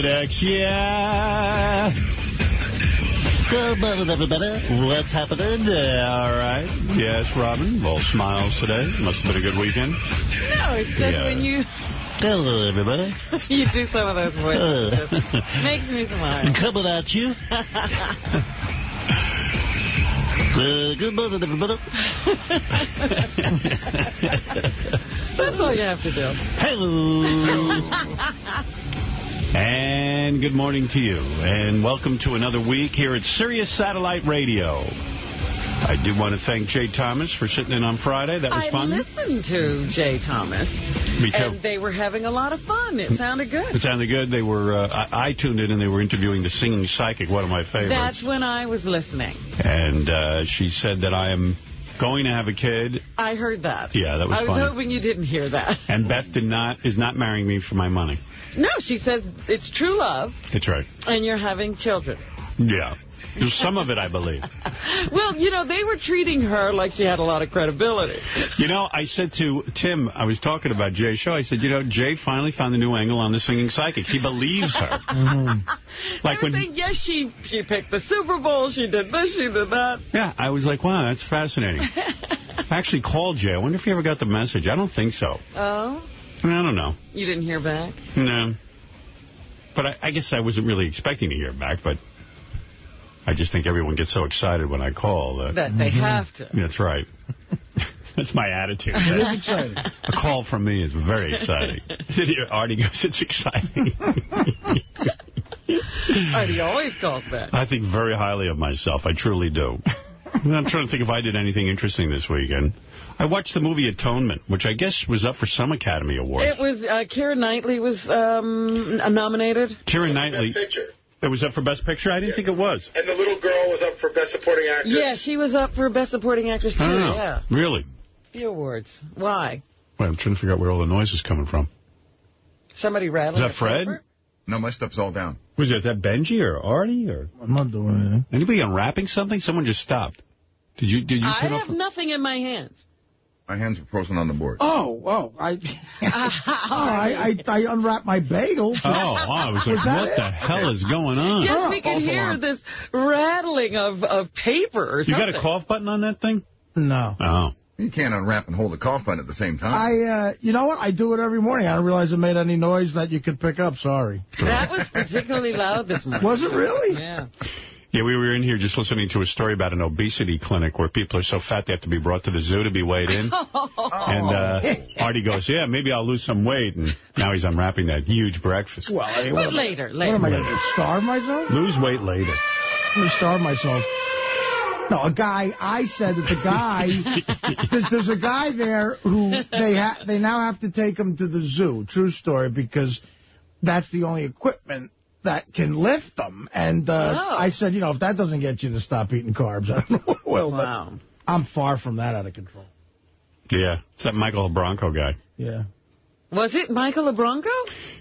FedEx, yeah. Good morning, everybody. What's happening? all right. Yes, Robin. All smiles today. Must have been a good weekend. No, it's just Yeah. when you Hello, everybody. you do some of those voices. It makes me smile. Coming at you. Uh, good morning, everybody. That's all you have to do. Hello. And good morning to you. And welcome to another week here at Sirius Satellite Radio. I do want to thank Jay Thomas for sitting in on Friday. That was I fun. listened to Jay Thomas, Me too. and they were having a lot of fun. It sounded good. It sounded good. They were. Uh, I, I tuned in and they were interviewing the singing psychic, one of my favorites. That's when I was listening. And uh, she said that I am going to have a kid. I heard that. Yeah, that was I was hoping you didn't hear that. And Beth did not is not marrying me for my money. No, she says it's true love, That's right. and you're having children. Yeah. There's some of it, I believe. Well, you know, they were treating her like she had a lot of credibility. You know, I said to Tim, I was talking about Jay's show, I said, you know, Jay finally found the new angle on the singing psychic. He believes her. Mm-hmm. Like they were when, saying, yes, she, she picked the Super Bowl, she did this, she did that. yeah, I was like, wow, that's fascinating. I actually called Jay. I wonder if he ever got the message. I don't think so. Oh? I, don't know. You didn't hear back? No. But I, I guess I wasn't really expecting to hear back, but I just think everyone gets so excited when I call. That, That they mm-hmm. have to. That's right. That's my attitude. Exciting. A call from me is very exciting. Artie goes, it's exciting. Artie always calls back. I think very highly of myself. I truly do. I'm trying to think if I did anything interesting this weekend. I watched the movie Atonement, which I guess was up for some Academy Awards. It was, uh, Keira Knightley was um, nominated. Kieran Knightley. Best Picture. It was up for Best Picture? I didn't think it was. And the little girl was up for Best Supporting Actress. Yeah, she was up for Best Supporting Actress, too, Oh, yeah. Really? The awards. Why? Wait, I'm trying to figure out where all the noise is coming from. Somebody rattling Is that Fred? paper? No, my stuff's all down. Was it that Benji or Artie or I'm not doing anything. anybody unwrapping something? Someone just stopped. Did you? Did you? I have off? nothing in my hands. My hands are frozen on the board. Oh, oh, I, oh, I, I, I unwrapped my bagel. Oh, wow, I was like, Was that what it? the hell is going on? Yes, we can false hear alarm. this rattling of, of paper or You something. got a cough button on that thing? No. Oh. You can't unwrap and hold a cough button at the same time. I, uh, you know what? I do it every morning. I don't realize it made any noise that you could pick up. Sorry. That was particularly loud this morning. Was it really? Yeah. Yeah, we were in here just listening to a story about an obesity clinic where people are so fat they have to be brought to the zoo to be weighed in. oh. And uh, Artie goes, yeah, maybe I'll lose some weight. And now he's unwrapping that huge breakfast. Well, I mean, But what, later, what later. am I going to? Starve myself? Lose weight later. I'm going to starve myself. No, a guy, I said that the guy, there's, there's a guy there who they ha they now have to take him to the zoo, true story, because that's the only equipment that can lift them. And uh, Oh. I said, you know, if that doesn't get you to stop eating carbs, I don't know what will. Wow. But I'm far from that out of control. Yeah, it's that Michael Bronco guy. Yeah. Was it Michael LeBronco?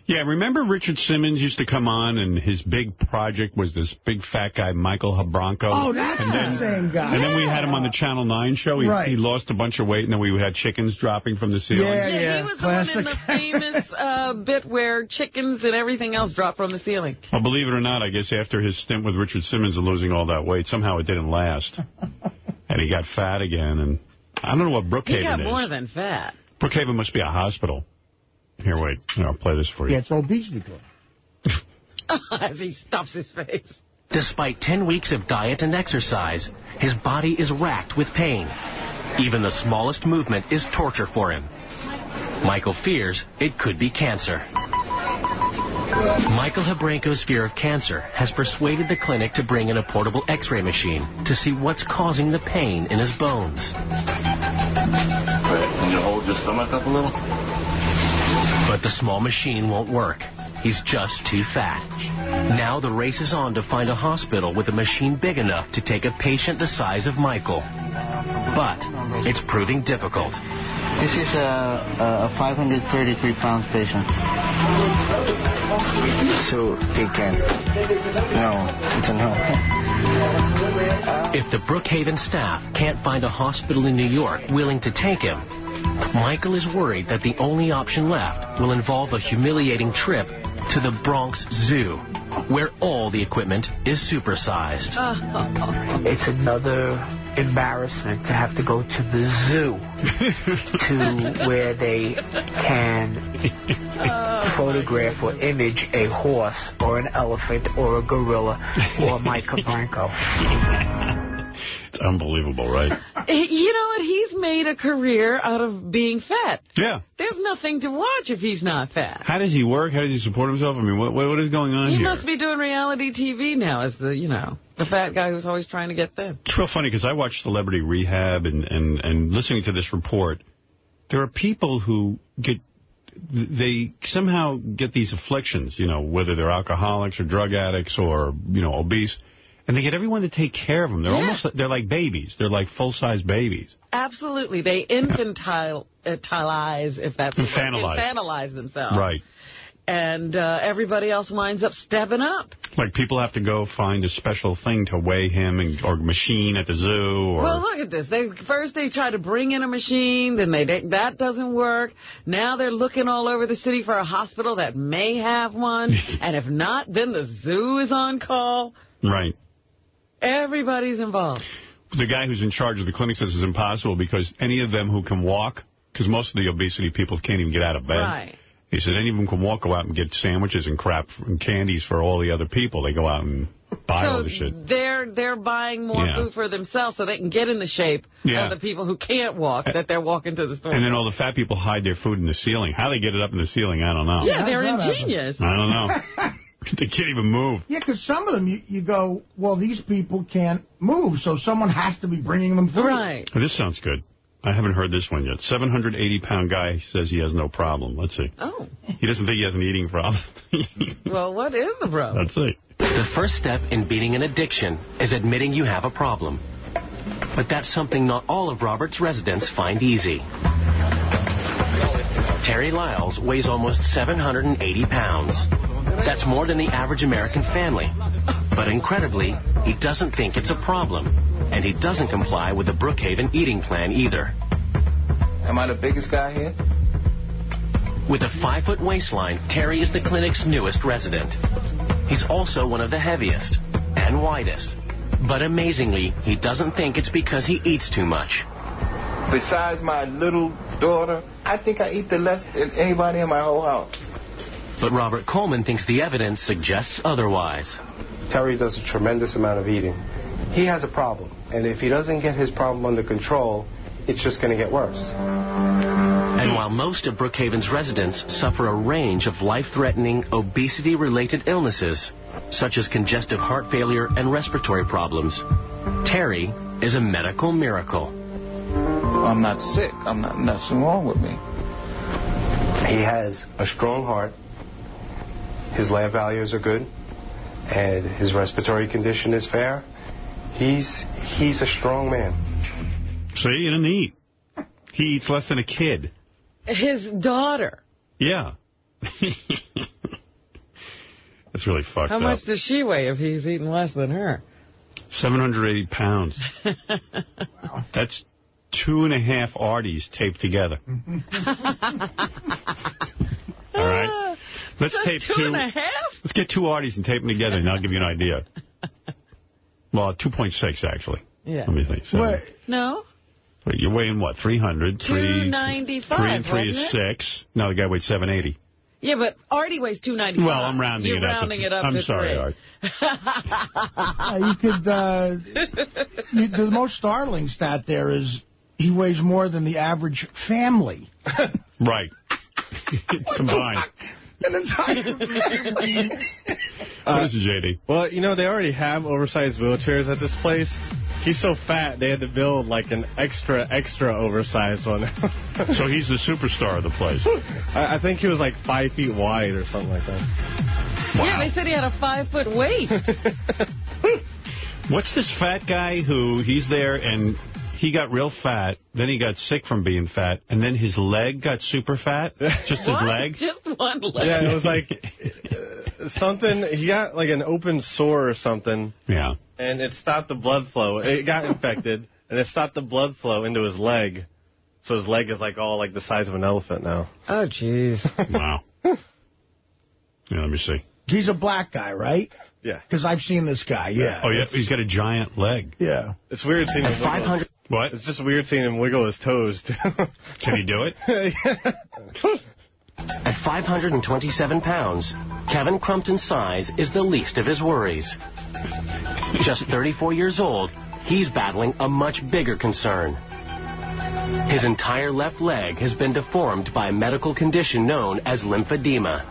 Yeah, remember Richard Simmons used to come on and his big project was this big fat guy, Michael Hebranko. Oh, that's and the then, same guy. And then we had him on the Channel 9 show. He, Right. he lost a bunch of weight, and then we had chickens dropping from the ceiling. Yeah, Yeah, yeah. he was Classic. the one in the famous uh, bit where chickens and everything else dropped from the ceiling. Well, believe it or not, I guess after his stint with Richard Simmons and losing all that weight, somehow it didn't last. and he got fat again. And I don't know what Brookhaven is. He got is. more than fat. Brookhaven must be a hospital. Here, wait. Here, I'll play this for you. Yeah, it's obesity club. As he stuffs his face. Despite 10 weeks of diet and exercise, his body is racked with pain. Even the smallest movement is torture for him. Michael fears it could be cancer. Michael Hebranko's fear of cancer has persuaded the clinic to bring in a portable x-ray machine to see what's causing the pain in his bones. Can you hold your stomach up a little? But the small machine won't work. He's just too fat. Now the race is on to find a hospital with a machine big enough to take a patient the size of Michael. But it's proving difficult. This is a, a 533 pound patient. So they can. No, it's a no. If the Brookhaven staff can't find a hospital in New York willing to take him, Michael is worried that the only option left will involve a humiliating trip to the Bronx Zoo, where all the equipment is supersized. It's another embarrassment to have to go to the zoo to where they can photograph or image a horse or an elephant or a gorilla or Mike Hebranko. Unbelievable, right? You know what? He's made a career out of being fat. Yeah. There's nothing to watch if he's not fat. How does he work? How does he support himself? I mean, what what is going on He here? must be doing reality TV now as the, you know, the fat guy who's always trying to get thin. It's real funny because I watch Celebrity Rehab and, and, and listening to this report, there are people who get, they somehow get these afflictions, you know, whether they're alcoholics or drug addicts or, you know, obese, and they get everyone to take care of them. They're Yeah. almost, they're like babies. They're like full-size babies. Absolutely. They infantilize, if that's. Infantilize. Infantilize themselves. Right. And uh, everybody else winds up stepping up. Like people have to go find a special thing to weigh him and or machine at the zoo or Well, look at this. They First they try to bring in a machine, then they that doesn't work. Now they're looking all over the city for a hospital that may have one. and if not, then the zoo is on call. right. Everybody's involved. the guy who's in charge of the clinic says it's impossible because any of them who can walk, because most of the obesity people can't even get out of bed. Right. He said any of them can walk, go out and get sandwiches and crap and candies for all the other people. They go out and buy all the shit. they're they're buying more Yeah. food for themselves so they can get in the shape Yeah. of the people who can't walk that they're walking to the store. And then all the fat people hide their food in the ceiling. How they get it up in the ceiling, I don't know. yeah, they're How's that ingenious. I don't know. they can't even move. Yeah, because some of them, you, you go, well, these people can't move, so someone has to be bringing them food. Right. Oh, This sounds good. I haven't heard this one yet. 780-pound guy says he has no problem. Let's see. Oh, He doesn't think he has an eating problem. well, what is the problem? Let's see. The first step in beating an addiction is admitting you have a problem. But that's something not all of Robert's residents find easy. Terry Lyles weighs almost 780 pounds. That's more than the average American family. But incredibly, he doesn't think it's a problem. And he doesn't comply with the Brookhaven eating plan either. Am I the biggest guy here? With a five-foot waistline, Terry is the clinic's newest resident. He's also one of the heaviest and widest. But amazingly, he doesn't think it's because he eats too much. Besides my little daughter, I think I eat the less than anybody in my whole house. But Robert Coleman thinks the evidence suggests otherwise. Terry does a tremendous amount of eating. He has a problem, and if he doesn't get his problem under control, it's just going to get worse. And while most of Brookhaven's residents suffer a range of life-threatening obesity-related illnesses, such as congestive heart failure and respiratory problems, Terry is a medical miracle. I'm not sick. I'm not nothing wrong with me. He has a strong heart, his lab values are good, and his respiratory condition is fair. He's he's a strong man. See, he didn't eat. He eats less than a kid. His daughter. Yeah. That's really fucked How up. much does she weigh if he's eating less than her? 780 pounds. That's two and a half Arties taped together. All right? Let's Just tape two two. and a half? Let's get two Arties and tape them together, and I'll give you an idea. Well, 2.6, actually. Yeah. Let me think. So, Wait, No? wait, you're weighing what, 300? 295, three and three is it? six. No, the guy weighs 780. Yeah, but Artie weighs 295. Well, I'm rounding You're it up. rounding to, it up I'm to sorry, three. Art. uh, you could, uh, you, the most startling stat there is he weighs more than the average family. Right. Combined. An entire family. what is it, J.D.? Well, you know, they already have oversized wheelchairs at this place. He's so fat, they had to build like an extra, extra oversized one. So he's the superstar of the place. I, I think he was like five feet wide or something like that. Yeah, they said he had a five-foot waist. What's this fat guy who he's there and he got real fat, then he got sick from being fat, and then his leg got super fat? Just his leg? Just one leg. Yeah, it was like uh, something, he got like an open sore or something, Yeah. and it stopped the blood flow. It got infected, and it stopped the blood flow into his leg. So his leg is like all like the size of an elephant now. Oh, jeez. Wow. Yeah, let me see. He's a black guy, right? Yeah. Because I've seen this guy, yeah. Oh, yeah, he's got a giant leg. Yeah. It's weird seeing him 500 What? It's just weird seeing him wiggle his toes, too. Can he do it? At 527 pounds, Kevin Crumpton's size is the least of his worries. Just 34 years old, he's battling a much bigger concern. His entire left leg has been deformed by a medical condition known as lymphedema.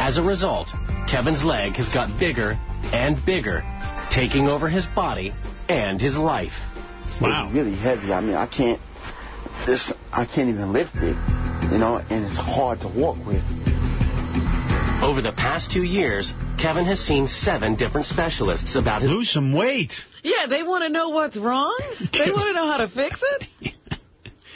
As a result, Kevin's leg has got bigger and bigger, taking over his body and his life. Wow. It's really heavy. I mean, I can't. This I can't even lift it. You know, and it's hard to walk with. Over the past two years, Kevin has seen seven different specialists about his Lose some weight. Yeah, they want to know what's wrong. They want to know how to fix it.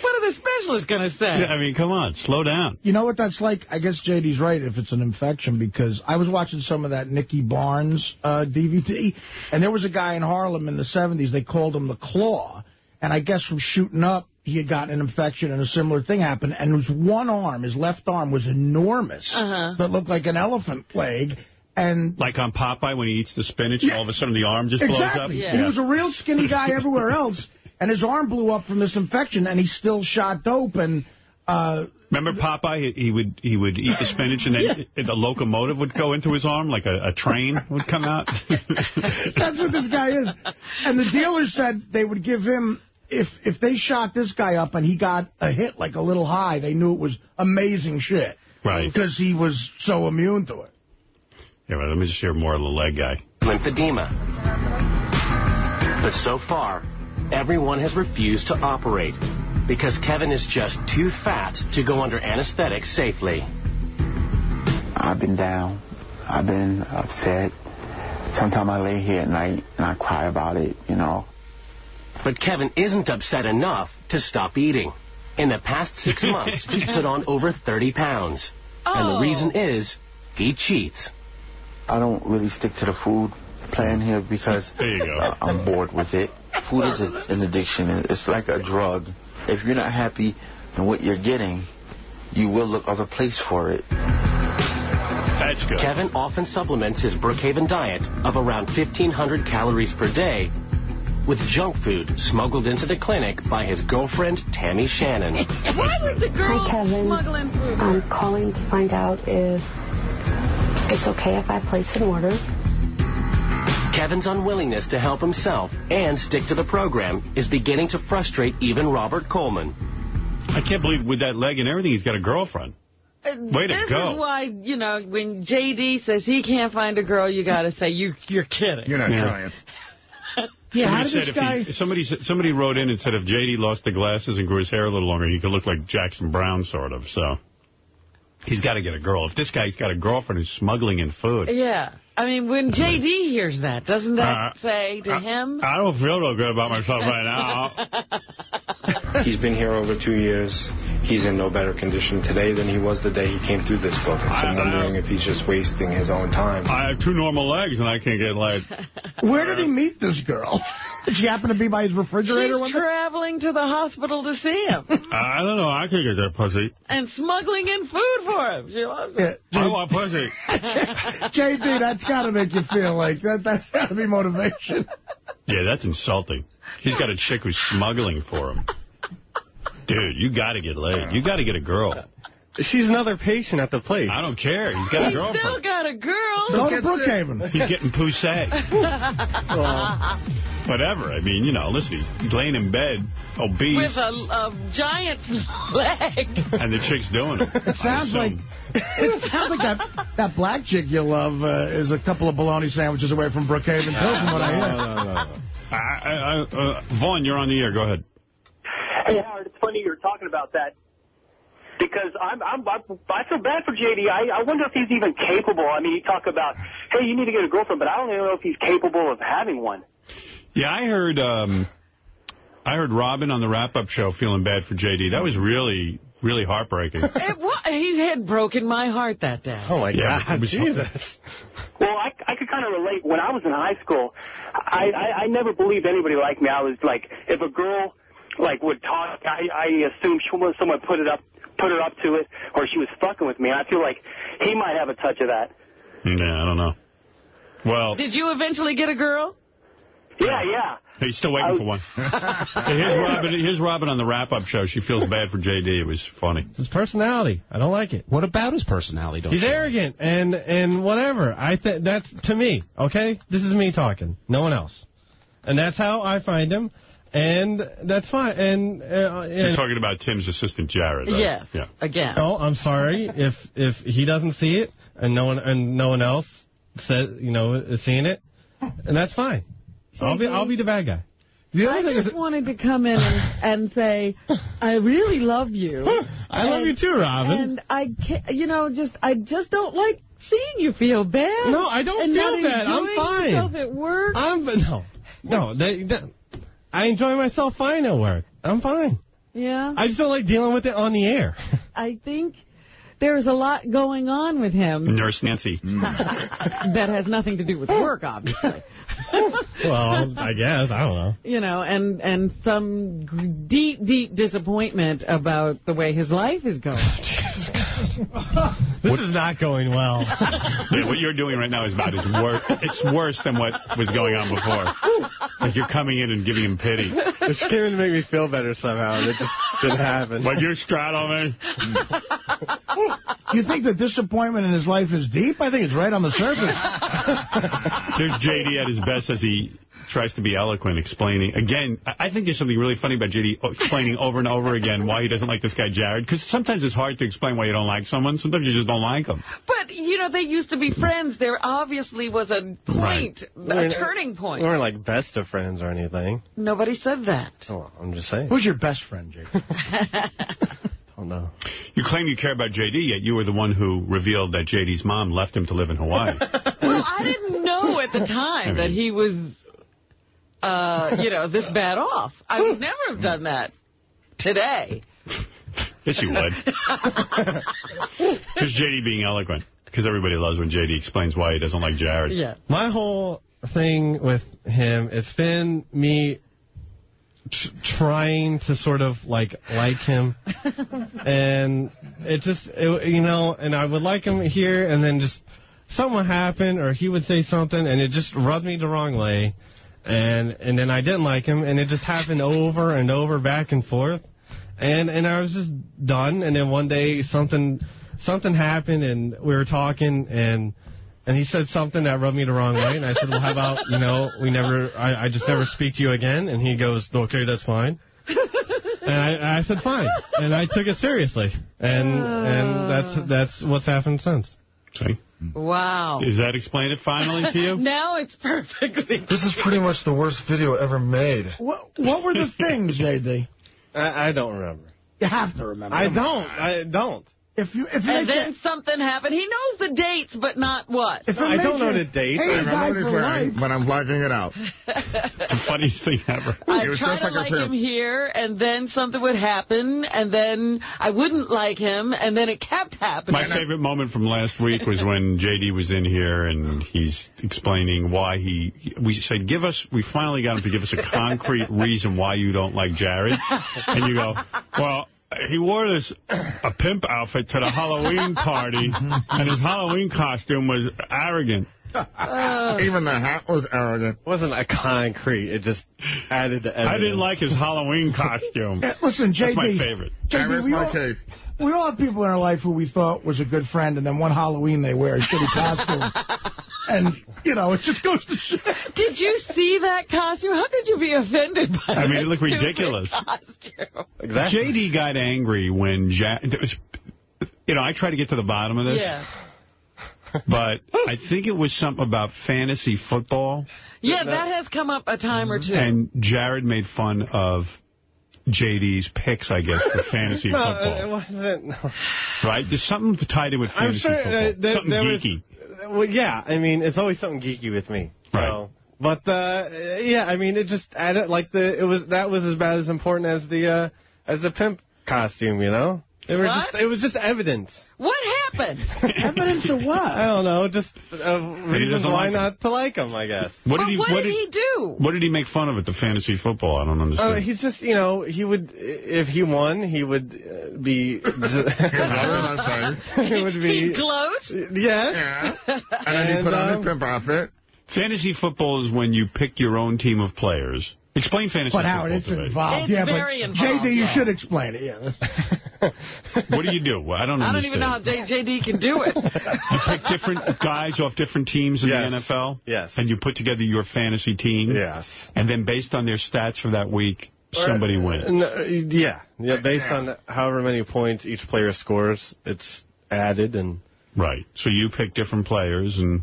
What are the specialists going to say? Yeah, I mean, come on, slow down. You know what that's like? I guess JD's right if it's an infection because I was watching some of that Nicky Barnes uh, DVD, and there was a guy in Harlem in the 70s, they called him the Claw, and I guess from shooting up, he had gotten an infection and a similar thing happened, and his one arm, his left arm, was enormous, Uh-huh. that looked like an elephant leg, and... Like on Popeye when he eats the spinach, all of a sudden the arm just blows up. Exactly. He was a real skinny guy everywhere else, and his arm blew up from this infection, and he still shot dope, and... Uh, Remember Popeye? He, he would he would eat the spinach, and then the locomotive would go into his arm, like a, a train would come out. That's what this guy is. And the dealers said they would give him, if if they shot this guy up and he got a hit like a little high, they knew it was amazing shit. Right. Because he was so immune to it. Yeah, right, let me just hear more of the leg guy. lymphedema. But so far, everyone has refused to operate because Kevin is just too fat to go under anesthetic safely. I've been down. I've been upset. Sometimes I lay here at night and I cry about it, you know. But Kevin isn't upset enough to stop eating. In the past six months, he's put on over 30 pounds. And the reason oh. is he cheats. I don't really stick to the food plan here because There you go. I'm bored with it. Food is a, an addiction. It's like a drug. If you're not happy in what you're getting, you will look other place for it. That's good. Kevin often supplements his Brookhaven diet of around 1,500 calories per day with junk food smuggled into the clinic by his girlfriend, Tammy Shannon. Why would the girl Hi, Kevin. smuggling food? I'm calling to find out if it's okay if I place an order. Kevin's unwillingness to help himself and stick to the program is beginning to frustrate even Robert Coleman. I can't believe with that leg and everything, he's got a girlfriend. Uh, Way to this go. is why, you know, when J.D. says he can't find a girl, you got to say, you, you're kidding. You're not Yeah. trying. Yeah, how somebody did said this if guy... he, somebody somebody wrote in and said if J.D. lost the glasses and grew his hair a little longer, he could look like Jackson Browne, sort of. So he's got to get a girl. If this guy's got a girlfriend who's smuggling in food, Yeah. I mean, when J.D. hears that, doesn't that Uh, say to him? I don't feel real good about myself right now. He's been here over two years. He's in no better condition today than he was the day he came through this building. So I'm I- I- wondering if he's just wasting his own time. I have two normal legs and I can't get laid. Where did he meet this girl? Did she happen to be by his refrigerator one She's day? traveling to the hospital to see him I don't know. I can't get that pussy. and smuggling in food for him. She loves it. Yeah, I want pussy. JD, that's got to make you feel like that. That's got to be motivation. Yeah, that's insulting. He's got a chick who's smuggling for him. Dude, you got to get laid. You got to get a girl. She's another patient at the place. I don't care. He's got a He's girlfriend. still got a girl. Go to Brookhaven. He's getting poussé. Whatever. I mean, you know, listen, he's laying in bed, obese, With a, a giant leg. and the chick's doing it. It sounds like it sounds like that that black chick you love uh, is a couple of bologna sandwiches away from Brookhaven too, from what I hear. No, no, no. I, I, I, uh, Vaughn, you're on the air. Go ahead. Hey, Howard, it's funny you're talking about that because I'm, I'm, I I feel bad for JD. I, I wonder if he's even capable. I mean, you talk about, hey, you need to get a girlfriend, but I don't even know if he's capable of having one. Yeah, I heard um, I heard Robin on the wrap-up show feeling bad for JD. That was really, really heartbreaking. It wa he had broken my heart that day. Oh, my Yeah, God. it was- Jesus. Well, I, I could kind of relate. When I was in high school, I, I, I never believed anybody liked me. I was like, if a girl like would talk, I, I assumed someone, someone put it up, put her up to it or she was fucking with me. I feel like he might have a touch of that. Yeah, I don't know. Well, Did you eventually get a girl? Yeah, yeah. he's still waiting for one. Here's Robin. Here's Robin on the wrap-up show. She feels bad for JD. It was funny. His personality. I don't like it. What about his personality? Don't He's you? arrogant and and whatever. I think that's to me. Okay, this is me talking. No one else. And that's how I find him. And that's fine. And, uh, You're talking about Tim's assistant, Jared. Right? Yes. Yeah. Again. Oh, I'm sorry if if he doesn't see it and no one and no one else says you know is seeing it, and that's fine. So I'll be I'll be the bad guy. The I other thing just is, wanted to come in and, and say, I really love you. I love you too, Robin. And I can't, you know, just I just don't like seeing you feel bad. No, I don't and feel not bad. I'm enjoying fine. yourself at work. I'm no no. That, that, I enjoy myself fine at work. I'm fine. yeah. I just don't like dealing with it on the air. I think there's a lot going on with him Nurse Nancy. that has nothing to do with work, obviously. well, I guess I don't know. you know, and and some deep, deep disappointment about the way his life is going. This is not going well. Yeah, what you're doing right now is about as worse. It's worse than what was going on before. Like you're coming in and giving him pity. It's just came in to make me feel better somehow, and it just didn't happen. But you straddle me. you think the disappointment in his life is deep? I think it's right on the surface. There's JD at his best as he tries to be eloquent, explaining. Again, I I think there's something really funny about JD explaining over and over again why he doesn't like this guy, Jared. Because sometimes it's hard to explain why you don't like someone. Sometimes you just don't like them. But, you know, they used to be friends. There obviously was a point, a We're- turning We point. weren't like best of friends or anything. Nobody said that. Oh, I'm just saying. Who's your best friend, Jake? Oh, no. You claim you care about JD, yet you were the one who revealed that JD's mom left him to live in Hawaii. Well, I didn't know at the time that he was, uh, you know, this bad off. I would never have done that today. yes, you would. Here's JD being eloquent. Because everybody loves when JD explains why he doesn't like Jared. Yeah. My whole thing with him, it's been me tr- trying to sort of like like him, and it just it, you know, and I would like him here, and then just something would happen, or he would say something, and it just rubbed me the wrong way, and and then I didn't like him, and it just happened over and over, back and forth, and and I was just done, and then one day something something happened, and we were talking, and. And he said something that rubbed me the wrong way, and I said, well, how about, you know, we never, I, I just never speak to you again, and he goes, okay, that's fine. And I, I said, fine, and I took it seriously, and and that's that's what's happened since. See? Wow. Does that explain it finally to you? now it's perfectly. This is pretty much the worst video ever made. What, what were the things, JD? I, I don't remember. You have to remember. I don't. I don't. If you if you And make then something happened. He knows the dates, but not what. If it I don't know the date. hate I a guy remember for this life, when I'm blacking it out. the funniest thing ever. I It was try just to like a like him here, and then something would happen, and then I wouldn't like him, and then it kept happening. My favorite moment from last week was when JD was in here and he's explaining why he, he- we said, give us, we finally got him to give us a concrete reason why you don't like Jared. And you go, well, he wore this, a pimp outfit to the Halloween party, and his Halloween costume was arrogant. Even the hat was arrogant. It wasn't a concrete. It just added to evidence. I didn't like his Halloween costume. Eh, Listen, JD. That's my favorite. I JD, we all, case. We all have people in our life who we thought was a good friend, and then one Halloween they wear a shitty costume. and, you know, it just goes to shit. Did you see that costume? How could you be offended by I mean, it looked ridiculous. Costume? Exactly. JD got angry when Jack, there was, you know, I try to get to the bottom of this. Yeah. But I think it was something about fantasy football. Yeah, that has come up a time or two. And Jared made fun of JD's picks, I guess, for fantasy No, football. it wasn't. No. Right? There's something tied in with I'm fantasy sure football. uh, there, something there geeky. was. Well, yeah. I mean, it's always something geeky with me. So. Right. But uh, yeah, I mean, it just added like the it was that was as bad as important as the uh, as the pimp costume, you know. They were What? just it was just evidence. what happened? Evidence of what? I don't know. Just uh, reasons why like not to like him, I guess. What But did he? what What did did he do? What did he make fun of at the fantasy football? I don't understand. Oh, he's just, you know, he would, if he won, he would uh, be. he would be. He gloat? Yes. And then he put on um, his pimp outfit. fantasy football is when you pick your own team of players. Explain fantasy But football Howard, it's involved. It's yeah, very but involved, JD, you yeah. should explain it. Yeah. What do you do? I don't know. I don't even know how JD can do it. You pick different guys off different teams in Yes. the NFL? Yes. And you put together your fantasy team? Yes. And then based on their stats for that week, somebody wins. No, yeah. Yeah, based on however many points each player scores, it's added and. Right. So you pick different players and...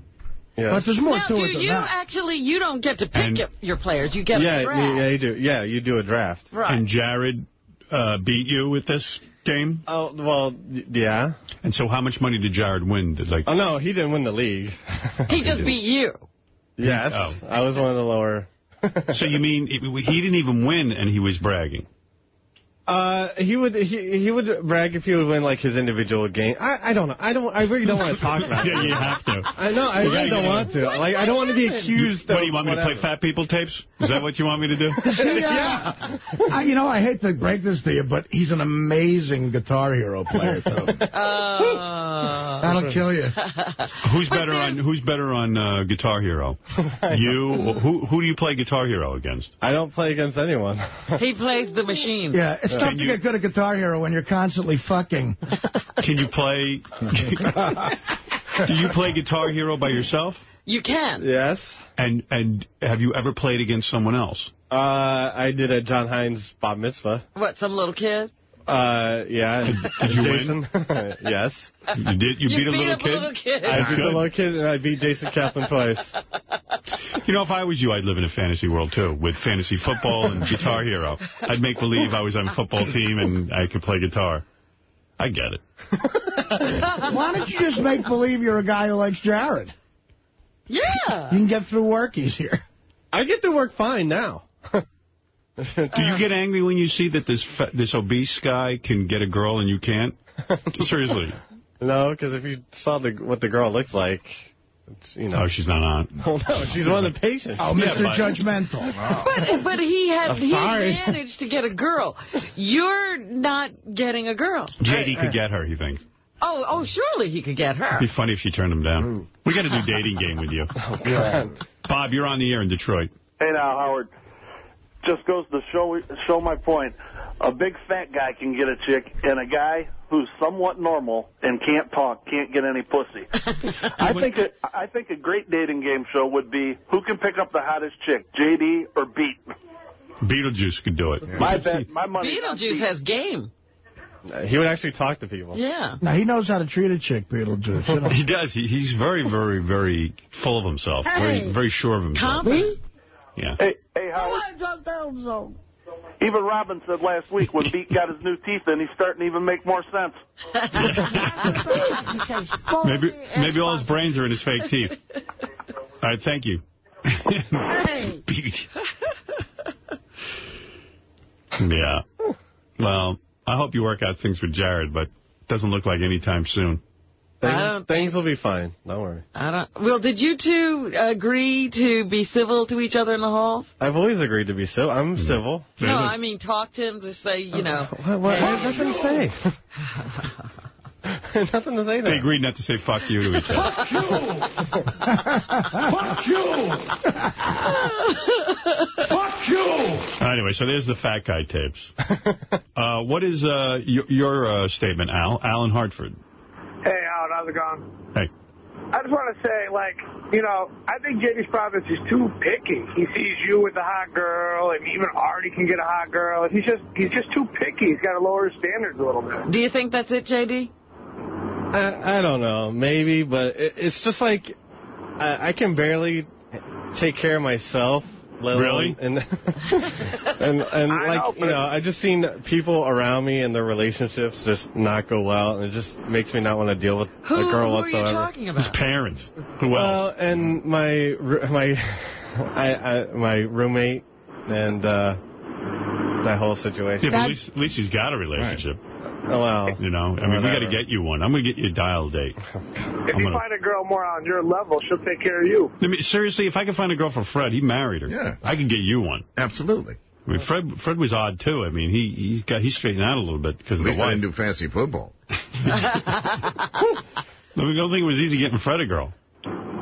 Yeah. But there's more now, to do it than you that. actually, you don't get to pick And- your- your players. You get yeah, a you- draft. yeah, you do. Yeah, you do a draft. Right. And Jared uh, beat you with this game? Oh, well, yeah. And so how much money did Jared win? Did, like, Oh, no, he didn't win the league. He just beat you. yes. Oh. I was one of the lower. so you mean he he didn't even win and he was bragging? Uh, he would he he would brag if he would win like his individual game. I I don't know. I don't. I really don't want to talk about it. yeah, you have to. I know. I You really don't want to. Like I don't want to be accused. What, of do you want me to play fat people tapes? Is that what you want me to do? See, uh, I, you know, I hate to break this to you, but he's an amazing Guitar Hero player, too. Uh, That'll kill you. Who's better on Who's better on uh, Guitar Hero? you? Who Who do you play Guitar Hero against? I don't play against anyone. he plays the machine. Yeah, it's tough Can to you- get good at Guitar Hero when you're constantly fucking. Can you play? do you play Guitar Hero by yourself? You can. yes. And and have you ever played against someone else? Uh, I did a Jon Hein's bar mitzvah. What, some little kid? Uh, yeah. Did you Jason? yes. You did. You, beat a little kid. a little kid. I That's beat the good. little kid and I beat Jason Kaplan twice. You know, if I was you, I'd live in a fantasy world, too, with fantasy football and Guitar Hero. I'd make believe I was on a football team and I could play guitar. I get it. Why don't you just make believe you're a guy who likes Jared? Yeah. You can get through work easier. I get to work fine now. Do you get angry when you see that this this obese guy can get a girl and you can't? Seriously. No, because if you saw the what the girl looks like, it's, you know. Oh, she's not on. Oh, no, she's one of the patients. Oh, Mr. but- Judgmental. But but he had I'm he sorry. managed to get a girl. You're not getting a girl. JD could get her, he thinks. Oh oh surely he could get her. It'd be funny if she turned him down. We got to do dating game with you. Oh, Bob, you're on the air in Detroit. Hey now, Howard. Just goes to show show my point. A big fat guy can get a chick, and a guy who's somewhat normal and can't talk can't get any pussy. I think a, I think a great dating game show would be who can pick up the hottest chick, JD or Beat. Beetlejuice could do it. My bet, my money. Beetlejuice has game. Uh, he would actually talk to people. Yeah. Now, he knows how to treat a chick, Beetlejuice. You know. He does. He, he's very, very, very full of himself. Very, very sure of himself. Confident. Yeah. Hey, hey, Howard. Even Robin said last week when Beat got his new teeth in, he's starting to even make more sense. Maybe, maybe all his brains are in his fake teeth. All right, thank you. hey. yeah. Well, I hope you work out things with Jared, but it doesn't look like anytime soon. I Things, things will be fine. Don't worry. I don't. Well, did you two agree to be civil to each other in the halls? I've always agreed to be civil. I'm civil. No, I mean talk to him to say, you know. What, what, I hey, have nothing to say. nothing to say They him. agreed not to say fuck you to each other. Fuck you! Fuck you! Fuck you. Anyway, so there's the fat guy tapes. Uh, what is uh, your, your uh, statement, Al? Alan Hartford. Hey, Howard, how's it going? Hey. I just want to say, like, you know, I think JD's problem is too picky. He sees you with a hot girl, and even Artie can get a hot girl. He's just he's just too picky. He's got to lower his standards a little bit. Do you think that's it, JD? I, I don't know, maybe, but it, it's just like I, I can barely take care of myself. Let Really? And and and I like know, you know, I just seen people around me and their relationships just not go well, and it just makes me not want to deal with Who, a girl who are whatsoever. you talking about? His parents. Who well, else? Well, and my my I, I my roommate and uh that whole situation. Yeah, but at least, at least he's got a relationship. Oh, well. You know, I mean, we got to get you one. I'm going to get you a dial date. If I'm you gonna- find a girl more on your level, she'll take care of you. I mean, seriously, if I could find a girl for Fred, he married her. Yeah. I could get you one. Absolutely. I mean, Fred Fred was odd, too. I mean, he he's got he straightened out a little bit because At of least the I wife. didn't do fancy football. I don't think it was easy getting Fred a girl.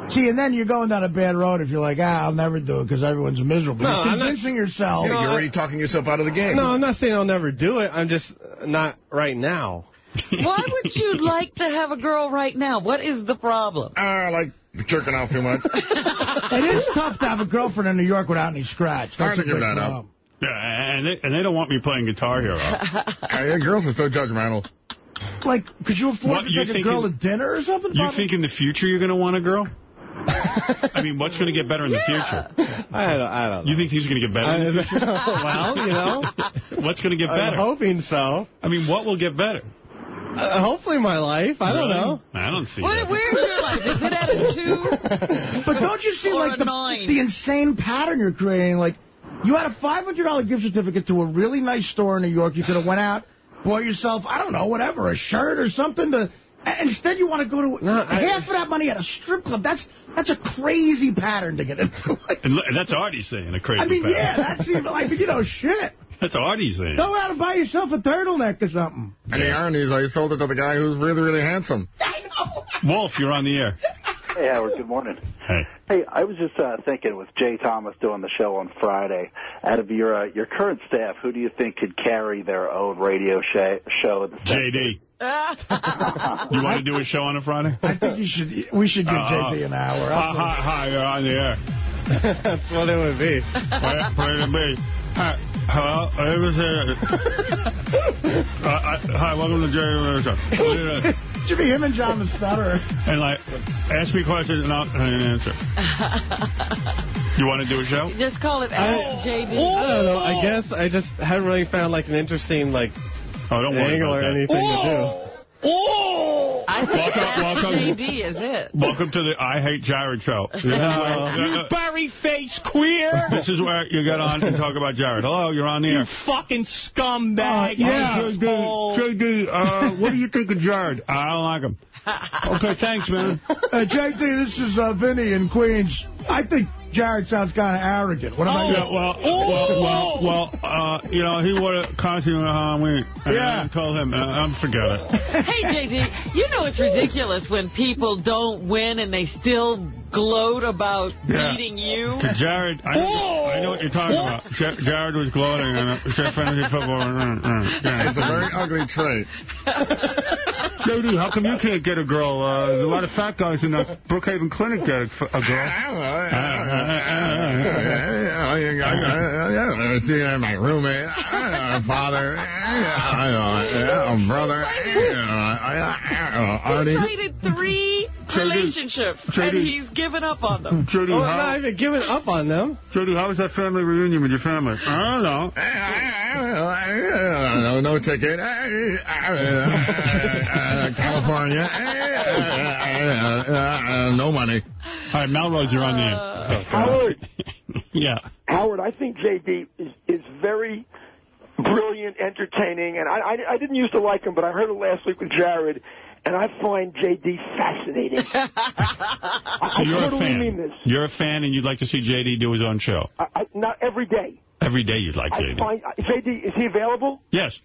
See, and then you're going down a bad road if you're like, ah, I'll never do it because everyone's miserable. No, you're I'm not- convincing yourself. Yeah, you're already talking yourself out of the game. No, I'm not saying I'll never do it. I'm just uh, not right now. Why would you like to have a girl right now? What is the problem? I like jerking off too much. it is tough to have a girlfriend in New York without any scratch. Hard That's to a give big that up. Yeah, and they, and they don't want me playing Guitar Hero. Yeah, girls are so judgmental. Like, could you afford What, to take a girl to dinner or something? You Bobby? think in the future you're going to want a girl? I mean, what's going to get better in the future? I don't, I don't know. You think things are going to get better in the future? well, you know, What's going to get better? I'm hoping so. I mean, what will get better? Uh, hopefully my life. I don't know. I don't see Where, where's your life? Is it at a two? But don't you see, Or like, the, nine. the insane pattern you're creating? Like, you had a $500 gift certificate to a really nice store in New York. You could have went out, bought yourself, I don't know, whatever, a shirt or something. To, and instead, you want to go to I- half of that money at a strip club. That's that's a crazy pattern to get into. And and that's Artie saying a crazy I mean, pattern. yeah, that's even like, you know, shit. That's Artie saying. Go out and buy yourself a turtleneck or something. And the irony is I sold it to the guy who's really, really handsome. I know. Wolf, you're on the air. Hey, Howard. Good morning. Hey. Hey, I was just uh, thinking with Jay Thomas doing the show on Friday, out of your uh, your current staff, who do you think could carry their own radio sh- show? At the JD. You want to do a show on a Friday? I think you should. We should give Uh, JD an hour. Hi, hi, hi, you're on the air. That's what it would be. Where, where to be? Hi, hello, I was here. Uh, I, hi, welcome to Jerry Lewis Show. Should be him and John the Stutterer. And like, ask me questions and I'll and answer. You want to do a show? Just call it Ask JD. Oh! I don't know. I guess I just haven't really found like an interesting like Oh, don't worry angle or that. anything to oh! I think Welcome- Ask welcome. JD is it. Welcome to the I Hate Jared show. This is where- No. Barry face queer. This is where you get on and talk about Jared. Hello, you're on the air. You fucking scumbag. yeah. JD, JD uh, what do you think of Jared? I don't like him. Okay, thanks, man. Uh, JD, this is uh, Vinny in Queens. I think Jared sounds kind of arrogant. What about Oh, you? yeah, well, well, well, well, uh, you know, he wore a costume on Halloween. And Yeah. I told him, uh, um, forget it. Hey, JD, you know it's ridiculous when people don't win and they still gloat about Yeah. beating you. To Jared, I know, I know what you're talking about. Ja- Jared was gloating on it. Jared fantasy football. Mm, mm, yeah. It's a very ugly trait. JD, how come you can't get a girl? Uh, there's a lot of fat guys in the Brookhaven Clinic get a, a girl. Yeah, see, uh, my roommate, uh, father, uh, brother, uh, Artie. cited three relationships, and he's given up on them. JD, do. Oh, how, not even giving up on them. JD, how was that family reunion with your family? I don't know. No, no ticket. California. No money. All right, Melrose, you're on the air. Howard, Yeah. Howard, I think JD is, is very brilliant, entertaining, and I, I, I didn't used to like him, but I heard it last week with Jared, and I find JD fascinating. I, So I you're a totally fan. mean this. You're a fan, and you'd like to see JD do his own show. I, I, not every day. Every day you'd like I JD. find uh, JD is he available? Yes.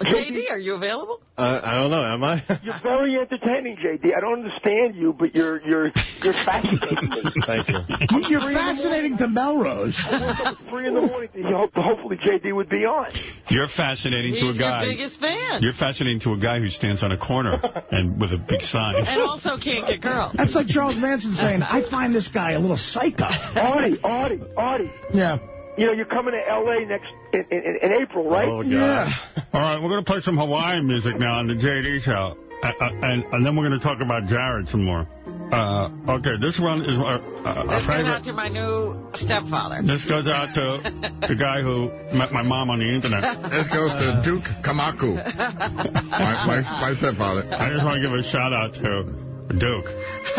JD, are you available? Uh, I don't know. Am I? You're very entertaining, JD. I don't understand you, but you're you're you're fascinating. Thank you. You're fascinating to Melrose. I woke up at three in the morning to hope hopefully JD would be on. You're fascinating to a He's your guy. biggest fan. You're fascinating to a guy who stands on a corner and with a big sign. And also can't get girls. That's like Charles Manson saying, I find this guy a little psycho. Artie, Artie, Artie. Yeah. You know, you're coming to L.A. next in, in, in April, right? Oh, God. Yeah. All right, we're going to play some Hawaiian music now on the JD show. Uh, uh, and, and then we're going to talk about Jared some more. Uh, okay, this one is our, uh, our This goes out to my new stepfather. This goes out to the guy who met my mom on the internet. This goes to Duke Kamaku, my, my, my stepfather. I just want to give a shout out to Duke.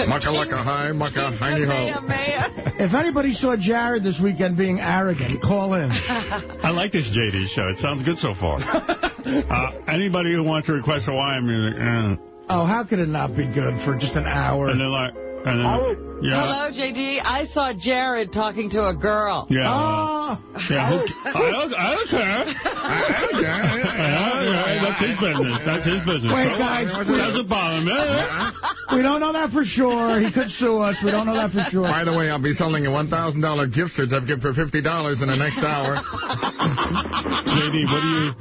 Mucka lucka hi, mucka hiney ho. If anybody saw Jared this weekend being arrogant, call in. I like this JD show. It sounds good so far. uh, anybody who wants to request Hawaiian music, eh. Oh, how could it not be good for just an hour? And they're like, and then, yeah. Hello, JD. I saw Jared talking to a girl. Yeah. Oh. Yeah, who, I, don't, I don't care. I don't care. Yeah, That's his business. That's his business. Wait, guys. Doesn't bother me. We don't know that for sure. He could sue us. We don't know that for sure. By the way, I'll be selling a $1,000 gift certificate for $50 in the next hour. JD, what do you...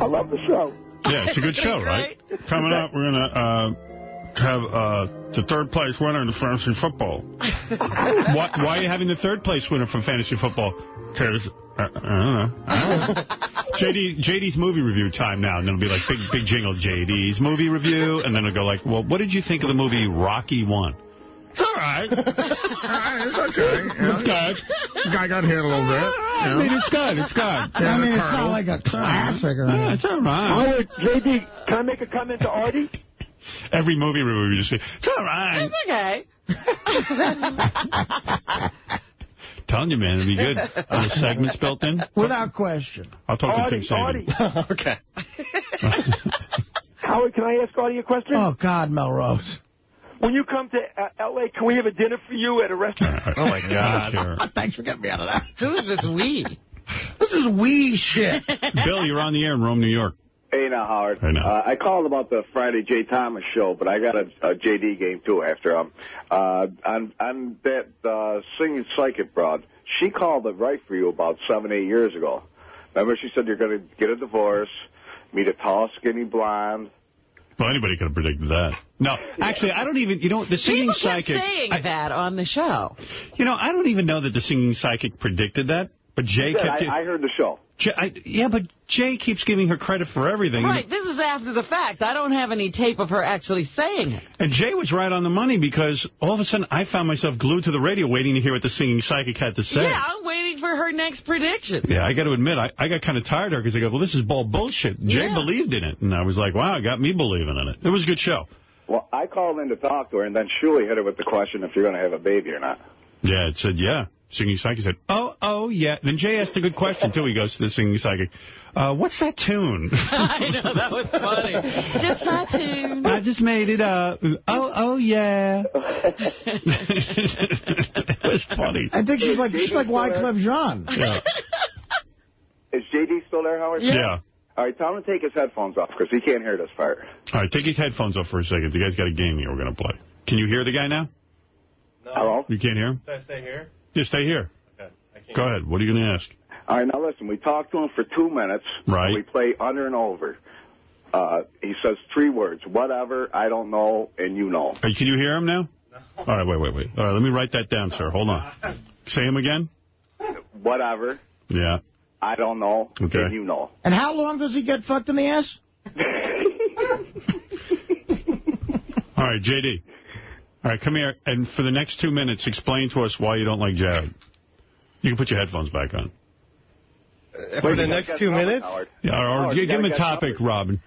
I love the show. Yeah, it's a good show, right? Coming up, we're going to uh, have uh, the third place winner in the fantasy football. why, why are you having the third place winner from fantasy football? Because, uh, I don't know. I don't know. JD, JD's movie review time now, and then it'll be like big, big jingle, JD's movie review, and then it'll go like, well, what did you think of the movie Rocky 1? It's all right. it's okay. It's good. The guy got hit a little bit. I mean, it's good. It's good. I mean, it's not like a classic or Yeah, it's all right. Howard, JD, can I make a comment to Artie? Every movie review, you just say, it's all right. It's okay. Telling you, man, it'll be good. Are the segments built in? Without question. I'll talk to Tim Artie, Sabean. okay. Howard, can I ask Artie a question? Oh, God, Melrose. When you come to uh, L.A., can we have a dinner for you at a restaurant? Oh, my God. Sure. Thanks for getting me out of that. Who is this we? This is wee shit. Bill, you're on the air in Rome, New York. Hey now, Howard. Hey, now. Uh, I called about the Friday Jay Thomas show, but I got a, a JD game too after um uh on on that uh singing psychic broad. She called it right for you about seven, eight years ago. Remember she said you're gonna get a divorce, meet a tall, skinny blonde. Well, anybody could have predicted that. No, actually, I don't even, you know, the singing People kept psychic. saying I- that on the show. You know, I don't even know that the singing psychic predicted that, but Jay Yeah, kept. I, I heard the show. Jay, I, yeah, but Jay keeps giving her credit for everything. Right, this is after the fact. I don't have any tape of her actually saying it. And Jay was right on the money because all of a sudden I found myself glued to the radio waiting to hear what the singing psychic had to say. Yeah, I'm waiting for her next prediction. Yeah, I got to admit, I, I got kind of tired of her because I go, well, this is all bullshit. Jay Yeah. believed in it. And I was like, wow, it got me believing in it. It was a good show. Well, I called in to talk to her, and then Shuli hit her with the question if you're going to have a baby or not. Yeah, it said, yeah. Singing psychic said, oh, oh, yeah. Then Jay asked a good question, too. He goes to the singing psychic, uh, what's that tune? I know, that was funny. Just my tune. I just made it up. Oh, oh, yeah. it was funny. I think she's like she's like Wyclef Jean. Yeah. Is JD still there, Howard? Yeah. All right, tell him to take his headphones off because he can't hear this far. All right, take his headphones off for a second. The guy's got a game here we're going to play. Can you hear the guy now? Hello? You can't hear him? Should I stay here? Yeah, stay here. Go ahead. What are you going to ask? All right, now listen, we talked to him for two minutes. Right. We play under and over. Uh, he says three words, whatever, I don't know, and you know. Hey, can you hear him now? All right, wait, wait, wait. All right, let me write that down, sir. Hold on. Say him again? Whatever, Yeah. I don't know, Okay. and you know. And how long does he get fucked in the ass? All right, JD. All right, come here. And for the next two minutes, explain to us why you don't like Jared. You can put your headphones back on. For the next two minutes? Yeah, or, Oh, or you give him a gotta topic, Robin.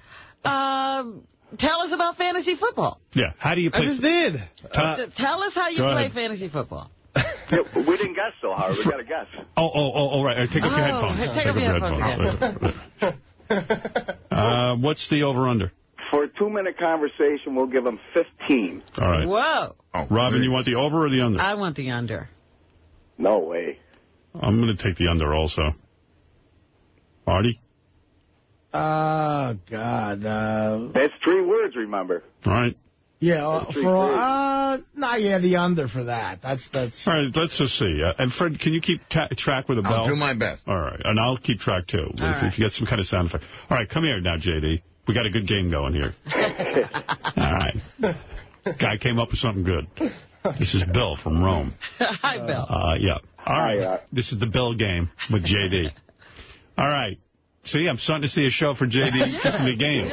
Um, tell us about fantasy football. Yeah, how do you play? I play? just did. Uh, T- tell us how you play ahead. fantasy football. Yeah, we didn't guess though, Howard. We got to guess. Oh, oh, oh, all right. Take off your Oh, headphones. take off your headphones. uh, what's the over-under? For a two-minute conversation, we'll give him 15. All right. Whoa. Robin, you want the over or the under? I want the under. No way. I'm going to take the under also. Artie? Oh, God. Uh, That's three words, remember. All right. yeah, uh, for uh, nah, yeah, the under for that. That's that's. All right, let's just see. Uh, and Fred, can you keep ta track with a bell? I'll do my best. All right, and I'll keep track too. If, right. if you get some kind of sound effect. All right, come here now, JD. We got a good game going here. All right. Guy came up with something good. This is Bill from Rome. Hi, Bill. Uh, yeah. All right. Hi, uh, This is the Bill game with JD. All right. See, I'm starting to see a show for JD just in the game.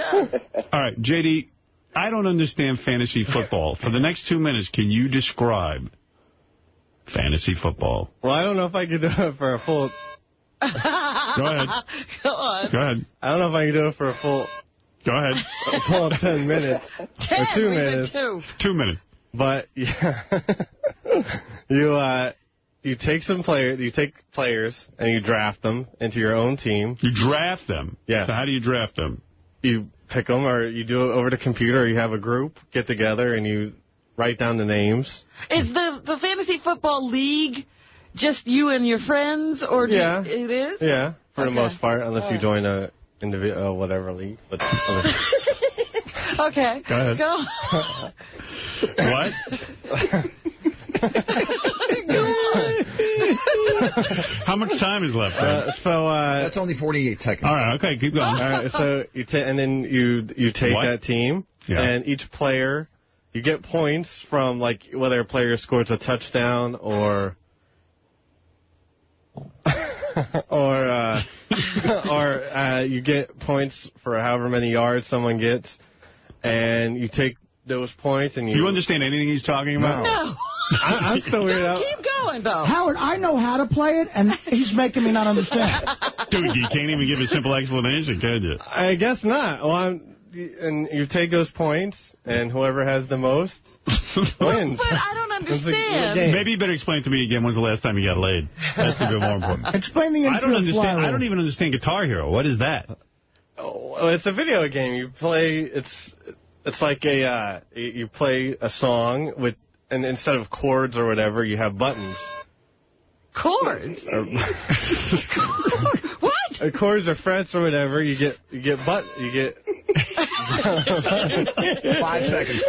All right, JD, I don't understand fantasy football. For the next two minutes, can you describe fantasy football? well, I don't know if I could do it for a full. Go ahead. Go on. Go ahead. I don't know if I can do it for a full Go ahead. Well, 10 minutes. or Ten, two we said minutes. two. Two minutes. But yeah, you uh, you take some player, you take players and you draft them into your own team. You draft them. Yes. So how do you draft them? You pick them, or you do it over the computer. Or you have a group get together and you write down the names. Is the the fantasy football league just you and your friends, or do Yeah. it is? Yeah, for the most part, unless you join a individual uh, whatever league. But Okay. Go ahead. Go. What? How much time is left? Uh, so uh, That's only 48 seconds. All right, okay, keep going. All right, so you ta- and then you you take What? that team, Yeah. and each player you get points from like whether a player scores a touchdown or or uh, or uh, you get points for however many yards someone gets, and you take those points and you. Do you understand anything he's talking about? No. I, I'm still weird out. Keep going though. Howard, I know how to play it, and he's making me not understand. Dude, you can't even give a simple explanation, can you? I guess not. Well, I'm, and you take those points, and whoever has the most wins. But I don't It's a- understand. Maybe you better explain it to me again when's the last time you got laid. That's a bit more important. Explain the I don't understand. fly I don't even understand Guitar Hero. What is that? Oh, it's a video game. You play. It's it's like a uh, you you play a song with, and instead of chords or whatever, you have buttons. Chords. Or, what? uh, chords or frets or whatever. You get you get but you get Five seconds.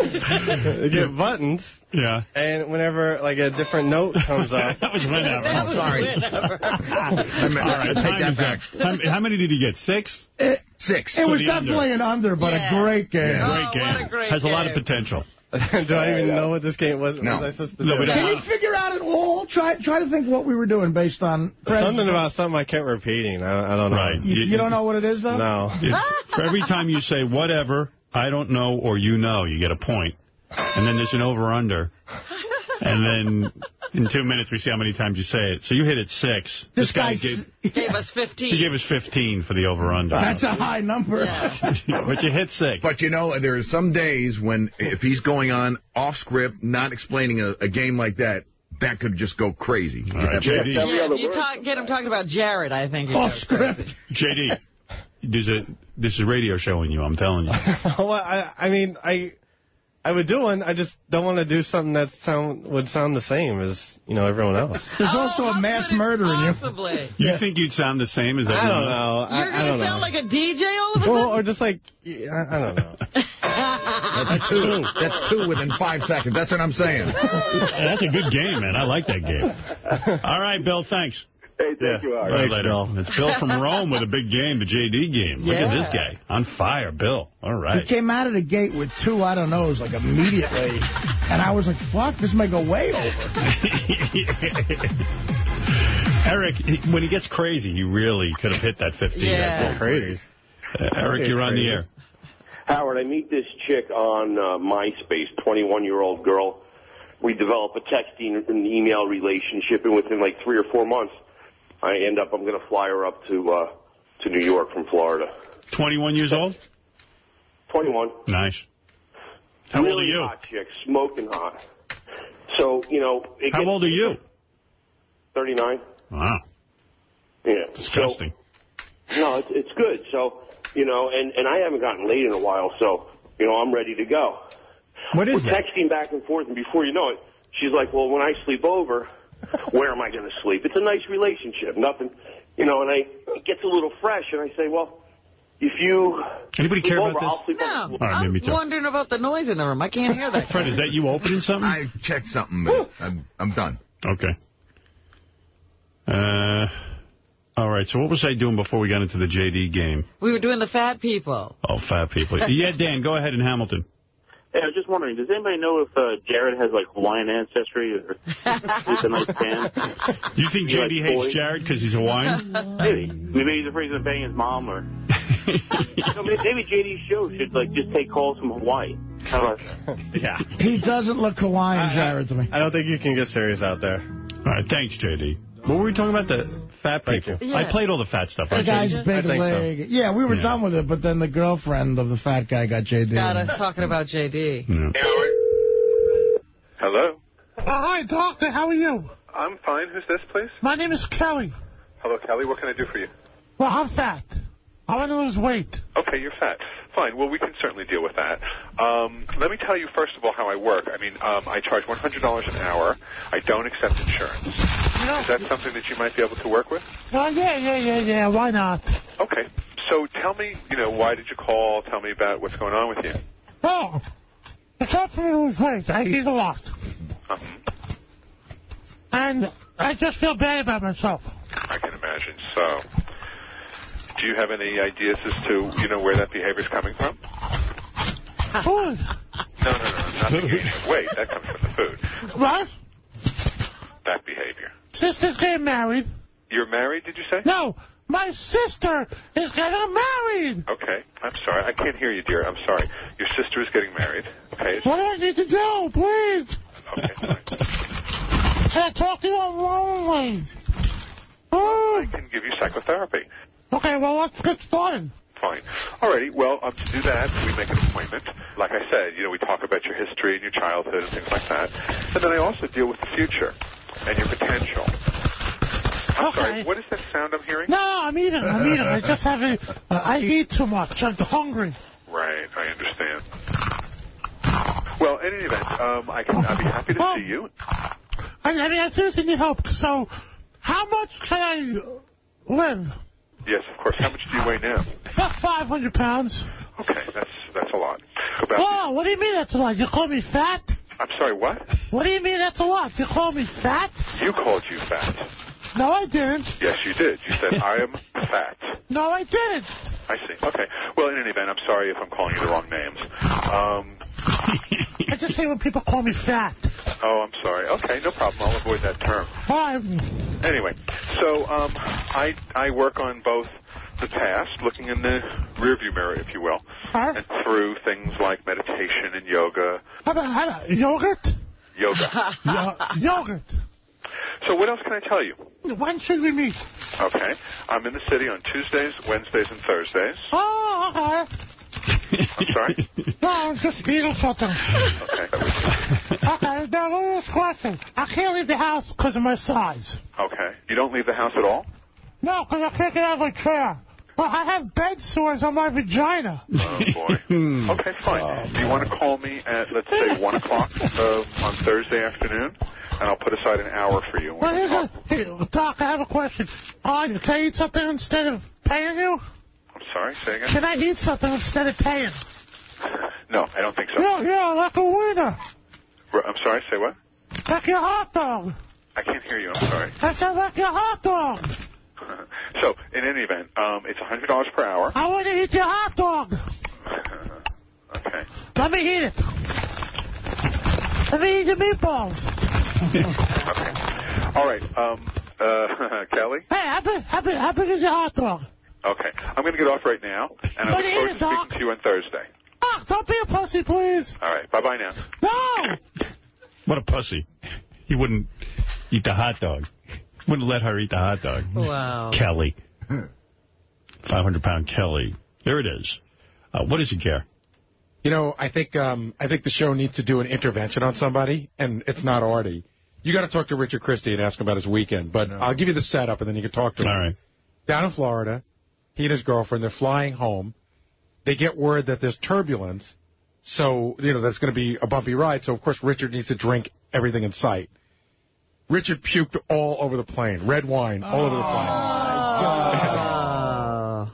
you get buttons. Yeah. And whenever like a different note comes up, that was whenever. That was sorry. whenever. All right, take that back. How, how many did he get? Six? Six. It So was the definitely an under, but Yeah. a great game. Yeah. Great Oh, game. what a great Has a lot of potential. do I even know what this game was? No. Was I supposed to No, do? Can you figure out it all? Try try to think what we were doing based on... Something about something I kept repeating. I, I don't know. Right. You, you don't know what it is, though? No. If- for every time you say whatever, I don't know, or you know, you get a point. And then there's an over-under. And then in two minutes, we see how many times you say it. So you hit it six. This guy guy's- gave, Gave us 15. he gave us 15 for the over-under. That's a high number. Yeah. but you hit six. But you know, there are some days when if he's going on off script, not explaining a, a game like that, that could just go crazy. All right, JD. Yeah, you talk, get him talking about Jared, I think. Off goes script. JD, there's a, this is radio showing you, I'm telling you. well, I, I mean, I, I would do one. I just don't want to do something that sound would sound the same as you know everyone else. There's Oh, also a oh, mass could it murder in you. Possibly. You think you'd sound the same as I everyone don't else? know. I, You're I going don't to know. sound like a DJ all of a sudden. Well, or just like I, I don't know. That's two. That's two within five seconds. That's what I'm saying. Yeah, that's a good game, man. I like that game. All right, Bill, thanks. Hey, thank you, Art. Thanks. Bill. It's Bill from Rome with a big game, the JD game. Look at this guy. On fire, Bill. All right. He came out of the gate with two I don't knows, like, immediately. And I was like, fuck, this may go way over. Eric, when he gets crazy, he really could have hit that 15. Yeah. That's crazy. Uh, Eric, you're on the air. Howard, I meet this chick on uh, MySpace, 21-year-old girl. We develop a texting and email relationship, and within like three or four months, I end up, I'm going to fly her up to uh, to New York from Florida. 21 years old? 21. Nice. How really old are you? hot chick, smoking hot. So, you know... It How old are you? 39. Wow. Yeah. Disgusting. So, no, it's, it's good. So, you know, and, and I haven't gotten laid in a while, so, you know, I'm ready to go. What is We're that? texting back and forth, and before you know it, she's like, well, when I sleep over, where am I going to sleep? It's a nice relationship. Nothing, you know, and I, it gets a little fresh, and I say, well, if you Anybody sleep care over, about this? I'll sleep No, on the floor. All right, I'm wondering about the noise in the room. I can't hear that. Fred, is that you opening something? I checked something. I'm, I'm done. Okay. Uh, all right, so what was I doing before we got into the JD game? We were doing the fat people. Oh, fat people. yeah, Dan, go ahead in Hamilton. Hey, I was just wondering, does anybody know if uh, Jared has like Hawaiian ancestry or he's a nice fan? You think JD like hates boys? Jared because he's Hawaiian? Maybe. Maybe he's afraid of banging his mom or... no, maybe, maybe JD's show should like just take calls from Hawaii. How about that? yeah. He doesn't look Hawaiian, Jared, to me. I don't think you can get serious out there. All right, thanks, JD. What were we talking about? The fat people. you. I played all the fat stuff. The right, guy's JD? big leg. Yeah, we were Yeah. done with it, but then the girlfriend of the fat guy got JD. Got us talking about JD. Hello. Uh, hi, doctor. How are you? I'm fine. Who's this, please? My name is Kelly. Hello, Kelly. What can I do for you? Well, I'm fat. I want to lose weight. Okay, you're fat. Fine. Well, we can certainly deal with that. Um, let me tell you, first of all, how I work. I mean, um, I charge $100 an hour. I don't accept insurance. Is that something that you might be able to work with? Well, yeah, yeah, yeah, yeah. Why not? Okay. So tell me, you know, why did you call? Tell me about what's going on with you. Well, it's hard for me to lose weight. I eat a lot. Uh-huh. And I just feel bad about myself. I can imagine. So, do you have any ideas as to, you know, where that behavior is coming from? Food. No, no, no, not the of weight. That comes from the food. What? That behavior. Sister's getting married. You're married, did you say? No, my sister is getting married. Okay. I'm sorry. I can't hear you, dear. I'm sorry. Your sister is getting married. Okay. What do I need to do, please? Okay. Can I talk to you lonely? I oh. can give you psychotherapy. Okay, well, let's get started. Fine. Alrighty. Well, um, to do that, we make an appointment. Like I said, you know, we talk about your history and your childhood and things like that. And then I also deal with the future and your potential. I'm sorry. What is that sound I'm hearing? No, I'm eating. I'm eating. I just haven't. Uh, I eat too much. I'm hungry. Right. I understand. Well, in any event, um, I can. I'd be happy to see you. I, I mean, I seriously need help. So, how much can I live? Yes, of course. How much do you weigh now? About 500 pounds. Okay, that's that's a lot. About. Whoa, what do you mean that's a lot? You call me fat? I'm sorry. What? What do you mean that's a lot? You call me fat? You called you fat. No, I didn't. Yes, you did. You said I am fat. No, I didn't. I see. Okay. Well, in any event, I'm sorry if I'm calling you the wrong names. Um, I just hate when people call me fat. oh, I'm sorry. Okay, no problem. I'll avoid that term. Why? Anyway, so um, I I work on both the past, looking in the rearview mirror, if you will, Huh? and through things like meditation and yoga. How about, how about yogurt? Yoga. Yo- yogurt. so what else can I tell you? When should we meet? Okay, I'm in the city on Tuesdays, Wednesdays, and Thursdays. Oh, okay. I'm sorry. No, I'm just eating something. Okay. Okay, now last question. I can't leave the house because of my size. Okay. You don't leave the house at all? No, because I can't get out of my chair. Well, I have bed sores on my vagina. Oh, boy. Okay, fine. Do you want to call me at, let's say, 1 o'clock uh, on Thursday afternoon? And I'll put aside an hour for you. Well, here's a, hey, Doc, I have a question. Uh, can I eat something instead of paying you? Sorry, say again? Can I eat something instead of paying? No, I don't think so. Yeah, yeah, like a winner. I'm sorry, say what? Like your hot dog. I can't hear you, I'm sorry. I said like your hot dog. So, in any event, um, it's $100 per hour. I want to eat your hot dog. Okay. Let me eat it. Let me eat your meatballs. okay. All right, um, uh, Kelly? Hey, how big, how big, how big is your hot dog? Okay. I'm going to get off right now, and I But look eat forward to speaking to you on Thursday. Doc, don't be a pussy, please. All right, bye-bye now. No! What a pussy. He wouldn't eat the hot dog. Wouldn't let her eat the hot dog. Wow. Kelly. 500-pound Kelly. There it is. Uh, what does he care? You know, I think um, I think the show needs to do an intervention on somebody, and it's not Artie. You got to talk to Richard Christie and ask him about his weekend. But I'll give you the setup, and then you can talk to him. All right. Down in Florida, he and his girlfriend, they're flying home. They get word that there's turbulence, so, you know, that's going to be a bumpy ride. So, of course, Richard needs to drink everything in sight. Richard puked all over the plane. Red wine all over the plane. Oh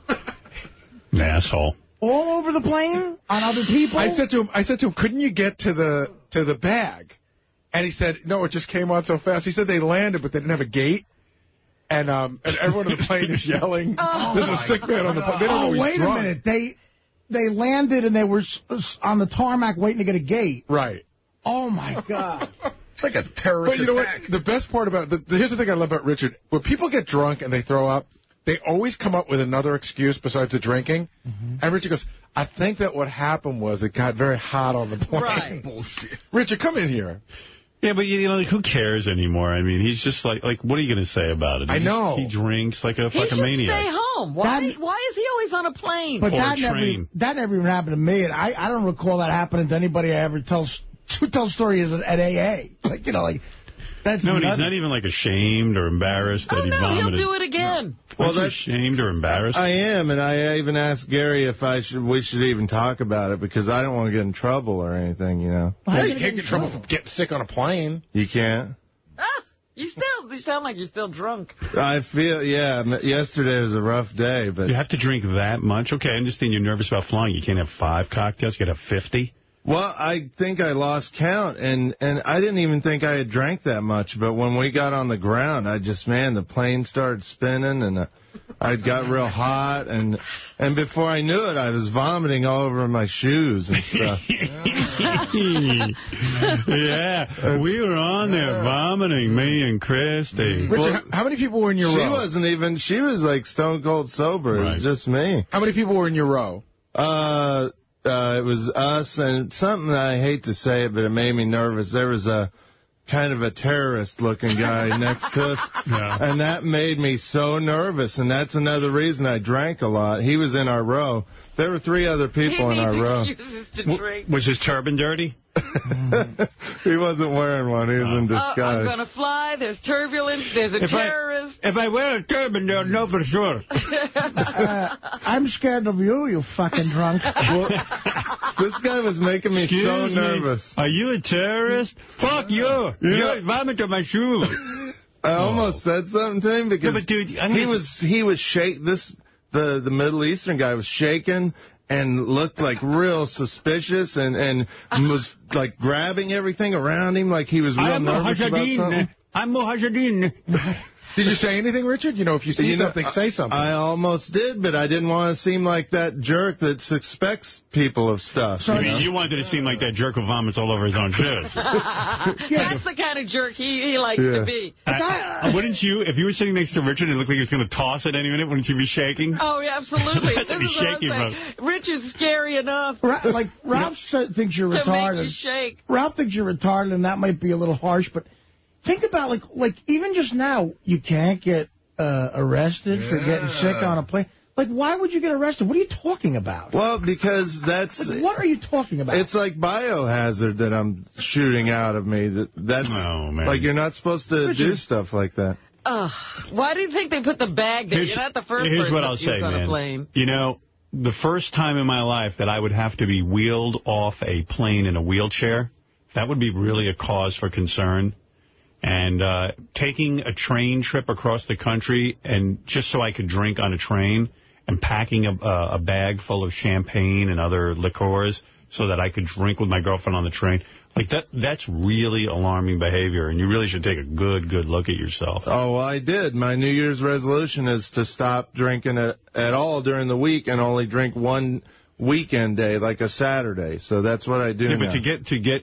An asshole. All over the plane? On other people? I said to him, I said to him, couldn't you get to the to the bag? And he said, no, it just came on so fast. He said they landed, but they didn't have a gate. And um, and everyone on the plane is yelling. Oh, There's a sick man on the plane. They don't oh, know he's wait drunk. a minute. They they landed and they were s- s- on the tarmac waiting to get a gate. Right. Oh, my God. It's like a terrorist But you know attack. what? The best part about the, here's the thing I love about Richard. When people get drunk and they throw up, they always come up with another excuse besides the drinking. And Richard goes, I think that what happened was it got very hot on the plane. Right. Bullshit. Richard, come in here. Yeah, but you know, like, who cares anymore? I mean, he's just like, like, what are you going to say about it? He I just- know. he drinks like a He fucking should maniac. stay home. Why, why is he always on a plane? But that never, that never even happened to me, and I, I don't recall that happening to anybody I ever tell to tell stories at, at AA. Like you know, like that's no, and he's not even like ashamed or embarrassed that he Oh, no, he'll vomited. do it again. Well, that's ashamed or embarrassed. I am, and I even asked Gary if I should, we should even talk about it because I don't want to get in trouble or anything, you know. Yeah, you can't get in trouble for getting sick on a plane. You can't. Ah, you still, you sound like you're still drunk. I feel, yeah, yesterday was a rough day, but... You have to drink that much? Okay, I understand you're nervous about flying. You can't have five cocktails. You got to have 50. Well, I think I lost count, and, and I didn't even think I had drank that much. But when we got on the ground, I just, man, the plane started spinning, and uh, I got real hot, and and before I knew it, I was vomiting all over my shoes and stuff. yeah, we were on there vomiting, me and Christy. Richard, how- how many people were in your she row? She wasn't even, she was like stone cold sober. It was just me. How many people were in your row? Uh, uh, it was us, and something I hate to say it, but it made me nervous. There was a kind of a terrorist-looking guy next to us, and that made me so nervous. And that's another reason I drank a lot. He was in our row. There were three other people in our row. Was his turban dirty? he wasn't wearing one. He was in Uh, disguise. I'm going to fly. There's turbulence. There's a If I- terrorist. If I wear a turban, they'll know for sure. Uh, I'm scared of you, you fucking drunk. this guy was making me so Excuse me, nervous. Are you a terrorist? Fuck you. You vomit on my shoes. I almost said something to him because he was he was shake this the the Middle Eastern guy was shaking and looked like real suspicious and and was like grabbing everything around him like he was real nervous about something. I'm Mujahideen. Did you say anything, Richard? You know, if you see You know, something, say something. I almost did, but I didn't want to seem like that jerk that suspects people of stuff. I you mean, you wanted to seem like that jerk who vomits all over his own shoes. That's the kind of jerk he, he likes Yeah. to be. Uh, wouldn't you, if you were sitting next to Richard and it looked like he was going to toss at any minute, wouldn't you be shaking? Oh, yeah, absolutely. That's this he's what I'm shaking saying. Richard's scary enough Ra- like Ralph sa- thinks you're retarded. to retarded. make you shake. Ralph thinks you're retarded, and that might be a little harsh, but think about like like even just now, you can't get uh, arrested for getting sick on a plane. Like, why would you get arrested? What are you talking about? Well, because that's Like, what are you talking about? It's like biohazard that I'm shooting out of me. That that's Oh, man. like you're not supposed to do stuff like that. Ugh. Why do you think they put the bag there? Here's- You're not the first Here's person what I'll say, man. a plane. You know, the first time in my life that I would have to be wheeled off a plane in a wheelchair, that would be really a cause for concern. And uh, taking a train trip across the country and just so I could drink on a train and packing a, a a bag full of champagne and other liqueurs so that I could drink with my girlfriend on the train. Like, that that's really alarming behavior, and you really should take a good, good look at yourself. Oh, well, I did. My New Year's resolution is to stop drinking at, at all during the week and only drink one weekend day, like a Saturday. So that's what I do Yeah, now. but to get to get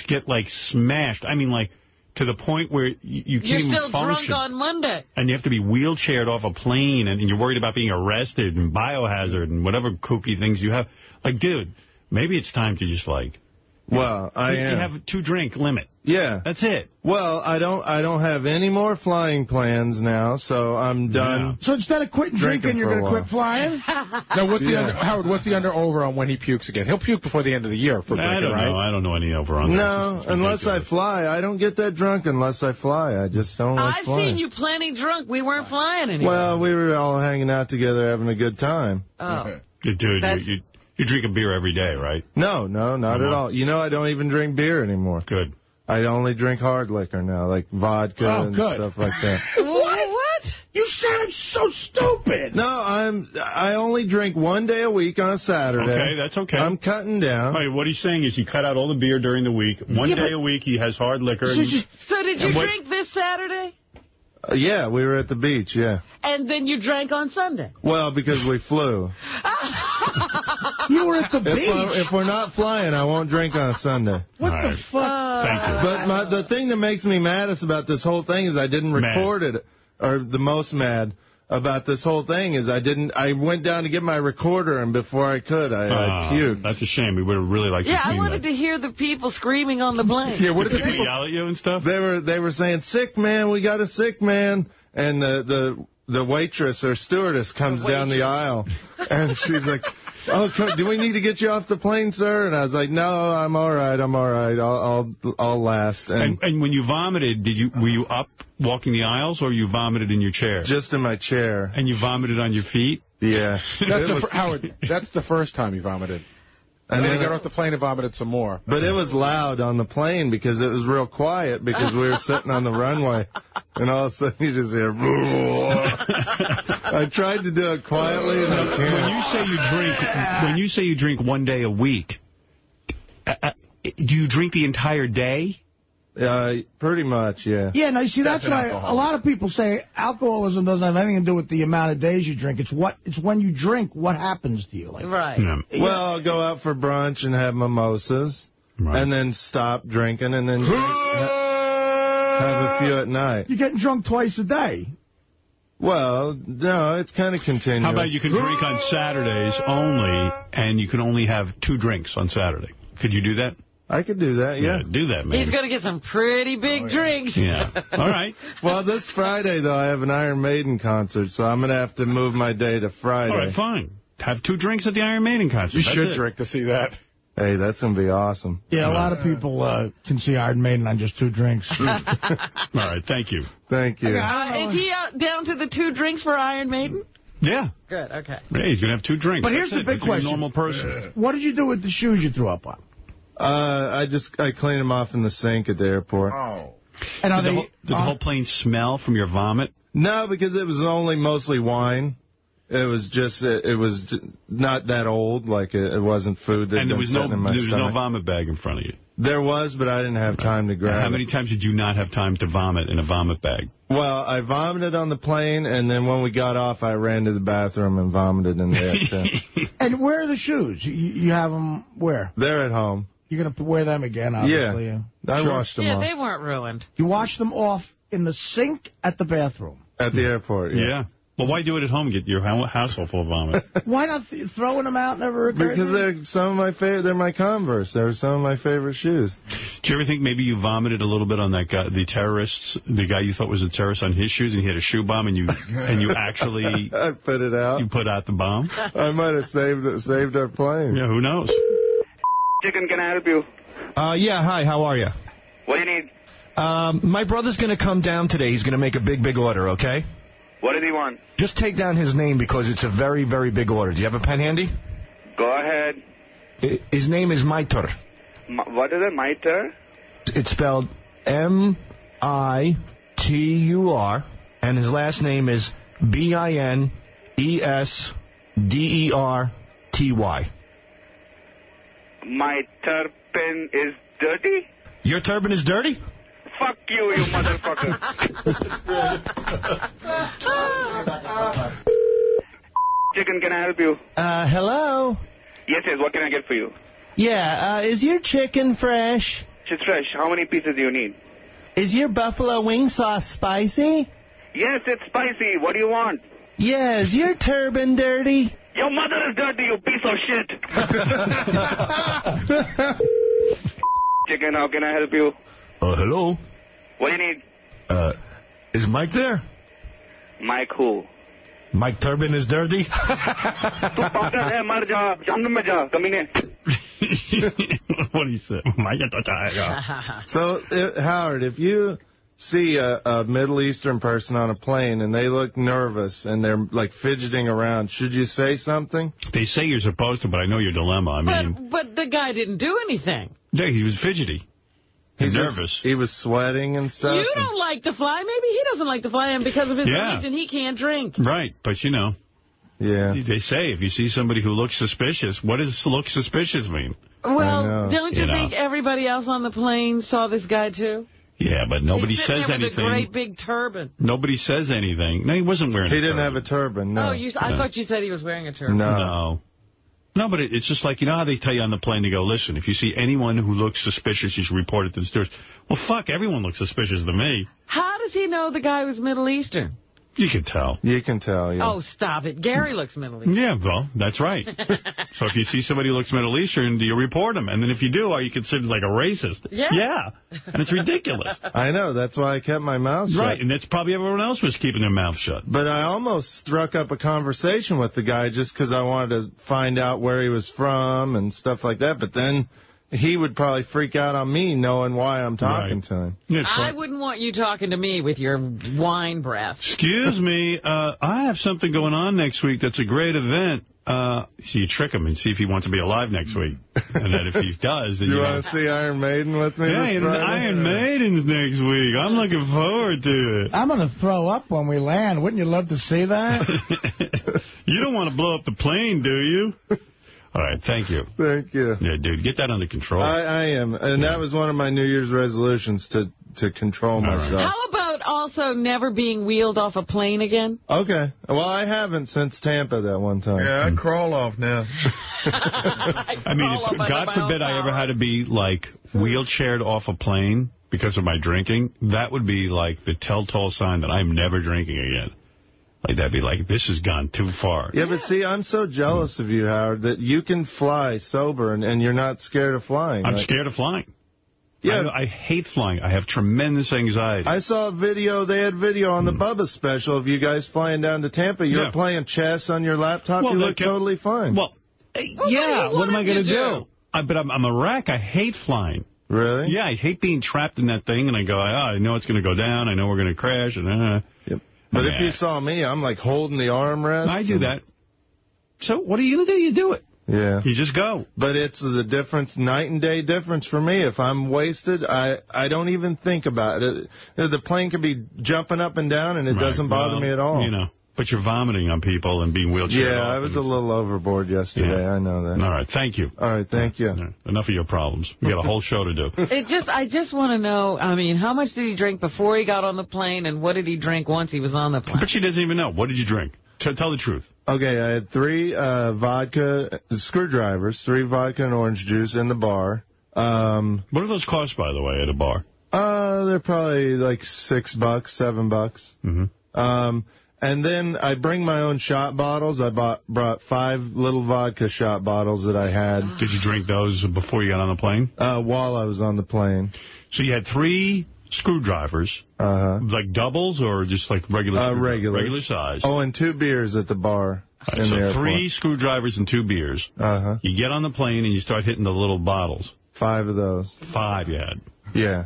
to get like smashed, I mean, like to the point where you, you can't You're even still drunk function, on Monday. and you have to be wheelchaired off a plane, and you're worried about being arrested and biohazard and whatever kooky things you have. Like, dude, maybe it's time to just like. Well, I you, am. You have a two drink limit. Yeah. That's it. Well, I don't I don't have any more flying plans now, so I'm done. So instead of quitting Drinking drinking, you're going to quit flying? Now, what's the under, Howard? What's the under over on when he pukes again? He'll puke before the end of the year for I drinking, don't right? know. I don't know any over on that. No, unless I fly. I don't get that drunk unless I fly. I just don't like I've flying. seen you plenty drunk. We weren't flying anymore. Well, we were all hanging out together having a good time. oh. Dude, you, you, you drink a beer every day, right? No, no, not No at all. You know, I don't even drink beer anymore. Good. I only drink hard liquor now, like vodka Oh, and good. stuff like that. What? What? You sound so stupid. No, I'm. I only drink one day a week on a Saturday. Okay, that's okay. I'm cutting down. All right, what he's saying is he cut out all the beer during the week. One Yeah, day a week he has hard liquor. So and- So did you And what- drink this Saturday? Uh, yeah, we were at the beach. Yeah. And then you drank on Sunday? Well, because we flew. You were at the If, beach. I, if we're not flying, I won't drink on Sunday. what All the right. fuck? Thank you. But my, the thing that makes me maddest about this whole thing is I didn't Mad. record it, or the most mad. Uh, about this whole thing is I didn't. I went down to get my recorder, and before I could, I, I Oh, puked. That's a shame. We would have really liked Yeah, to I see wanted to hear the people screaming on the plane. Yeah, what did they yell at you and stuff? They were they were saying, "Sick man, we got a sick man," and the the the waitress or stewardess comes down the aisle, and she's like. Oh, co- do we need to get you off the plane, sir? And I was like, no, I'm all right, I'm all right, I'll I'll, I'll last. And, And, and when you vomited, did you were you up walking the aisles, or you vomited in your chair? just in my chair. And you vomited on your feet? Yeah. That's It was- Howard. That's the first time you vomited. And And then then he got off the plane and vomited some more. But it was loud on the plane because it was real quiet because we were sitting on the runway, and all of a sudden you just hear. I tried to do it quietly, and I When can't. you say you drink, when you say you drink one day a week, uh, uh, do you drink the entire day? Uh, pretty much, yeah. Yeah, no, you see, that's, That's why alcoholic. a lot of people say alcoholism doesn't have anything to do with the amount of days you drink. It's what it's when you drink, what happens to you. Like, Right. Well, I'll go out for brunch and have mimosas, and then stop drinking, and then drink, ha- have a few at night. You're getting drunk twice a day. Well, no, it's kind of continuous. How about you can drink on Saturdays only, and you can only have two drinks on Saturday? Could you do that? I could do that, yeah. do that, man. He's going to get some pretty big drinks. Yeah. All right. Well, this Friday, though, I have an Iron Maiden concert, so I'm going to have to move my day to Friday. All right, fine. Have two drinks at the Iron Maiden concert. You That's should it. drink to see that. Hey, that's going to be awesome. Yeah, a lot of people uh, can see Iron Maiden on just two drinks. All right, thank you. Thank you. Uh, is he out down to the two drinks for Iron Maiden? Yeah. Good, okay. Hey, he's going to have two drinks. But here's the it. big He's a question. normal person. What did you do with the shoes you threw up on? Uh, I just I clean them off in the sink at the airport. Oh. And are did, the whole, did the whole plane smell from your vomit? No, because it was only mostly wine. It was just it, it was j- not that old. Like it, it wasn't food that And there was no sitting in there was no vomit bag in front of you. There was, but I didn't have time to grab How it. many times did you not have time to vomit in a vomit bag? Well, I vomited on the plane, and then when we got off, I ran to the bathroom and vomited in there, too. And where are the shoes? You, you have them where? They're at home. You're going to wear them again, obviously. Yeah. I Sure. washed them Yeah, off. they weren't ruined. You wash them off in the sink at the bathroom. At the airport, yeah. Yeah. Well, why do it at home? Get your hou- house full of vomit. Why not th throwing them out never occurred? Because they're some of my favorite. They're my Converse. They're some of my favorite shoes. Do you ever think maybe you vomited a little bit on that guy, the terrorists, the guy you thought was a terrorist on his shoes, and he had a shoe bomb, and you and you actually I put it out. you put out the bomb? I might have saved saved our plane. Yeah, who knows? Chicken, can I help you? Uh, yeah, hi, how are you? What do you need? Um, my brother's going to come down today. He's going to make a big, big order, okay? What did he want? Just take down his name because it's a very, very big order. Do you have a pen handy? Go ahead. I- His name is Maitur. M- what is it, Mitre? It's spelled M-I-T-U-R, and his last name is E B-I-N-E-S-D-E-R-T-Y. My turpin is dirty? Your turban is dirty? Fuck you, you motherfucker. Chicken, can I help you? Uh, hello? Yes, yes, what can I get for you? Yeah, uh, is your chicken fresh? It's fresh. How many pieces do you need? Is your buffalo wing sauce spicy? Yes, it's spicy. What do you want? Yeah, is your turban dirty? Your mother is dirty, you piece of shit. Chicken, how can I help you? Uh, hello? What do you need? Uh, is Mike there? Mike who? Mike Turbin is dirty? what do you say? so, uh, Howard, if you see a, a Middle Eastern person on a plane and they look nervous and they're like fidgeting around, should you say something? They say you're supposed to, but I know your dilemma. I mean, But, but the guy didn't do anything. yeah, he was fidgety. He and just- nervous. he was sweating and stuff. You don't like to fly. Maybe he doesn't like to fly, and because of his Yeah. religion, he can't drink. Right, but you know. Yeah. They say if you see somebody who looks suspicious, what does look suspicious mean? Well, don't you, You know. think everybody else on the plane saw this guy, too? Yeah, but nobody He's sitting says there with anything. a great big turban. Nobody says anything. No, he wasn't wearing He a didn't turban. have a turban, no. Oh, you, I No. thought you said he was wearing a turban. No. No, but it, it's just like, you know how they tell you on the plane to go, listen, if you see anyone who looks suspicious, you should report it to the stewards. Well, fuck, everyone looks suspicious to me. How does he know the guy was Middle Eastern? You can tell. You can tell, yeah. Oh, stop it. Gary looks Middle Eastern. Yeah, well, that's right. so if you see somebody who looks Middle Eastern, do you report them? And then if you do, are you considered like a racist? Yeah. Yeah. And it's ridiculous. I know. That's why I kept my mouth shut. Right, and that's probably everyone else was keeping their mouth shut. But I almost struck up a conversation with the guy just because I wanted to find out where he was from and stuff like that. But then he would probably freak out on me knowing why I'm talking to him. I wouldn't want you talking to me with your wine breath. Excuse me, uh, I have something going on next week that's a great event. Uh, so you trick him and see if he wants to be alive next week. And then if he does, then You you, want to see Iron Maiden with me Yeah, this and Friday? Iron Maiden's next week. I'm looking forward to it. I'm going to throw up when we land. Wouldn't you love to see that? You don't want to blow up the plane, do you? All right, thank you. Thank you. Yeah, dude, get that under control. I, I am. And that was one of my New Year's resolutions to, to control myself. How about also never being wheeled off a plane again? Okay. Well, I haven't since Tampa that one time. Yeah, I hmm. crawl off now. I mean, if, God forbid I ever had to be, like, wheelchaired off a plane because of my drinking, that would be, like, the telltale sign that I'm never drinking again. Like, that'd be like, this has gone too far. Yeah, but see, I'm so jealous of you, Howard, that you can fly sober and, and you're not scared of flying. I'm Like, scared of flying. Yeah. I, I hate flying. I have tremendous anxiety. I saw a video, they had video on the hmm. Bubba special of you guys flying down to Tampa. You. Yeah. were playing chess on your laptop. Well, you look, look totally fine. Well, eh, yeah, what am I going to do? I, but I'm, I'm a wreck. I hate flying. Really? Yeah, I hate being trapped in that thing, and I go, oh, I know it's going to go down. I know we're going to crash. And uh, But if you saw me, I'm like holding the armrest. I do that. So what are you going to do? You do it. Yeah. You just go. But it's a difference, night and day difference for me. If I'm wasted, I, I don't even think about it. The plane could be jumping up and down, and it Right. doesn't bother Well, me at all. You know, but you're vomiting on people and being wheelchaired yeah, off I was a little overboard yesterday. Yeah. I know that. All right, thank you. All right, thank you. Enough of your problems. We got a whole show to do. It just, I just want to know, I mean, how much did he drink before he got on the plane, and what did he drink once he was on the plane? But she doesn't even know. What did you drink? Tell the truth. Okay, I had three uh, vodka screwdrivers, three vodka and orange juice in the bar. Um, what do those cost, by the way, at a bar? Uh, they're probably like six bucks, seven bucks. Mm-hmm. Um, and then I bring my own shot bottles. I bought brought five little vodka shot bottles that I had. Did you drink those before you got on the plane? Uh, while I was on the plane. So you had three screwdrivers, uh-huh. like doubles or just like regular Uh, screwdri- regulars. regular size? Oh, and two beers at the bar. All right, in so the three screwdrivers and two beers. Uh-huh. You get on the plane and you start hitting the little bottles. Five of those. Five you had. Yeah.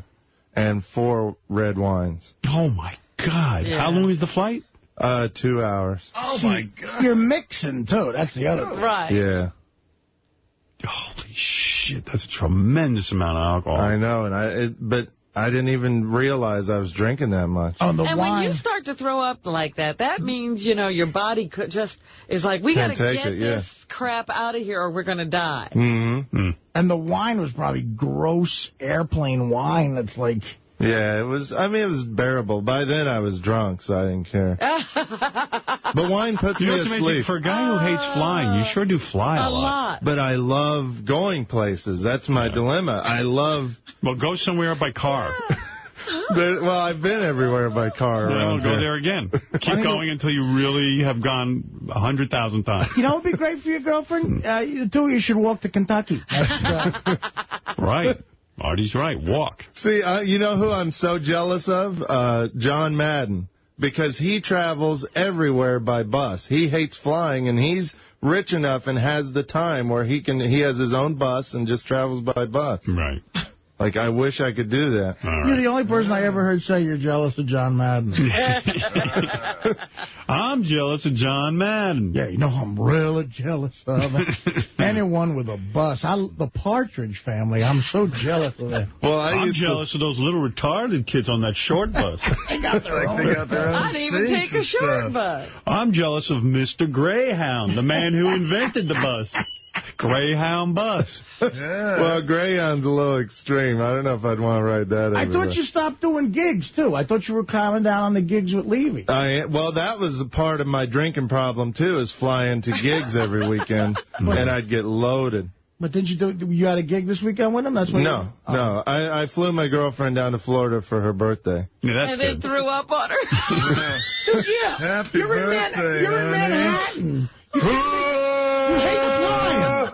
And four red wines. Oh, my God. Yeah. How long is the flight? Uh, two hours. Oh, my God. You're mixing, too. That's the other thing. Right. Yeah. Holy shit, that's a tremendous amount of alcohol. I know, and I it, but I didn't even realize I was drinking that much. Oh, the and when you start to throw up like that, that means, you know, your body could just is like, we got to get it, yeah. this crap out of here or we're going to die. Mm-hmm. And the wine was probably gross airplane wine that's like... Yeah, it was, I mean, it was bearable. By then I was drunk, so I didn't care. But wine puts You know me what's amazing? asleep. For a guy who hates flying, you sure do fly a, a lot. But I love going places. That's my dilemma. I love... Well, go somewhere by car. There, well, I've been everywhere by car. Then around we'll go here. there again. Keep going until you really have gone a 100,000 times. You know what would be great for your girlfriend? Uh, the two of you should walk to Kentucky. Uh, Right. Artie's right. Walk. See, uh, you know who I'm so jealous of? Uh, John Madden. Because he travels everywhere by bus. He hates flying, and he's rich enough and has the time where he can he has his own bus and just travels by bus. Right. Like, I wish I could do that. You're the only person I ever heard say you're jealous of John Madden. I'm jealous of John Madden. Yeah, you know I'm really jealous of? Anyone with a bus. I, the Partridge family, I'm so jealous of them. Well, I I'm used to- jealous of those little retarded kids on that short bus. They got their Like they got their own I didn't even take a short stuff. bus. I'm jealous of Mr. Greyhound, the man who invented the bus. Greyhound bus. Yeah. Well, Greyhound's a little extreme. I don't know if I'd want to ride that. I everywhere. thought you stopped doing gigs, too. I thought you were climbing down on the gigs with Levy. I, well, that was a part of my drinking problem, too, is flying to gigs every weekend, and I'd get loaded. But didn't you do? You had a gig this weekend with him? That's what. No, you, oh. no. I, I flew my girlfriend down to Florida for her birthday. Yeah, and then threw up on her. yeah. Happy You're in, Man- birthday, you're in honey. Manhattan. You, you hate flying.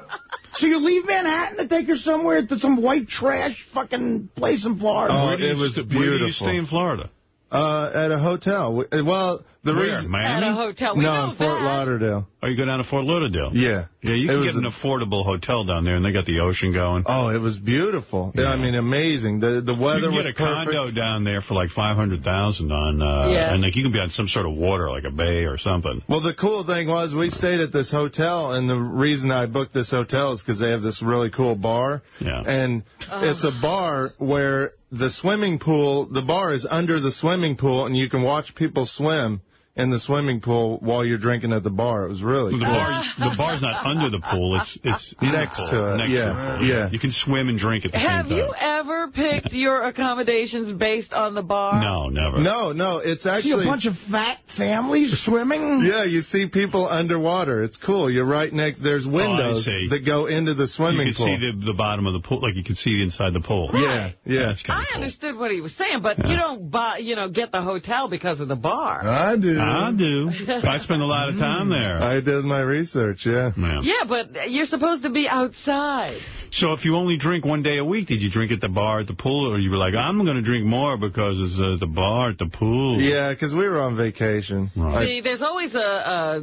So you leave Manhattan to take her somewhere to some white trash fucking place in Florida. Oh, Where do you it was beautiful. Where do you stay in Florida? Uh, at a hotel. Well, the Where, reason Miami? At a hotel. We no, in Fort that. Lauderdale. Oh, you go down to Fort Lauderdale? Yeah. Yeah, you It can was get an a- affordable hotel down there, and they got the ocean going. Oh, it was beautiful. Yeah. I mean, amazing. The the you weather can was get a perfect. condo down there for like five hundred thousand on, uh, Yeah. and like you can be on some sort of water, like a bay or something. Well, the cool thing was we stayed at this hotel, and the reason I booked this hotel is because they have this really cool bar. Yeah. And it's a bar where the swimming pool, the bar is under the swimming pool, and you can watch people swim in the swimming pool while you're drinking at the bar. It was really The cool. bar, the bar's not under the pool; it's it's Next pool, to it, next yeah, to yeah. You can swim and drink at the Have same time. Have you ever picked your accommodations based on the bar? No, never. No, no, it's See a bunch of fat families swimming. yeah, you see people underwater. It's cool. You're right next. There's oh, windows Oh, that go into the swimming pool. You can pool. see the the bottom of the pool, like you can see inside the pool. yeah, yeah. That's I cool. understood what he was saying, but you don't buy, you know, get the hotel because of the bar. I do. I do. I spend a lot of time there. I did my research. Yeah. Yeah. Yeah, but you're supposed to be outside. So if you only drink one day a week, did you drink at the bar at the pool, or you were like, I'm going to drink more because it's uh, the bar at the pool? Yeah, because we were on vacation. Right. See, there's always a, a,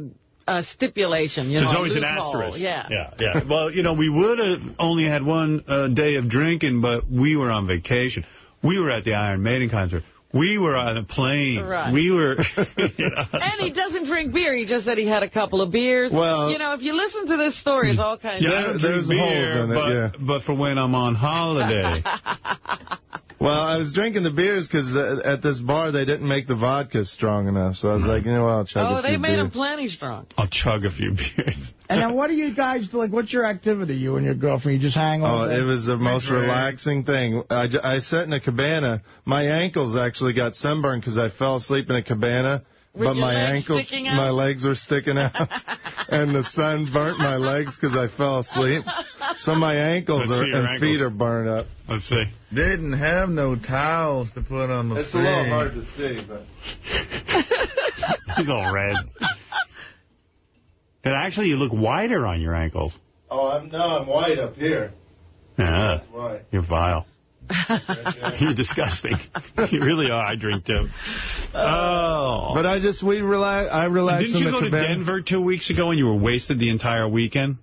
a stipulation. You There's know, always an asterisk. Yeah. yeah, yeah. Well, you know, we would have only had one uh, day of drinking, but we were on vacation. We were at the Iron Maiden concert. We were on a plane. Right. We were. you know, And he doesn't drink beer. He just said he had a couple of beers. Well- you know, if you listen to this story, it's all kinds yeah, of... don't there's beer, holes in it, but, yeah. but for when I'm on holiday. Well, I was drinking the beers because at this bar they didn't make the vodka strong enough. So I was like, you know what, I'll chug Oh, a they made beers. him plenty strong. I'll chug a few beers. And then what do you guys do? Like, what's your activity, you and your girlfriend? You just hang all Oh, day? it was the most relaxing thing. I, I sat in a cabana. My ankles actually got sunburned because I fell asleep in a cabana. With but my legs ankles, out? my legs were sticking out, and the sun burnt my legs because I fell asleep. So my ankles are, and ankles. feet are burned up. Let's see. Didn't have no towels to put on the It's thing. a little hard to see, but He's all red. And actually, you look whiter on your ankles. oh, I'm no, I'm white up here. Yeah, That's why. you're vile. You're disgusting. you really are. I drink too. Oh. But I just we relax. I relaxed Didn't you the go to cabana. Denver two weeks ago and you were wasted the entire weekend?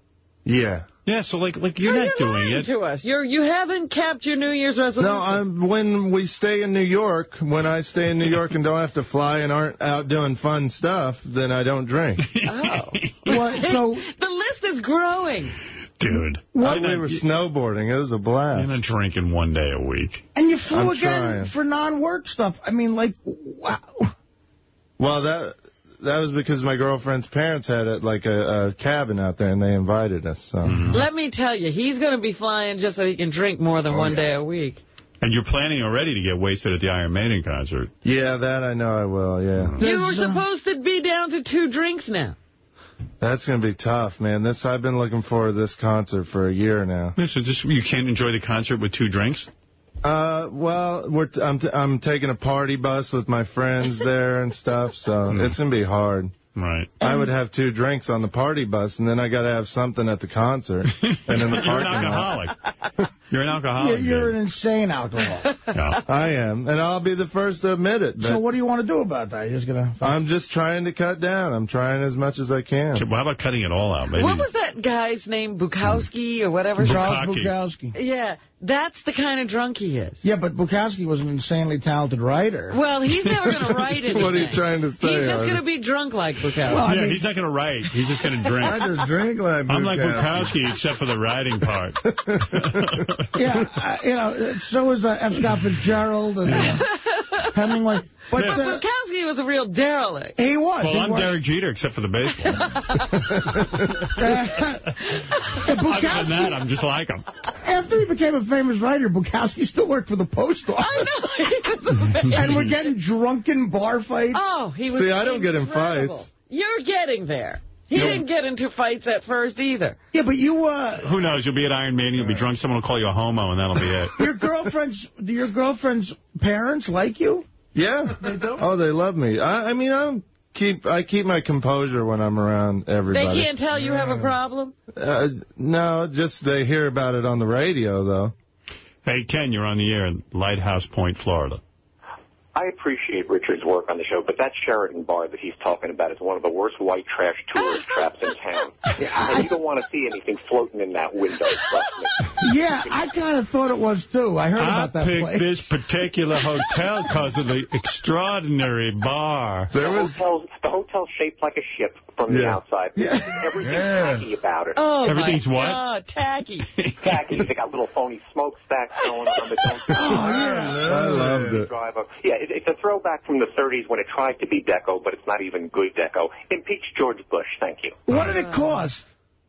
Yeah. Yeah, so like like you're So not doing lying it. to us. You're, you haven't kept your New Year's resolution. No, I'm, when we stay in New York, when I stay in New York and don't have to fly and aren't out doing fun stuff, then I don't drink. Oh. What, so, the list is growing. Dude. What? We were snowboarding. It was a blast. You're not drinking one day a week. and you flew I'm again trying. for non-work stuff. I mean, like, wow. Well, that that was because my girlfriend's parents had a, like a, a cabin out there, and they invited us. So. Mm-hmm. Let me tell you, he's going to be flying just so he can drink more Oh, than one day a week. And you're planning already to get wasted at the Iron Maiden concert. Yeah, that I know I will. Yeah, You were supposed to be down to two drinks now. That's gonna be tough, man. This I've been looking for this concert for a year now. Listen, just you can't enjoy the concert with two drinks. Uh, well, we're t- I'm t- I'm taking a party bus with my friends there and stuff, so it's gonna be hard. Right. I would have two drinks on the party bus, and then I got to have something at the concert and in the You're an parking lot. alcoholic. You're an You're, alcoholic. you're an insane alcoholic. Yeah. I am, and I'll be the first to admit it. But so what do you want to do about that? You're just going to... I'm just trying to cut down. I'm trying as much as I can. Well, how about cutting it all out? Maybe. What was that guy's name? Bukowski hmm. or whatever? Charles Bukowski. Bukowski. Yeah, that's the kind of drunk he is. Yeah, but Bukowski was an insanely talented writer. Well, he's never going to write anything. What are you trying to say? He's just going to be drunk like Bukowski. Well, yeah, mean- he's not going to write. He's just going to drink. I just drink like Bukowski. I'm like Bukowski. Bukowski, except for the writing part. yeah, uh, you know, so is uh, F. Scott Fitzgerald and uh, Hemingway. But Yeah. Uh, Bukowski was a real derelict. he was. Well, he I'm was. Derek Jeter, except for the baseball. Uh, Other than that, I'm just like him. after he became a famous writer, Bukowski still worked for the post office. I know. He was amazing. and we're getting drunken bar fights. Oh, he was See, I don't get in incredible. fights. You're getting there. He didn't get into fights at first either. Yeah, but you, uh, Who knows? You'll be at Iron Maiden, you'll be drunk, someone will call you a homo, and that'll be it. your girlfriend's, do your girlfriend's parents like you? Yeah. They do? Oh, they love me. I, I mean, I'm keep I keep my composure when I'm around everybody. They everybody. can't tell you have a problem? Uh, no, just they hear about it on the radio, though. Hey, Ken, you're on the air in Lighthouse Point, Florida. I appreciate Richard's work on the show, but that Sheraton bar that he's talking about is one of the worst white trash tourist traps in town. Yeah, And you don't want to see anything floating in that window, trust. Yeah, I kind of thought it was, too. I heard I about that place. I picked this particular hotel because of the extraordinary bar. the hotel's the hotel's shaped like a ship from the Yeah. outside. Everything's Yeah. tacky about it. Oh, Everything's my what? God, tacky. tacky. They got little phony smokestacks going on. That oh, don't I loved it. Yeah, it, it's a throwback from the 30s when it tried to be deco, but it's not even good deco. Impeach George Bush. Thank you. What did it cost?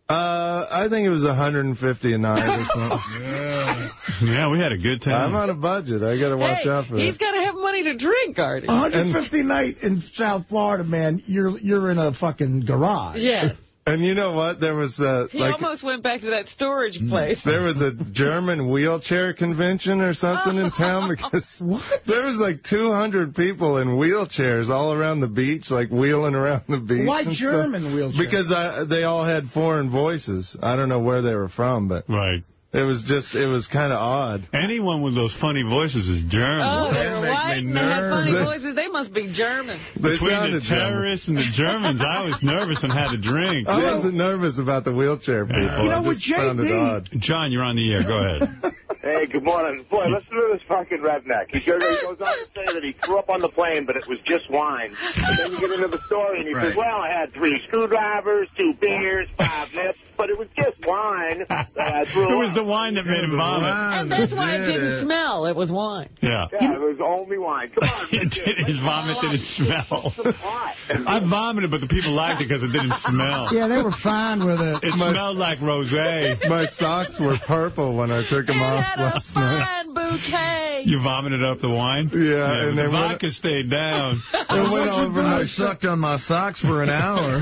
Uh, I think it was 150 a night or something. Yeah, yeah, we had a good time. I'm on a budget. I got to watch hey, out for he's that. He's got to have money to drink, Artie. 150 night in South Florida, man. You're you're in a fucking garage. Yeah. And you know what? There was a... He like almost went back to that storage place. there was a German wheelchair convention or something in town because there was like 200 people in wheelchairs all around the beach, like wheeling around the beach. Why German stuff. wheelchair? Because I, they all had foreign voices. I don't know where they were from, but right. It was just, it was kind of odd. Anyone with those funny voices is German. Oh, they were white and they had funny voices. They must be German. They Between the sounded German. terrorists and the Germans, I was nervous and had a drink. I wasn't nervous about the wheelchair people. I just found it odd. John, you're on the air. Go ahead. Hey, good morning. Boy, listen to this fucking redneck. He goes, he goes on to say that he threw up on the plane, but it was just wine. And then you get into the story, and he Right. says, well, I had three screwdrivers, two beers, five nips, but it was just wine that I threw It was up. the wine that made him vomit. And that's why it didn't smell. It was wine. Yeah. Yeah, it was only wine. Come on, It did, his vomit didn't smell. I vomited, but the people liked it because it didn't smell. Yeah, they were fine with it. It smelled like rosé. My socks were purple when I took them off last night. Fine bouquet. You vomited up the wine? Yeah, and the they went- vodka stayed down. It went over my sucked on my socks for an hour.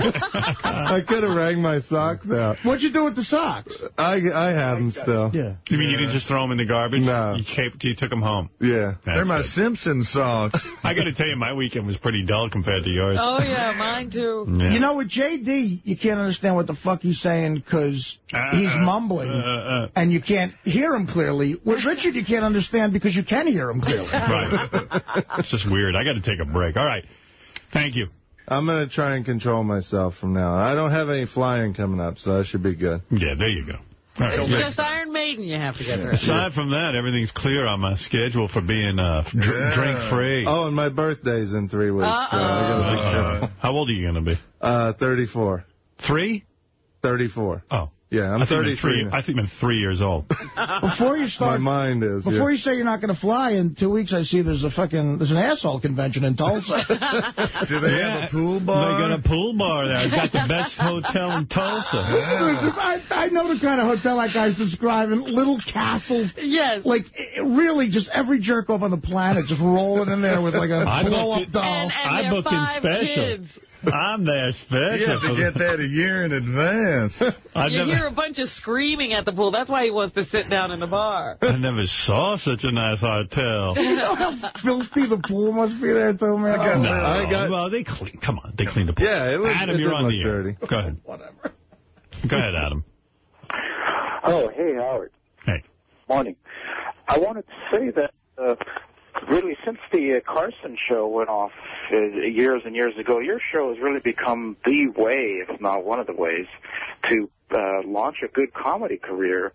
I could have rang my socks out. What'd you do with the socks? I, I have them still. Yeah. You mean you didn't just throw them in the garbage? No. You, kept, you took them home? Yeah. They're my Simpson socks. I got to tell you, my weekend was pretty dull compared to yours. Oh, yeah, mine too. Yeah. You know, with J.D., you can't understand what the fuck he's saying because he's uh, mumbling uh, uh. and you can't hear him clearly. With Richard, you can't understand because you can hear him clearly. Right. It's just weird. I got to take a break. All right. Thank you. I'm going to try and control myself from now on. I don't have any flying coming up, so I should be good. Yeah, there you go. All right. It's just Iron Maiden you have to get through. Aside from that, everything's clear on my schedule for being uh, dr- drink free. Oh, and my birthday's in three weeks, so I got to be careful. How old are you going to be? Uh, 34. Three? 34. Oh. Yeah, I'm I think 33 three. I think I'm three years old. Before you start, My mind is, before yeah. you say you're not going to fly in two weeks, I see there's a fucking there's an asshole convention in Tulsa. Do they have a pool bar? They got a pool bar there. I got the best hotel in Tulsa. I, I know the kind of hotel that guy's describing. Little castles. Yes. Like, it, really, just every jerk off on the planet just rolling in there with like a I booked blow-up it- doll. And, and I their booked in special. kids. I'm there special. You have to get that a year in advance. I You never, hear a bunch of screaming at the pool. That's why he wants to sit down in the bar. I never saw such a nice hotel. you know how filthy the pool must be there, too, man? got- Oh, No, I got- well, they clean. Come on, they clean the pool. Yeah, it was. Adam, it you're on look the air. dirty. Go ahead. Whatever. Go ahead, Adam. Oh, hey, Howard. Hey. Morning. I wanted to say that uh, really since the uh, Carson show went off uh, years and years ago, your show has really become the way, if not one of the ways, to uh, launch a good comedy career.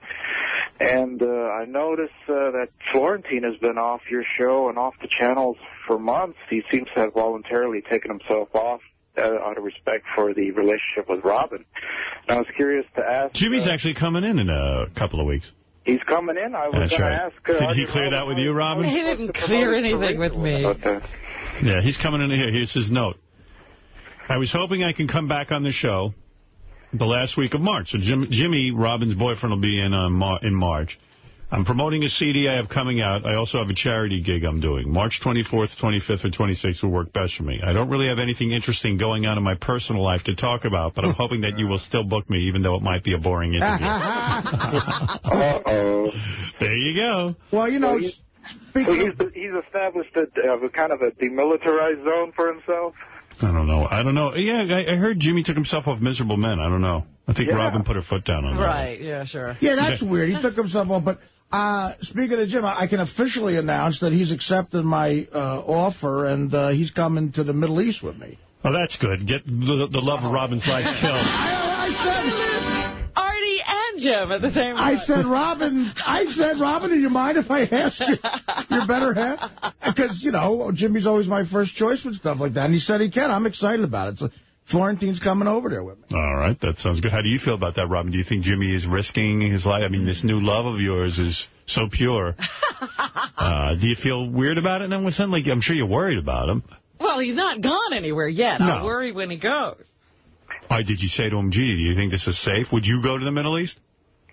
And uh, I notice uh, that Florentine has been off your show and off the channels for months. He seems to have voluntarily taken himself off uh, out of respect for the relationship with Robin. And I was curious to ask. Jimmy's uh, actually coming in in a couple of weeks. He's coming in. I was That's going right. to ask. Uh, Did he clear that with you, Robin? He didn't clear anything with me. About that. Yeah, he's coming in here. Here's his note. I was hoping I can come back on the show the last week of March. So Jim, Jimmy, Robin's boyfriend, will be in uh, Mar in March. I'm promoting a CD I have coming out. I also have a charity gig I'm doing. March 24th, 25th, or 26th will work best for me. I don't really have anything interesting going on in my personal life to talk about, but I'm hoping that you will still book me, even though it might be a boring interview. Uh-oh. there you go. Well, you know, So he's, so he's, he's established a, a kind of a demilitarized zone for himself. I don't know. I don't know. Yeah, I, I heard Jimmy took himself off Miserable Men. I don't know. I think Yeah. Robin put her foot down on that. Right, yeah, sure. Yeah, that's weird. He took himself off. But uh, speaking of Jim, I I can officially announce that he's accepted my uh, offer, and uh, he's coming to the Middle East with me. Oh, that's good. Get the, the love of Robin's life killed. I said Artie and Jim at the same time. I said, Robin, I said, Robin, do you mind if I ask you your better half? Because, you know, Jimmy's always my first choice with stuff like that. And he said he can. I'm excited about it. So Florentine's coming over there with me. All right, that sounds good. How do you feel about that, Robin? Do you think Jimmy is risking his life? I mean, this new love of yours is so pure. uh, do you feel weird about it? And then with something like I'm sure you're worried about him. Well, he's not gone anywhere yet. No. I'll worry when he goes. Why did you say to him, "Gee, do you think this is safe? Would you go to the Middle East?"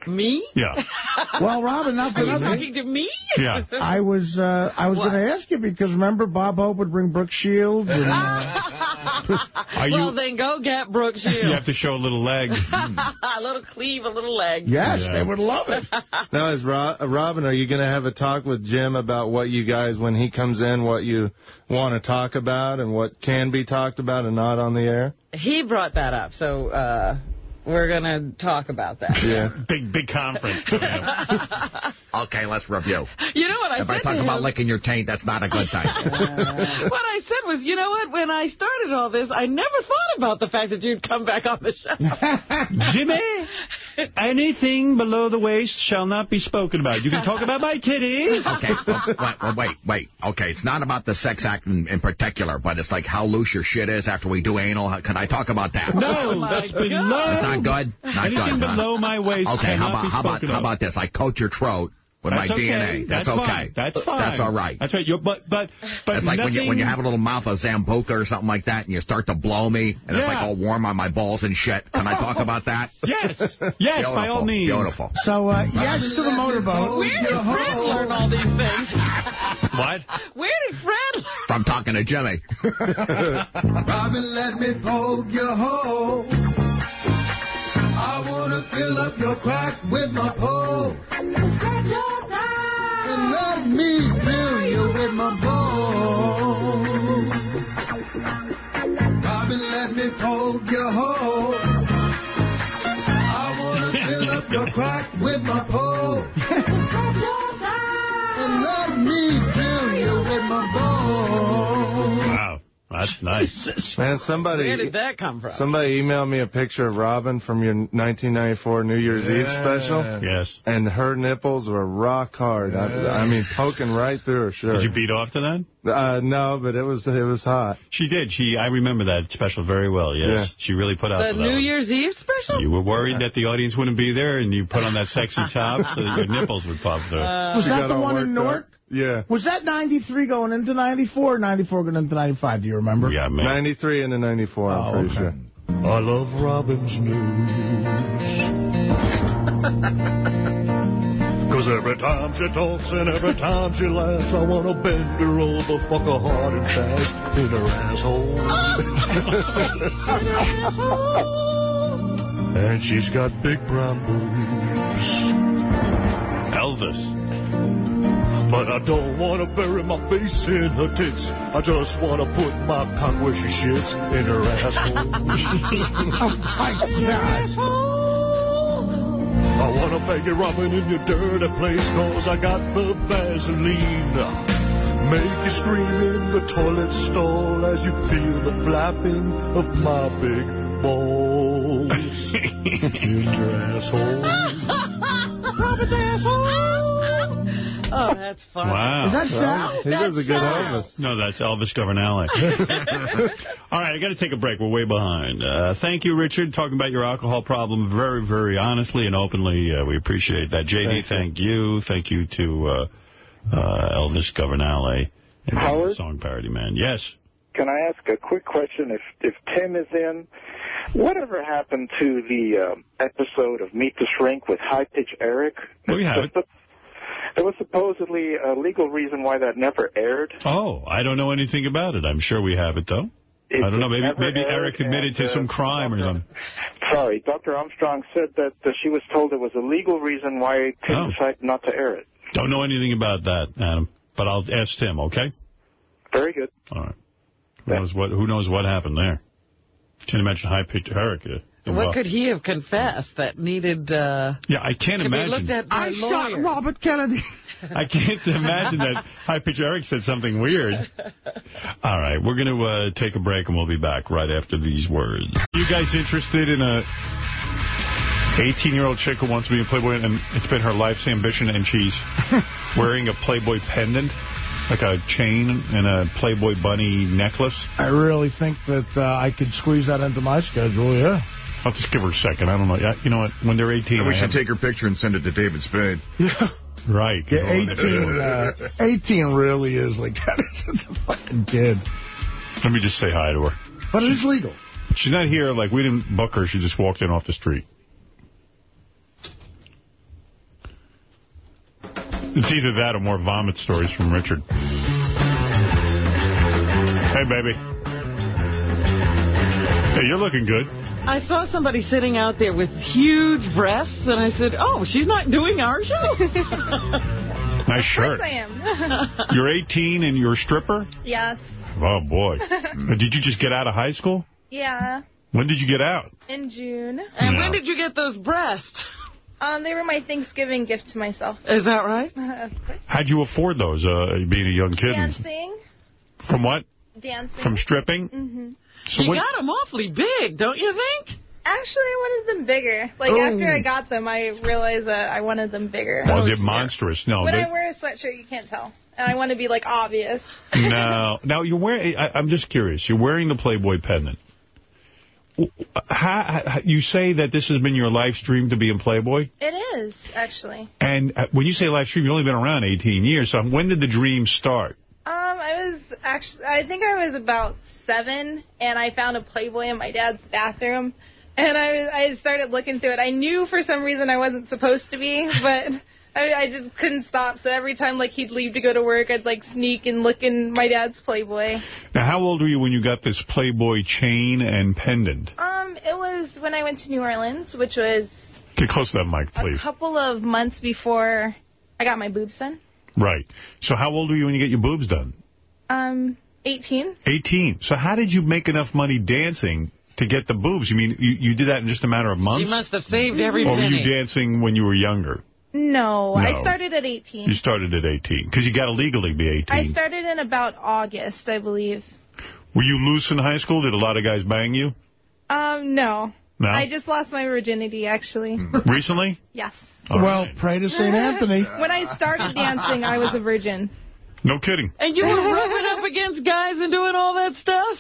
Me? Yeah. Well, Robin, not for Are you nothing. talking to me? Yeah. I was uh, I was going to ask you because remember Bob Hope would bring Brooke Shields and uh, Are well, you? then go get Brooke Shields. You have to show a little leg. a little cleave, a little leg. yes, Yeah. they would love it. Now, is Ro Robin, are you going to have a talk with Jim about what you guys, when he comes in, what you want to talk about and what can be talked about and not on the air? He brought that up, so uh, we're going to talk about that. Yeah. Big, big conference. Okay, let's review. You know what I If said If I talk to about him? licking your taint, that's not a good thing. what I said was, you know what? When I started all this, I never thought about the fact that you'd come back on the show. Jimmy, anything below the waist shall not be spoken about. You can talk about my titties. Okay, well, well, well, wait, wait. Okay, it's not about the sex act in, in particular, but it's like how loose your shit is after we do anal. Can I talk about that? No, Oh, my that's God. below. It's not good? Not Anything good, huh? below my waist Okay, how about be how about spoken how about this? I coat your throat with That's my okay. DNA. That's, That's okay. fine. That's fine. That's all right. That's right. You're, but but but it's like when you when you have a little mouth of Sambuca or something like that, and you start to blow me, and it's like all warm on my balls and shit. Can I talk about that? Yes, yes, by all Beautiful, means. Beautiful. So uh, yes to the motorboat. Where did Fred learn all these things? What? Where did Fred learn? From talking to Jimmy. Robin, let me poke your hole. I wanna fill up your crack with my pole. Spread your thighs And let me fill you with my bone. Robin, let me poke your hole. I wanna fill up your crack with my pole. Spread your thighs And let me fill you with my bone. Wow, that's nice. Man, somebody Where did that come from? somebody emailed me a picture of Robin from your 1994 New Year's Eve special. Yes. And her nipples were rock hard. I, I mean, poking right through her shirt. Did you beat off to that? Uh, no, but it was it was hot. She did. She. I remember that special very well. Yes, Yeah. she really put out The New one. Year's Eve special? You were worried that the audience wouldn't be there, and you put on that sexy top so that your nipples would pop through. Was She that the one in worked Newark? Up. Yeah. Was that 93 going into 94 or 94 going into 95? Do you remember? yeah, man. 93 into 94, I'm Oh, pretty okay. sure. I love Robin's news. Cause every time she talks and every time she laughs, I wanna bend her over, fuck her hard and fast in her asshole. in her asshole. and she's got big brown boobs. Elvis. But I don't want to bury my face in her tits. I just want to put my cock where she shits in her asshole. Oh, my God. I want to bang you Robin in your dirty place cause I got the Vaseline. Make you scream in the toilet stall as you feel the flapping of my big balls in your asshole. Robin's asshole. Oh, that's funny. Wow. Is that Sal? He does a good Elvis. No, that's Elvis Governale. All right, I got to take a break. We're way behind. Uh, thank you, Richard, talking about your alcohol problem very, very honestly and openly. Uh, we appreciate that. JD, thank you. Thank you to uh, uh, Elvis Governale Howard? Song Parody Man. Yes. Can I ask a quick question? If if Tim is in, whatever happened to the um, episode of Meet the Shrink with High Pitch Eric? Well, we have it. there was supposedly a legal reason why that never aired. Oh, I don't know anything about it. I'm sure we have it, though. It I don't know. Maybe maybe Eric admitted to uh, some crime or something. Sorry, Dr. Armstrong said that uh, she was told there was a legal reason why Tim Oh. decided not to air it. Don't know anything about that, Adam. But I'll ask Tim, okay? Very good. All right. Who knows what Who knows what happened there? Can't imagine high-pitched Eric. uh, What could he have confessed that needed uh, Yeah, I can't to be imagine. looked at by I a shot? Robert Kennedy. I can't imagine that high-pitched Eric said something weird. All right, we're going to uh, take a break, and we'll be back right after these words. You guys interested in a 18-year-old chick who wants to be a Playboy, and it's been her life's ambition, and she's wearing a Playboy pendant, like a chain and a Playboy bunny necklace? I really think that uh, I could squeeze that into my schedule, yeah. I'll just give her a second. I don't know. Yeah, You know what? When they're 18, And we I should have- take her picture and send it to David Spade. Yeah. Right. 'cause Yeah, 18, uh, 18 really is like that. It's just a fucking kid. Let me just say hi to her. But it's legal. She's not here. Like, we didn't book her. She just walked in off the street. It's either that or more vomit stories from Richard. Hey, baby. Hey, you're looking good. I saw somebody sitting out there with huge breasts, and I said, oh, she's not doing our show? Nice shirt. I am. You're 18 and you're a stripper? yes. Oh, boy. Did you just get out of high school? Yeah. When did you get out? In June. And Yeah. when did you get those breasts? Um, they were my Thanksgiving gift to myself. Is that right? of course. How'd you afford those, uh, being a young kid? Dancing. From what? Dancing. From stripping? Mm-hmm. So you when- got them awfully big, don't you think? Actually, I wanted them bigger. Like, Oh. after I got them, I realized that I wanted them bigger. Well, they're monstrous. No, when they- I wear a sweatshirt, you can't tell. And I want to be, like, obvious. no. Now, you're wearing, I, I'm just curious. You're wearing the Playboy pendant. How, how, you say that this has been your life's dream to be in Playboy? It is, actually. And uh, when you say life dream, you've only been around 18 years. So when did the dream start? Um, I was actually, I think I was about seven, and I found a Playboy in my dad's bathroom, and I was, I started looking through it. I knew for some reason I wasn't supposed to be, but I, I just couldn't stop. So every time like he'd leave to go to work, I'd like sneak and look in my dad's Playboy. Now, how old were you when you got this Playboy chain and pendant? Um, it was when I went to New Orleans, which was Get close to that mic, please. a couple of months before I got my boobs done. Right. So how old were you when you get your boobs done? Um, 18. 18. So how did you make enough money dancing to get the boobs? You mean you, you did that in just a matter of months? She must have saved every penny. Or were you dancing when you were younger? No, No. I started at 18. You started at 18. Because you got to legally be 18. I started in about August, I believe. Were you loose in high school? Did a lot of guys bang you? Um, no. No? I just lost my virginity, actually. Recently? Yes. well, pray to St. Anthony. When I started dancing, I was a virgin. No kidding. And you were rubbing up against guys and doing all that stuff?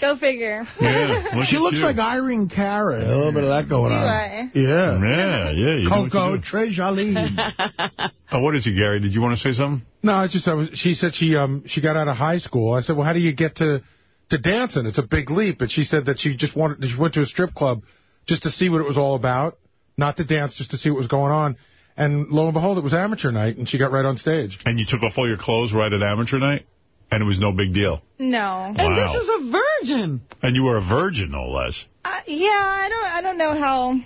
Go figure. Yeah, look she looks you. like Irene Cara. A little bit of that going Do on. I? Yeah. Yeah, yeah. You Coco to. Trejaline. Oh, what is it, Gary? Did you want to say something? No, it's just I was. She said she um she got out of high school. I said, well, how do you get to to dancing? It's a big leap. And she said that she just wanted. She went to a strip club just to see what it was all about, not to dance, just to see what was going on. And lo and behold, it was amateur night, and she got right on stage. And you took off all your clothes right at amateur night? And it was no big deal. No. Wow. And this is a virgin. And you were a virgin, no less. Uh, yeah, I don't. I don't know how.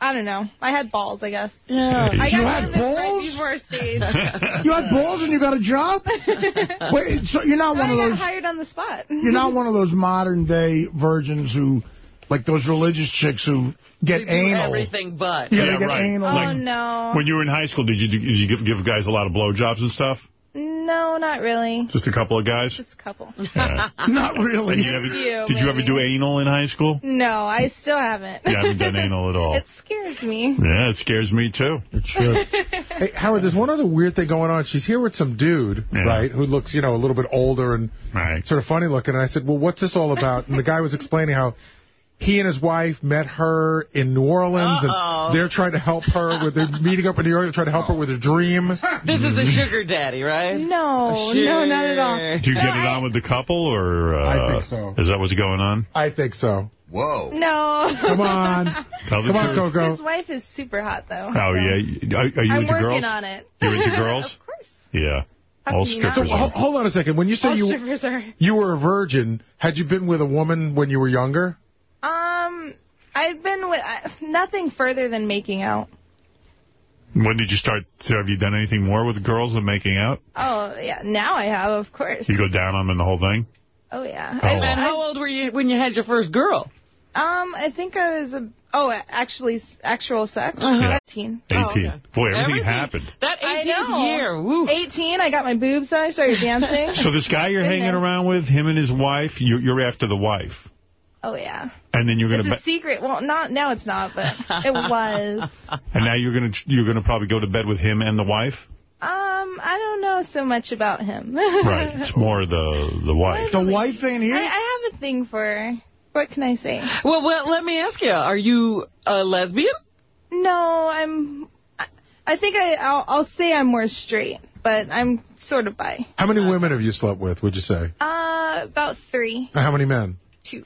I don't know. I had balls, I guess. Yeah. I You had nervous right balls? before stage. You had balls and you got a job? Wait, so you're not No, one I of got those. hired on the spot. You're not one of those modern day virgins who, like those religious chicks who get They do anal. everything but. Yeah, Yeah, they get right. anal. Oh Like, no. When you were in high school, did you, did you give, give guys a lot of blowjobs and stuff? No, not really. Just a couple of guys? Just a couple. Yeah. Not really. And you never- few, did you ever do anal in high school? No, I still haven't. You haven't done anal at all. It scares me. Yeah, it scares me, too. It should. Hey, Howard, there's one other weird thing going on. She's here with some dude, Yeah. right, who looks, you know, a little bit older and Right. sort of funny looking. And I said, well, what's this all about? And the guy was explaining how he and his wife met her in New Orleans, Uh-oh. and they're trying to help her with. They're meeting up in New York to try to help her with her dream. This is a sugar daddy, right? No, no, not at all. Do you get it on with the couple, or uh, I think so. Is that what's going on? I think so. Whoa. No. Come on. Tell the Come on. Coco. His wife is super hot, though. Oh, yeah. Are, are you I'm into working girls? on it. You're into girls? of course. Yeah. How All can you not? strippers So, hold on a second. When you say All you you were a virgin, had you been with a woman when you were younger? Um, I've been with uh, nothing further than making out. When did you start? So have you done anything more with girls than making out? Oh yeah, now I have, of course. You go down on them and the whole thing? Oh yeah. Oh, I, And how old were you when you had your first girl? um, I think I was a. Oh, actually, actual sex. Yeah. 18. 18. Oh, okay. Boy, everything, Everything. happened. That I 18th year. Woo. 18, I got my boobs done. I started dancing. So this guy you're hanging around with, him and his wife, you're, you're after the wife. Oh yeah. And then you're going to... It's a secret. Well, not now. It's not, but it was. And now you're going to you're going to probably go to bed with him and the wife? Um, I don't know so much about him. Right. It's more the the wife. The wife ain't here? I have a thing for. her. What can I say? Well, well, let me ask you. Are you a lesbian? No, I'm. I- I think I, I'll, I'll say I'm more straight, but I'm sort of bi. How many women have you slept with, would you say? Uh, about three, how many men? two.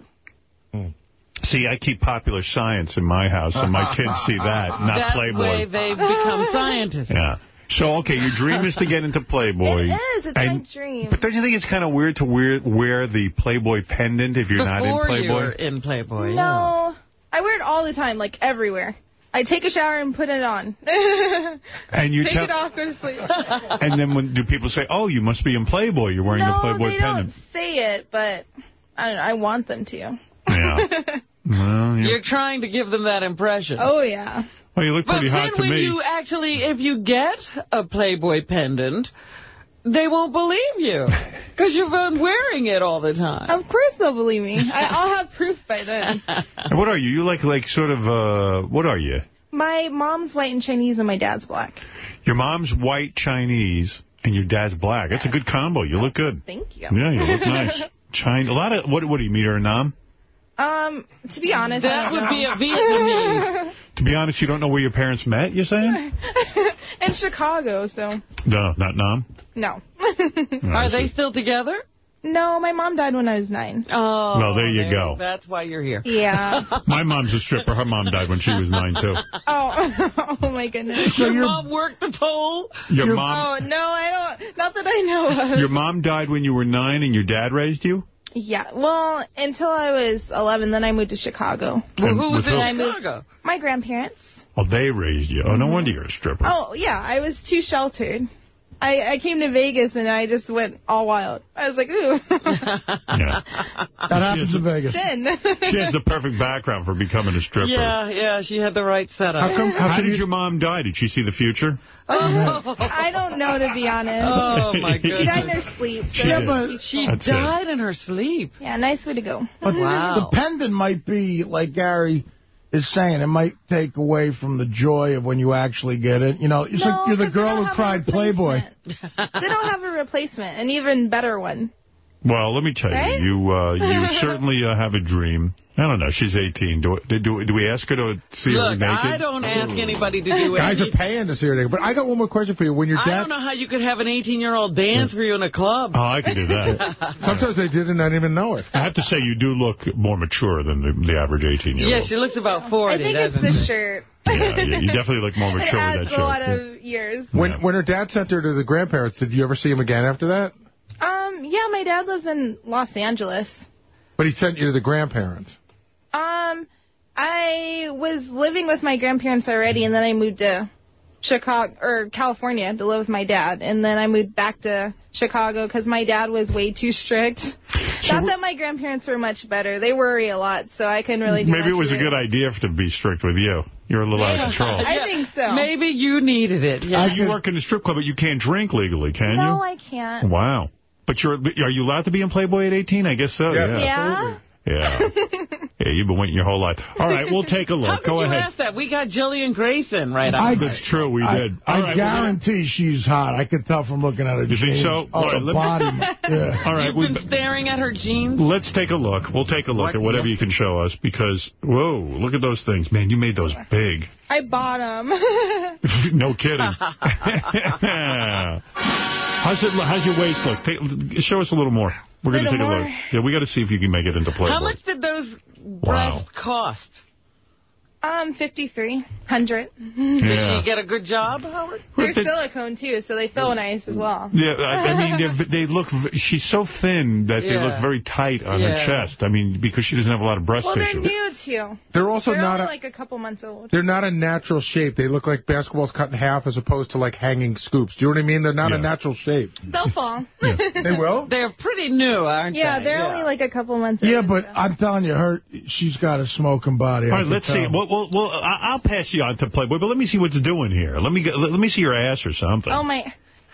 See, I keep popular science in my house, and my kids see that, not that Playboy. way they've become scientists. Yeah. So, okay, your dream is to get into Playboy. It is. It's And- my dream. But don't you think it's kind of weird to wear, wear the Playboy pendant if you're not in Before Playboy? you were in Playboy. no, I wear it all the time, like everywhere. I take a shower and put it on. And you take it off, go to sleep. and then when do people say, "Oh, you must be in Playboy. You're wearing no, a Playboy pendant"? No, they pendant." don't say it, but I don't know. I want them to. Yeah. Well, You're you're, trying to give them that impression. Oh yeah. well, you look But pretty then hot to me. But when you actually, if you get a Playboy pendant, they won't believe you. Because you've been wearing it all the time. Of course they'll believe me. I, I'll have proof by then. And what are you? You like like sort of uh, what are you? My mom's white and Chinese, and my dad's black. Your mom's white Chinese and your dad's black. That's a good combo. You look good. Thank you. Yeah, you look nice. China. A lot of what? What do you meet her in Nam? Um, to be honest, That I would don't be know. a Vietnamese. To be honest, you don't know where your parents met. You're saying? in Chicago, so No, not Nam. no. Are they still together? no, my mom died when I was nine. Oh, Well, there you go. That's why you're here. Yeah. My mom's a stripper. Her mom died when she was nine too. oh, oh my goodness. So Your mom worked the pole? Your mom. Oh no, I don't. Not that I know of. Your mom died when you were nine, and your dad raised you. Yeah. Well, until I was 11, then I moved to Chicago. Well, who was in I moved- Chicago? My grandparents. Oh, they raised you. Oh, no mm-hmm. wonder you're a stripper. Oh yeah, I was too sheltered. I, I came to Vegas and I just went all wild. I was like, ooh. Yeah. That happens in Vegas. Sin. She has the perfect background for becoming a stripper. Yeah, yeah, she had the right setup. How come? How, did your mom die? Did she see the future? Oh. I don't know, to be honest. Oh, my god. She died in her sleep. So She that did. was She That's it. died in her sleep. Yeah, nice way to go. But Wow. the pendant might be, like Gary is saying, it might take away from the joy of when you actually get it. You know, it's No, like you're the girl who cried Playboy. they don't have a replacement, an even better one. Well, let me tell Right? you, you uh, you certainly uh, have a dream. I don't know. She's 18. Do, do, do we ask her to see her naked? Look. I don't ask anybody to do Guys are paying to see her naked. But I got one more question for you. When your I dad, I don't know how you could have an 18-year-old dance for you in a club. Oh, I could do that. sometimes they did and I didn't even know it. I have to say, you do look more mature than the, the average 18-year-old. Yeah, she looks about 40, I think it's the she? shirt. Yeah, yeah, you definitely look more mature with adds that a lot of years. When when her dad sent her to the grandparents, did you ever see him again after that? Um, yeah, my dad lives in Los Angeles. But he sent you to the grandparents. Um, I was living with my grandparents already, and then I moved to Chicago or California to live with my dad, and then I moved back to Chicago because my dad was way too strict. Not that my grandparents were much better; they worry a lot, so I couldn't really. Do Maybe it much was a good idea to be strict with you. You're a little out of control. I think so. Maybe you needed it. Yeah. you work in a strip club, but you can't drink legally, can no, you? I can't. Wow. But you're are you allowed to be in Playboy at 18? I guess so. Yes. Yeah. Yeah. Yeah. Yeah, you've been waiting your whole life. All right, we'll take a look. How could Go you ahead. ask that? We got Jillian Grayson right I- on. That's true, we I, did. I All right, well, guarantee she's hot. I could tell from looking at her You think jeans. so? Oh, All right, the body. yeah. All right, You've we been staring at her jeans? Let's take a look. We'll take a look at whatever you can show us because, whoa, look at those things. Man, you made those big. I bought them. no kidding. How's, it, how's your waist look? Take, show us a little more. We're going to take a look. Yeah, we got to see if you can make it into play. How much did those breasts cost? Um, 5300 Did Yeah. she get a good job, Howard? They're silicone, too, so they feel nice as well. Yeah, I, I mean, they're- they look, she's so thin that they look very tight on her chest. I mean, because she doesn't have a lot of breast Well, they're tissue. new, too. They're also They're not only a- like a couple months old. They're not a natural shape. They look like basketballs cut in half as opposed to like hanging scoops. Do you know what I mean? They're not a natural shape. They'll fall. They will? They're pretty new, aren't they? Yeah, they? they're only like a couple months old. Yeah, but I'm telling you, her, she's got a smoking body. All I right, can let's see. tell. Well, well, well, I- I'll pass you on to Playboy, but let me see what's doing here. Let me get, let me see your ass or something. Oh, my...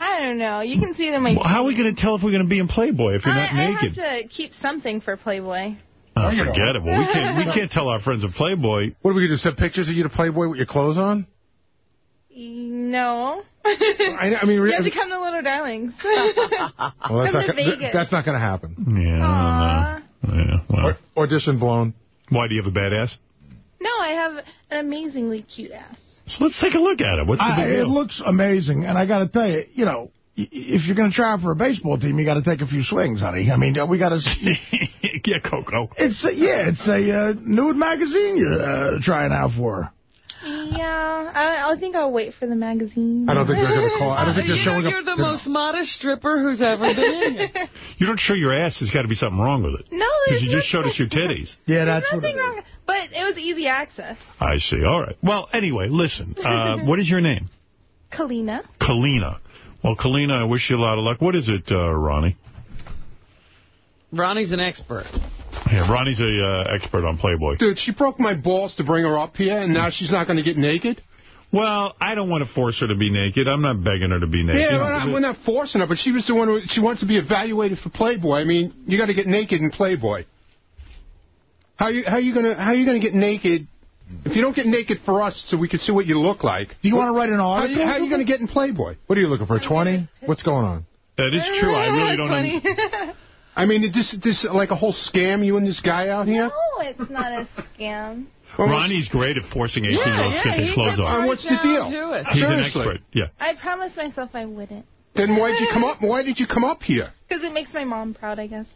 I don't know. You can see it in my... Well, how are we going to tell if we're going to be in Playboy if you're I, not I naked? have to keep something for Playboy. Oh, forget it. Well, we can't we can't tell our friends of Playboy. What are we going to do? Send pictures of you to Playboy with your clothes on? No. I, I mean, you have to come to Little Darlings. well, that's come not to gonna, Vegas. that's not going to happen. Yeah, I. Yeah, well. audition blown. Why do you have a bad ass? No, I have an amazingly cute ass. So let's take a look at it. What's the I- big it looks amazing, and I got to tell you, you know, if you're going to try out for a baseball team, you got to take a few swings, honey. I mean, we got to. yeah, Coco. It's a, yeah, it's a uh, nude magazine you're uh, trying out for. Yeah, I, I think I'll wait for the magazine. I don't think they're going to call. I don't think they're you showing know, up. you're the to- most modest stripper who's ever been in here. You don't show your ass. There's got to be something wrong with it. No, Because you just showed us your titties. Yeah, that's There's nothing wrong. But it was easy access. I see. All right. Well, anyway, listen. Uh, what is your name? Kalina. Kalina. Well, Kalina, I wish you a lot of luck. What is it, uh, Ronnie? Ronnie's an expert. Yeah, Ronnie's a uh, expert on Playboy. Dude, she broke my balls to bring her up here, and now she's not going to get naked? Well, I don't want to force her to be naked. I'm not begging her to be naked. Yeah, we're not, we're not forcing her, but she was the one who she wants to be evaluated for Playboy. I mean, you got to get naked in Playboy. How you how you gonna how you gonna get naked if you don't get naked for us so we can see what you look like? Do you want to write an article? you, how are you gonna get in Playboy? What are you looking for? 20? What's going on? That is true. I really don't. Funny. I mean, is this this like a whole scam? You and this guy out here? no, it's not a scam. Ronnie's great at forcing 18-year-olds to get their clothes on. Uh, what's the deal? He's an Seriously. expert. Yeah. I promised myself I wouldn't. Then why did you come up? Why did you come up here? Because it makes my mom proud, I guess.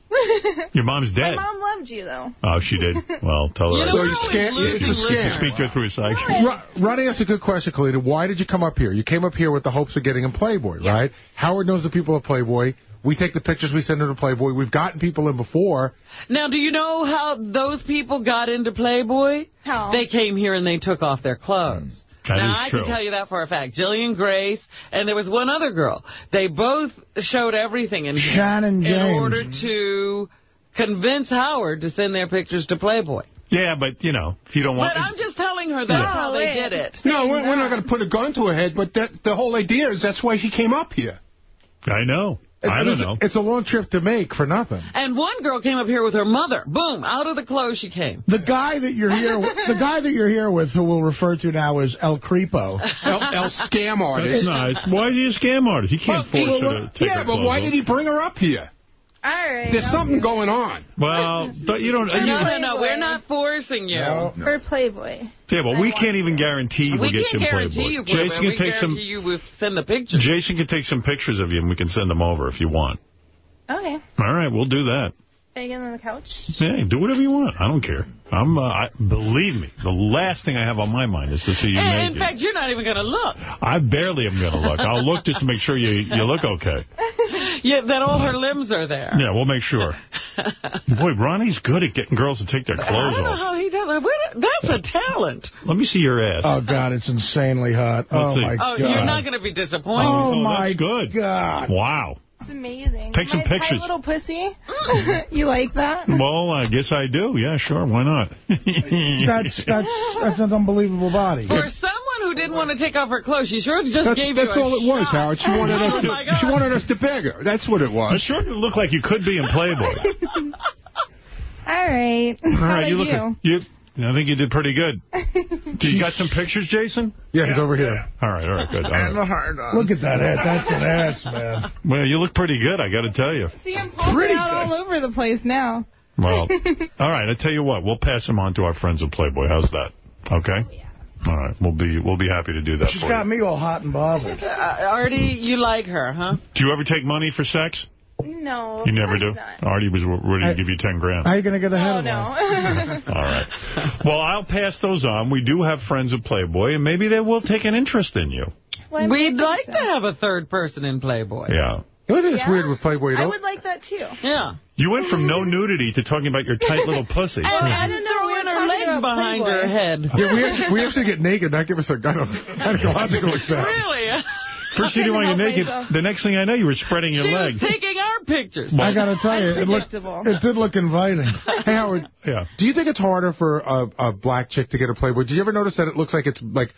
Your mom's my dead. mom loved you, though. Oh, she did. Well, tell her. You know, So you we're always it's a losing scam. Speak to her through a psychic. Ro- Ronnie asked a good question, Kalita. Why did you come up here? You came up here with the hopes of getting in Playboy, right? Howard knows the people at Playboy. We take the pictures, we send them to Playboy. We've gotten people in before. Now, do you know how those people got into Playboy? How? They came here and they took off their clothes. Mm, that now, is I true. can tell you that for a fact. Jillian Grace, and there was one other girl. They both showed everything in here Shannon in order to convince Howard to send their pictures to Playboy. Yeah, but, you know, if you don't want... But I'm just telling her that's how they did it. No, we're, we're not going to put a gun to her head, but that the whole idea is that's why she came up here. I know. I It's- don't know. It's a long trip to make for nothing. And one girl came up here with her mother. Boom, out of the clothes she came. The guy that you're here, with, the guy that you're here with, who we'll refer to now as El Creepo. El, El scam artist. That's nice. Why is he a scam artist? He can't force Well, her to take yeah, her but why off. did he bring her up here? All right. There's I'll something going on. Well, but you don't... No, you, no, no, we're not forcing you. it. For Playboy. yeah, but we can't even guarantee We we'll get can't you in guarantee Playboy. you Playboy. Jason we can take guarantee some... you we'll send the pictures. Jason can take some pictures of you, and we can send them over if you want. Okay. All right, we'll do that. Can on the couch? Hey, do whatever you want. I don't care. I'm. Uh, I, believe me, the last thing I have on my mind is to see you And in fact, you're not even going to look. I barely am going to look. I'll look just to make sure you you look okay. Yeah, that all her limbs are there. Yeah, we'll make sure. Boy, Ronnie's good at getting girls to take their clothes off. I clothes don't know off. how he does it. Where- That's a talent. Let me see your ass. Oh, God, it's insanely hot. Let's oh, see. my Oh, God. you're not going to be disappointed. Oh, Oh, my that's good. God. Wow. It's amazing. Take some My pictures. tight little pussy. you like that? Well, I guess I do. Yeah, sure. Why not? That's, that's, that's an unbelievable body. For someone who didn't want to take off her clothes, she sure just That's, gave that's you a all it was. Howard. She wanted us Oh, to. my God. She wanted us to beg her. That's what it It was. sure didn't look like you could be in Playboy. All right. All right, How about you look. you? You, I think you did pretty good. Do you got some pictures, Jason? Yeah, he's over here. All right, all right, good. All right. Look at that ass. That's an ass, man. Well, you look pretty good, I got to tell you. See, I'm popping out all over the place now. Well, all right. I tell you what, we'll pass him on to our friends at Playboy. How's that? Okay. Yeah. All right, we'll be we'll be happy to do that She's for got you. me all hot and bothered. Uh, Artie, you like her, huh? Do you ever take money for sex? No. You never do. course not. Artie was ready to give you ten grand. How are you going to get ahead Oh, of no. her? All right. Well, I'll pass those on. We do have friends at Playboy, and maybe they will take an interest in you. We'd like to have a third person in Playboy. Yeah. The only thing that's Yeah. weird with Playboy, you I don't, would like that, too. Yeah. You went from no nudity to talking about your tight little pussy. And, and throwing her legs behind her head. yeah, we actually, we actually get naked, not give us a gyno- gynecological exam. Really? First you didn't want to get naked. myself. The next thing I know, you were spreading your She legs. was taking our pictures. I got to tell you, it, looked, it did look inviting. Hey, Howard, Yeah. do you think it's harder for a, a black chick to get a Playboy? Did you ever notice that it looks like it's like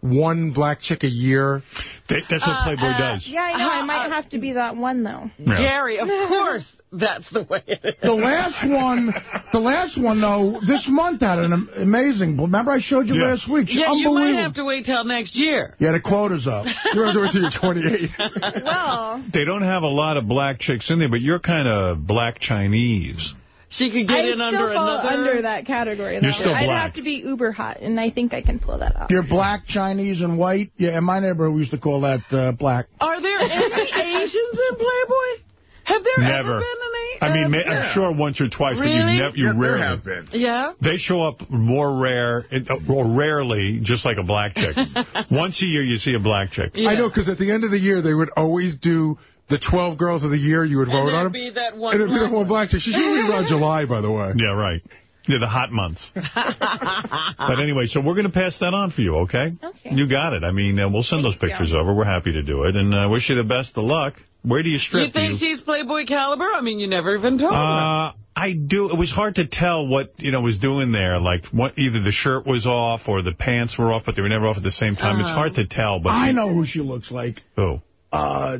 one black chick a year? That- that's what Uh, Playboy uh, does. Yeah, I know. I might have to be that one, though. Yeah. Gary, of course that's the way it is. The last one, the last one though, this month had an am- amazing. Remember I showed you Yeah. last week? Yeah, you Unbelievable. might have to wait till next year. Yeah, the quota's up. You're going to do it till you're 28. Well, They don't have a lot of black chicks in there, but you're kind of black Chinese. She could get I in still under fall another. under that category. Though. You're still black. I'd have to be uber hot, and I think I can pull that off. You're black, Chinese, and white. Yeah, in my neighborhood we used to call that uh, black. Are there any Asians in Playboy? Have there Never. ever been any? I mean, uh, ma- I'm sure once or twice, but you never, you yeah, rarely have been. Yeah. They show up more rare, or rarely, just like a black chick. Once a year, you see a black chick. Yeah. I know, because at the end of the year, they would always do the 12 girls of the year. You would vote and on there'd them. be that one. And it'd be the black one black chick. She's usually around July, by the way. Yeah, right. Yeah, the hot months. but anyway, so we're going to pass that on for you, okay? Okay. You got it. I mean, uh, we'll send those pictures over. We're happy to do it. And I uh, wish you the best of luck. Where do you strip? You think Do she's Playboy caliber? I mean, you never even told her. Uh, I do. It was hard to tell what, you know, was doing there. Like, what, either the shirt was off or the pants were off, but they were never off at the same time. It's Uh-huh. hard to tell. But I know who she looks like. Who? Uh,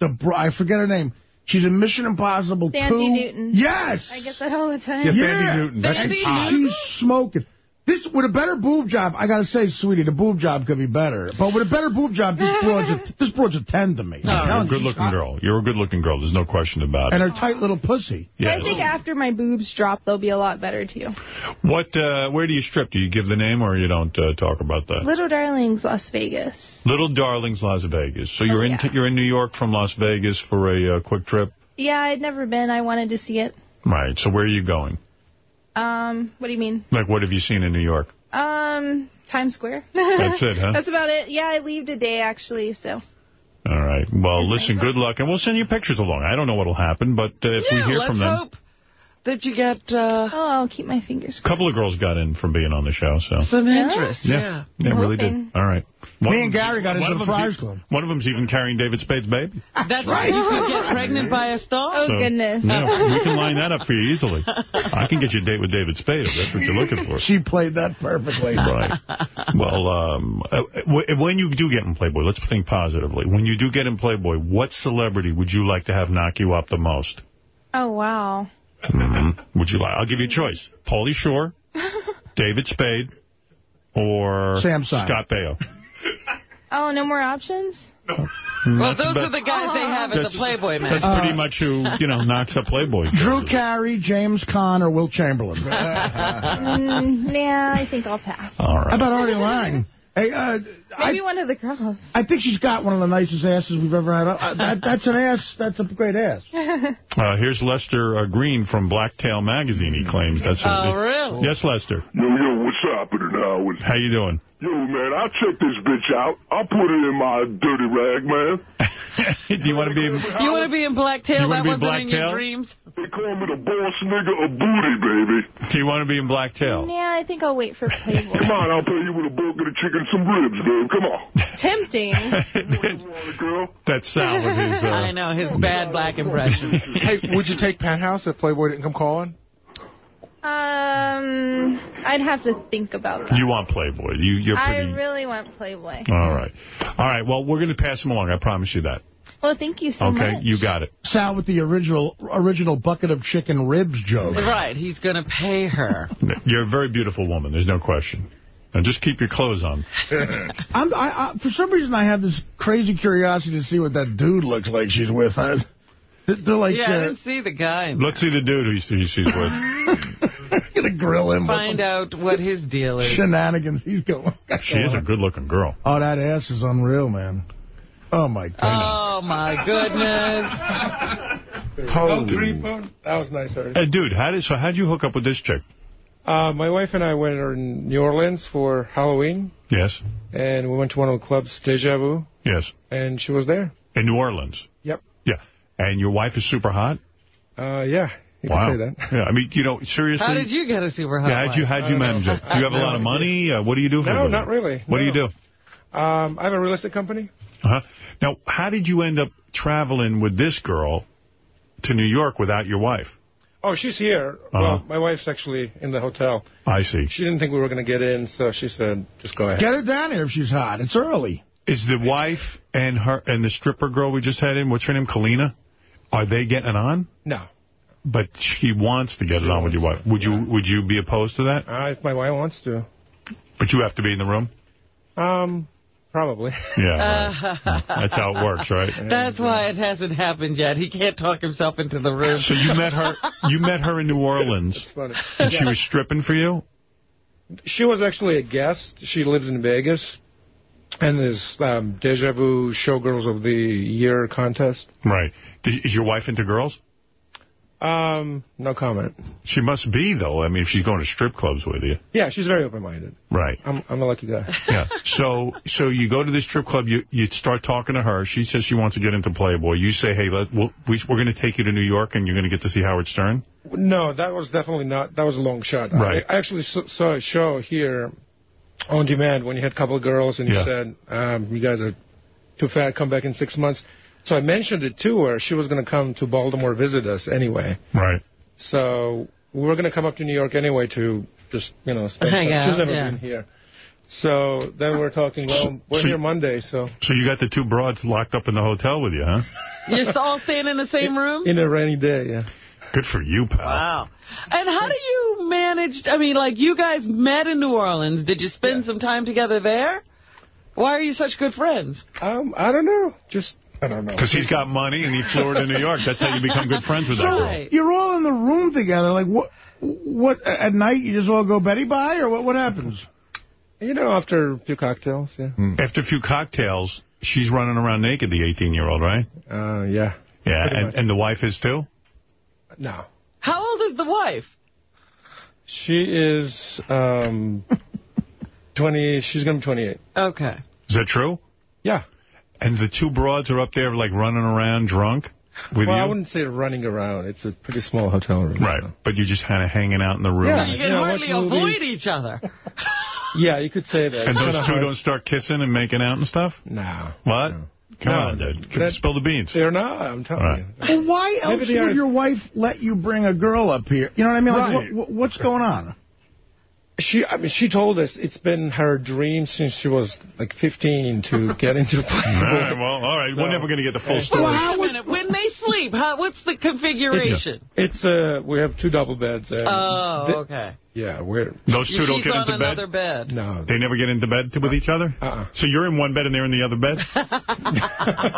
the I forget her name. She's in Mission Impossible Sandy 2. Newton. Yes. I get that all the time. Yeah, Yeah. Sandy Newton. That's Sandy hot. Newton? She's smoking. This with a better boob job, I gotta say, sweetie, the boob job could be better. But with a better boob job, this broad's a, this broad's a ten to me. I'm You're a telling you, she's good-looking girl. You're a good-looking girl. There's no question about And it. And her tight little pussy. Yeah. I think after my boobs drop, they'll be a lot better, too. What? Uh, where do you strip? Do you give the name or you don't uh, talk about that? Little Darlings, Las Vegas. Little Darlings, Las Vegas. So you're in yeah. you're in New York from Las Vegas for a uh, quick trip, Yeah, I'd never been. I wanted to see it. right? So where are you going? Um, what do you mean? Like, what have you seen in New York? Um, Times Square. That's it, huh? That's about it. Yeah, I leave today, actually, so. All right. Well, listen. Good luck, and we'll send you pictures along. I don't know what'll happen, but uh, if yeah, we hear from them, hope that you get uh, Oh, I'll keep my fingers a couple of girls got in from being on the show. So some Yeah? interest. yeah, Yeah. yeah, really did. All right. One Me and Gary got into one of the them's Friars Club. One of them's even carrying David Spade's baby. That's right. You could get pregnant by a star. Oh, So, goodness. Yeah, we can line that up for you easily. I can get you a date with David Spade if that's what you're looking for. She played that perfectly. Right. Well, um, uh, when you do get in Playboy, let's think positively. When you do get in Playboy, what celebrity would you like to have knock you up the most? Oh, wow. Mm-hmm. Would you like? I'll give you a choice: Pauly Shore, David Spade, or Sam Simon. Scott Baio. Oh, no more options? Well, That's those about- are the guys they have at the That's- Playboy That's Mansion. pretty much who you know knocks up Playboy. Drew Carey, James Caan, or Wilt Chamberlain. mm, yeah, I think I'll pass. All How about Artie Lange? Hey, uh, Maybe I, one of the girls. I think she's got one of the nicest asses we've ever had. Uh, that, that's an ass. That's a great ass. Uh, here's Lester uh, Green from Blacktail Magazine. He claims that's. Oh, what really? Yes, Lester. Yo, yo, what's happening, Howard? How you doing? Yo, man, I'll check this bitch out. I'll put it in my dirty rag, man. do you want to be? In, You want to be in Blacktail? You wanna That be wasn't in your Blacktail? dreams? They call me the boss nigga of booty, baby. do you want to be in Blacktail? Yeah, I think I'll wait for Playboy. Come on, I'll pay you with a bulk of the chicken and some ribs, babe. Come on. Tempting. Girl. That's Sal with his. Uh, I know, his bad black impression. Hey, would you take Penthouse if Playboy didn't come calling? Um, I'd have to think about that. You want Playboy? You, you're pretty... I really want Playboy. All right. All right. Well, we're going to pass him along. I promise you that. Well, thank you so okay, much. Okay, you got it. Sal with the original original bucket of chicken ribs joke. Right, he's going to pay her. You're a very beautiful woman. There's no question. And just keep your clothes on. I'm, I, I, for some reason, I have this crazy curiosity to see what that dude looks like she's with. I, they're like, yeah, I uh, didn't see the guy. Let's see the dude who he- she's with. gonna grill him. Find out what his deal is. shenanigans he's going. She is a good-looking girl. Oh, that ass is unreal, man. Oh my god. Oh, my goodness. Oh, three pound? That was nice, Artie. Hey, dude, how did so? How'd you hook up with this chick? Uh, my wife and I went to New Orleans for Halloween, Yes, and we went to one of the clubs, Deja Vu, yes. and she was there. In New Orleans. Yep. Yeah. And your wife is super hot. Uh, yeah, you wow. can say that. Yeah. I mean, you know, seriously. How did you get a super hot Yeah, how'd you how'd you manage it? Do you have a lot of money? Uh, what do you do for a No, not really. What do you do? Um, I have a real estate company. Uh-huh. Now, how did you end up traveling with this girl to New York without your wife? Oh, she's here. Uh-huh. Well, my wife's actually in the hotel. I see. She didn't think we were going to get in, so she said, just go ahead. Get her down here if she's hot. It's early. Is the wife and her and the stripper girl we just had in, what's her name, Kalina? Are they getting it on? No. But she wants to get it on with your wife. Would you would you be opposed to that? Uh, if my wife wants to. But you have to be in the room? Um, probably. Yeah, right. That's how it works, right? That's why it hasn't happened yet. He can't talk himself into the room. So you met her you met her in New Orleans, funny. and she was stripping for you? She was actually a guest. She lives in Vegas. And there's um, Deja Vu Showgirls of the Year contest. Right. Is your wife into girls? Um, no comment. She must be, though. I mean, if she's going to strip clubs with you. Yeah, she's very open-minded. Right. I'm, I'm a lucky guy. Yeah. So so you go to this strip club, you you start talking to her. She says she wants to get into Playboy. You say, hey, let, we'll, we, we're going to take you to New York, and you're going to get to see Howard Stern? No, that was definitely not. That was a long shot. Right. I, I actually saw a show here on demand when you had a couple of girls and you Yeah. said, um, "You guys are too fat. Come back in six months." So I mentioned it to her. She was going to come to Baltimore visit us anyway. Right. So we were going to come up to New York anyway to just you know spend. Hang She's out, never yeah. been here. So then we're talking. Well, we're so- here Monday, so So you got the two broads locked up in the hotel with you, huh? You're all staying in the same room? in a rainy day, yeah. Good for you, pal. Wow. And how do you manage, I mean, like, you guys met in New Orleans. Did you spend some time together there? Why are you such good friends? Um, I don't know. Just I don't know. Because he's got money and he flew her to New York. That's how you become good friends with that So girl. you're all in the room together. Like what? What at night you just all go Betty bye or what? What happens? You know, after a few cocktails, yeah. After a few cocktails, she's running around naked, the 18-year-old, right? Uh, yeah. Yeah, and, much. and the wife is too? No. How old is the wife? She is um 20. She's gonna be 28. Okay. Is that true? Yeah. And the two broads are up there, like, running around drunk with well, I wouldn't say running around. It's a pretty small hotel room. Right, but you're just kind of hanging out in the room. Yeah. You can Yeah, hardly avoid each other. Yeah, you could say that. And It's those two hard. don't start kissing and making out and stuff? No. What? Come No, on, dude. that- Spill the beans. They're not. I'm telling Right. you. Well, why Maybe else would are- your wife let you bring a girl up here? You know what I mean? Like, Right. what, what- what's going on? She, I mean, she told us it's been her dream since she was like 15 to get into All right, Playboy. well, all right. We're never going to get the full story. Wait a minute. When they sleep, how, what's the configuration? It's uh, we have two double beds. And Oh, the- okay. Yeah, we're Those two don't She's get on into another bed? bed. no. They never get into bed with each other? Uh-uh. So you're in one bed and they're in the other bed?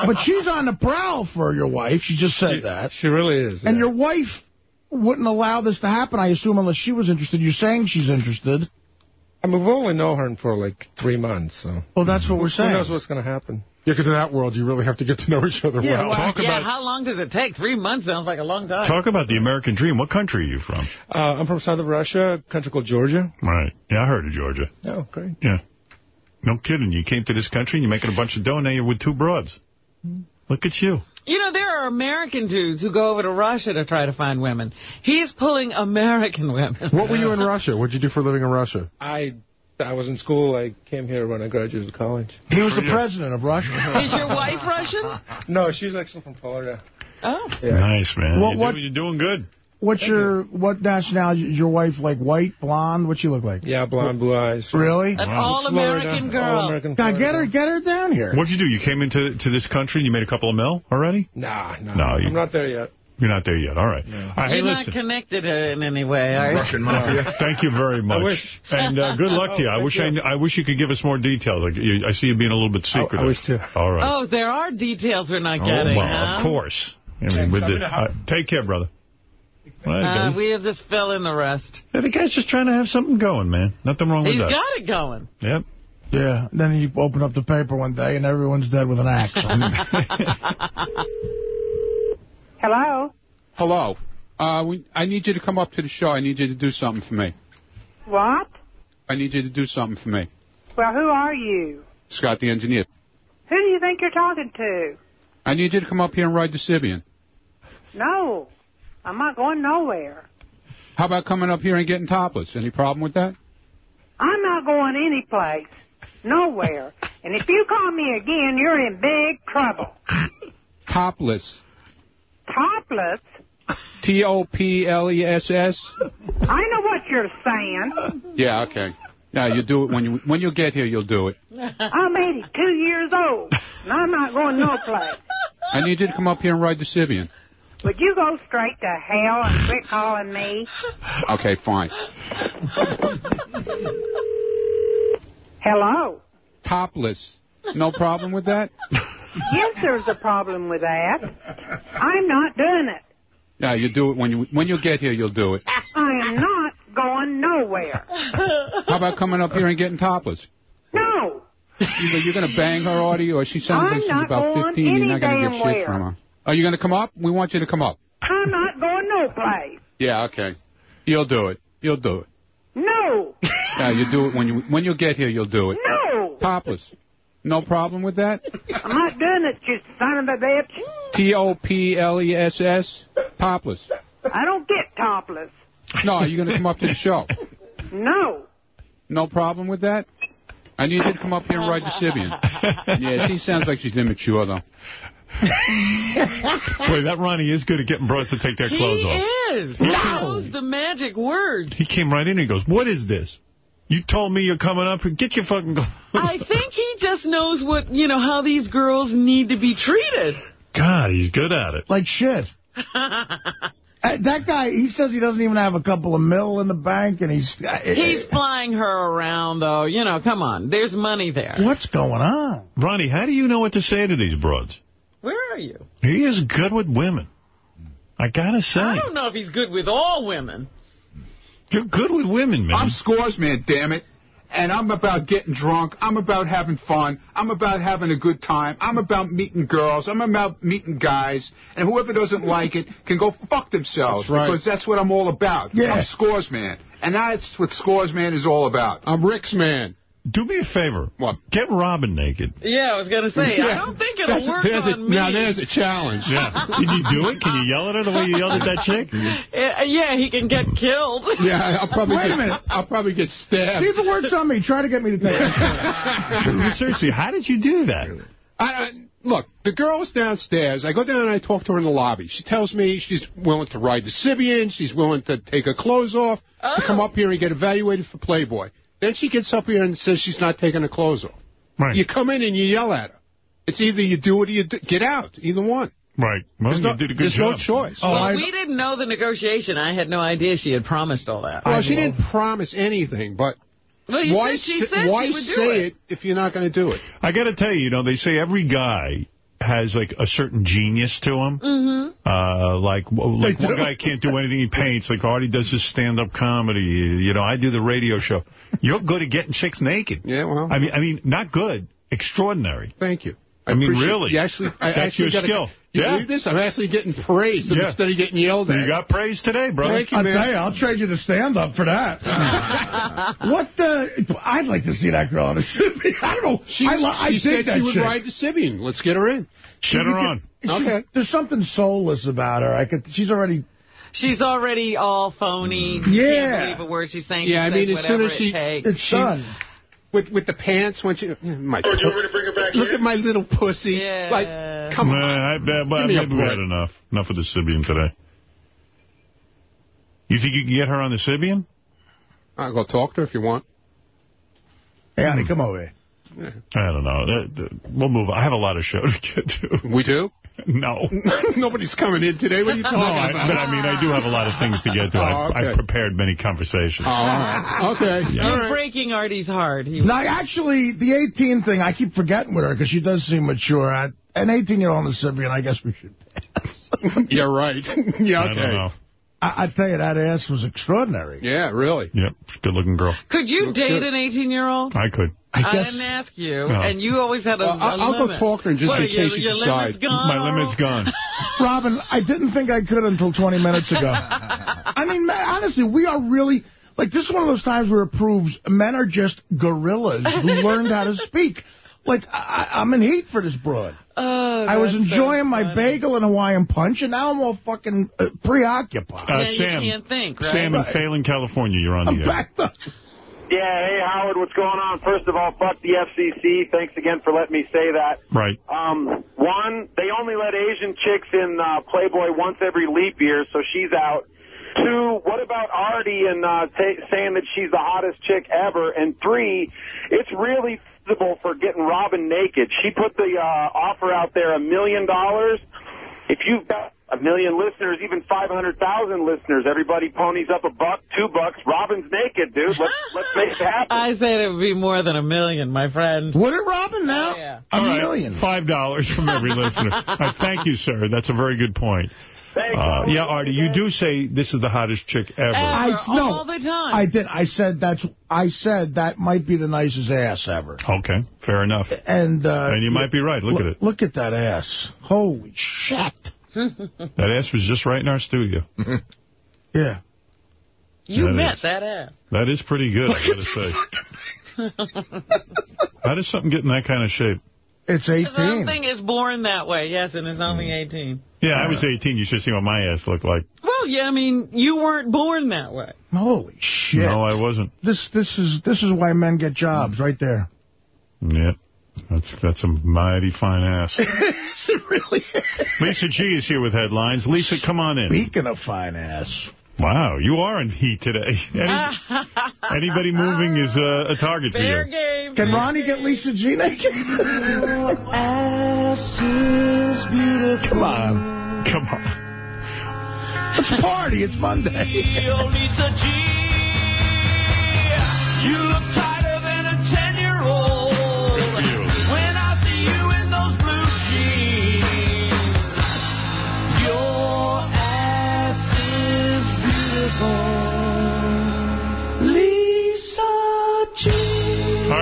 but she's on the prowl for your wife. She just said that. She really is. And yeah. your wife wouldn't allow this to happen, I assume, unless she was interested. You're saying she's interested. I mean, we've only known her for like three months, so Well, that's what we're who saying. knows what's going to happen? Yeah, because in that world, you really have to get to know each other Yeah, well. well, Talk yeah, about how long does it take? Three months sounds like a long time. talk about the American dream. What country are you from? Uh, I'm from south of Russia, a country called Georgia. Right. Yeah, I heard of Georgia. Oh, great. Yeah. No kidding. You came to this country and you're making a bunch of dough. Now you're with two broads. Look at you. You know, there are American dudes who go over to Russia to try to find women. He's pulling American women. What were you in Russia? What did you do for a living in Russia? I I was in school. I came here when I graduated college. He was the president of Russia. Is your wife Russian? No, she's actually from Florida. Oh. Yeah. Nice, man. What- you're, what- doing, you're doing good. What's your what nationality? Is your wife like white, blonde? What she look like? Yeah, blonde, blue eyes. Really? An all-American girl. All-American God, get her get her down here. What'd you do? You came into to this country and you made a couple of mil already? Nah, nah. No, you- I'm not there yet. You're not there yet. All right. All right You're not listen. connected in any way, are you? Russian mafia. Thank you very much. wish. And uh, good luck to you. I Oh, wish thank I, I wish you could give us more details. Like, you, I see you being a little bit secretive. I wish too. All right. Oh, there are details we're not Oh, getting, well, huh? of course. I mean, with the, uh, take care, brother. Well, Uh, we have just fill in the rest. Yeah, the guy's just trying to have something going, man. Nothing wrong with He's that. got it going. Yep. Yeah. Then you open up the paper one day and everyone's dead with an axe. Hello? Hello. Uh, we, I need you to come up to the show. I need you to do something for me. What? I need you to do something for me. Well, who are you? Scott, the engineer. Who do you think you're talking to? I need you to come up here and ride the Sybian. No, I'm not going nowhere. How about coming up here and getting topless? Any problem with that? I'm not going any place. Nowhere. And if you call me again, you're in big trouble. Topless. Topless? T-O-P-L-E-S-S? I know what you're saying. Yeah, okay. Yeah, you do it when you when you get here. You'll do it. I'm 82 years old, and I'm not going no place. I need you to come up here and ride the Sybian. Would you go straight to hell and quit calling me? Okay, fine. Hello? Topless. No problem with that? Yes, there's a problem with that. I'm not doing it. Yeah, you do it when you when you get here. You'll do it. I am not going nowhere. How about coming up here and getting topless? No, Either you're going to bang her, Artie, or she sounds I'm like she's about going 15. You're not going to get shit from her. Are you going to come up? We want you to come up. I'm not going no place. Yeah, okay. You'll do it. You'll do it. No, Yeah, you do it when you when you get here. You'll do it. no, Topless. No problem with that? I'm not doing it, you son of a bitch. T O P L E S S. Topless. I don't get topless. No, are you going to come up to the show? No, No problem with that? I need you to come up here and ride the Sybian. Yeah, she sounds like she's immature, though. Boy, that Ronnie is good at getting bros to take their clothes he off. is. He knows the magic word. He came right in and he goes, what is this? You told me you're coming up. Here. Get your fucking clothes I think he just knows what, you know, how these girls need to be treated. God, he's good at it. like shit. Uh, that guy, he says he doesn't even have a couple of mil in the bank, and he's... Uh, He's flying her around, though. You know, come on. There's money there. What's going on? Ronnie, how do you know what to say to these broads? Where are you? He is good with women. I gotta say. I don't know if he's good with all women. You're good with women, man. I'm scores man, damn it. And I'm about getting drunk. I'm about having fun. I'm about having a good time. I'm about meeting girls. I'm about meeting guys. And whoever doesn't like it can go fuck themselves. That's right. Because that's what I'm all about. Yeah. I'm scores man. And that's what scores man is all about. I'm Rick's man. Do me a favor. What? Get Robin naked. Yeah, I was going to say, I don't think it'll That's- work there's a- on me. Now, there's a challenge. Yeah. Can you do it? Can you yell at her the way you yelled at that chick? Uh, yeah, he can get killed. Yeah, I'll probably Wait a get, minute. I'll probably get stabbed. See if it works on me. Try to get me to take it. Seriously, how did you do that? I, I, look, the girl is downstairs. I go down and I talk to her in the lobby. She tells me she's willing to ride the Sybian. She's willing to take her clothes off to come up here and get evaluated for Playboy. Then she gets up here and says she's not taking her clothes off. Right. You come in and you yell at her. It's either you do it or you do, get out. Either one. Right. Well, There's you no- did a good there's job. no choice. Oh, well, I, we didn't know the negotiation. I had no idea she had promised all that. Well, she didn't promise anything, but Well, why, said she said why she would do say it. it if you're not going to do it? I got to tell you, you know, they say every guy has like a certain genius to him. Mm-hmm. Uh, like like one guy can't do anything he paints. Like Artie does his stand-up comedy. You know, I do the radio show. You're good at getting chicks naked. Yeah, well. I mean, I mean, not good, extraordinary. Thank you. I mean, appreciate- really. You actually, I That's actually your got a- skill. You Yeah. believe this? I'm actually getting praised Yeah. instead of getting yelled at. You got praise today, brother. Thank you, I'll man. tell you, I'll trade you to stand up for that. what the? I'd like to see that girl on a Sybian. I don't know. She, I, I she said that she would chick. ride the Sybian. Let's get her in. Get her on. She- Okay. There's something soulless about her. I could. She's already. She's already all phony. Yeah. Can't believe a word she's saying. Yeah, I mean, as soon as she- it takes. It's done. With with the pants, when she... yeah, My, Oh, do you want me to bring her back look here? at my little pussy. Yeah. Like, come Nah, on. I, I, Give maybe we had enough. Enough of the Sybian today. You think you can get her on the Sybian? I'll go talk to her if you want. Hey, honey, come over here. I don't know. That- that- We'll move on. I have a lot of show to get to. We do? No. Nobody's coming in today. What are you No, talking I, about? but I mean, I do have a lot of things to get to. Oh, I've, Oh, okay. I've prepared many conversations. Oh. Okay. Yeah. All You're right. breaking Artie's heart. He No, actually, the 18 thing, I keep forgetting with her because she does seem mature. I, an 18-year-old in the Sybian, I guess we should. You're right. yeah, I okay. Don't know. I, I tell you, that ass was extraordinary. Yeah, really. Yep, good-looking girl. Could you Looks date good. an 18-year-old? I could. I I didn't ask you, No. and you always had a, Well, a I'll- I'll go talk to her just What, in your- case you your limit's decide. My limit's gone. Robin, I didn't think I could until 20 minutes ago. I mean, honestly, we are really... Like, this is one of those times where it proves men are just gorillas who learned how to speak. Like, I, I'm in heat for this broad. Uh, Oh, I was that's so enjoying my bagel and Hawaiian punch, and now I'm all fucking uh, preoccupied. Uh, Yeah, you Sam, can't think, right? Sam in Right. Phelan, California, you're on I'm the air. back up. Yeah, hey Howard, what's going on? First of all, fuck the FCC. Thanks again for letting me say that. Right. Um, one, they only let Asian chicks in uh, Playboy once every leap year, so she's out. Two, what about Artie and uh, saying that she's the hottest chick ever? And three, it's really feasible for getting Robin naked. She put the uh, offer out there, a million dollars. If you've got a million listeners, even 500,000 listeners, everybody ponies up a buck, two bucks. Robin's naked, dude. Let's, let's make it happen. I said it would be more than a million, my friend. Would it, Robin, now? Oh, yeah. A All right, million. Five dollars from every listener. Uh, thank you, sir. That's a very good point. Thanks, Uh, yeah, Artie, you do say this is the hottest chick ever. Ever. I no, all the time. I did. I said that's. I said that might be the nicest ass ever. Okay, fair enough. And uh, And you might be right. Look look, at it. Look at that ass. Holy shit. That ass was just right in our studio. Yeah. you That met is. that ass. That is pretty good, I gotta say. How does something get in that kind of shape? It's 18. Something is born that way, yes, and it's only 18. Yeah, I was 18. You should see what my ass looked like. Well, yeah, I mean, you weren't born that way. Holy shit. No, I wasn't. This this is this is why men get jobs right there. Yeah. That's that's a mighty fine ass. it really is. Lisa G is here with headlines. Lisa, come on in. Speaking of fine ass. Wow, you are in heat today. Any, anybody moving is uh, a target for Fair you. game. Can Ronnie get Lisa G naked? Come on. Come on. Let's party. It's Monday.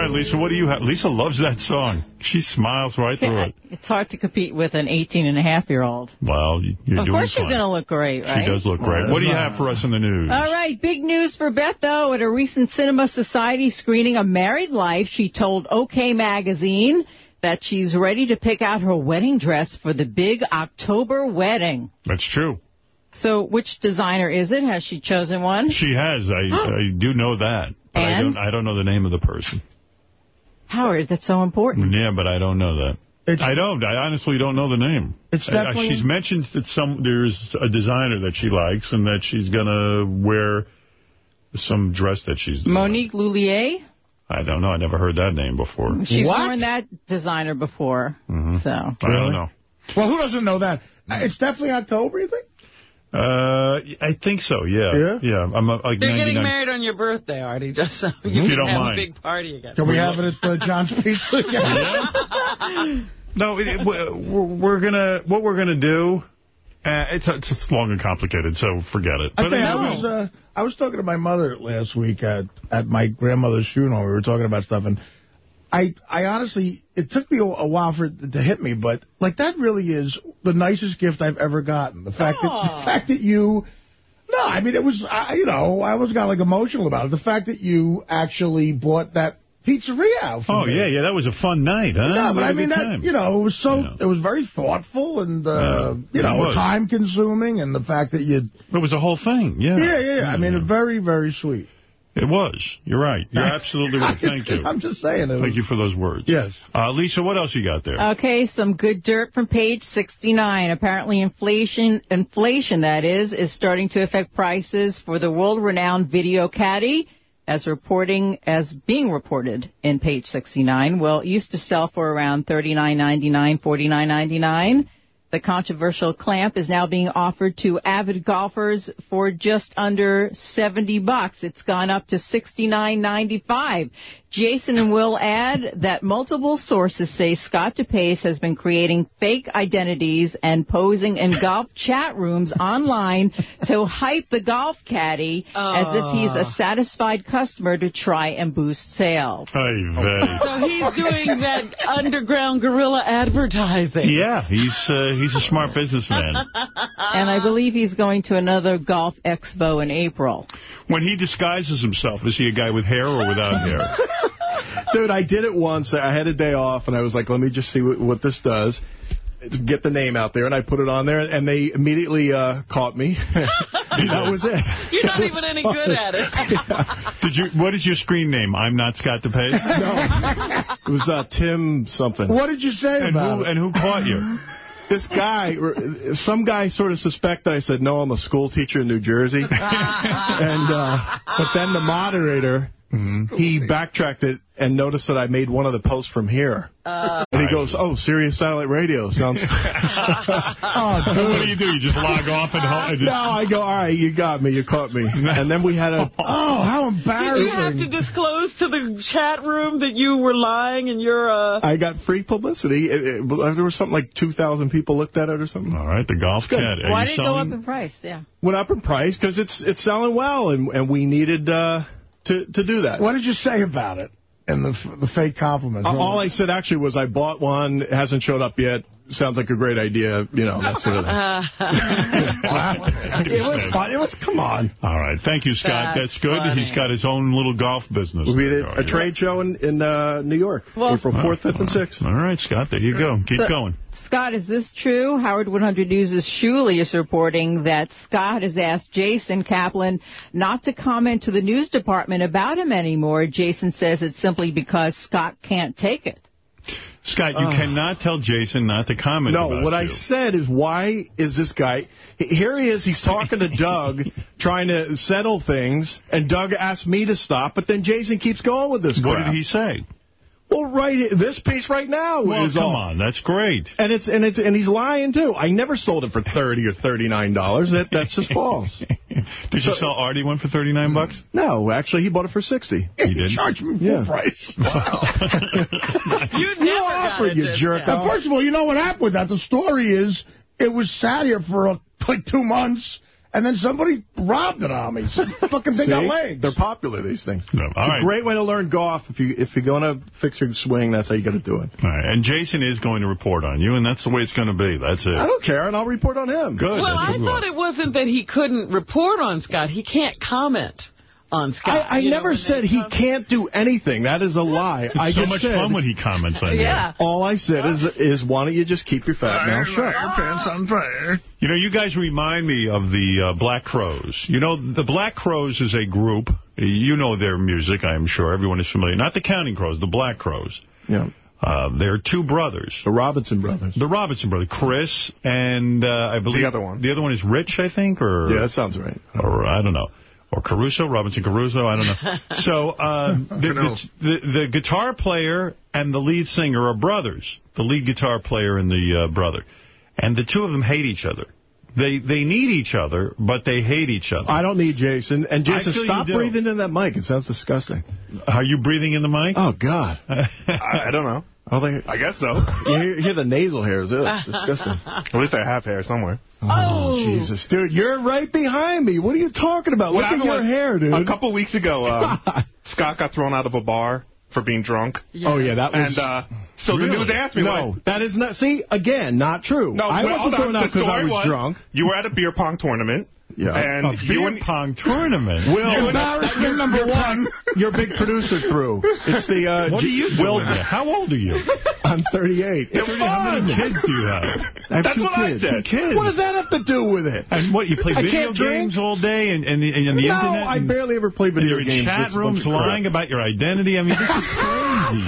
Right, Lisa, what do you have? Lisa loves that song. She smiles right through it. It's hard to compete with an 18 and a half year old. Well, you- you're Of doing course she's going to look great, right? She does look great. What do you have for us in the news? All right, big news for Beth, though. At a recent Cinema Society screening of Married Life, she told OK Magazine that she's ready to pick out her wedding dress for the big October wedding. That's true. So which designer is it? Has she chosen one? She has. I, I do know that. But I don't, I don't know the name of the person. Howard, that's so important. Yeah, but I don't know that. It's- I don't. I honestly don't know the name. It's I- I- definitely- she's mentioned that some there's a designer that she likes and that she's going to wear some dress that she's... Monique Lhuillier? I don't know. I never heard that name before. She's What? worn that designer before. Mhm. So I don't know. Well, who doesn't know that? Uh, It's definitely October, you think? Uh, I think so. Yeah. Yeah? Yeah. I'm uh, like They're 99. getting married on your birthday, Artie, just so you, If you can don't have mind. a big party again. Can we have it at uh, John's Pizza? No, it, it, we're, we're gonna what we're gonna do. Uh, it's it's it's long and complicated, so forget it. I, But tell you, I was uh, I was talking to my mother last week at at my grandmother's funeral. We were talking about stuff, and I I honestly it took me a, a while for it to hit me, but like that really is the nicest gift I've ever gotten. The fact that the fact that you. No, I mean, it was, I, you know, I was got like emotional about it. The fact that you actually bought that pizzeria out for oh me. yeah, yeah, that was a fun night, huh? No, but I mean, that, time. you know, it was so, it was very thoughtful and, uh, Yeah, you know, time consuming and the fact that you It was a whole thing. Yeah. yeah, yeah, yeah. I mean, very, very sweet. It was. You're right. You're absolutely right. Thank you. I'm just saying. It Thank you for those words. Yes. Uh, Lisa, what else you got there? Okay, some good dirt from page 69. Apparently inflation, inflation that is, is starting to affect prices for the world-renowned Video Caddy as reporting as being reported in page 69. Well, it used to sell for around $39.99, $49.99. The controversial clamp is now being offered to avid golfers for just under 70 bucks. It's gone up to 69.95. Jason and Will add that multiple sources say Scott DePace has been creating fake identities and posing in golf chat rooms online to hype the golf caddy as if he's a satisfied customer to try and boost sales. So he's doing that underground guerrilla advertising. Yeah, he's uh, he's a smart businessman. And I believe he's going to another golf expo in April. When he disguises himself, is he a guy with hair or without hair? Dude, I did it once. I had a day off, and I was like, let me just see what, what this does. Get the name out there, and I put it on there, and they immediately uh, caught me. that was it. You're not It even any fun. good at it. Did you? What is your screen name? I'm not Scott DePace. No. It was uh, Tim something. What did you say and about who, it? And who caught you? This guy, some guy sort of suspect that I said, no, I'm a school teacher in New Jersey. and uh, But then the moderator, he backtracked it and noticed that I made one of the posts from here. Uh, and he goes, oh, Sirius Satellite Radio. Sounds... oh, dude. What do you do? You just log off and ho- and just... No, I go, all right, you got me, you caught me. And then we had a... Oh, how embarrassing. Did you have to disclose to the chat room that you were lying and you're uh I got free publicity. It, it, there was something like 2,000 people looked at it or something. All right, the golf good. cat. Why you did it go up in price? Yeah. Went up in price because it's it's selling well, and, and we needed uh, to, to do that. What did you say about it? And the the fake compliments. Uh, all I said actually was I bought one. It hasn't showed up yet. Sounds like a great idea. You know, that sort of thing. it was fun. It was, come on. All right. Thank you, Scott. That's That's, good. funny. He's got his own little golf business. We did there a going. trade show in, in uh, New York, Well- April 4th, 5th, and 6th. All right, Scott. There you go. Keep So- going. Scott, is this true? Howard 100 News' Shuli is reporting that Scott has asked Jason Kaplan not to comment to the news department about him anymore. Jason says it's simply because Scott can't take it. Scott, you Ugh. cannot tell Jason not to comment No, about what I said is, why is this guy... Here he is, he's talking to Doug, trying to settle things, and Doug asked me to stop, but then Jason keeps going with this What crap. did he say? Well, right, this piece right now Well, is come all. on. That's great. And it's and it's and he's lying too. I never sold it for thirty or thirty nine dollars. That that's just false. Did you sell Artie one for 39 bucks? No, actually, he bought it for sixty. He did? Charge me full Yeah. price. you never You got offered, it, you jerk. now. Now, first of all, you know what happened with that? The story is it was sat here for uh, like two months, and then somebody robbed it on me. Some fucking thing got See? legs. They're popular, these things. No, It's all a great way to learn golf. If, you, if you're going to fix your swing, that's how you got to do it. All right. And Jason is going to report on you, and that's the way it's going to be. That's it. I don't care, and I'll report on him. Good. Well, that's I thought it wasn't that he couldn't report on Scott. He can't comment on Scott. I, I You know, never said he come- can't do anything. That is a lie. It's I so much said, fun when he comments on you. Yeah. All I said is, is why don't you just keep your fat mouth shut? pants on fire. You know, you guys remind me of the uh, Black Crowes. You know, the Black Crowes is a group. You know their music, I am sure. Everyone is familiar. Not the Counting Crows, the Black Crowes. Yeah. Uh, they're two brothers. The Robinson brothers. The Robinson brothers, Chris and uh, I believe The other one. The other one is Rich, I think, or Yeah, that sounds right. or I don't know, or Caruso, Robinson Caruso, I don't know. so uh, the, the, the the guitar player and the lead singer are brothers. The lead guitar player and the uh, brother, and the two of them hate each other. They they need each other, but they hate each other. I don't need Jason. And Jason, stop breathing in that mic. It sounds disgusting. Are you breathing in the mic? Oh, God. I, I don't know. Oh, they, I guess so. you hear, hear the nasal hairs. Ugh, it's disgusting. At least I have hair somewhere. Oh, Jesus. Dude, you're right behind me. What are you talking about? Look at your was, hair, dude. A couple weeks ago, um, Scott got thrown out of a bar for being drunk. Oh, yeah, that was... And uh, so Really? the news asked me, No, like, that is not... See, again, not true. no, I but wasn't hold on. thrown out because I story was, drunk. You were at a beer pong tournament. Yeah. And a beer and pong tournament. Will, Embarrassment number one. your big producer crew. It's the... Uh, What G- are you doing Will, there? How old are you? I'm 38. It's fun. How many kids do you have? I have That's two kids. I said. Two kids. What does that have to do with it? And what, you play video games drink? all day and, and, the, and the no, internet? No, I barely ever play video games. chat rooms lying about your identity. I mean, this is crazy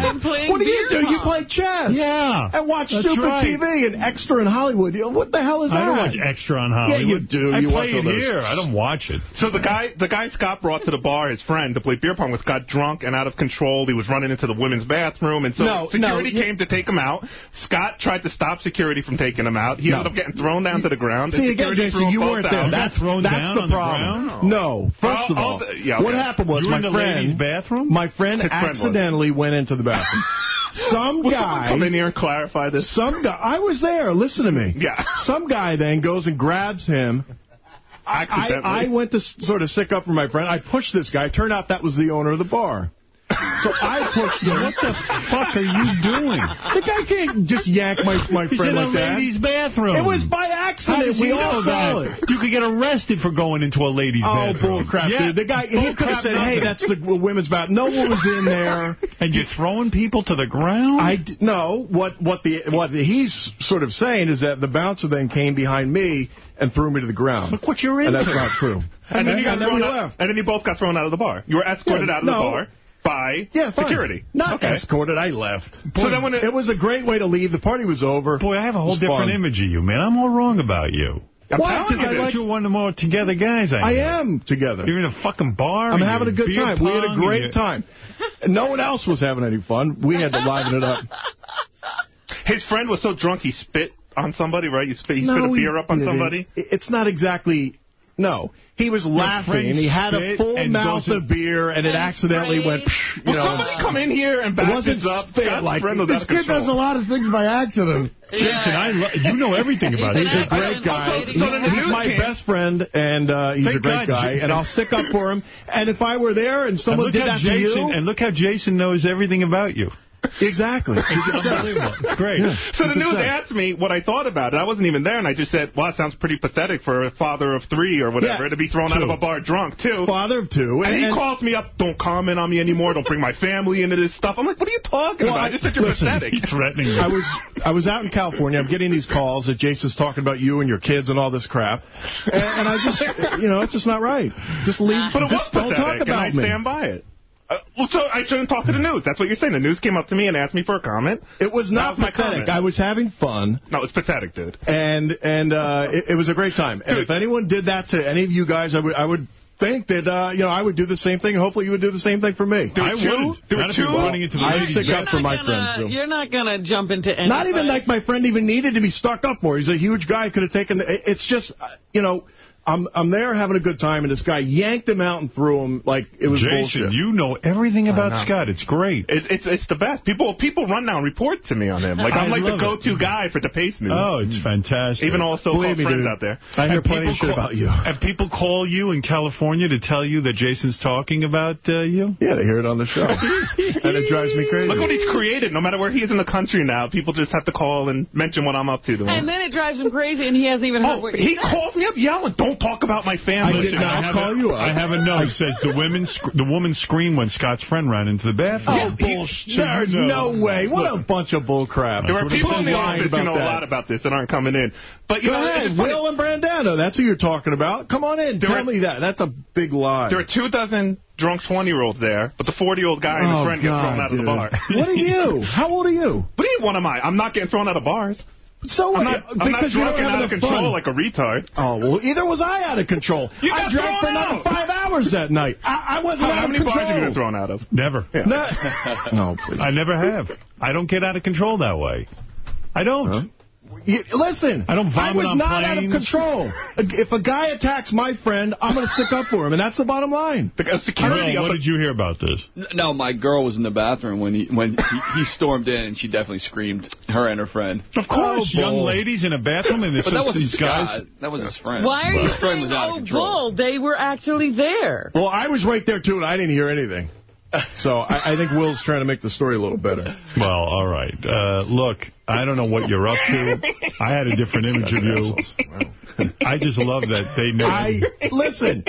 chess. Yeah. And watch stupid right. TV and Extra in Hollywood. What the hell is I that? I don't watch Extra on Hollywood. Yeah, you do. I you play it here. I don't watch it. So the guy the guy Scott brought to the bar, his friend, to play beer pong with, got drunk and out of control. He was running into the women's bathroom, and so no, security no, came to take him out. Scott tried to stop security from taking him out. He no. ended up getting thrown down to the ground. See, again, Jason, you weren't there. Out. That's, thrown that's down the problem. The no. First of all, the, yeah, okay. what happened was my friend, bathroom? my friend accidentally went into the bathroom. Some guy... come in here and clarify this? Some guy... I was there. Listen to me. Yeah. Some guy then goes and grabs him I, I, went to sort of stick up for my friend. I pushed this guy. Turned out that was the owner of the bar. So I pushed him. What the fuck are you doing? The guy can't just yank my, my friend like that. He's in a lady's bathroom. It was by accident. We all saw it. You could get arrested for going into a ladies' oh, bathroom. Oh, bullcrap, yeah. dude. The guy, bull he could have said, nothing. hey, that's the women's bathroom. No one was in there. And you're throwing people to the ground? I d no. What, what, the, what he's sort of saying is that the bouncer then came behind me and threw me to the ground. Look what you're into. And that's not true. and, and, then, then you got thrown out, left. And then you both got thrown out of the bar. You were escorted yeah, out of no, the bar by yeah, security. Not okay. escorted. I left. Boy, so then when it, it, was a great way to leave. The party was over. Boy, I have a whole different fun. image of you, man. I'm all wrong about you. I'm Why? Because I like, you're one of the more together guys I, I am together. You're in a fucking bar. I'm having a good time. We had a great time. no one else was having any fun. We had to liven it up. His friend was so drunk he spit on somebody, right? Spit, he no, spit a beer up on didn't. somebody? It's not exactly no, he was laughing, and he had a full mouth of beer, and, it accidentally spray. went. Psh, you well, know, somebody come in here and back this up. Like this kid does a lot of things by accident. Jason, I you know everything about him. He's a great guy. He's my best friend, and uh, he's Thank a great God, guy, and I'll stick up for him. And if I were there and someone and did that Jason, to you... And look how Jason knows everything about you. Exactly. It's unbelievable. It's great. Yeah. so it's the news asked me what I thought about it. I wasn't even there, and I just said, well, it sounds pretty pathetic for a father of three or whatever yeah. to be thrown two. out of a bar drunk, too. Father of two. And, and he and calls me up, don't comment on me anymore, don't bring my family into this stuff. I'm like, what are you talking well, about? I just said you're listen, pathetic. threatening me. I was, I was out in California. I'm getting these calls that Jason's talking about you and your kids and all this crap. And, and I just, you know, it's just not right. Just leave. But it just was pathetic, don't talk about and I me. stand by it. Uh, so I shouldn't talk to the news. That's what you're saying. The news came up to me and asked me for a comment. It was not was pathetic. I was having fun. No, it's pathetic, dude. And and uh, it, it, was a great time. Dude. And if anyone did that to any of you guys, I would I would think that uh, you know I would do the same thing. Hopefully, you would do the same thing for me. Do I would. Do too. Running into the I stick up for my friends. So. You're not gonna jump into anything. Not even like my friend even needed to be stuck up more. He's a huge guy. Could have taken. The, it's just uh, you know I'm I'm there having a good time, and this guy yanked him out and threw him like it was Jason, bullshit. you know everything about know. Scott. It's great. It's, it's it's the best. People people run now and report to me on him. Like I'm like the go-to guy for the pace news. Oh, it's fantastic. Even also so-called friends dude. out there. I hear and plenty of shit call, about you. And people call you in California to tell you that Jason's talking about uh, you. Yeah, they hear it on the show, and it drives me crazy. Look what he's created. No matter where he is in the country now, people just have to call and mention what I'm up to. to and then it drives him crazy, and he hasn't even heard oh, what he called me up yelling. Don't don't talk about my family. I did not. I'll call a, you up. I have a note. Says the women, the woman screamed when Scott's friend ran into the bathroom. Oh, bullshit. There's no, no way. What Look, a bunch of bullcrap. There are people in the office who know that. a lot about this that aren't coming in. But you Go know, ahead. Will and Brandano, that's who you're talking about. Come on in. There Tell are, me that. That's a big lie. There are two dozen drunk 20-year-olds there, but the 40-year-old guy and his oh, friend God, get thrown out dude. of the bar. What are you? How old are you? What do you want am I? I'm not getting thrown out of bars. So I'm not, I'm because not you out of control fun. like a retard. Oh, well, either was I out of control. you I drank for another five hours that night. I, I wasn't how, out how of control. How many bars have you been thrown out of? Never. Yeah. No. no, please. I never have. I don't get out of control that way. I don't. Huh? Listen, I don't vomit I was not planes. out of control. if a guy attacks my friend, I'm going to stick up for him, and that's the bottom line. Because security. What did you hear about this? No, my girl was in the bathroom when he when he, he stormed in, and she definitely screamed. Her and her friend. Of course, oh, young ladies in a bathroom, and but that was these guys. That was his friend. Why are you his friend was out of oh, control. bull? They were actually there. Well, I was right there too, and I didn't hear anything. So I, I, think Will's trying to make the story a little better. Well, all right. Uh, look, I don't know what you're up to. I had a different image of you. I just love that they know. I, listen,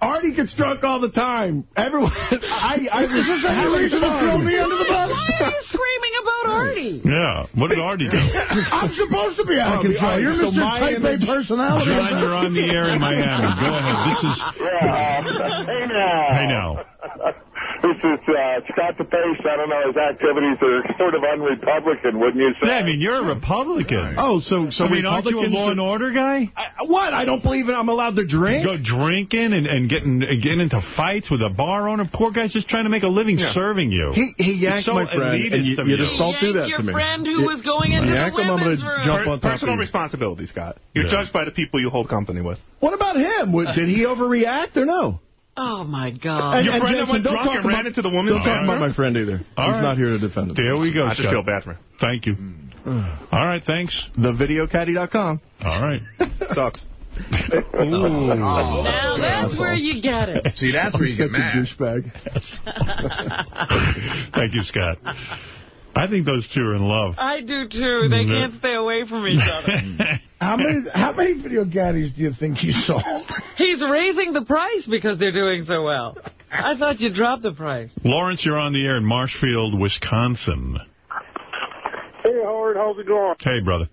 Artie gets drunk all the time. Everyone, I, I was just having reason throw me under the bus. Why are you screaming about Artie? Yeah, what did Artie do? I'm supposed to be out of control. You're so Mr. Type A personality. John, you're on the air in Miami. Go ahead. This is. Yeah, hey now. Hey now. This is uh, Scott DePace. I don't know, his activities are sort of unrepublican, wouldn't you say? Yeah, I mean, you're a Republican. Oh, so so I mean, aren't you a law and order guy? I, what? I don't believe I'm allowed to drink. Go drinking and, and getting getting into fights with a bar owner. Poor guy's just trying to make a living Yeah. serving you. He he It's yanked so my friend, and you, you you. just don't do that to me. your friend who You- was going into the him, I'm women's gonna room. jump on top personal of you. responsibility, Scott. You're Yeah. judged by the people you hold company with. What about him? Did he overreact or no? Oh, my God. Your friend that went don't drunk talk and about- ran into the woman's Don't talk about my friend either. All He's right. not here to defend him. There we go, I just feel bad for him. Thank you. Mm. All right, thanks. TheVideoCaddy.com. All right. Sucks. Oh, now that's where you get it. See, that's where you Such get a mad. douchebag. Thank you, Scott. I think those two are in love. I do, too. They No. can't stay away from each other. How many how many video caddies do you think he sold? He's raising the price because they're doing so well. I thought you dropped the price. Lawrence, you're on the air in Marshfield, Wisconsin. Hey, Howard, how's it going? Hey, brother.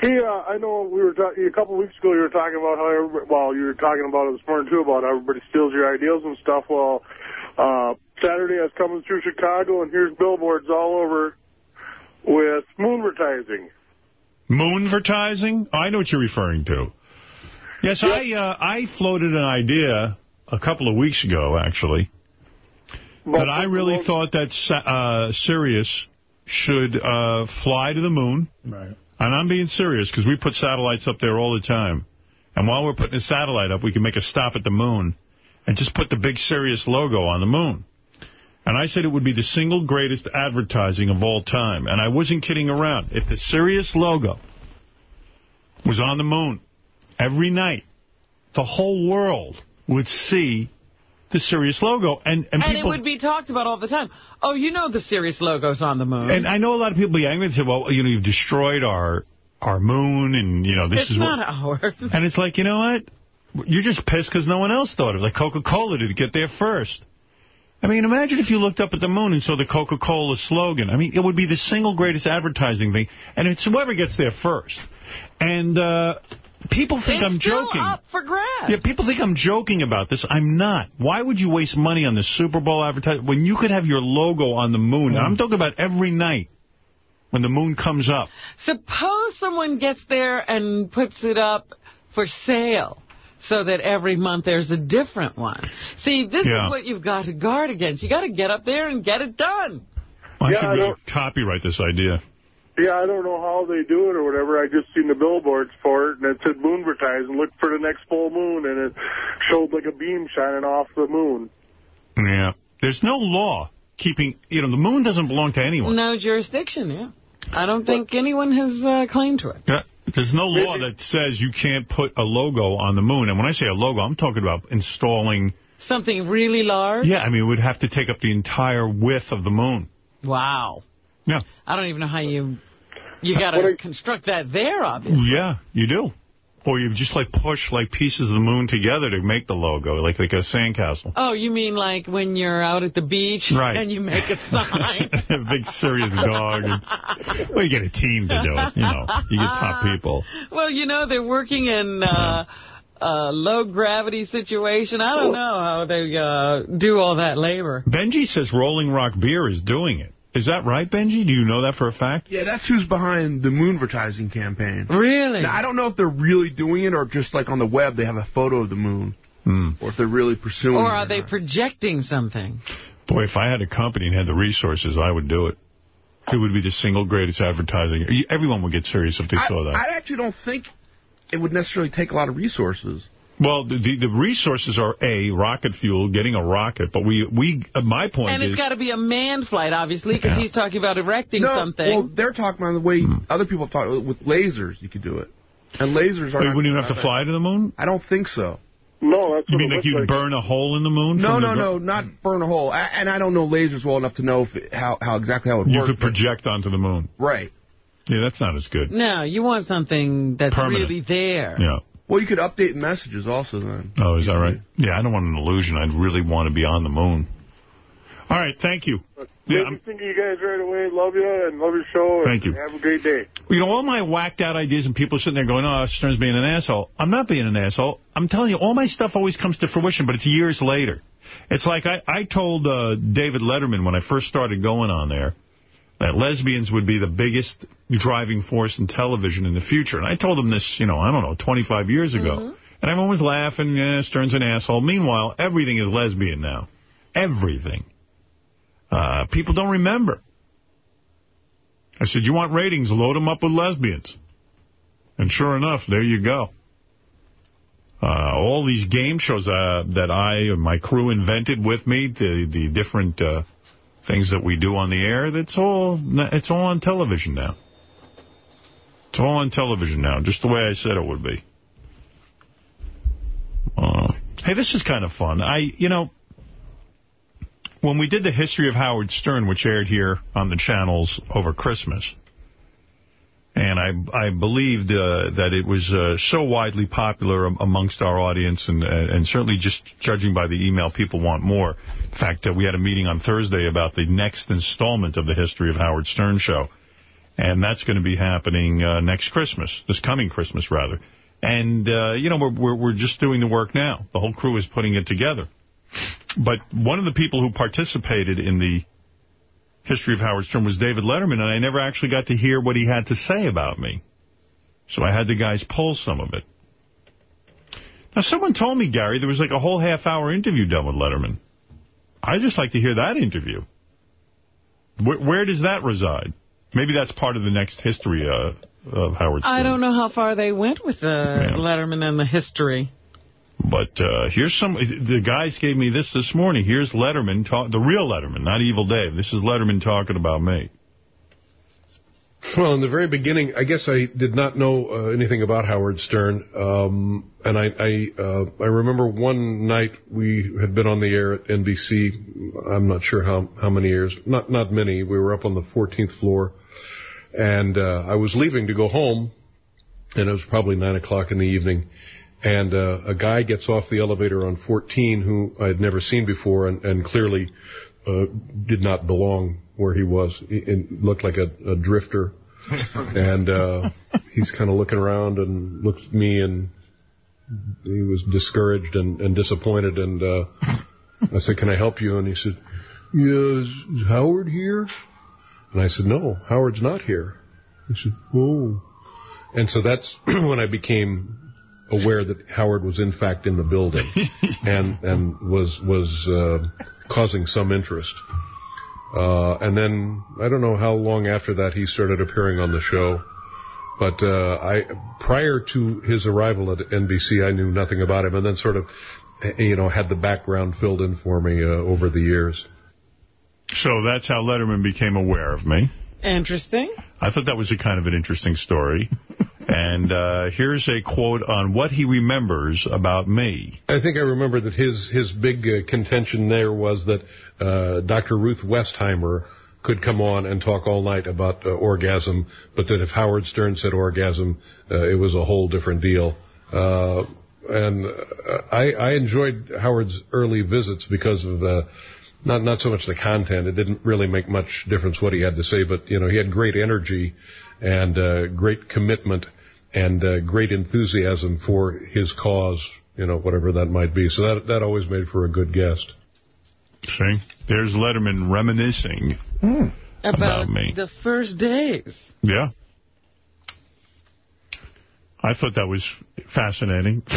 Hey, uh, I know we were talking a couple weeks ago. You were talking about how everybody, well, you were talking about it this morning too about how everybody steals your ideas and stuff. Well, uh, Saturday I was coming through Chicago and here's billboards all over with moonvertising. Moonvertising? Oh, I know what you're referring to. Yes, I uh, I floated an idea a couple of weeks ago, actually, that I really thought that uh, Sirius should uh, fly to the moon. Right. And I'm being serious because we put satellites up there all the time. And while we're putting a satellite up, we can make a stop at the moon and just put the big Sirius logo on the moon. And I said it would be the single greatest advertising of all time. And I wasn't kidding around. If the Sirius logo was on the moon every night, the whole world would see the Sirius logo. And, and, And, it would be talked about all the time. Oh, you know the Sirius logo's on the moon. And I know a lot of people be angry and say, well, you know, you've destroyed our our moon, and, you know, this it's is not what... ours. And it's like, you know what? You're just pissed because no one else thought of it. Like Coca-Cola did get there first. I mean, imagine if you looked up at the moon and saw the Coca-Cola slogan. I mean, it would be the single greatest advertising thing. And it's whoever gets there first. And uh, people think it's I'm joking. up for grabs. Yeah, people think I'm joking about this. I'm not. Why would you waste money on the Super Bowl advertising when you could have your logo on the moon? I'm talking about every night when the moon comes up. Suppose someone gets there and puts it up for sale so that every month there's a different one. See, this Yeah. is what you've got to guard against. You got to get up there and get it done. I Yeah, should I really copyright this idea. Yeah, I don't know how they do it or whatever. I just seen the billboards for it, and it said Moonvertise, and Look for the next full moon, and it showed like a beam shining off the moon. Yeah. There's no law keeping, you know, the moon doesn't belong to anyone. No jurisdiction, yeah. I don't think anyone has uh, claim to it. Yeah, There's no law that says you can't put a logo on the moon. And when I say a logo, I'm talking about installing... Something really large? Yeah, I mean, it would have to take up the entire width of the moon. Wow. Yeah. I don't even know how you... You got to construct that there, obviously. Yeah, you do. Or you just, like, push, like, pieces of the moon together to make the logo, like like a sandcastle. Oh, you mean like when you're out at the beach Right. and you make a sign? a big serious dog. Well, you get a team to do it, you know. You get top people. well, you know, they're working in uh, a low-gravity situation. I don't know how they uh, do all that labor. Benji says Rolling Rock Beer is doing it. Is that right, Benji? Do you know that for a fact? Yeah, that's who's behind the moonvertising campaign. Really? Now, I don't know if they're really doing it or just like on the web they have a photo of the moon. Hmm. Or if they're really pursuing Or it. are they projecting something? Boy, if I had a company and had the resources, I would do it. It would be the single greatest advertising. Everyone would get serious if they I, saw that. I actually don't think it would necessarily take a lot of resources. Well, the, the the resources are a rocket fuel, getting a rocket. But we we uh, my point And is it's got to be a manned flight, obviously, because Yeah. he's talking about erecting no, something. well, they're talking about the way other people have talked with lasers. You could do it, and lasers are. Wait, not- wouldn't even have to fly to the moon? I don't think so. No, that's You what mean like you'd like. burn a hole in the moon? No, no, no, not burn a hole. I, and I don't know lasers well enough to know if it, how how exactly how it would You work. could project onto the moon. Right. Yeah, that's not as good. no, you want something that's Permanent. really there. Yeah. Well, you could update messages also then. Oh, is that right? Yeah, I don't want an illusion. I'd really want to be on the moon. All right, thank you. Yeah, I'm thinking you guys right away. Love you and love your show. Thank you. Have a great day. You know, all my whacked out ideas and people sitting there going, oh, Stern's being an asshole. I'm not being an asshole. I'm telling you, all my stuff always comes to fruition, but it's years later. It's like I, I told uh, David Letterman when I first started going on there that lesbians would be the biggest driving force in television in the future. And I told him this, you know, I don't know, 25 years ago. And everyone was laughing, yeah, Stern's an asshole. Meanwhile, everything is lesbian now. Everything. Uh, people don't remember. I said, you want ratings, load them up with lesbians. And sure enough, there you go. Uh, all these game shows uh, that I and my crew invented with me, the, the different uh, things that we do on the air, that's all, it's all on television now. It's all on television now, just the way I said it would be. Uh, hey, this is kind of fun. I, you know, when we did the history of Howard Stern, which aired here on the channels over Christmas, and I I believed uh, that it was uh, so widely popular amongst our audience, and uh, and certainly just judging by the email, people want more. In fact, uh, we had a meeting on Thursday about the next installment of the history of Howard Stern show, and that's going to be happening uh, next Christmas, this coming Christmas rather. And uh, you know we're, we're we're just doing the work now. The whole crew is putting it together. But one of the people who participated in the history of Howard Stern was David Letterman, and I never actually got to hear what he had to say about me. So I had the guys pull some of it. Now, someone told me, Gary, there was like a whole half-hour interview done with Letterman. I'd just like to hear that interview. Where, where does that reside? Maybe that's part of the next history uh, of Howard Stern. I don't know how far they went with uh, Letterman and the history. But uh, here's some, the guys gave me this this morning. Here's Letterman, talk, the real Letterman, not Evil Dave. This is Letterman talking about me. Well, in the very beginning, I guess I did not know uh, anything about Howard Stern, um, and I I, uh, I remember one night we had been on the air at NBC. I'm not sure how how many years, not not many. We were up on the 14th floor, and uh, I was leaving to go home, and it was probably nine o'clock in the evening, and uh, a guy gets off the elevator on 14 who I had never seen before, and, and clearly uh, did not belong where he was. He, looked like a, a drifter, and uh, he's kind of looking around and looks at me, and he was discouraged and, and disappointed. And uh, I said, "Can I help you?" And he said, "Yeah, is, is Howard here?" And I said, "No, Howard's not here." He said, "Oh." And so that's when I became aware that Howard was in fact in the building and and was was uh, causing some interest. Uh, and then I don't know how long after that he started appearing on the show. But uh, I prior to his arrival at NBC, I knew nothing about him, and then sort of, eh, you know, had the background filled in for me uh, over the years. So that's how Letterman became aware of me. Interesting. I thought that was a kind of an interesting story. and uh, here's a quote on what he remembers about me. I think I remember that his his big uh, contention there was that uh, Dr. Ruth Westheimer could come on and talk all night about uh, orgasm, but that if Howard Stern said orgasm, uh, it was a whole different deal. Uh, and uh, I, I enjoyed Howard's early visits because of uh, not not so much the content. It didn't really make much difference what he had to say, but you know he had great energy and uh, great commitment and uh, great enthusiasm for his cause, you know, whatever that might be. So that that always made for a good guest. See? There's Letterman reminiscing About, about me. the first days. Yeah. I thought that was fascinating.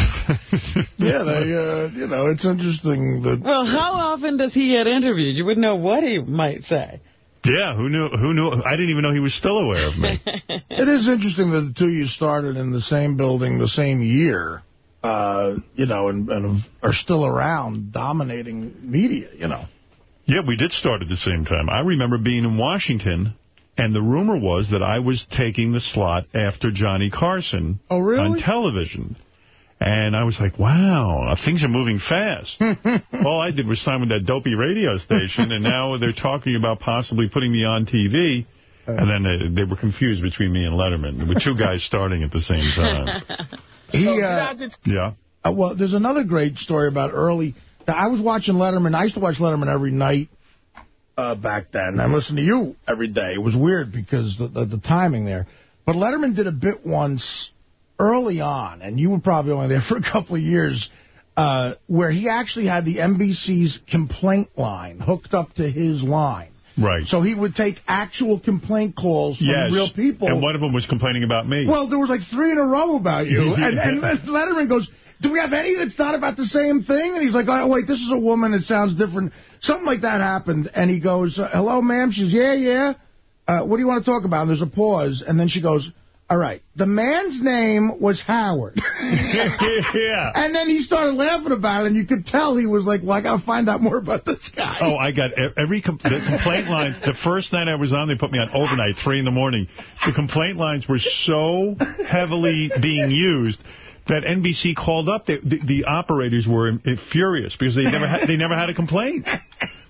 Yeah, they, uh, you know, it's interesting that... Well, how often does he get interviewed? You wouldn't know what he might say. Yeah, who knew? Who knew? I didn't even know he was still aware of me. It is interesting that the two of you started in the same building the same year, uh, you know, and, and are still around dominating media, you know. Yeah, we did start at the same time. I remember being in Washington, and the rumor was that I was taking the slot after Johnny Carson oh, really? on television. And I was like, wow, things are moving fast. All I did was sign with that dopey radio station, and now they're talking about possibly putting me on TV. And then they, they were confused between me and Letterman. There were two guys starting at the same time. He, uh, get out this- Yeah. Uh, well, there's another great story about early. I was watching Letterman. I used to watch Letterman every night uh, back then. I listened to you every day. It was weird because the, the, the timing there. But Letterman did a bit once early on, and you were probably only there for a couple of years, uh, where he actually had the NBC's complaint line hooked up to his line. Right. So he would take actual complaint calls from Yes. real people. And one of them was complaining about me. Well, there was like three in a row about you. And, and. Letterman goes, do we have any that's not about the same thing? And he's like, oh, wait, this is a woman that sounds different. Something like that happened. And he goes, uh, hello, ma'am. She's, yeah, yeah. Uh, what do you want to talk about? And there's a pause. And then she goes, all right, the man's name was Howard. yeah. And then he started laughing about it, and you could tell he was like, well, I got to find out more about this guy. Oh, I got every com the complaint lines. The first night I was on, they put me on overnight, 3 in the morning. The complaint lines were so heavily being used that NBC called up. They, the, the operators were in, in furious because they never had, they never had a complaint.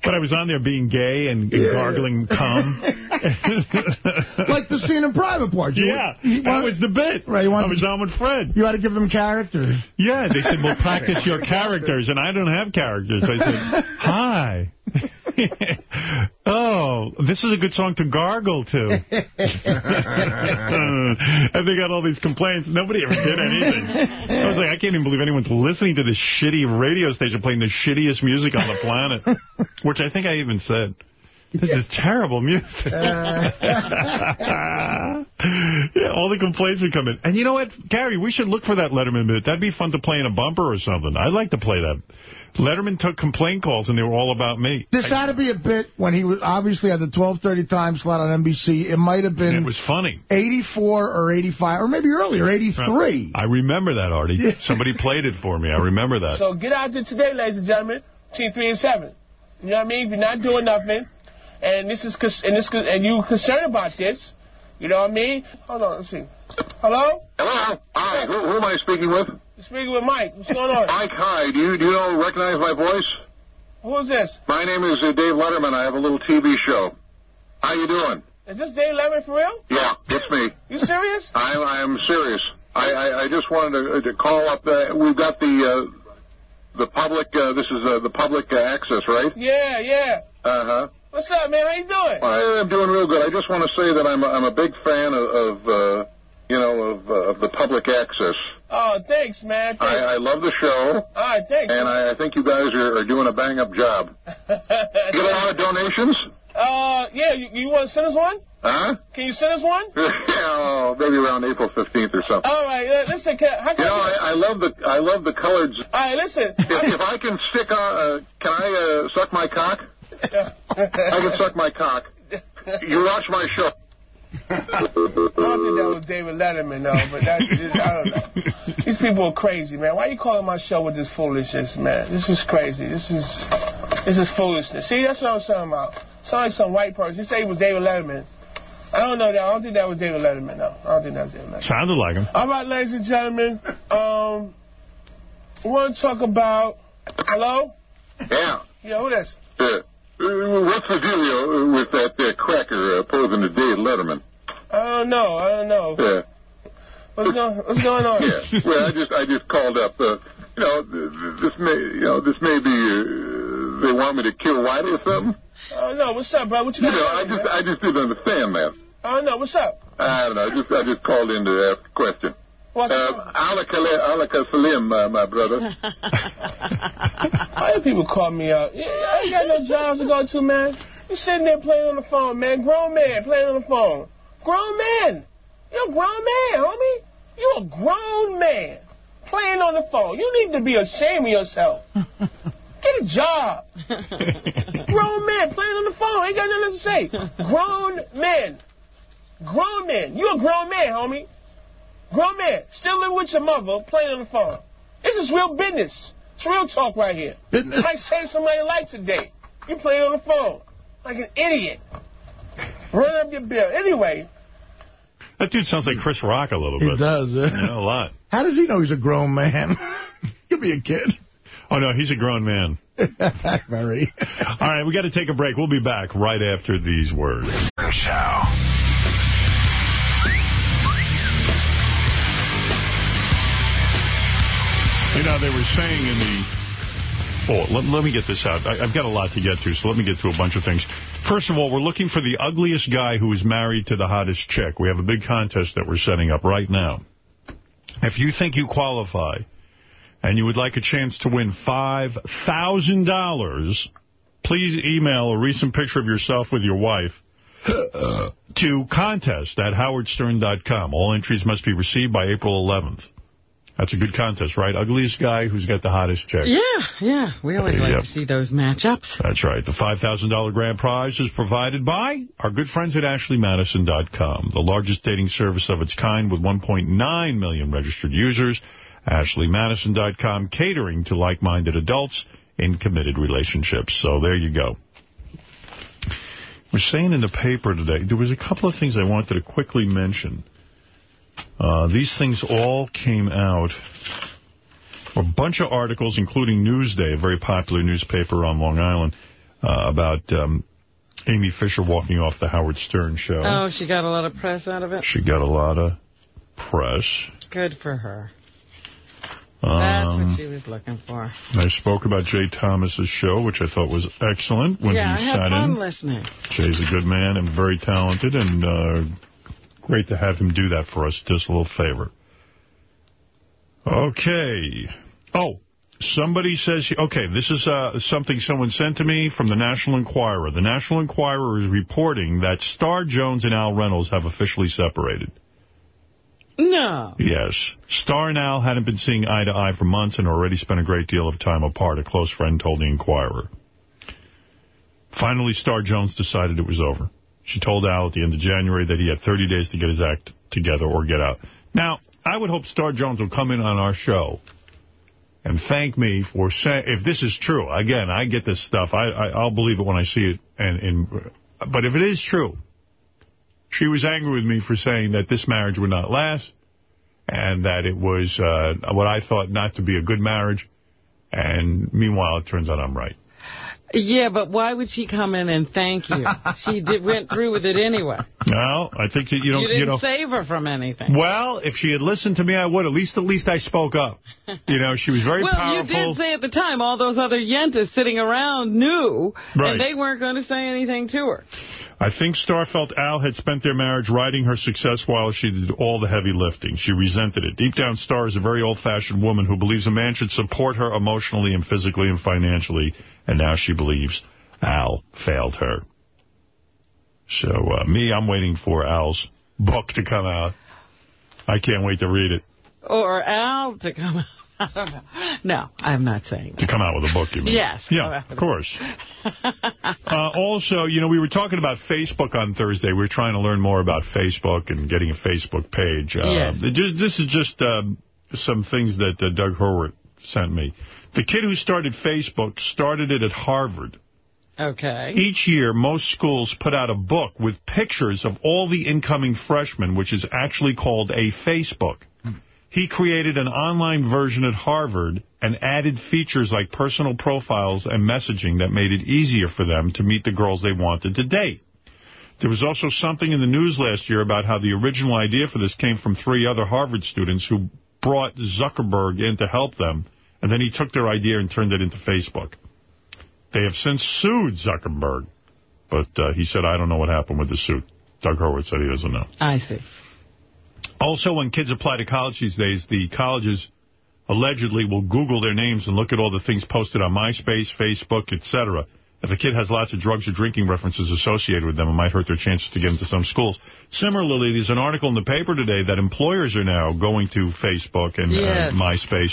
But I was on there being gay and, and gargling cum. like the scene in Private Parts. You- yeah, you that was the bit. Right, you want I was on with Fred. You had to give them characters. Yeah, they said, well, practice your characters, and I don't have characters. So I said, hi. oh, this is a good song to gargle to. and they got all these complaints. Nobody ever did anything. I was like, I can't even believe anyone's listening to this shitty radio station playing the shittiest music on the planet, which I think I even said. This is terrible music. Uh. yeah, all the complaints would come in. And you know what, Gary, we should look for that Letterman bit. That'd be fun to play in a bumper or something. I'd like to play that. Letterman took complaint calls, and they were all about me. This had to be a bit when he was obviously at the 12:30 time slot on NBC. It might have been It was funny. 84 or 85, or maybe earlier, 83. Uh, I remember that, Artie. Somebody played it for me. I remember that. So get out there today, ladies and gentlemen, between three and seven. You know what I mean? If you're not doing nothing, and this is cons- and this and you concerned about this, you know what I mean? Hold on, let's see. Hello? Hello. Hi. Who, who am I speaking with? You're speaking with Mike. What's going on? Mike. Hi. Do you do you know recognize my voice? Who's this? My name is uh, Dave Letterman. I have a little TV show. How you doing? Is this Dave Letterman for real? Yeah, it's me. You serious? I I am serious. I I, I just wanted to, to call up. Uh, we've got the uh, the public. Uh, this is uh, the public uh, access, right? Yeah, yeah. Uh huh. What's up, man? How you doing? I am doing real good. I just want to say that I'm a, I'm a big fan of, of uh, you know of uh, of the public access. Oh, thanks, man. Thanks. I, I love the show. All right, thanks. And I, I think you guys are, are doing a bang up job. Get a lot of donations? Uh, yeah, you, you want to send us one? Huh? Can you send us one? oh, maybe around April 15th or something. All right, uh, listen, can, how You know, I, I love the I love the colored. All right, listen. If, if I can stick on, uh, can I uh, suck my cock? I can suck my cock. You watch my show. I don't think that was David Letterman, though, but that, I don't know. These people are crazy, man. Why are you calling my show with this foolishness, man? This is crazy. This is this is foolishness. See, that's what I was talking about. Sound like some white person. You say it was David Letterman. I don't know that. I don't think that was David Letterman, though. I don't think that was David Letterman. Sounded like him. All right, ladies and gentlemen. Um, we want to talk about... Hello? Yeah. Yeah, who this? Uh, what's the dealio with that uh, cracker uh, posing to Dave Letterman? I don't know. I don't know. Yeah. What's, going, what's going on? Yeah. Well, I just I just called up. Uh, you know, th- th- this may you know this may be uh, they want me to kill Whitey or something. Oh don't. What's up, bro? What you You got know, I just man? I just didn't understand that. I don't know. What's up? I don't know. I just I just called in to ask a question. What's uh, up? Alaka Alaka Salim, uh, my brother. Why do people call me up? Yeah, I ain't got no jobs to go to, man. You sitting there playing on the phone, man. Grown man playing on the phone. Grown man. You're a grown man, homie. You're a grown man playing on the phone. You need to be ashamed of yourself. Get a job. grown man playing on the phone. Ain't got nothing to say. Grown men. Grown men. You're a grown man, homie. Grown man. Still living with your mother playing on the phone. This is real business. It's real talk right here. Business. Might save somebody life today. You playing on the phone like an idiot. Run up your bill. Anyway, That dude sounds like Chris Rock a little He bit. does, yeah. Yeah, a lot. How does he know he's a grown man? He'll be a kid. Oh, no, he's a grown man. Very. All right, we got to take a break. We'll be back right after these words. Show. Now, they were saying in the... Oh, let, let me get this out. I, I've got a lot to get to, so let me get through a bunch of things. First of all, we're looking for the ugliest guy who is married to the hottest chick. We have a big contest that we're setting up right now. If you think you qualify and you would like a chance to win $5,000, please email a recent picture of yourself with your wife to contest at howardstern.com. All entries must be received by April 11th. That's a good contest, right? Ugliest guy who's got the hottest chick. Yeah, yeah. We always like Yep. to see those matchups. That's right. The $5,000 grand prize is provided by our good friends at AshleyMadison.com, the largest dating service of its kind with 1.9 million registered users. AshleyMadison.com, catering to like-minded adults in committed relationships. So there you go. We're saying in the paper today, there was a couple of things I wanted to quickly mention. Uh, these things all came out a bunch of articles, including Newsday, a very popular newspaper on Long Island, uh, about um, Amy Fisher walking off the Howard Stern show. Oh, she got a lot of press out of it? She got a lot of press. Good for her. That's Um, what she was looking for. I spoke about Jay Thomas's show, which I thought was excellent when yeah, I he had sat fun in. listening. Jay's a good man and very talented, and uh, great to have him do that for us. Just a little favor. Okay. Oh, somebody says, okay, this is uh, something someone sent to me from the National Enquirer. The National Enquirer is reporting that Star Jones and Al Reynolds have officially separated. No. Yes. Star and Al hadn't been seeing eye to eye for months and already spent a great deal of time apart, a close friend told the Enquirer. Finally, Star Jones decided it was over. She told Al at the end of January that he had 30 days to get his act together or get out. Now, I would hope Star Jones will come in on our show and thank me for saying, if this is true, again, I get this stuff, I, I, I'll believe it when I see it, and, and but if it is true, she was angry with me for saying that this marriage would not last, and that it was uh, what I thought not to be a good marriage, and meanwhile, it turns out I'm right. Yeah, but why would she come in and thank you? she did, went through with it anyway. No, I think that you don't, you didn't you know... save her from anything. Well, if she had listened to me, I would. At least, at least I spoke up. You know, she was very well, powerful. you did say at the time all those other yentas sitting around knew, Right. and they weren't going to say anything to her. I think Star felt Al had spent their marriage riding her success while she did all the heavy lifting. She resented it. Deep down, Star is a very old-fashioned woman who believes a man should support her emotionally and physically and financially, and now she believes Al failed her. So, uh, me, I'm waiting for Al's book to come out. I can't wait to read it. Or Al to come out. I don't know. No, I'm not saying To come out with a book, you mean? Yes. Yeah, of course. uh, also, you know, we were talking about Facebook on Thursday. We were trying to learn more about Facebook and getting a Facebook page. Uh, Yes. This is just um, some things that uh, Doug Horwath sent me. The kid who started Facebook started it at Harvard. Okay. Each year, most schools put out a book with pictures of all the incoming freshmen, which is actually called a Facebook. He created an online version at Harvard and added features like personal profiles and messaging that made it easier for them to meet the girls they wanted to date. There was also something in the news last year about how the original idea for this came from three other Harvard students who brought Zuckerberg in to help them, and then he took their idea and turned it into Facebook. They have since sued Zuckerberg, but uh, he said, I don't know what happened with the suit. Doug Horowitz said he doesn't know. I see. Also, when kids apply to college these days, the colleges allegedly will Google their names and look at all the things posted on MySpace, Facebook, etc. If a kid has lots of drugs or drinking references associated with them, it might hurt their chances to get into some schools. Similarly, there's an article in the paper today that employers are now going to Facebook and Yes. uh, MySpace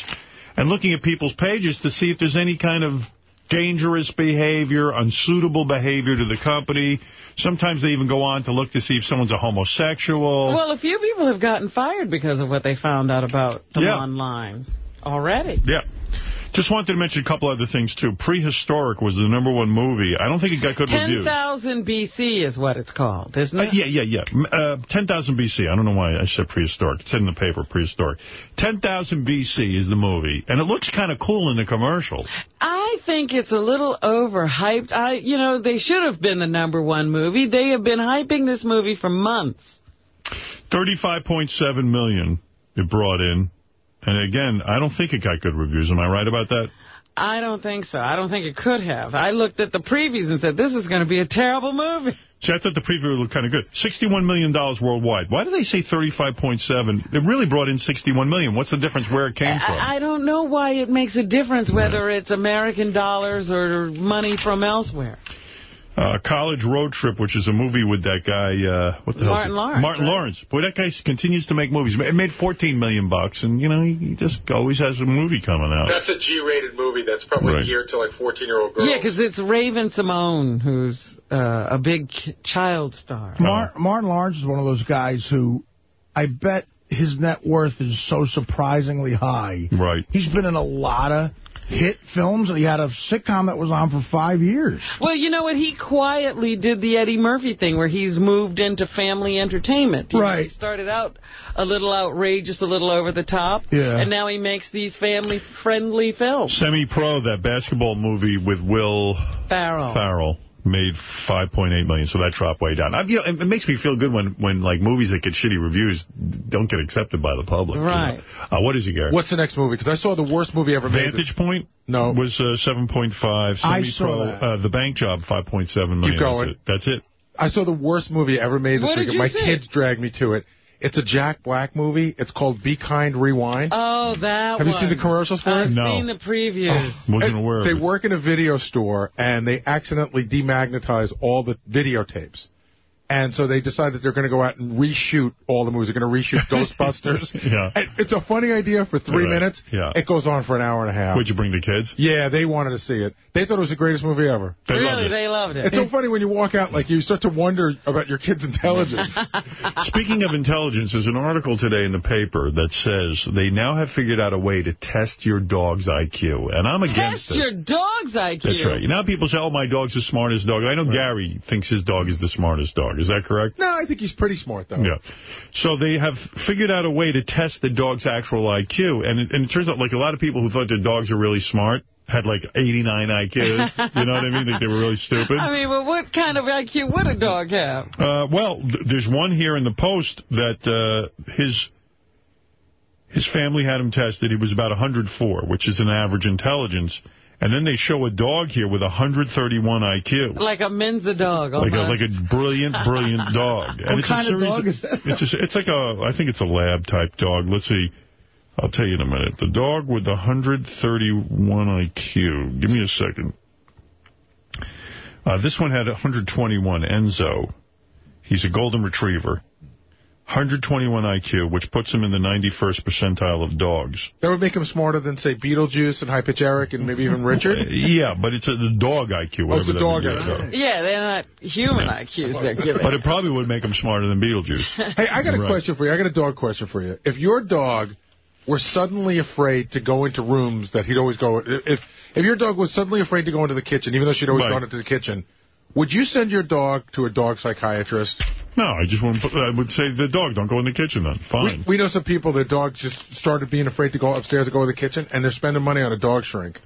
and looking at people's pages to see if there's any kind of dangerous behavior, unsuitable behavior to the company. Sometimes they even go on to look to see if someone's a homosexual. Well, a few people have gotten fired because of what they found out about them Yeah. online already. Yeah. Just wanted to mention a couple other things, too. Prehistoric was the number one movie. I don't think it got good reviews. 10,000 BC is what it's called, isn't Uh, it? yeah, yeah, yeah. Uh, 10,000 BC. I don't know why I said prehistoric. It's in the paper, prehistoric. 10,000 BC is the movie, and it looks kind of cool in the commercial. I think it's a little overhyped. I, you know, they should have been the number one movie. They have been hyping this movie for months. 35.7 million it brought in. And again, I don't think it got good reviews. Am I right about that? I don't think so. I don't think it could have. I looked at the previews and said, this is going to be a terrible movie. See, I thought the preview looked kind of good. $61 million worldwide. Why do they say 35.7? It really brought in 61 million. What's the difference where it came from? I, I don't know why it makes a difference whether it's American dollars or money from elsewhere. Uh, College Road Trip, which is a movie with that guy, uh, what the hell? Martin Lawrence, Martin right? Lawrence. Boy, that guy continues to make movies. It made 14 million bucks, and, you know, he, he just always has a movie coming out. That's a G-rated movie that's probably Right. geared to like 14-year-old girls. Yeah, because it's Raven-Symoné, who's uh, a big child star. Mar Martin Lawrence is one of those guys who I bet his net worth is so surprisingly high. Right. He's been in a lot of hit films, he had a sitcom that was on for five years. Well, you know what? He quietly did the Eddie Murphy thing where he's moved into family entertainment. He, Right. He started out a little outrageous, a little over the top. Yeah. And now he makes these family-friendly films. Semi-Pro, that basketball movie with Will Ferrell. Ferrell made 5.8 million, so that dropped way down. I, you know, it, it makes me feel good when, when like movies that get shitty reviews don't get accepted by the public. you know. Right. Uh, what is it, Gary? What's the next movie? Because I saw the worst movie ever made. Vantage Point? No. Was uh, 7.5. I Semi-Pro, saw that. Uh, the Bank Job, 5.7 million. Keep going. That's it. That's it. I saw the worst movie ever made this What did you My see? kids dragged me to it. It's a Jack Black movie. It's called Be Kind, Rewind. Oh, that Have you seen the commercials for it? I've No. seen the previews. Oh, wasn't And aware of They it. work in a video store, and they accidentally demagnetize all the videotapes. And so they decide that they're going to go out and reshoot all the movies. They're going to reshoot Ghostbusters. Yeah. And it's a funny idea for three Right. minutes. Yeah. It goes on for an hour and a half. Would you bring the kids? Yeah, they wanted to see it. They thought it was the greatest movie ever. They loved really, it. they loved it. It's so funny when you walk out, like, you start to wonder about your kid's intelligence. Speaking of intelligence, there's an article today in the paper that says they now have figured out a way to test your dog's IQ. And I'm against Test this. your dog's IQ. That's right. You know how people say, oh, my dog's the smartest dog. I know Gary thinks his dog is the smartest dog. Is that correct? no, I think he's pretty smart, though. Yeah. So they have figured out a way to test the dog's actual IQ. And it, and it turns out, like, a lot of people who thought their dogs are really smart had, like, 89 IQs. you know what I mean? Like, they were really stupid. I mean, well, what kind of IQ would a dog have? Uh, well, th there's one here in the Post that uh, his his family had him tested. He was about 104, which is an average intelligence. And then they show a dog here with 131 IQ. Like a Mensa dog. Like a, like a brilliant, brilliant dog. And What it's kind a of series dog is that? It's, a, it's like a, I think it's a lab type dog. Let's see. I'll tell you in a minute. The dog with 131 IQ. Give me a second. Uh, this one had 121, Enzo. He's a golden retriever. 121 IQ, which puts him in the 91st percentile of dogs. That would make him smarter than, say, Beetlejuice and High Pitch Eric and maybe even Richard. Uh, yeah, but it's a, the dog IQ. Oh, it's whatever a dog IQ. Yeah, they're not human IQs they're giving. But it probably would make him smarter than Beetlejuice. Hey, I got a Right. question for you. I got a dog question for you. If your dog were suddenly afraid to go into rooms that he'd always go, if if your dog was suddenly afraid to go into the kitchen, even though she'd always Right. gone into the kitchen, would you send your dog to a dog psychiatrist? No, I just want to put, I would say the dog, don't go in the kitchen then. Fine. We, we know some people, their dogs just started being afraid to go upstairs and go to the kitchen, and they're spending money on a dog shrink.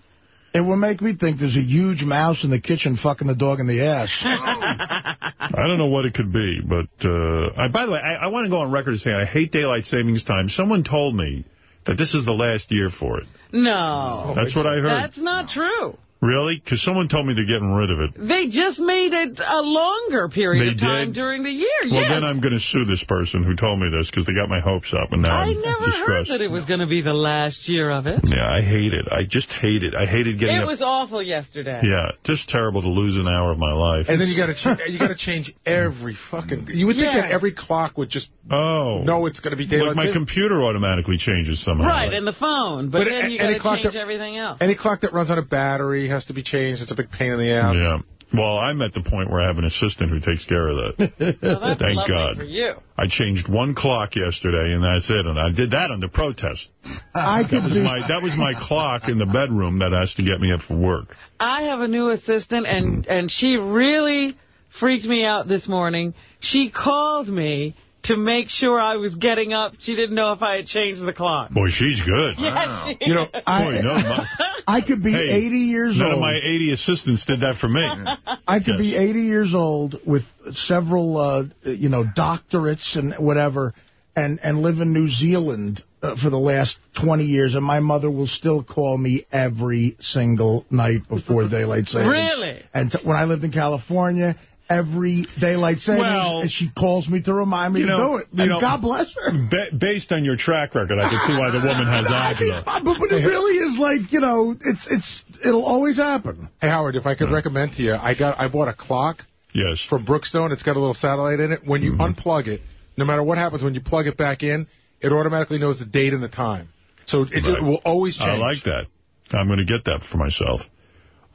It will make me think there's a huge mouse in the kitchen fucking the dog in the ass. I don't know what it could be, but uh, I, by the way, I, I want to go on record as saying I hate daylight savings time. Someone told me that this is the last year for it. No. That's what I heard. That's not true. Really? Because someone told me they're getting rid of it. They just made it a longer period They of time did? during the year. Well, yes. then I'm going to sue this person who told me this because they got my hopes up, and now I am never heard that it was going to be the last year of it. Yeah, I hate it. I just hate it. I hated getting It up. was awful yesterday. Yeah, just terrible to lose an hour of my life. And then you got to ch- you got to change every fucking. You would think Yeah. that every clock would just oh know it's going to be daylight. Like my computer automatically changes somehow. Right, and the phone. But, But then you any got to change that- everything else. Any clock that runs on a battery has to be changed. It's a big pain in the ass. Yeah. Well, I'm at the point where I have an assistant who takes care of that. Well, that's Thank God. for you. I changed one clock yesterday, and that's it. And I did that under protest. I That was my that was my clock in the bedroom that has to get me up for work. I have a new assistant, and, and she really freaked me out this morning. She called me to make sure I was getting up. She didn't know if I had changed the clock. Boy, she's good. Yes, she You know, is. boy, no, my, I could be Hey, 80 years none old. of my 80 assistants did that for me. I could Yes. be 80 years old with several, uh, you know, doctorates and whatever, and, and live in New Zealand uh, for the last 20 years, and my mother will still call me every single night before daylight savings. Really? And t- when I lived in California, every daylight savings, Well- and she calls me to remind me You to know- do it. you And know- God bless her. Ba based on your track record, I can see why the woman has I mean, but, but it really is like, you know, it's it's it'll always happen. Hey, Howard, if I could recommend to you, I got I bought a clock yes. from Brookstone. It's got a little satellite in it. When you mm-hmm. unplug it, no matter what happens, when you plug it back in, it automatically knows the date and the time. So it, Right. it will always change. I like that. I'm going to get that for myself.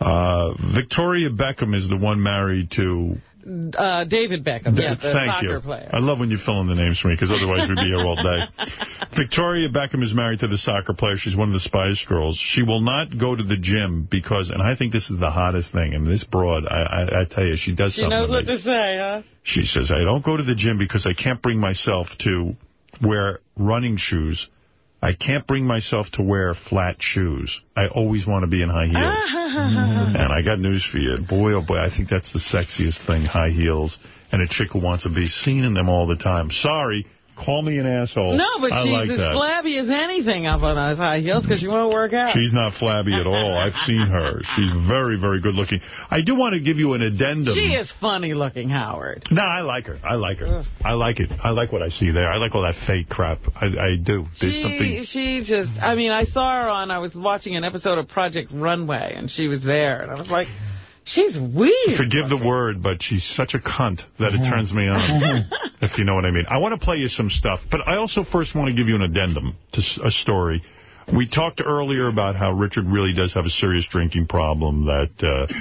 Uh, Victoria Beckham is the one married to... Uh, David Beckham, yes, the Thank soccer you. player. I love when you fill in the names for me, because otherwise we'd be here all day. Victoria Beckham is married to the soccer player. She's one of the Spice Girls. She will not go to the gym because, and I think this is the hottest thing, and this broad, I, I, I tell you, she does She something knows what me. to say, huh? She says, I don't go to the gym because I can't bring myself to wear running shoes. I can't bring myself to wear flat shoes. I always want to be in high heels. Ah. And I got news for you. Boy, oh boy, I think that's the sexiest thing, high heels. And a chick who wants to be seen in them all the time. Sorry, call me an asshole. No, but I she's like as that. flabby as anything up on those high heels because she won't work out. She's not flabby at all. I've seen her. She's very, very good looking. I do want to give you an addendum. She is funny looking, Howard. No, I like her. I like her. I like it. I like what I see there. I like all that fake crap. I, I do. There's She, something... she just, I mean, I saw her on, I was watching an episode of Project Runway, and she was there, and I was like, she's weird. Forgive the word, but she's such a cunt that it turns me on, if you know what I mean. I want to play you some stuff, but I also first want to give you an addendum to s- a story. We talked earlier about how Richard really does have a serious drinking problem that, uh,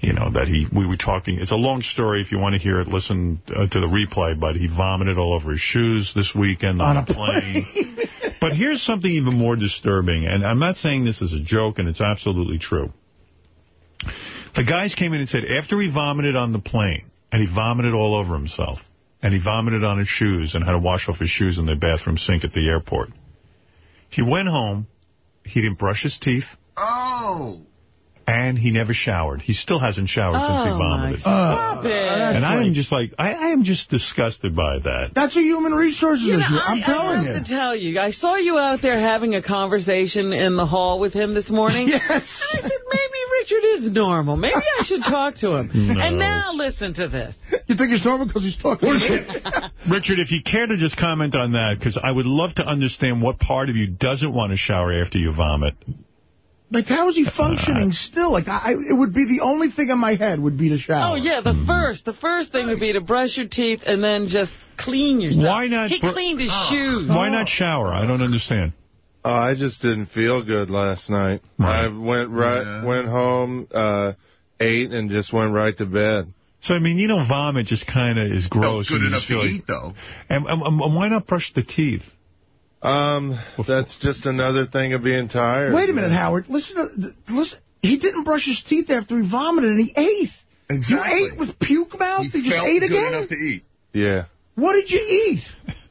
you know, that he, we were talking, it's a long story. If you want to hear it, listen uh, to the replay, but he vomited all over his shoes this weekend on, a plane. but here's something even more disturbing, and I'm not saying this is a joke, and it's absolutely true. The guys came in and said after he vomited on the plane, and he vomited all over himself, and he vomited on his shoes and had to wash off his shoes in the bathroom sink at the airport. He went home, he didn't brush his teeth, Oh. and he never showered. He still hasn't showered since he Oh, my vomited. Stop it. and I am like- just like, I, I am just disgusted by that. That's a human resources You know, issue. I, I'm telling you. I you. have to tell you, I saw you out there having a conversation in the hall with him this morning. Yes. I said, maybe Richard is normal. Maybe I should talk to him. No. And now listen to this. You think he's normal because he's talking to me? Richard, if you care to just comment on that, because I would love to understand what part of you doesn't want to shower after you vomit. Like, how is he functioning uh, still? Like, I, it would be the only thing in my head would be to shower. Oh, yeah, the mm-hmm. first. The first thing would be to brush your teeth and then just clean yourself. Why not He cleaned his ah. shoes. Why not shower? I don't understand. Oh, I just didn't feel good last night. Right. I went right, went home, uh, ate, and just went right to bed. So, I mean, you know, vomit just kind of is gross. good and enough to like- eat, though. And, and, and why not brush the teeth? Um, that's just another thing of being tired. Wait a minute, Howard. Listen to listen. He didn't brush his teeth after he vomited, and he ate. Exactly. You ate with puke mouth? He you just felt ate good again? enough to eat. Yeah. What did you eat?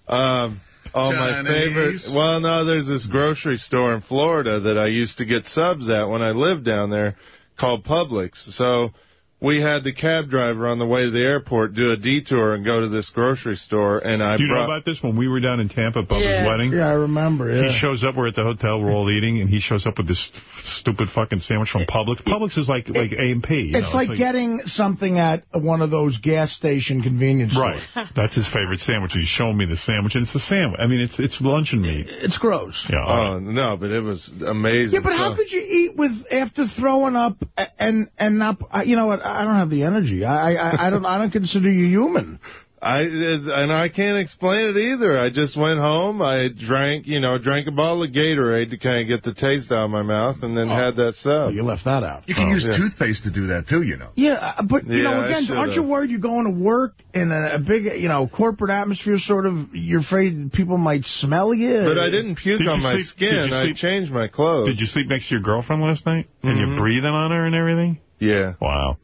Um, oh, my favorite. Well, no, there's this grocery store in Florida that I used to get subs at when I lived down there called Publix. So we had the cab driver on the way to the airport do a detour and go to this grocery store, and I Do you know about this? When we were down in Tampa at Bubba's Yeah. wedding, Yeah, I remember. Yeah. he shows up. We're at the hotel. We're all eating, and he shows up with this stupid fucking sandwich from Publix. Publix is like like A and P. it's like getting something at one of those gas station convenience stores. right. That's his favorite sandwich. He's showing me the sandwich, and it's a sandwich. I mean, it's it's luncheon meat. It's gross. Yeah. all right. Oh no, but it was amazing. Yeah, but how could you eat with after throwing up and and not? Uh, you know what? I don't have the energy. I I, I don't I don't consider you human. I and I can't explain it either. I just went home. I drank, you know, drank a bottle of Gatorade to kind of get the taste out of my mouth, and then had that sub. You left that out. You can Oh, use yeah. toothpaste to do that, too, you know. Yeah, uh, but you Yeah, know, again, aren't you worried you're going to work in a, a big, you know, corporate atmosphere? Sort of, you're afraid people might smell you. But I didn't puke Did on you my sleep- did skin. you I changed my clothes. Did you sleep next to your girlfriend last night? And Mhm. you're breathing on her and everything? Yeah. Wow.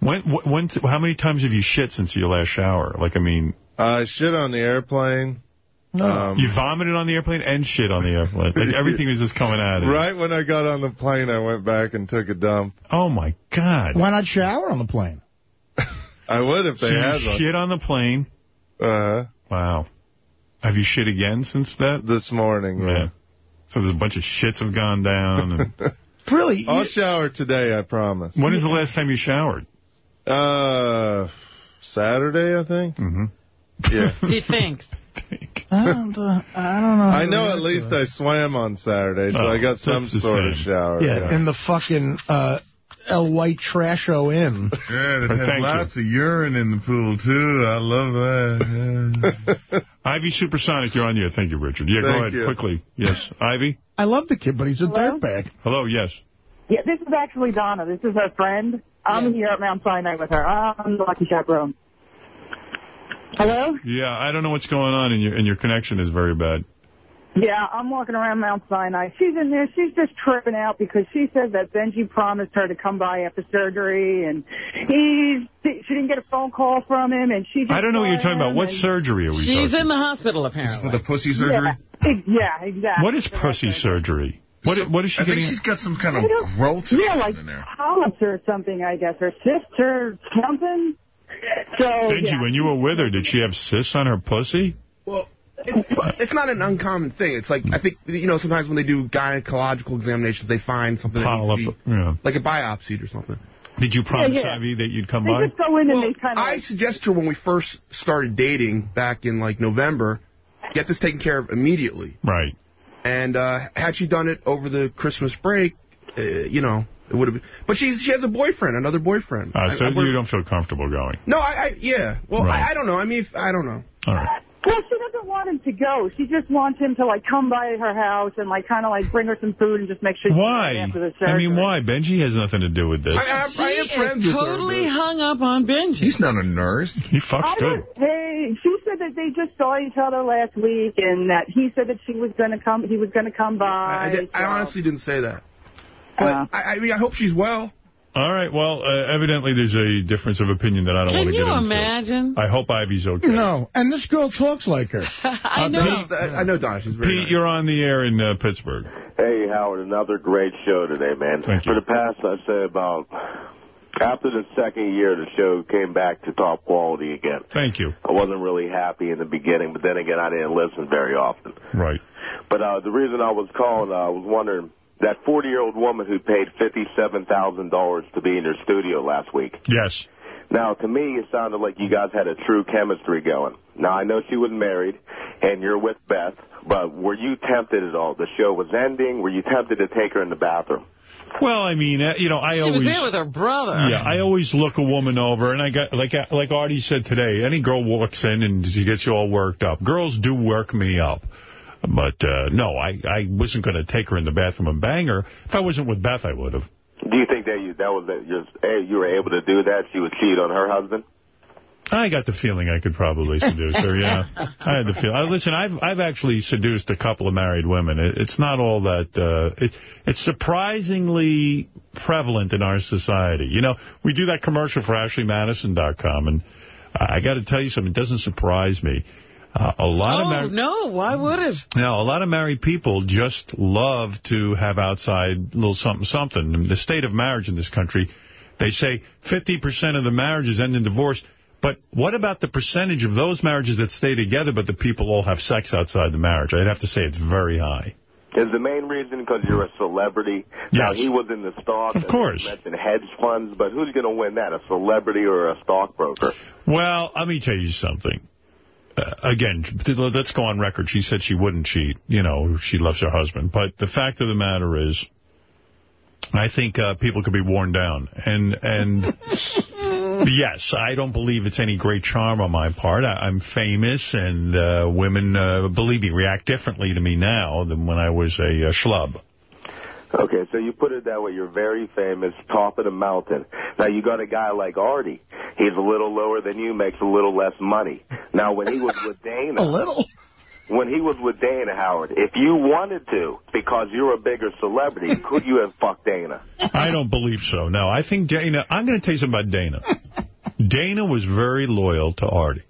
When, when, how many times have you shit since your last shower? Like, I mean, I shit on the airplane. Um, you vomited on the airplane and shit on the airplane. Like, everything was just coming out of right when I got on the plane, I went back and took a dump. Oh, my God. Why not shower on the plane? I would if So they you had one. shit on the plane. Uh, Wow. Have you shit again since that? This morning, yeah. So there's a bunch of shits have gone down. And really? I'll shower today, I promise. when is the last time you showered? Uh, Saturday, I think. Mm-hmm. Yeah. He thinks. I don't, uh, I don't know. I know at least. I swam on Saturday, so Oh, I got some that's the sort of shower. Yeah, in the fucking uh, El White Trasho Inn. Yeah, it But has thank you. lots of urine in the pool, too. I love that. Yeah. Ivy Supersonic, you're on the air. Thank you, Richard. Yeah, go ahead, you. quickly. Yes, Ivy? I love the kid, but he's a dirtbag. Hello, yes. Yeah, this is actually Donna. This is her friend. I'm here at Mount Sinai with her. I'm the lucky chaperone. Hello? Yeah, I don't know what's going on, and your, and your connection is very bad. Yeah, I'm walking around Mount Sinai. She's in there. She's just tripping out because she said that Benji promised her to come by after surgery, and he's she didn't get a phone call from him, and she just I don't know what you're talking about. What surgery are we She's talking in the hospital, apparently. For the pussy surgery? ex- yeah, exactly. What is pussy surgery? What What is she I think she's got some kind I of don't- growth or Yeah, something like in there. polyps or something, I guess, or cysts or something. So, Benji, yeah. when you were with her, did she have cysts on her pussy? Well, it's, it's not an uncommon thing. It's like, I think, you know, sometimes when they do gynecological examinations, they find something that needs to be, yeah. like a biopsy or something. Did you promise Yeah, yeah. Ivy that you'd come They by? just go in and they kind of. I suggest to her when we first started dating back in, like, November, get this taken care of immediately. Right. And uh, had she done it over the Christmas break, uh, you know, it would have been. But she's she has a boyfriend, another boyfriend. Uh, so I- I- you don't feel comfortable going. No, I, I yeah. Well, Right. I, I don't know. I mean, if, I don't know. All right. Well, she doesn't want him to go. She just wants him to like come by her house and like kind of like bring her some food and just make sure. she's Why? ready After the I mean, why? Benji has nothing to do with this. She is totally hung up on Benji. He's not a nurse. He fucks I good. Hey, she said that they just saw each other last week, and that he said that she was going to come. He was going to come by. I, I, did- I honestly didn't say that. But Uh. I, I mean, I hope she's well. All right. Well, uh, evidently there's a difference of opinion that I don't want to get into. Can you into. imagine? I hope Ivy's okay. No, and this girl talks like her. I Uh, know. Pete, I know Donna. She's very Pete, nice. you're on the air in uh, Pittsburgh. Hey, Howard, another great show today, man. Thank For you. the past, I'd say about, after the second year, the show came back to top quality again. Thank you. I wasn't really happy in the beginning, but then again, I didn't listen very often. Right. But uh, the reason I was calling, uh, I was wondering, that 40-year-old woman who paid $57,000 to be in your studio last week. Yes. Now, to me, it sounded like you guys had a true chemistry going. Now, I know she was married, and you're with Beth, but were you tempted at all? The show was ending. Were you tempted to take her in the bathroom? Well, I mean, uh, you know, I She always. was there with her brother. Yeah, I always look a woman over, and I got like like Artie said today. Any girl walks in and she gets you all worked up. Girls do work me up, but uh, no, I I wasn't going to take her in the bathroom and bang her. If I wasn't with Beth, I would have. Do you think that you that was that just hey, you were able to do that? She would cheat on her husband. I got the feeling I could probably seduce her. Yeah, I had the feeling. Uh, listen, I've I've actually seduced a couple of married women. It, it's not all that. Uh, it, it's surprisingly prevalent in our society. You know, we do that commercial for AshleyMadison.com, and I, I got to tell you something. It doesn't surprise me. Uh, a lot of Oh, married. no, why would it? Now, a lot of married people just love to have outside little something something. In the state of marriage in this country, they say 50% of the marriages end in divorce. But what about the percentage of those marriages that stay together, but the people all have sex outside the marriage? I'd have to say it's very high. Is the main reason because you're a celebrity? Now, he was in the stock. Of course. You mentioned hedge funds, but who's going to win that, a celebrity or a stockbroker? Well, let me tell you something. Uh, again, let's go on record. She said she wouldn't cheat. You know, she loves her husband. But the fact of the matter is, I think uh, people could be worn down. And and yes, I don't believe it's any great charm on my part. I, I'm famous, and uh, women, uh, believe me, react differently to me now than when I was a uh, schlub. Okay, so you put it that way. You're very famous, top of the mountain. Now, you got a guy like Artie. He's a little lower than you, makes a little less money. Now, when he was with Dana... A little? When he was with Dana, Howard, if you wanted to, because you're a bigger celebrity, could you have fucked Dana? I don't believe so. No, I think Dana, I'm going to tell you something about Dana. Dana was very loyal to Artie.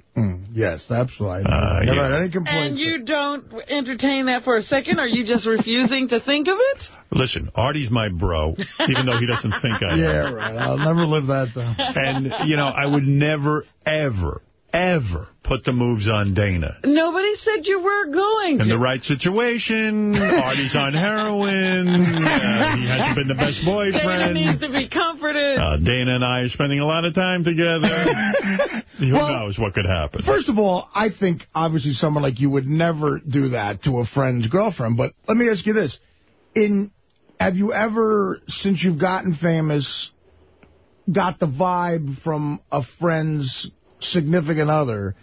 Yes, absolutely. Uh, Never yeah. had any complaints. And you don't entertain that for a second? Are you just refusing to think of it? Listen, Artie's my bro, even though he doesn't think I am. Yeah, right. I'll never live that down. And, you know, I would never, ever, ever put the moves on Dana. Nobody said you were going to. In the right situation, Artie's on heroin, uh, he hasn't been the best boyfriend. Dana boyfriend. needs to be comforted. Uh, Dana and I are spending a lot of time together. Who knows what could happen? First of all, I think obviously someone like you would never do that to a friend's girlfriend. But let me ask you this. In Have you ever, since you've gotten famous, got the vibe from a friend's significant other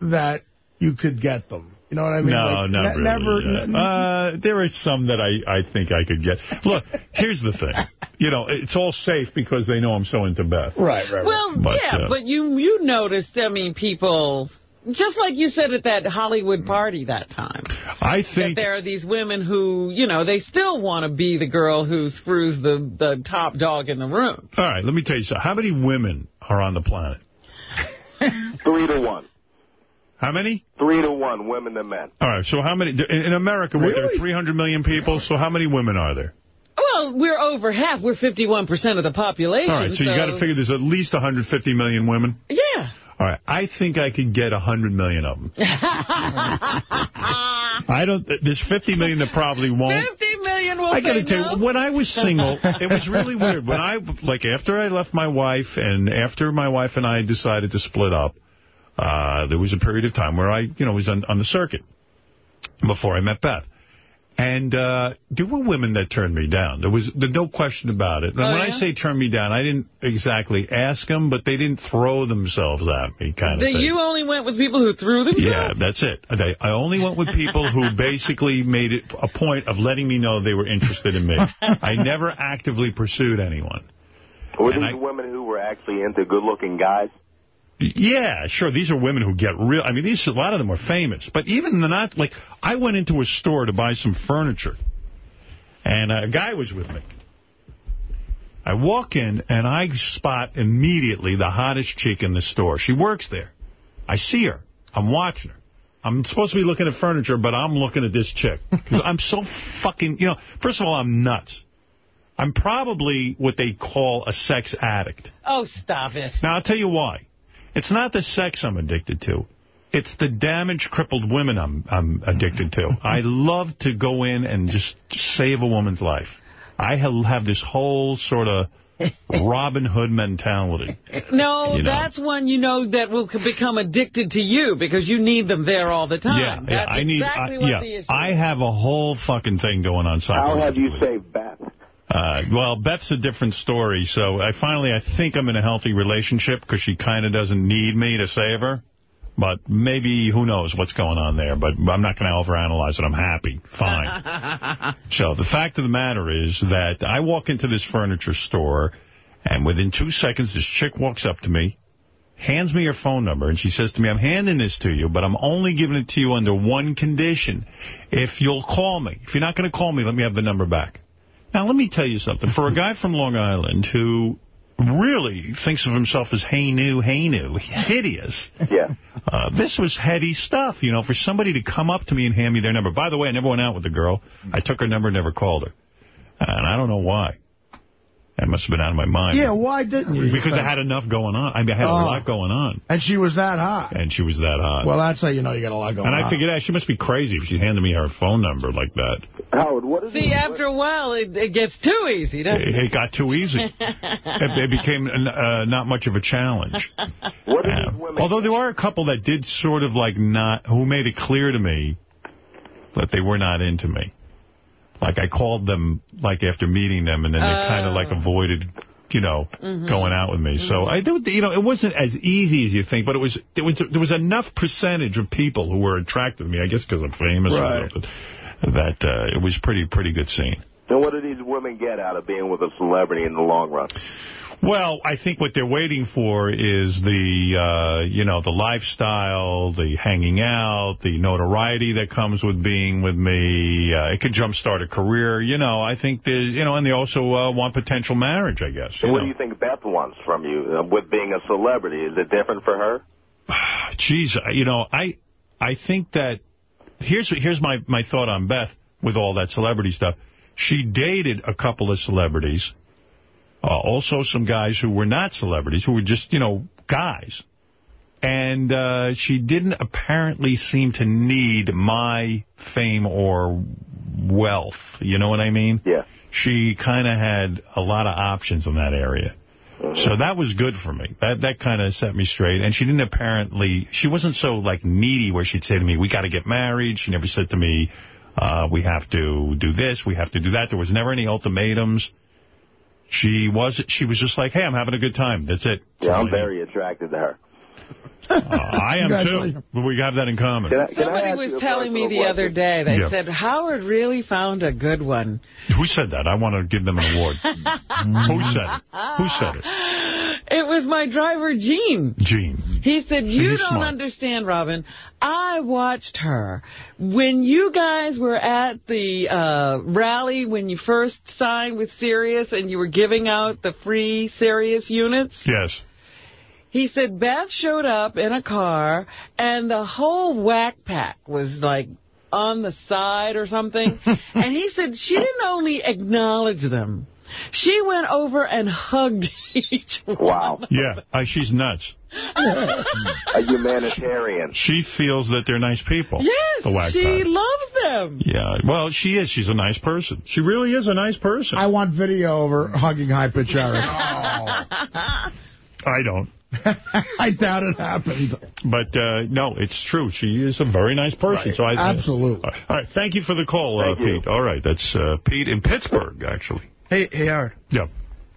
that you could get them? You know what I mean? no, Like, not really. Never. Uh, uh, there are some that I, I think I could get. Look, here's the thing. You know, it's all safe because they know I'm so into Beth. Right, right, right. Well, But, yeah, uh, but you you noticed, I mean, people, just like you said at that Hollywood party that time, I that think there are these women who, you know, they still want to be the girl who screws the, the top dog in the room. All right, let me tell you something. How many women are on the planet? Three to one. How many? Three to one, women and men. All right, so how many? In in America, what, there are 300 million people, so how many women are there? Well, we're over half. We're 51% of the population. All right, so, you got to figure there's at least 150 million women. Yeah. All right, I think I could get a 100 million of them. I don't. There's 50 million that probably won't. 50 million will I got to tell no. you, when I was single, it was really weird. When I, like, after I left my wife and after my wife and I decided to split up, uh, there was a period of time where I, you know, was on, on the circuit before I met Beth. And uh, there were women that turned me down. There was there's no question about it. And Oh, when I say turn me down, I didn't exactly ask them, but they didn't throw themselves at me kind of That thing. you only went with people who threw themselves? Yeah, that's it. They, I only went with people who basically made it a point of letting me know they were interested in me. I never actively pursued anyone. Were And these I- women who were actually into good-looking guys? Yeah, sure. These are women who get real. I mean, these a lot of them are famous. But even the not like, I went into a store to buy some furniture, and a guy was with me. I walk in and I spot immediately the hottest chick in the store. She works there. I see her. I'm watching her. I'm supposed to be looking at furniture, but I'm looking at this chick. 'Cause I'm so fucking, you know, first of all, I'm nuts. I'm probably what they call a sex addict. Oh, stop it. Now, I'll tell you why. It's not the sex I'm addicted to. It's the damaged, crippled women I'm I'm addicted to. I love to go in and just save a woman's life. I have this whole sort of Robin Hood mentality. No, You know. that's one you know that will become addicted to you because you need them there all the time. Yeah, yeah. That's I need. exactly I, what yeah, the issue I have a whole fucking thing going on. How have you psychologically. saved Beth? Uh, well, Beth's a different story. So I finally, I think I'm in a healthy relationship because she kind of doesn't need me to save her. But maybe, who knows what's going on there. But I'm not going to overanalyze it. I'm happy. Fine. So the fact of the matter is that I walk into this furniture store, and within two seconds, this chick walks up to me, hands me her phone number, and she says to me, I'm handing this to you, but I'm only giving it to you under one condition. If you'll call me. If you're not going to call me, let me have the number back. Now, let me tell you something. For a guy from Long Island who really thinks of himself as hey new, hey new, hideous, Yeah. uh, this was heady stuff, you know, for somebody to come up to me and hand me their number. By the way, I never went out with the girl. I took her number, never called her. And I don't know why. I must have been out of my mind. Yeah, why didn't you? Because I had enough going on. I mean, I had Oh. a lot going on. And she was that hot. And she was that hot. Well, that's how you know you got a lot going on. and on. I figured, ah, she must be crazy if she handed me her phone number like that. Howard, what is See, after a while, it, it gets too easy, doesn't It, it? it got too easy. it, it became uh, not much of a challenge. What are Yeah. these women? Although there are a couple that did sort of like not, who made it clear to me that they were not into me. Like I called them like after meeting them and then they kind of like avoided, you know, Mhm. going out with me. So I do, you know, it wasn't as easy as you think, but it was, there was, there was enough percentage of people who were attracted to me, I guess because I'm famous Right. or something, that uh, it was pretty, pretty good scene. And what do these women get out of being with a celebrity in the long run? Well, I think what they're waiting for is the, uh, you know, the lifestyle, the hanging out, the notoriety that comes with being with me. Uh, it could jumpstart a career. You know, I think, they, you know, and they also uh, want potential marriage, I guess. You what know. do you think Beth wants from you uh, with being a celebrity? Is it different for her? Jeez, you know, I I think that here's here's my my thought on Beth with all that celebrity stuff. She dated a couple of celebrities, uh, also some guys who were not celebrities, who were just you know guys, And uh, she didn't apparently seem to need my fame or wealth. You know what I mean? Yeah. She kind of had a lot of options in that area. So that was good for me. That that kind of set me straight. And she didn't apparently, she wasn't so like needy where she'd say to me, we got to get married. She never said to me, uh, we have to do this, we have to do that. There was never any ultimatums. She was she was just like, hey, I'm having a good time. That's it. Yeah, I'm very attracted to her. Uh, I am too. But we have that in common. Somebody was telling me the other day, they Yeah. said, Howard really found a good one. Who said that? I want to give them an award. Who said it? Who said it? It was my driver, Gene. Gene. He said, you he's don't smart. understand, Robin. I watched her. When you guys were at the uh, rally, when you first signed with Sirius and you were giving out the free Sirius units, Yes. he said Beth showed up in a car and the whole Wack Pack was like on the side or something. and he said she didn't only acknowledge them. She went over and hugged each one. Wow. Yeah. Uh, she's nuts. A humanitarian. She feels that they're nice people. Yes, The Wack she pack. loves them. Yeah. Well, she is. She's a nice person. She really is a nice person. I want video of her hugging High Pitch Eric. I don't. I doubt it happened. But, uh, no, it's true. She is a very nice person. So I Absolutely. All right. Thank you for the call, uh, Thank you. Pete. All right. That's uh, Pete in Pittsburgh, actually. Hey, hey, Howard. Yeah.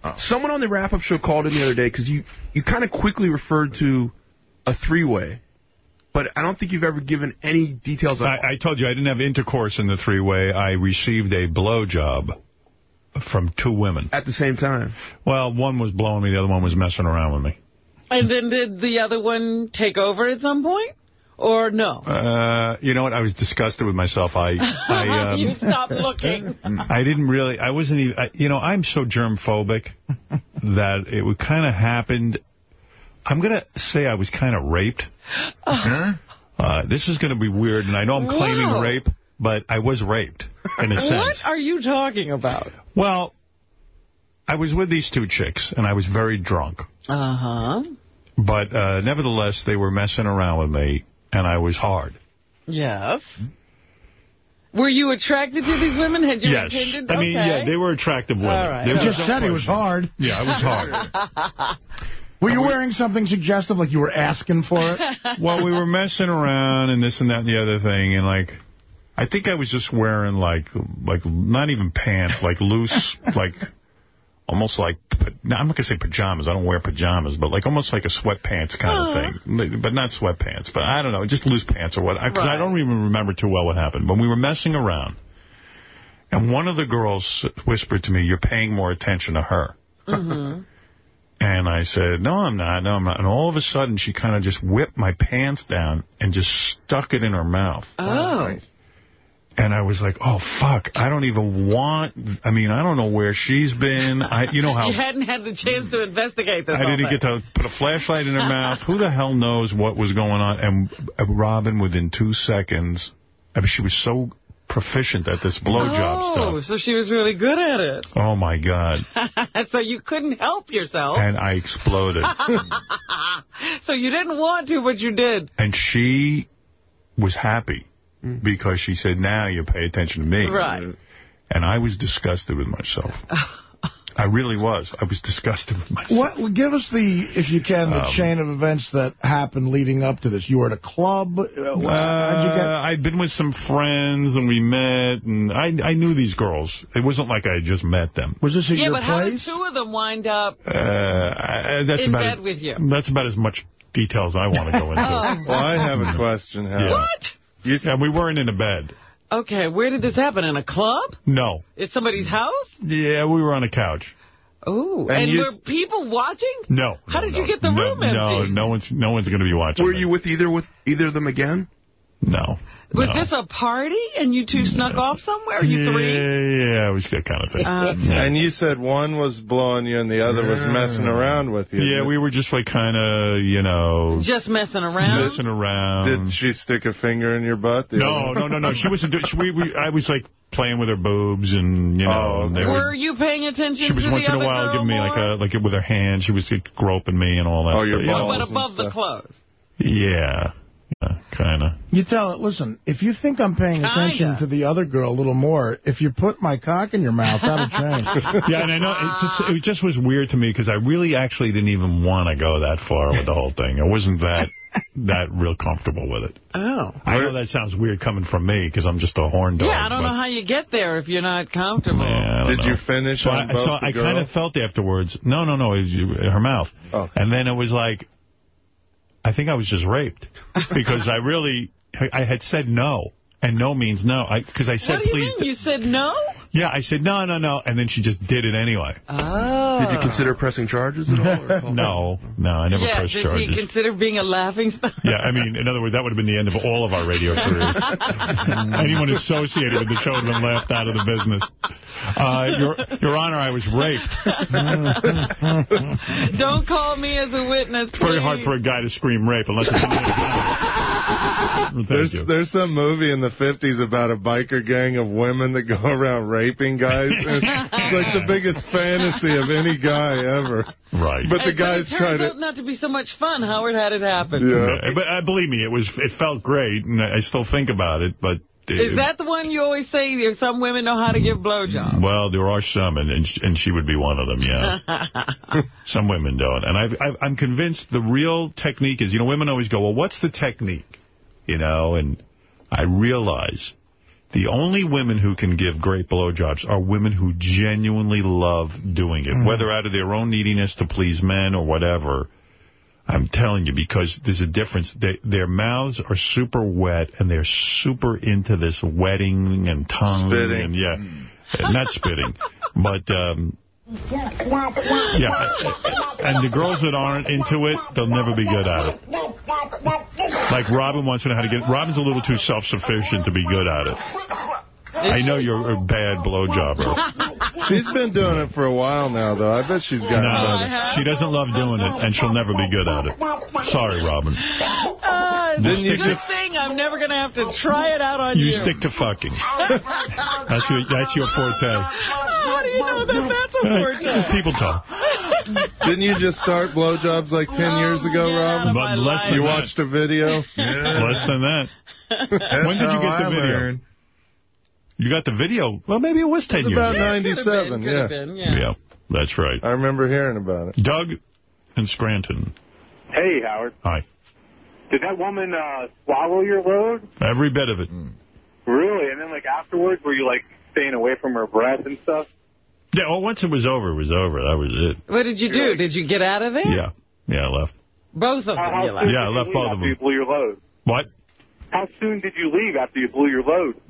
Uh, someone on the wrap-up show called in the other day because you, you kind of quickly referred to a three-way, but I don't think you've ever given any details. I, I told you I didn't have intercourse in the three-way. I received a blowjob from two women. At the same time? Well, one was blowing me. The other one was messing around with me. And then did the other one take over at some point? Or no? Uh, you know what? I was disgusted with myself. I, I, you um, stopped looking. I didn't really, I wasn't even, I, you know, I'm so germ-phobic that it would kind of happened. I'm going to say I was kind of raped. Uh, this is going to be weird, and I know I'm claiming Wow. rape, but I was raped, in a sense. What are you talking about? Well, I was with these two chicks, and I was very drunk. Uh-huh. But uh, nevertheless, they were messing around with me, and I was hard. Yes. Were you attracted to these women? Had you yes. intended? I mean, okay. yeah, they were attractive women. All right. There You just no said it was hard. Yeah, it was hard. Were you wearing something suggestive, like you were asking for it? well, we were messing around and this and that and the other thing, and like, I think I was just wearing like, like not even pants, like loose, like, almost like, no, I'm not gonna say pajamas. I don't wear pajamas, but like almost like a sweatpants kind of thing, but not sweatpants. But I don't know, just loose pants or what? Because I don't even remember too well what happened. But we were messing around, and one of the girls whispered to me, "You're paying more attention to her." Mm-hmm. And I said, no, I'm not, no, I'm not. And all of a sudden, she kind of just whipped my pants down and just stuck it in her mouth. Oh. And I was like, oh, fuck, I don't even want, I mean, I don't know where she's been. I, you know how You hadn't had the chance to investigate this I didn't get to put a flashlight in her mouth. Who the hell knows what was going on? And uh, Robin, within two seconds, I mean, she was so proficient at this blowjob Oh, stuff. so she was really good at it. Oh, my God. so you couldn't help yourself. And I exploded. so you didn't want to, but you did. And she was happy because she said, now you pay attention to me. Right. And I was disgusted with myself. I really was. I was disgusted with myself. What? Give us the, if you can, the Um, chain of events that happened leading up to this. You were at a club. Uh, you get? Uh, I'd been with some friends and we met, and I I knew these girls. It wasn't like I had just met them. Was this a your place yeah, but how did two of them wind up? Uh, I- that's In about bed as, with you. That's about as much detail as I want to go into. Oh. Well, I have a question, Howard. Yeah. What? Yeah, we weren't in a bed. Okay, where did this happen? In a club? No. At somebody's house? Yeah, we were on a couch. Oh, And and, were people watching? No. How no, did no, you get the no, room No, empty? no one's no one's going to be watching. Were me. you with either with either of them again? No. Was no. this a party and you two snuck off somewhere? You yeah, three? Yeah, yeah, it was that kind of thing. Uh, okay. And you said one was blowing you and the other was messing around with you. Yeah, we were just like kind of, you know, Just messing around? messing around. Did she stick a finger in your butt? No, no, no, no. She wasn't. doing- She, we, we, I was like playing with her boobs, and you know, Oh, and they Were were. you paying attention She was to once the in a while girl giving me more? like a like with her hand. She was groping me and all that. Oh, stuff. your you know. balls But and above the clothes. Yeah. Yeah, kind of. You tell it, listen, if you think I'm paying attention Kinda. to the other girl a little more, if you put my cock in your mouth, that'll change. yeah, and I know it just, it just was weird to me because I really actually didn't even want to go that far with the whole thing. I wasn't that that real comfortable with it. Oh. I know that sounds weird coming from me because I'm just a horn dog. Yeah, I don't know how you get there if you're not comfortable. Yeah, I don't Did you finish so on I, both so the I kind of felt afterwards. No, no, no. It was her mouth. Oh. And then it was like, I think I was just raped because I really, I had said no, and no means no. I because I said you please. mean? You said no? Yeah, I said no, no, no, and then she just did it anyway. Oh. Did you consider pressing charges at all? or- no, no, I never yeah, pressed did charges. he consider being a laughing stock? Yeah, I mean, in other words, that would have been the end of all of our radio careers. Anyone associated with the show would have been laughed out of the business. Uh, Your Your Honor, I was raped. Don't call me as a witness, It's very hard for a guy to scream rape unless it's in the There's you. there's some movie in the 50s about a biker gang of women that go around raping guys. And it's like the biggest fantasy of any guy ever. Right. But the And- guys it try turns to... out not to be so much fun. Howard had it happen. Yeah, but uh, believe me, it was it felt great, and I still think about it. But is that the one you always say if some women know how to give blowjobs? Well, there are some, and and, sh- and she would be one of them, yeah. some women don't. And I've, I've, I'm convinced the real technique is, you know, women always go, well, what's the technique? You know, and I realize the only women who can give great blowjobs are women who genuinely love doing it, whether out of their own neediness to please men or whatever. I'm telling you, because there's a difference. They, their mouths are super wet, and they're super into this wetting and tongue. Spitting. And, yeah, uh, not spitting, but... Um, yeah, and the girls that aren't into it, they'll never be good at it. Like Robin wants to know how to get... Robin's a little too self-sufficient to be good at it. I know you're a bad blowjobber. She's been doing it for a while now, though. I bet she's gotten No, better. she doesn't love doing it, and she'll never be good at it. Sorry, Robin. Uh, Didn't it's you a good just- thing I'm never going to have to try it out on you. You stick to fucking. That's your, that's your forte. How do you know that that's a forte? People talk. Didn't you just start blowjobs like 10 years ago, Rob? But less than You that. watched a video? Less than that. when did you get the I video? learned. You got the video. Well, maybe it was 10 It's years about ago. 97, yeah. Yeah, that's right. I remember hearing about it. Doug and Scranton. Hey, Howard. Hi. Did that woman uh, swallow your load? Every bit of it. Really? And then, like, afterwards, were you, like, staying away from her breath and stuff? Yeah, well, once it was over, it was over. That was it. What did you do? Did you get out of there? Yeah. Yeah, I left. Both of them How you soon left. Yeah, I did you left both of after them. you blew your load? What? How soon did you leave after you blew your load?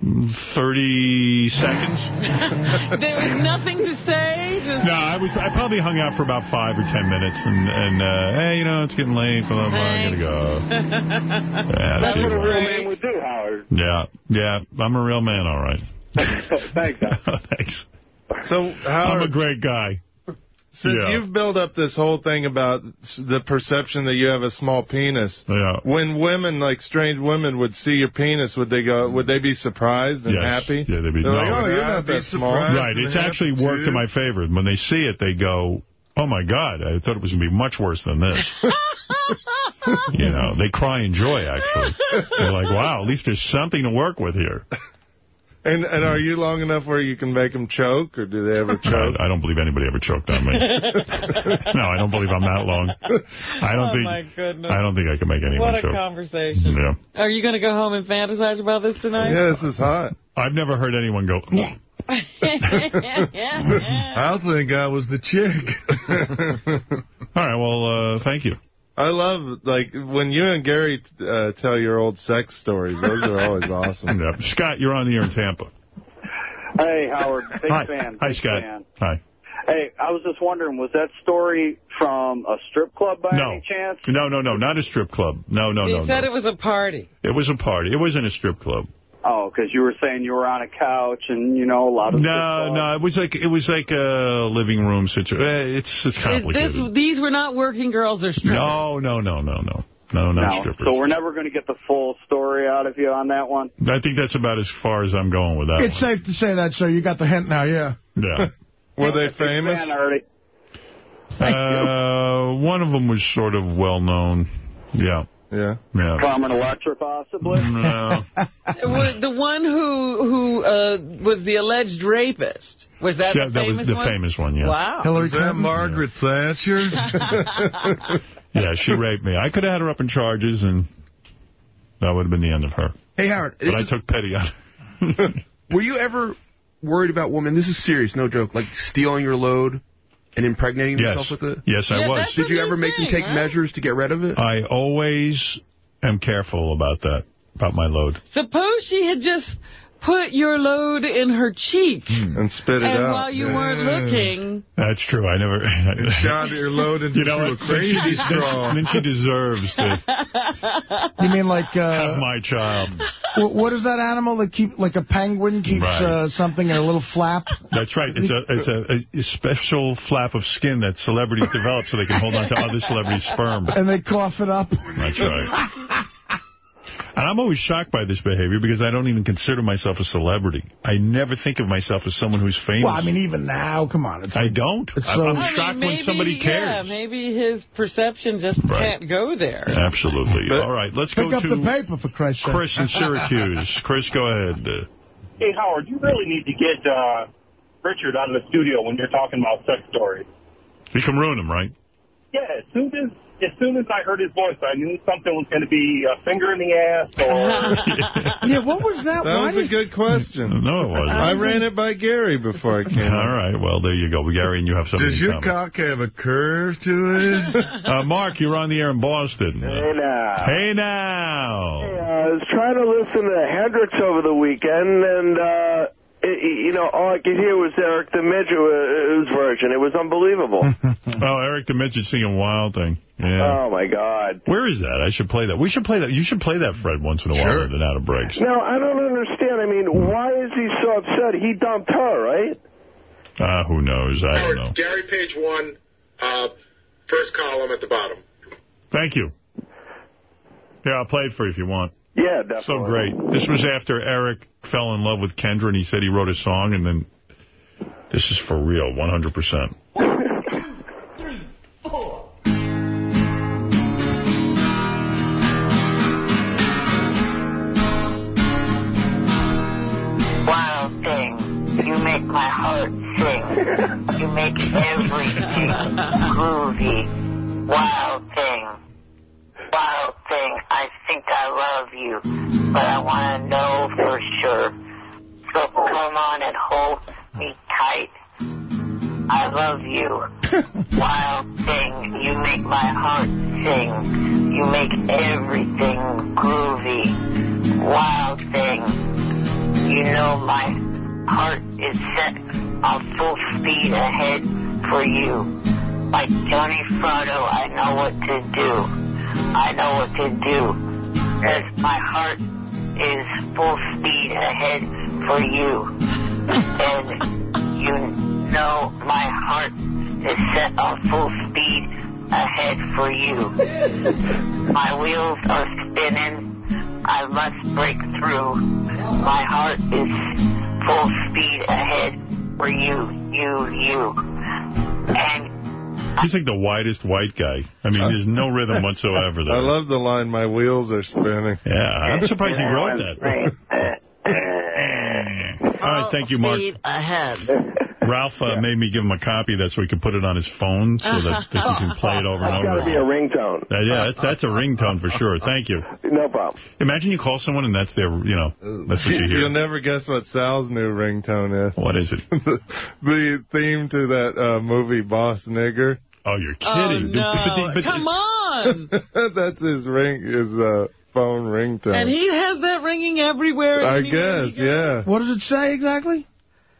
30 seconds? there was nothing to say. Just No, I was. I probably hung out for about five or ten minutes, and and uh, hey, you know, it's getting late. Blah blah. blah I gotta go. Yeah, That's see what a real man would do, Howard. Yeah, yeah. I'm a real man, all right. Thanks, Thanks. So, I'm a great guy. Since Yeah. you've built up this whole thing about the perception that you have a small penis, Yeah. when women, like strange women, would see your penis, would they go? Would they be surprised and Yes. happy? Yeah, they'd be. They're no, like, oh, you're not that small. Right. It's actually worked to my favor. When they see it, they go, "Oh my God! I thought it was going to be much worse than this." you know, they cry in joy. Actually, they're like, "Wow! At least there's something to work with here." And and are you long enough where you can make them choke, or do they ever choke? I, I don't believe anybody ever choked on me. no, I don't believe I'm that long. I don't oh, think. my goodness. I don't think I can make anyone choke. What a choke. conversation. Yeah. Are you going to go home and fantasize about this tonight? Yeah, this is hot. I've never heard anyone go. I think I was the chick. All right. Well, uh, thank you. I love like when you and Gary uh, tell your old sex stories. Those are always awesome. Yeah. Scott, you're on the air in Tampa. Hey, Howard. Big Hi. fan. Hi, big Scott. Fan. Hi. Hey, I was just wondering, was that story from a strip club by No. any chance? No, no, no, not a strip club. No, no, he no, said no. it was a party. It was a party. It wasn't a strip club. Oh, because you were saying you were on a couch and, you know, a lot of No, no, it was like it was like a living room situation. It's it's Is complicated. this, these were not working girls or strippers. No, no, no, no, no, no, not No. strippers. So we're never going to get the full story out of you on that one? I think that's about as far as I'm going with that. It's safe to say that, sir. You got the hint now, yeah. Yeah. Were they famous? fan already. Uh, one of them was sort of well known. Yeah. Yeah. Yeah. Carmen Electra, possibly? No. The one who who uh, was the alleged rapist. Was that Yeah, the that was famous the one? famous one, yeah. Wow. Is that Margaret Thatcher? Yeah, she raped me. I could have had her up in charges, and that would have been the end of her. Hey, Howard. But I is- took petty on her. Were you ever worried about women? This is serious, no joke. Like stealing your load and impregnating Yes. themselves with it. Yes, I Yeah, was. Did you ever new make them thing, take huh? measures to get rid of it? I always am careful about that, about my load. Suppose she had just put your load in her cheek. and spit it and out. while you weren't looking, That's true. I never... And shot your load into you know a what? Then crazy she, then, straw. she, then she deserves to You mean like have uh, my child. wh- what is that animal that keep like a penguin keeps Right. uh, something in a little flap? That's right. It's a it's a, a special flap of skin that celebrities develop so they can hold on to other celebrities' sperm. And they cough it up. That's right. And I'm always shocked by this behavior because I don't even consider myself a celebrity. I never think of myself as someone who's famous. Well, I mean, even now, come on. It's I don't. It's I'm, so- I'm I mean, shocked maybe, when somebody cares. Yeah, maybe his perception just can't go there. Absolutely. All right, let's Pick go up to the paper, for Christ's sake. Chris in Syracuse. Chris, go ahead. Hey, Howard, you really need to get uh, Richard out of the studio when you're talking about sex stories. you can ruin him, right? Yeah, as soon as as soon as I heard his voice, I knew something was going to be a finger in the ass or. Yeah, what was that? That Why was a good question. No, it wasn't. I ran it by Gary before I came. All right, well, there you go. Gary, and you have something Does your common. cock have a curve to it? Uh, Mark, you're on the air in Boston. Uh, Hey now. Hey now. I was trying to listen to Hendrix over the weekend, and uh, you know all I could hear was Eric the Midget's version. It was unbelievable. Oh, Eric the Midget singing Wild Thing. Yeah. oh my God! Where is that? I should play that. We should play that. You should play that, Fred, once in a while Sure. and out of breaks. Now I don't understand. I mean, why is he so upset? He dumped her, right? Uh, who knows? I don't know. Gary, page one, uh, first column at the bottom. Thank you. Yeah, I'll play it for you if you want. Yeah, definitely. So great. This was after Eric fell in love with Kendra, and he said he wrote a song, and then this is for real, 100%. my heart sing. You make everything groovy. Wild thing, wild thing, I think I love you, but I want to know for sure. So come on and hold me tight. I love you. Wild thing, you make my heart sing. You make everything groovy. Wild thing, you know my heart is set on full speed ahead for you. Like Johnny Frodo, I know what to do. I know what to do. As my heart is full speed ahead for you. And you know my heart is set on full speed ahead for you. My wheels are spinning. I must break through. My heart is full speed ahead for you, you, you. And He's like the whitest white guy. I mean, there's no rhythm whatsoever there. I love the line, my wheels are spinning. Yeah, I'm surprised he wrote that. All right, thank you, Mark. Speed ahead. Ralph uh, made me give him a copy of that so he could put it on his phone so that, that he can play it over and That's over got to be a again. ringtone. Uh, yeah, that's, that's a ringtone for sure. Thank you. No problem. Imagine you call someone and that's their, you know, that's what you hear. You'll never guess what Sal's new ringtone is. What is it? the theme to that uh, movie, Boss Nigger. Oh, you're Oh, kidding. no. But- but- Come on. That's his ring, his uh, phone ringtone. and he has that ringing everywhere. I guess, yeah. What does it say exactly?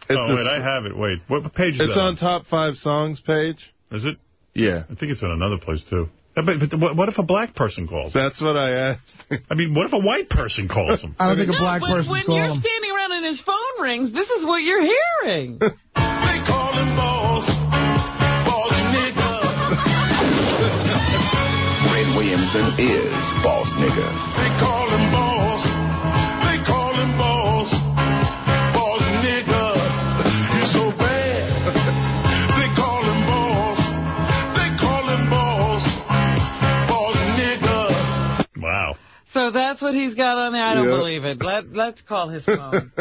It's oh, wait, I have it. Wait, what page is It's that It's on top five songs page. Is it? Yeah. I think it's on another place, too. But, but what, what if a black person calls? That's what I asked. I mean, what if a white person calls him? I don't think a No, black but person's when you're standing around and his phone rings, this is what you're hearing. They call him boss, boss nigga. Fred Williamson is Boss Nigga. They call him boss. That's what he's got on there? I don't Yeah. believe it. Let, let's call his phone.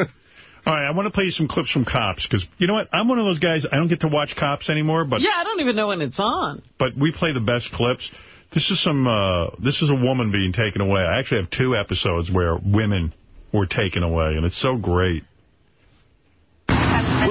All right, I want to play you some clips from Cops, because you know what? I'm one of those guys, I don't get to watch Cops anymore, but yeah, I don't even know when it's on. but we play the best clips. This is some, uh, this is a woman being taken away. I actually have two episodes where women were taken away, and it's so great.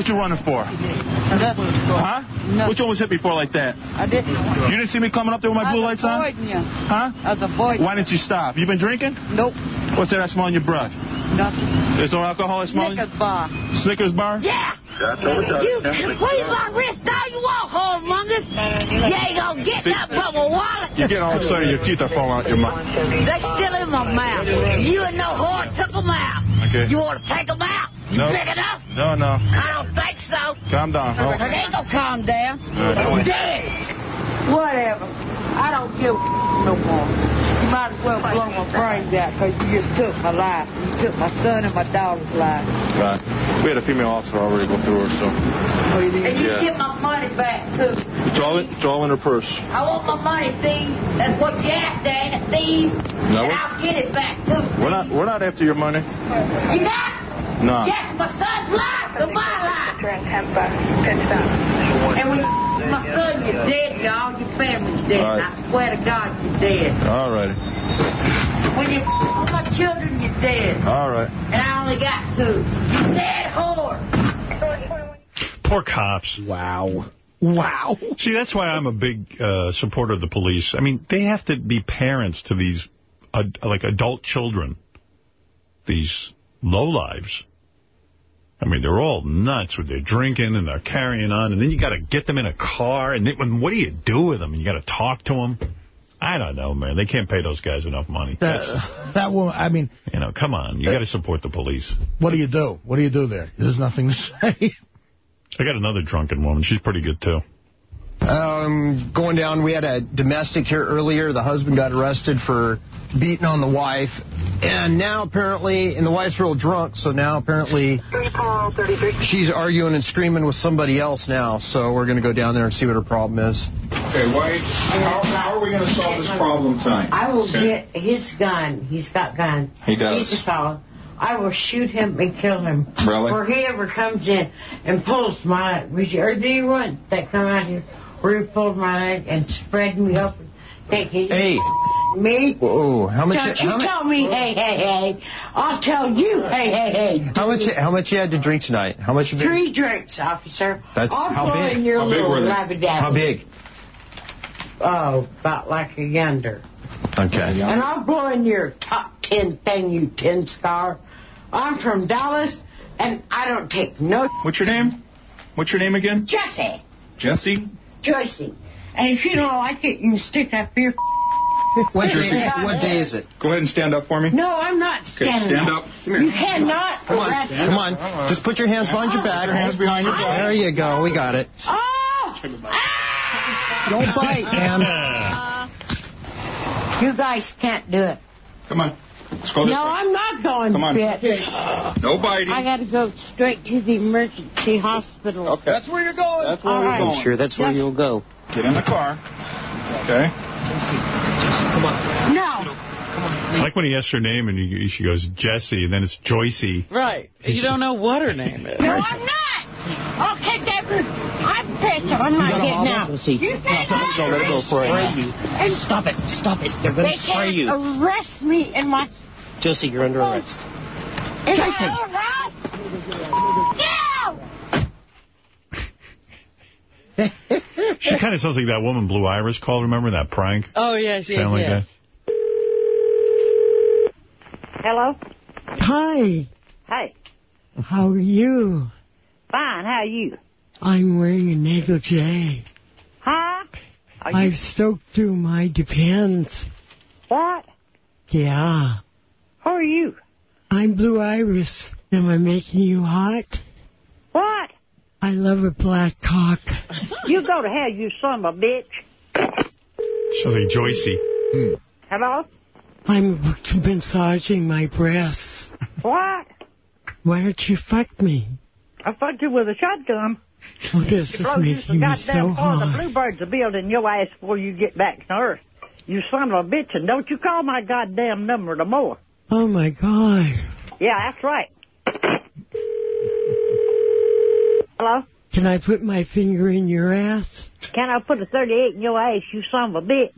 What you running for? Huh? Which one was hit me before like that? I didn't. You didn't see me coming up there with my blue lights on? avoiding you. Huh? I was avoiding Why didn't you stop? You been drinking? Nope. What's that I smell in your breath? Nothing. There's no alcohol I smell? Snickers bar. Snickers bar? Yeah. You squeeze my wrist all you want, whoremongers. You ain't gonna get that but my wallet. You're getting all excited. Your teeth are falling out of your mouth. They're still in my mouth. You and no whore took them out. Okay. You want to take them out? You No. big enough? No, no. I don't think so. Calm down. Oh. They ain't gonna calm down. All right. Dead. Whatever. I don't give no more. You might as well blow my brains out because you just took my life. You took my son and my daughter's life. Right. We had a female officer already go through her, so. Oh, and you Yeah. get my money back too. It's all, in, it's all in her purse. I want my money, thieves. That's what you asked, ain't it, thieves? No, and we're- I'll get it back too. We're not, we're not after your money. You got? No. Yes, my son's life and my life. And when my son, you're dead, and all your family's dead. All And right. I swear to God, you're dead. All righty. When you all my children, you're dead. All right. And I only got two. You dead whore. Poor cops. Wow. Wow. See, that's why I'm a big uh, supporter of the police. I mean, they have to be parents to these, uh, like, adult children. These lowlives. I mean, they're all nuts with their drinking and they're carrying on. And then you got to get them in a car. And then, what do you do with them? You got to talk to them. I don't know, man. They can't pay those guys enough money. That, that woman, I mean, you know, come on. You got to support the police. what do you do? What do you do there? There's nothing to say. I got another drunken woman. She's pretty good, too. Um, going down, we had a domestic here earlier. The husband got arrested for beating on the wife. And now apparently, and the wife's real drunk, so now apparently she's arguing and screaming with somebody else now. So we're going to go down there and see what her problem is. Okay, why, how, how are we going to solve this problem tonight? I will Okay. get his gun. He's got gun. He does. He's a fellow. I will shoot him and kill him. Really? Or he ever comes in and pulls my, or do you want that come out here where pulled my leg and spread me open? Think he, Hey. Me? Whoa, how much? Don't you how, mu- tell me, hey, hey, hey. I'll tell you, hey, hey, hey. how much? How much you had to drink tonight? How much? You been- Three drinks, officer. That's I'll how big? in your How big were they? How big? Oh, about like a yonder. Okay. And I'll blow in your top ten thing, you tin star. I'm from Dallas, and I don't take no... What's your name? What's your name again? Jesse. Jesse? Joycey. And if you don't like it, you can stick up your... What, This day- what day is it? Go ahead and stand up for me. No, I'm not Okay, standing stand up. You cannot Come on, arrest come me. on. Just put your hands behind your back. Put your hands behind your back. There you go. We got it. Oh! Don't bite, man. You guys can't do it. Come on. Let's go No, way. I'm not going Come on. to No biting. I got to go straight to the emergency hospital. Okay. That's where you're going. That's where All we're right. going. Sure, that's where you'll go. Get in the car. Okay. Jesse, come on. No. I like when he asks her name and he, she goes, Jessie, and then it's Joycey. Right. You don't know what her name is. No, I'm not. Okay, Deborah. I'm pissed. I'm not getting out. You cannot Don't let it go for it. Stop it. Stop it. They're going to spray can't you. arrest me in my... Josie, you're under arrest. In Jason. my arrest? No! She kind of sounds like that woman Blue Iris called, remember that prank? Oh, yes, yes, Family yes. Guy? Hello? Hi, Hey. how are you? Fine. How are you? I'm wearing a negligee. Huh? Are. I've stoked through my depends. What? Yeah. Who are you? I'm Blue Iris. Am I making you hot? What? I love a black cock. You go to hell, you son of a bitch. Sounds like Joycey. Hmm. Hello? I'm massaging my breasts. What? Why don't you fuck me? I fucked you with a shotgun. Oh, this You is blow you some making me goddamn so for the hot. bluebirds are building your ass before you get back to Earth. You son of a bitch, and don't you call my goddamn number no more. Oh, my God. Yeah, that's right. Hello? Can I put my finger in your ass? Can I put a 38 in your ass, you son of a bitch?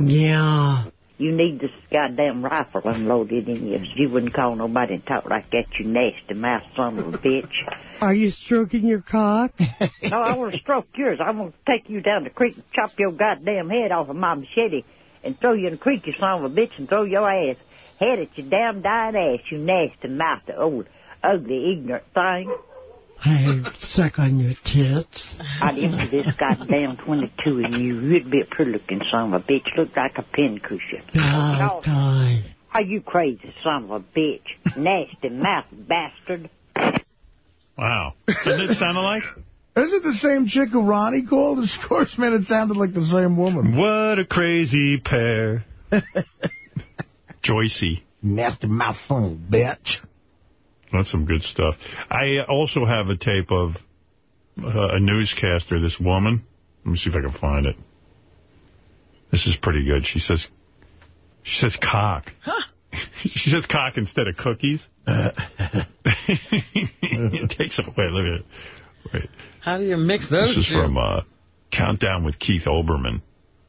Yeah. You need this goddamn rifle unloaded in you. You wouldn't call nobody and talk like that, you nasty mouth son of a bitch. Are you stroking your cock? no, I want to stroke yours. I want to take you down the creek and chop your goddamn head off of my machete and throw you in the creek, you son of a bitch, and throw your ass head at your damn dying ass, you nasty mouth, old, ugly, ignorant thing. I suck on your tits. I'd empty this goddamn 22 in you. You'd be a pretty looking son of a bitch. Look like a pincushion. Oh, God. Are you crazy son of a bitch? Nasty mouth bastard. Wow. Does it sound like? Is it the same chick who Ronnie called? Of course, man, it sounded like the same woman. What a crazy pair. Joycey. Nasty mouth son of a bitch. That's some good stuff. I also have a tape of uh, a newscaster, this woman. Let me see if I can find it. This is pretty good. She says, she says cock. Huh? she says cock instead of cookies. it takes it away. Look at it. Wait. How do you mix those This is two? from uh, Countdown with Keith Olbermann.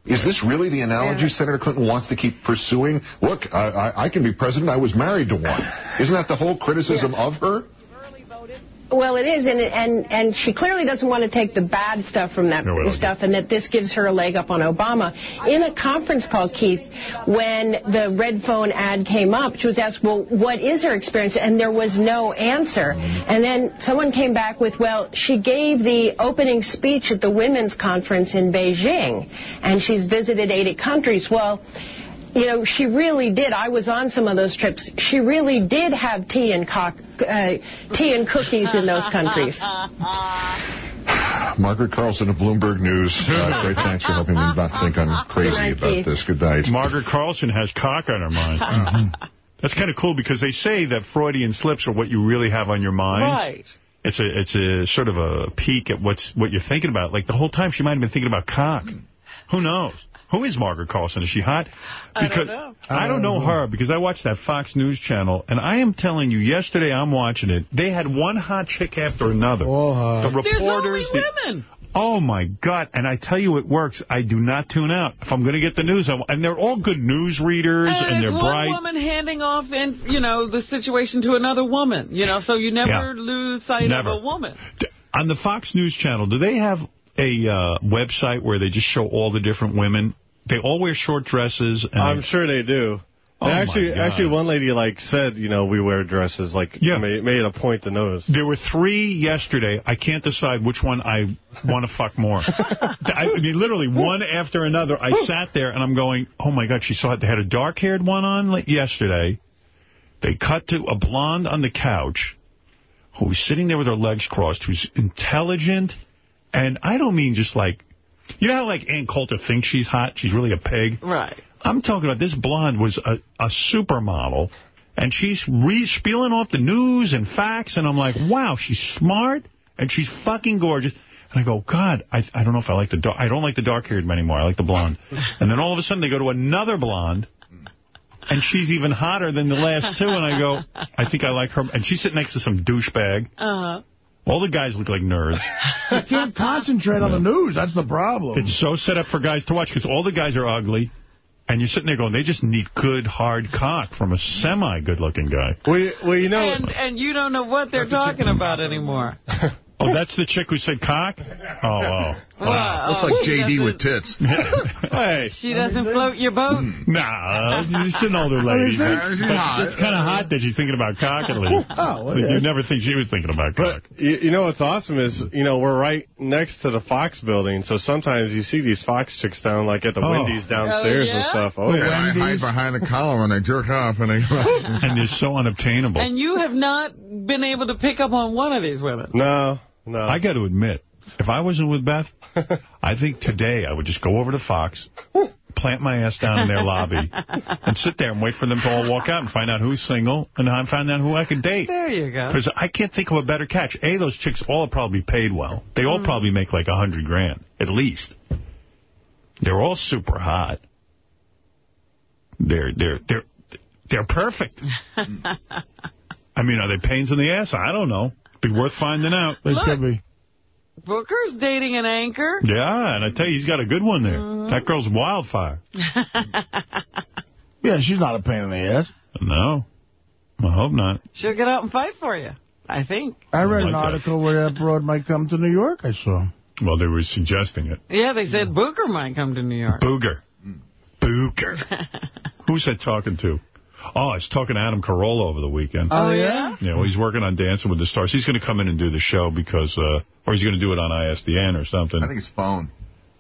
Is this really the analogy Senator Clinton wants to keep pursuing? Look, I, I, I can be president. I was married to one. Isn't that the whole criticism of her? Well, it is, and and and she clearly doesn't want to take the bad stuff from that No, stuff, and that this gives her a leg up on Obama. In a conference call, Keith, when the red phone ad came up, she was asked, "Well, what is her experience?" And there was no answer. And then someone came back with, "Well, she gave the opening speech at the women's conference in Beijing, and she's visited 80 countries." Well. You know, she really did. I was on some of those trips. She really did have tea and cock, uh, tea and cookies in those countries. Margaret Carlson of Bloomberg News. Uh, great thanks for helping me not think I'm crazy Good about Keith. this. Good night. Margaret Carlson has cock on her mind. That's kind of cool because they say that Freudian slips are what you really have on your mind. Right. It's a it's a sort of a peek at what's what you're thinking about. Like the whole time she might have been thinking about cock. Who knows? Who is Margaret Carlson? Is she hot? I don't know. I don't know her because I watch that Fox News channel, and I am telling you, yesterday I'm watching it. They had one hot chick after another. The reporters. There's only reporters, the- women. Oh, my God. And I tell you, it works. I do not tune out. If I'm going to get the news, I, and they're all good news readers, and, And, they're it's one bright. woman handing off, in, you know, the situation to another woman. You know, so you never Yeah. lose sight Never. of a woman. On the Fox News channel, do they have a uh, website where they just show all the different women? They all wear short dresses. And I'm they- sure they do. Oh, actually, actually, one lady like said, you know, we wear dresses. Like, Yeah. made, made a point to notice. There were three yesterday. I can't decide which one I want to fuck more. I, mean, literally, one after another. I sat there, and I'm going, oh, my God, she saw it. They had a dark-haired one on yesterday. They cut to a blonde on the couch who's sitting there with her legs crossed, who's intelligent. And I don't mean just like, you know how like Ann Coulter thinks she's hot? She's really a pig. Right. I'm talking about this blonde was a, a supermodel, and she's re spieling off the news and facts, and I'm like, wow, she's smart, and she's fucking gorgeous. And I go, God, I I don't know if I like the dark, I don't like the dark-haired man anymore. I like the blonde. And then all of a sudden they go to another blonde, and she's even hotter than the last two, and I go, I think I like her. And she's sitting next to some douchebag. Uh-huh. All the guys look like nerds. You can't concentrate on the news. That's the problem. It's so set up for guys to watch because all the guys are ugly. And you're sitting there going, they just need good, hard cock from a semi-good-looking guy. Well, well, you know, And, and you don't know what they're talking about anymore. Oh, that's the chick who said cock? Oh, wow. Wow. Looks like Oh, JD with tits. hey. She doesn't float your boat. Hmm. Nah, she's an older lady. Oh, is she? But hot. It's kind of hot that she's thinking about cock at least. Oh, But You'd never think she was thinking about cock. You, you know what's awesome is, you know, we're right next to the Fox building, so sometimes you see these Fox chicks down, like, at the Oh. Wendy's downstairs Oh, and stuff. Oh, yeah. Wendy's? I hide behind a collar and I jerk off. And, I, and they're so unobtainable. And you have not been able to pick up on one of these women. No, no. I got to admit, if I wasn't with Beth, I think today I would just go over to Fox, plant my ass down in their lobby, and sit there and wait for them to all walk out and find out who's single and I find out who I could date. There you go. Because I can't think of a better catch. A, those chicks all probably paid well. They all Mm. probably make like a hundred grand, at least. They're all super hot. They're, they're, they're, They're perfect. I mean, are they pains in the ass? I don't know. Be worth finding out. They Look. could be. Booker's dating an anchor. Yeah, and I tell you, he's got a good one there. Mm-hmm. That girl's wildfire. Yeah, she's not a pain in the ass. No. I hope not. She'll get out and fight for you, I think. I read like an that. article where that broad might come to New York, I saw. Well, they were suggesting it. Yeah, they said Booker might come to New York. Booger. Booger. Who's that talking to? Oh, I was talking to Adam Carolla over the weekend. Oh, yeah? Yeah, well, he's working on Dancing with the Stars. He's going to come in and do the show because, uh, or he's going to do it on ISDN or something. I think it's phone.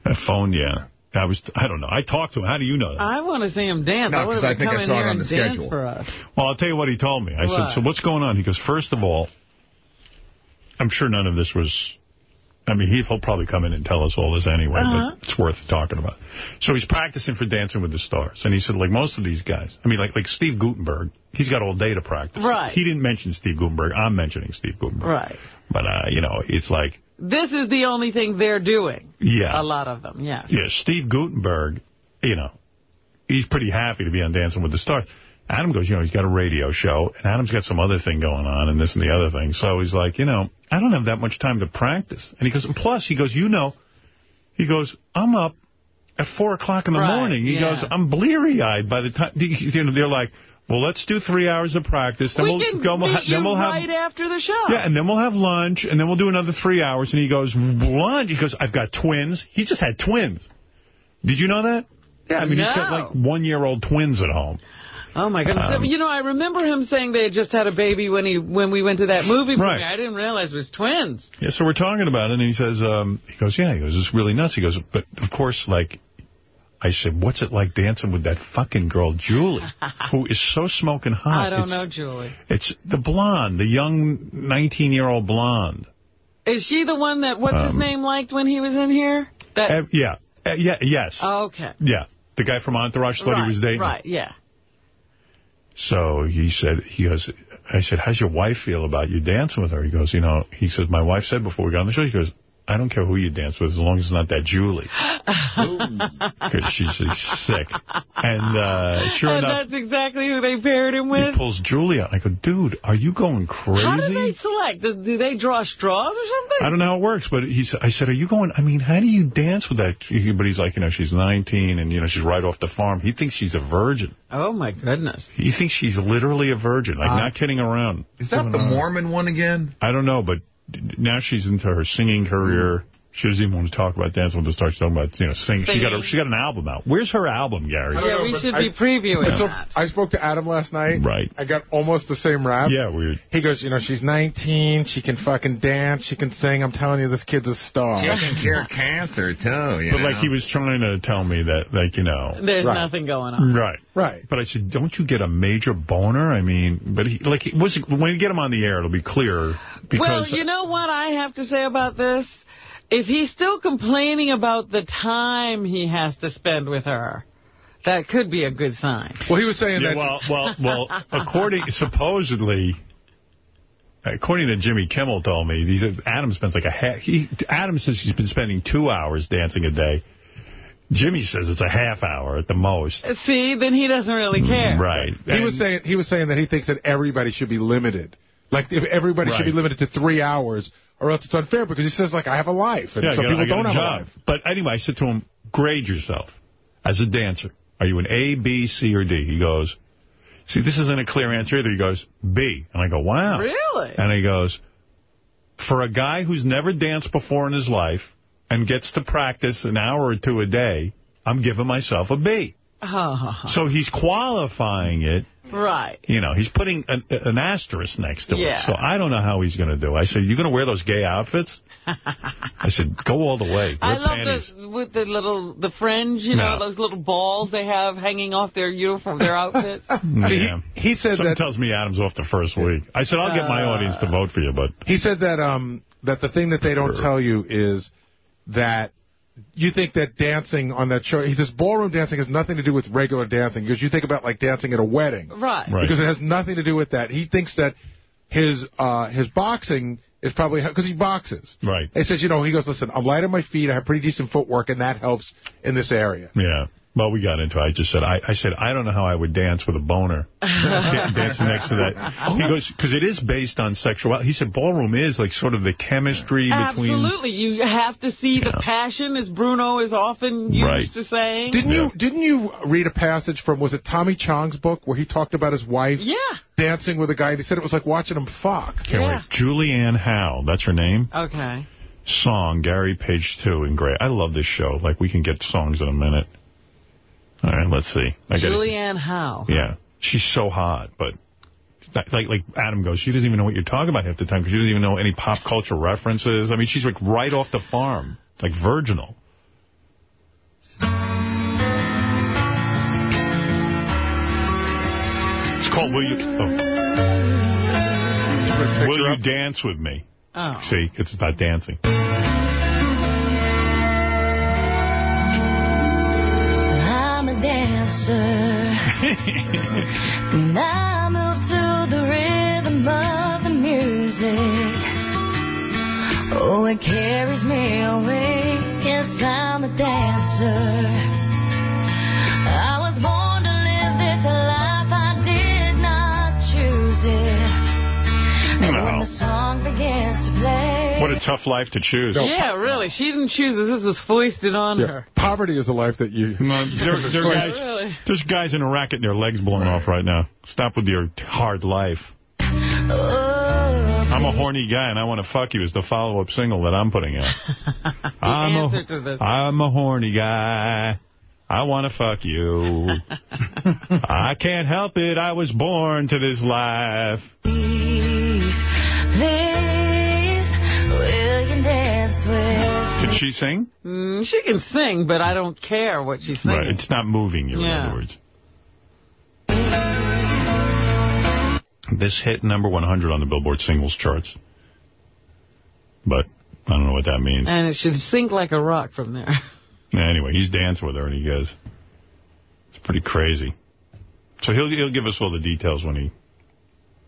A phone, yeah. I was, I don't know. I talked to him. How do you know that? I want to see him dance. No, I want 'cause I to think come I in saw it here on and the dance schedule. for us. Well, I'll tell you what he told me. I What? said, so what's going on? He goes, first of all, I'm sure none of this was, I mean, he'll probably come in and tell us all this anyway, Uh-huh. but it's worth talking about. So he's practicing for Dancing with the Stars. And he said, like most of these guys, I mean, like like Steve Guttenberg, he's got all day to practice. Right. He didn't mention Steve Guttenberg. I'm mentioning Steve Guttenberg. Right. But, uh, you know, it's like, This is the only thing they're doing. Yeah. A lot of them, yeah. yeah, Steve Guttenberg, you know, he's pretty happy to be on Dancing with the Stars. Adam goes, you know, he's got a radio show, and Adam's got some other thing going on, and this and the other thing. So he's like, you know, I don't have that much time to practice. And he goes, and plus, he goes, you know, he goes, I'm up at 4 o'clock in the Right, morning. He yeah. goes, I'm bleary-eyed by the time, you know, they're like, well, let's do three hours of practice. Then we will can go, we'll meet then we'll have right after the show. yeah, and then we'll have lunch, and then we'll do another three hours. And he goes, lunch? He goes, I've got twins. He just had twins. Did you know that? Yeah, I mean, he's got like one-year-old twins at home. Oh, my goodness. Um, you know, I remember him saying they had just had a baby when he when we went to that movie Right. I didn't realize it was twins. Yeah, so we're talking about it, and he says, um, he goes, yeah, he goes, it's really nuts. He goes, but of course, like, I said, what's it like dancing with that fucking girl, Julie, who is so smoking hot? I don't it's, know, Julie. It's the blonde, the young 19-year-old blonde. Is she the one that, what's his Um, name liked when he was in here? That. Uh, yeah, uh, yeah, yes. okay. Yeah, the guy from Entourage thought right, he was dating. Right, yeah. So he said, he goes, I said, how's your wife feel about you dancing with her? He goes, you know, he says, my wife said before we got on the show, she goes, I don't care who you dance with as long as it's not that Julie. Because she's, she's sick. And uh, sure and enough, that's exactly who they paired him with? he with? pulls Julie out. I go, dude, are you going crazy? How do they select? Do, do they draw straws or something? I don't know how it works, but he's, I said, are you going, I mean, how do you dance with that? But he's like, you know, she's 19 and, you know, she's right off the farm. He thinks she's a virgin. Oh, my goodness. He thinks she's literally a virgin, like not kidding around. Is that the Mormon one again? I don't know, but now she's into her singing career. She doesn't even want to talk about dance. with the Stars. She's talking about, you know, sing. She got a, she got an album out. Where's her album, Gary? Yeah, know, we should I- be previewing So that. I spoke to Adam last night. Right. I got almost the same rap. Yeah, weird. He goes, you know, she's 19. She can fucking dance. She can sing. I'm telling you, this kid's a star. She can cure cancer, too. You But, know? like, he was trying to tell me that, like, you know. There's Right. nothing going on. Right. Right. But I said, don't you get a major boner? I mean, but he, like, he was when you get him on the air, it'll be clear. Because well, you know what I have to say about this? If he's still complaining about the time he has to spend with her, that could be a good sign. Well, he was saying Yeah, that. well, well, well, according, supposedly, according to Jimmy Kimmel told me, he said Adam spends like a half, he, Adam says he's been spending two hours dancing a day. Jimmy says it's a half hour at the most. See, then he doesn't really mm, care. Right. he was saying he was saying that he thinks that everybody should be limited. Like if everybody should be limited to three hours, or else it's unfair. Because he says like I have a life, and Yeah, some got- people don't a have a life. But anyway, I said to him, grade yourself as a dancer. Are you an A, B, C, or D? He goes, see, this isn't a clear answer either. He goes, B. And I go, wow. Really? And he goes, for a guy who's never danced before in his life and gets to practice an hour or two a day, I'm giving myself a B. Oh, So he's qualifying it. Right. You know, he's putting an, an asterisk next to Yeah. it. So I don't know how he's going to do. I said, you going to wear those gay outfits? I said, go all the way. Wear I love panties. the with the little the fringe, you know, those little balls they have hanging off their uniform, their outfits. Yeah. he said Something that- tells me Adam's off the first week. I said, I'll get my Uh. audience to vote for you, but He said that um that the thing that they don't tell you is that you think that dancing on that show. He says ballroom dancing has nothing to do with regular dancing because you think about like dancing at a wedding, Right. Right. Because it has nothing to do with that. He thinks that his uh his boxing is probably because he boxes. right. He says, you know, he goes, listen, I'm light on my feet. I have pretty decent footwork, and that helps in this area. Yeah. Well, we got into it. I just said, I, I said, I don't know how I would dance with a boner. Dancing next to that. Oh, he goes, because it is based on sexuality. He said ballroom is like sort of the chemistry between... Absolutely. You have to see the passion, as Bruno is often used Right. to saying. Didn't you Didn't you read a passage from, was it Tommy Chong's book, where he talked about his wife Yeah. dancing with a guy, and he said it was like watching him fuck. Can't wait. Julianne Hough, that's her name. Okay. Song, Gary Page 2 and Gray. I love this show. Like, we can get songs in a minute. All right, let's see. I Julianne Hough. Yeah, she's so hot, but like like Adam goes, she doesn't even know what you're talking about half the time because she doesn't even know any pop culture references. I mean, she's like right off the farm, like virginal. It's called Will You oh. Will You Dance With Me? Oh. See, it's about dancing. Dancer. and I move to the rhythm of the music. Oh, it carries me away. Yes, I'm a dancer. What a tough life to choose. Yeah, really. She didn't choose it. This was foisted on her. Poverty is a life that you... There, there guys, Really? there's guys in a racket and their legs blown off right now. Stop with your hard life. I'm a horny guy and I want to fuck you is the follow-up single that I'm putting out. I'm answer a, to this. I'm a horny guy. I want to fuck you. I can't help it. I was born to this life. Please, will you dance with Did she sing? Mm, she can sing, but I don't care what she's singing. Right. It's not moving you, in other words. This hit number 100 on the Billboard singles charts. But I don't know what that means. And it should sink like a rock from there. Anyway, he's dancing with her, and he goes, it's pretty crazy. So he'll he'll give us all the details when he,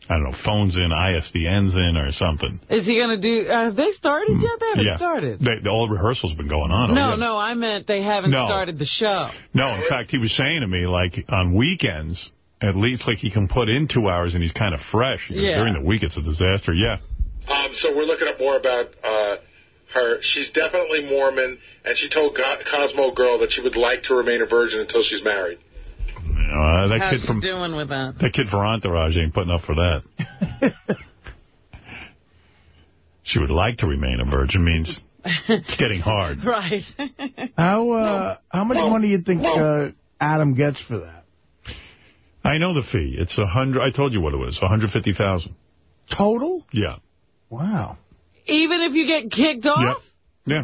I don't know, phones in, ISDN's in, or something. Is he going to do... Uh, have they started yet? They haven't yeah. started. They, the, all rehearsals been going on. No, no, I meant they haven't No. started the show. No, in fact, he was saying to me, like, on weekends, at least, like, he can put in two hours and he's kind of fresh. He goes, Yeah. During the week, it's a disaster. Yeah. Um, so we're looking up more about uh, her. She's definitely Mormon, and she told Go- Cosmo Girl that she would like to remain a virgin until she's married. You know, uh, that How's kid she from doing with that? that kid for Entourage ain't putting up for that. she would like to remain a virgin means it's getting hard. Right. How uh, how much money do you think uh, Adam gets for that? I know the fee. It's a hundred. I told you what it was. One hundred fifty thousand. Total? Yeah. Wow. Even if you get kicked off? Yep. Yeah.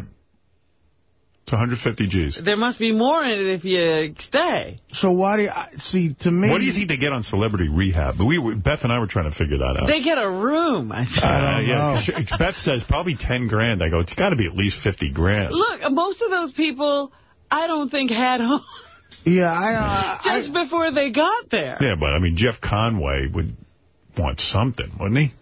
It's 150 G's. There must be more in it if you stay. So why do you, I- see, to me... What do you think they get on celebrity rehab? We were, Beth and I were trying to figure that out. They get a room, I think. Uh, yeah, 'cause Beth says probably 10 grand. I go, it's got to be at least 50 grand. Look, most of those people, I don't think had home Yeah, I... Uh, just before they got there. Yeah, but I mean, Jeff Conaway would want something, wouldn't he?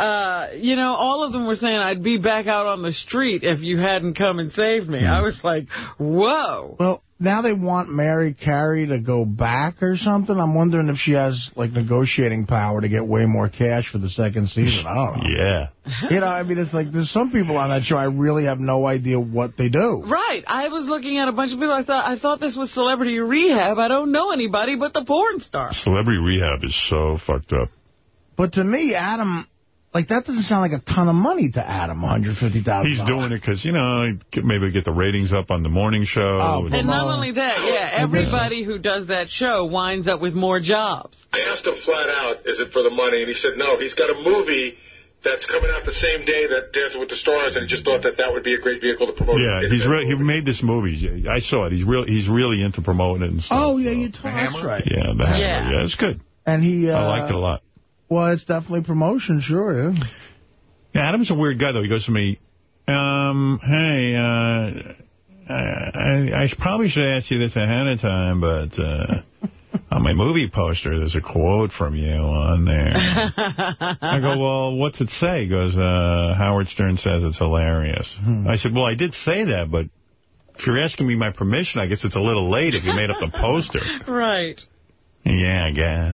Uh, you know, all of them were saying I'd be back out on the street if you hadn't come and saved me. I was like, whoa. Well, now they want Mary Carey to go back or something. I'm wondering if she has, like, negotiating power to get way more cash for the second season. I don't know. Yeah. You know, I mean, it's like there's some people on that show I really have no idea what they do. Right. I was looking at a bunch of people. I thought I thought this was celebrity rehab. I don't know anybody but the porn star. Celebrity rehab is so fucked up. But to me, Adam, like, that doesn't sound like a ton of money to Adam, $150,000. He's doing it because, you know, maybe get the ratings up on the morning show. Oh, And not only that, yeah, everybody who does that show winds up with more jobs. I asked him flat out, is it for the money? And he said, no, he's got a movie that's coming out the same day that Dancing with the Stars, and he just thought that that would be a great vehicle to promote Yeah, he's re he made this movie. I saw it. He's real. He's really into promoting it and stuff. Oh, yeah, you told That's right. Yeah, the hammer. Yeah. Yeah, it's good. And he... Uh, I liked it a lot. Well, it's definitely promotion, sure, yeah. Yeah, Adam's a weird guy, though. He goes to me, um, hey, uh, I, I probably should ask you this ahead of time, but uh, on my movie poster, there's a quote from you on there. I go, well, what's it say? He goes, uh, Howard Stern says it's hilarious. I said, well, I did say that, but if you're asking me my permission, I guess it's a little late if you made up the poster. Right. Yeah, I guess.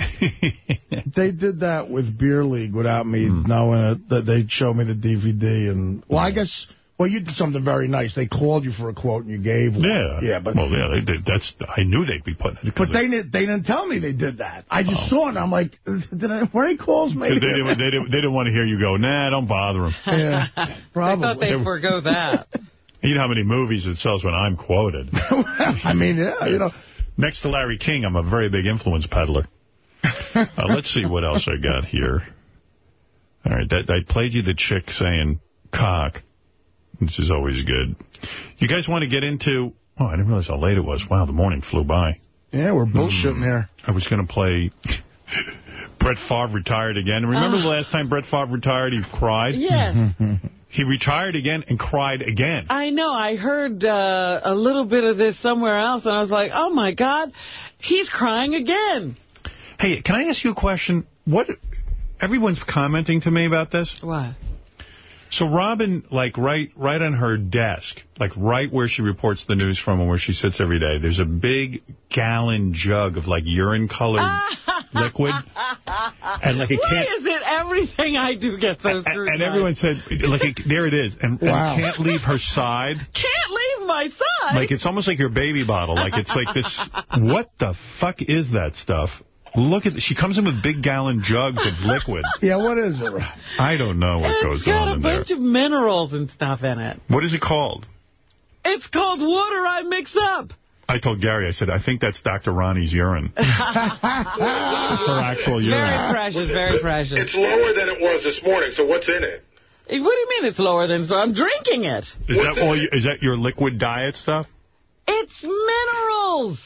They did that with Beer League without me Hmm. knowing it. That they'd show me the DVD and well, I guess well you did something very nice. They called you for a quote and you gave one. Yeah. yeah, but well, yeah, they did. That's I knew they'd be putting it. but they didn't they didn't tell me they did that. I just saw it and I'm like, did I? Where he calls me? They didn't, they, didn't, they didn't want to hear you go, nah, don't bother him. Yeah, I probably. thought they'd forgo that. You know how many movies it sells when I'm quoted. I mean, yeah, you know. Next to Larry King, I'm a very big influence peddler. Uh, let's see what else I got here. All right, that, I played you the chick saying cock, which is always good. You guys want to get into... Oh, I didn't realize how late it was. Wow, the morning flew by. Yeah, we're bullshitting Hmm. here. I was going to play... Brett Favre retired again. Remember Ah. the last time Brett Favre retired, he cried? Yes. He retired again and cried again. I know. I heard uh, a little bit of this somewhere else, and I was like, oh, my God, he's crying again. Hey, can I ask you a question? What? Everyone's commenting to me about this. What? So Robin, like right right on her desk, like right where she reports the news from and where she sits every day, there's a big gallon jug of like urine-colored liquid. And like it Why can't... is it everything I do get so screwed And everyone said, like, it, there it is. And, and can't leave her side. Can't leave my side. Like, it's almost like your baby bottle. Like, it's like this, what the fuck is that stuff? Look at, she comes in with big gallon jugs of liquid. Yeah, what is it? I don't know what it's goes on in there. It's got a bunch of minerals and stuff in it. What is it called? It's called water I mix up. I told Gary, I said, I think that's Dr. Ronnie's urine. Her actual urine. Very precious, very precious. It's lower than it was this morning, so what's in it? Eh, what do you mean it's lower than so? I'm drinking it. Is that all? You, is that your liquid diet stuff? It's minerals.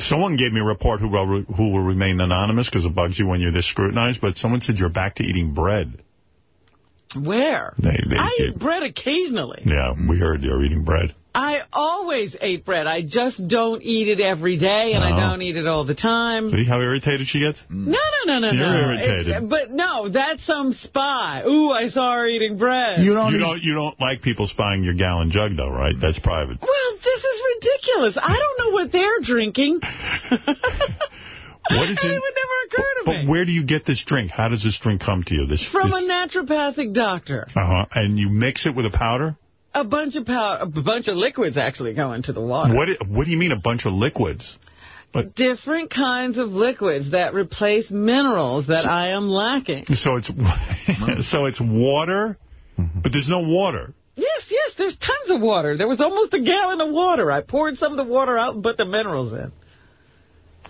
Someone gave me a report who will, who will remain anonymous because it bugs you when you're this scrutinized, but someone said you're back to eating bread. Where? They, they, I eat bread occasionally. yeah, we heard you're eating bread. I always ate bread. I just don't eat it every day, and I Oh. don't eat it all the time. See how irritated she gets? No, no, no, no, You're no. irritated. It's- but no, that's some spy. Ooh, I saw her eating bread. you don't you don't like people spying your gallon jug though, right? That's private. Well, this is ridiculous. I don't know what they're drinking. What is it it? would never occur to But me. where do you get this drink? How does this drink come to you? This From this, a naturopathic doctor. uh-huh. And you mix it with a powder? A bunch of pow a bunch of liquids actually go into the water. What What do you mean a bunch of liquids? Different kinds of liquids that replace minerals that I am lacking. So it's so it's water, but there's no water. Yes, yes, there's tons of water. There was almost a gallon of water. I poured some of the water out and put the minerals in.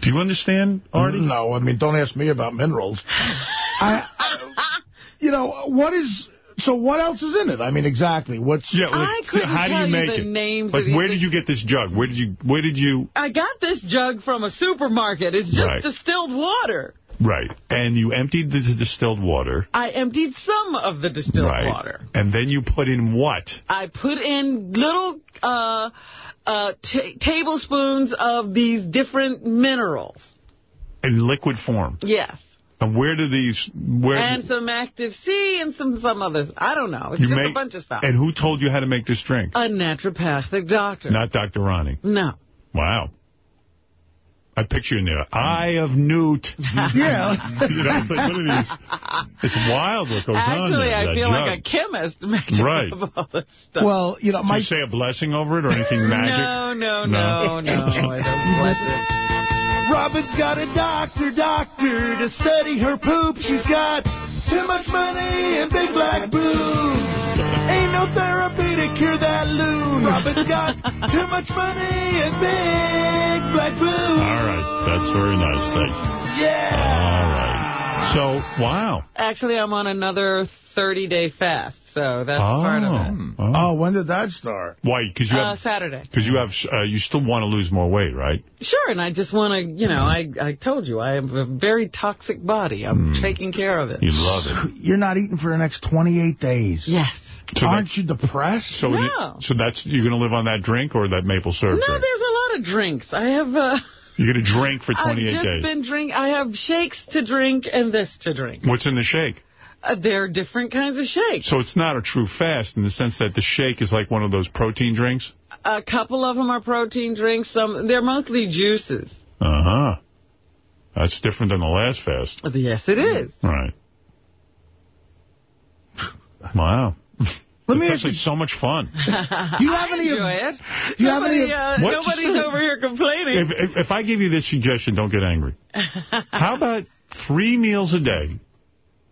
Do you understand, Artie? No, I mean, don't ask me about minerals. I, I, you know, what is... So what else is in it? I mean, exactly. What's... Yeah, like, I so couldn't how do tell you you make the it? names like, of these where did you get this jug? Where did you? Where did you? I got this jug from a supermarket. It's just Right. distilled water. Right, and you emptied the distilled water. I emptied some of the distilled right, water. and then you put in what? I put in little uh, uh, t tablespoons of these different minerals. In liquid form. Yes. And where do these? Where And some Active C and some some others. I don't know. It's you just make? a bunch of stuff. And who told you how to make this drink? A naturopathic doctor. Not Dr. Ronnie. No. Wow. I picture you in there. Eye of Newt. Yeah. you know, it's like one of these. It's wild what goes on Actually. I feel jug. like a chemist making Right. up all this stuff. Well, you know, Do my... you say a blessing over it or anything magic? No, no, No? no, no. I don't bless it. Robin's got a doctor, doctor to study her poop. She's got too much money and big black boobs. Ain't no therapy to cure that loon. Robin's got too much money and big black boobs. All right. That's very nice. Thanks. Yeah. All right. So, wow. Actually, I'm on another 30-day fast, so that's oh. part of it. Oh. Oh, when did that start? Why? Because you Uh, have... Saturday. Because you have, uh, you still want to lose more weight, right? Sure, and I just want to, you know, I, I told you, I have a very toxic body. I'm taking care of it. You love it. You're not eating for the next 28 days. Yes. So Aren't you depressed? So, No. you- so that's you're going to live on that drink or that maple syrup No, drink? there's a lot of drinks. I have, uh, You're going to drink for 28 days. I've 28 just days. been drink. I have shakes to drink and this to drink. What's in the shake? Uh, there are different kinds of shakes. So it's not a true fast in the sense that the shake is like one of those protein drinks? A couple of them are protein drinks. Some They're mostly juices. Uh-huh. That's different than the last fast. Yes, it is. Right. Wow. Let me It's like so much fun. Do you have I any? enjoy it. Do you have Nobody, any? uh, What's- nobody's over here complaining. If, if, if I give you this suggestion, don't get angry. How about three meals a day?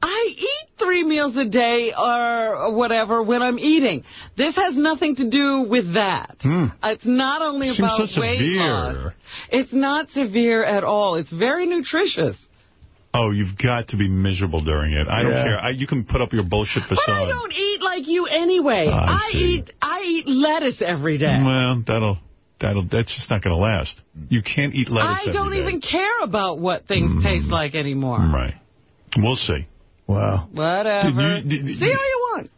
I eat three meals a day or whatever when I'm eating. This has nothing to do with that. Hmm. It's not only Seems about so weight severe. loss. It's not severe at all. It's very nutritious. Oh, you've got to be miserable during it. I don't care. I, you can put up your bullshit facade. But I don't eat like you anyway. I I, eat I eat lettuce every day. Well, that'll that'll that's just not going to last. You can't eat lettuce I don't day. even care about what things Mm. taste like anymore. Right. We'll see. Wow. Whatever. Did you- did- See how you want.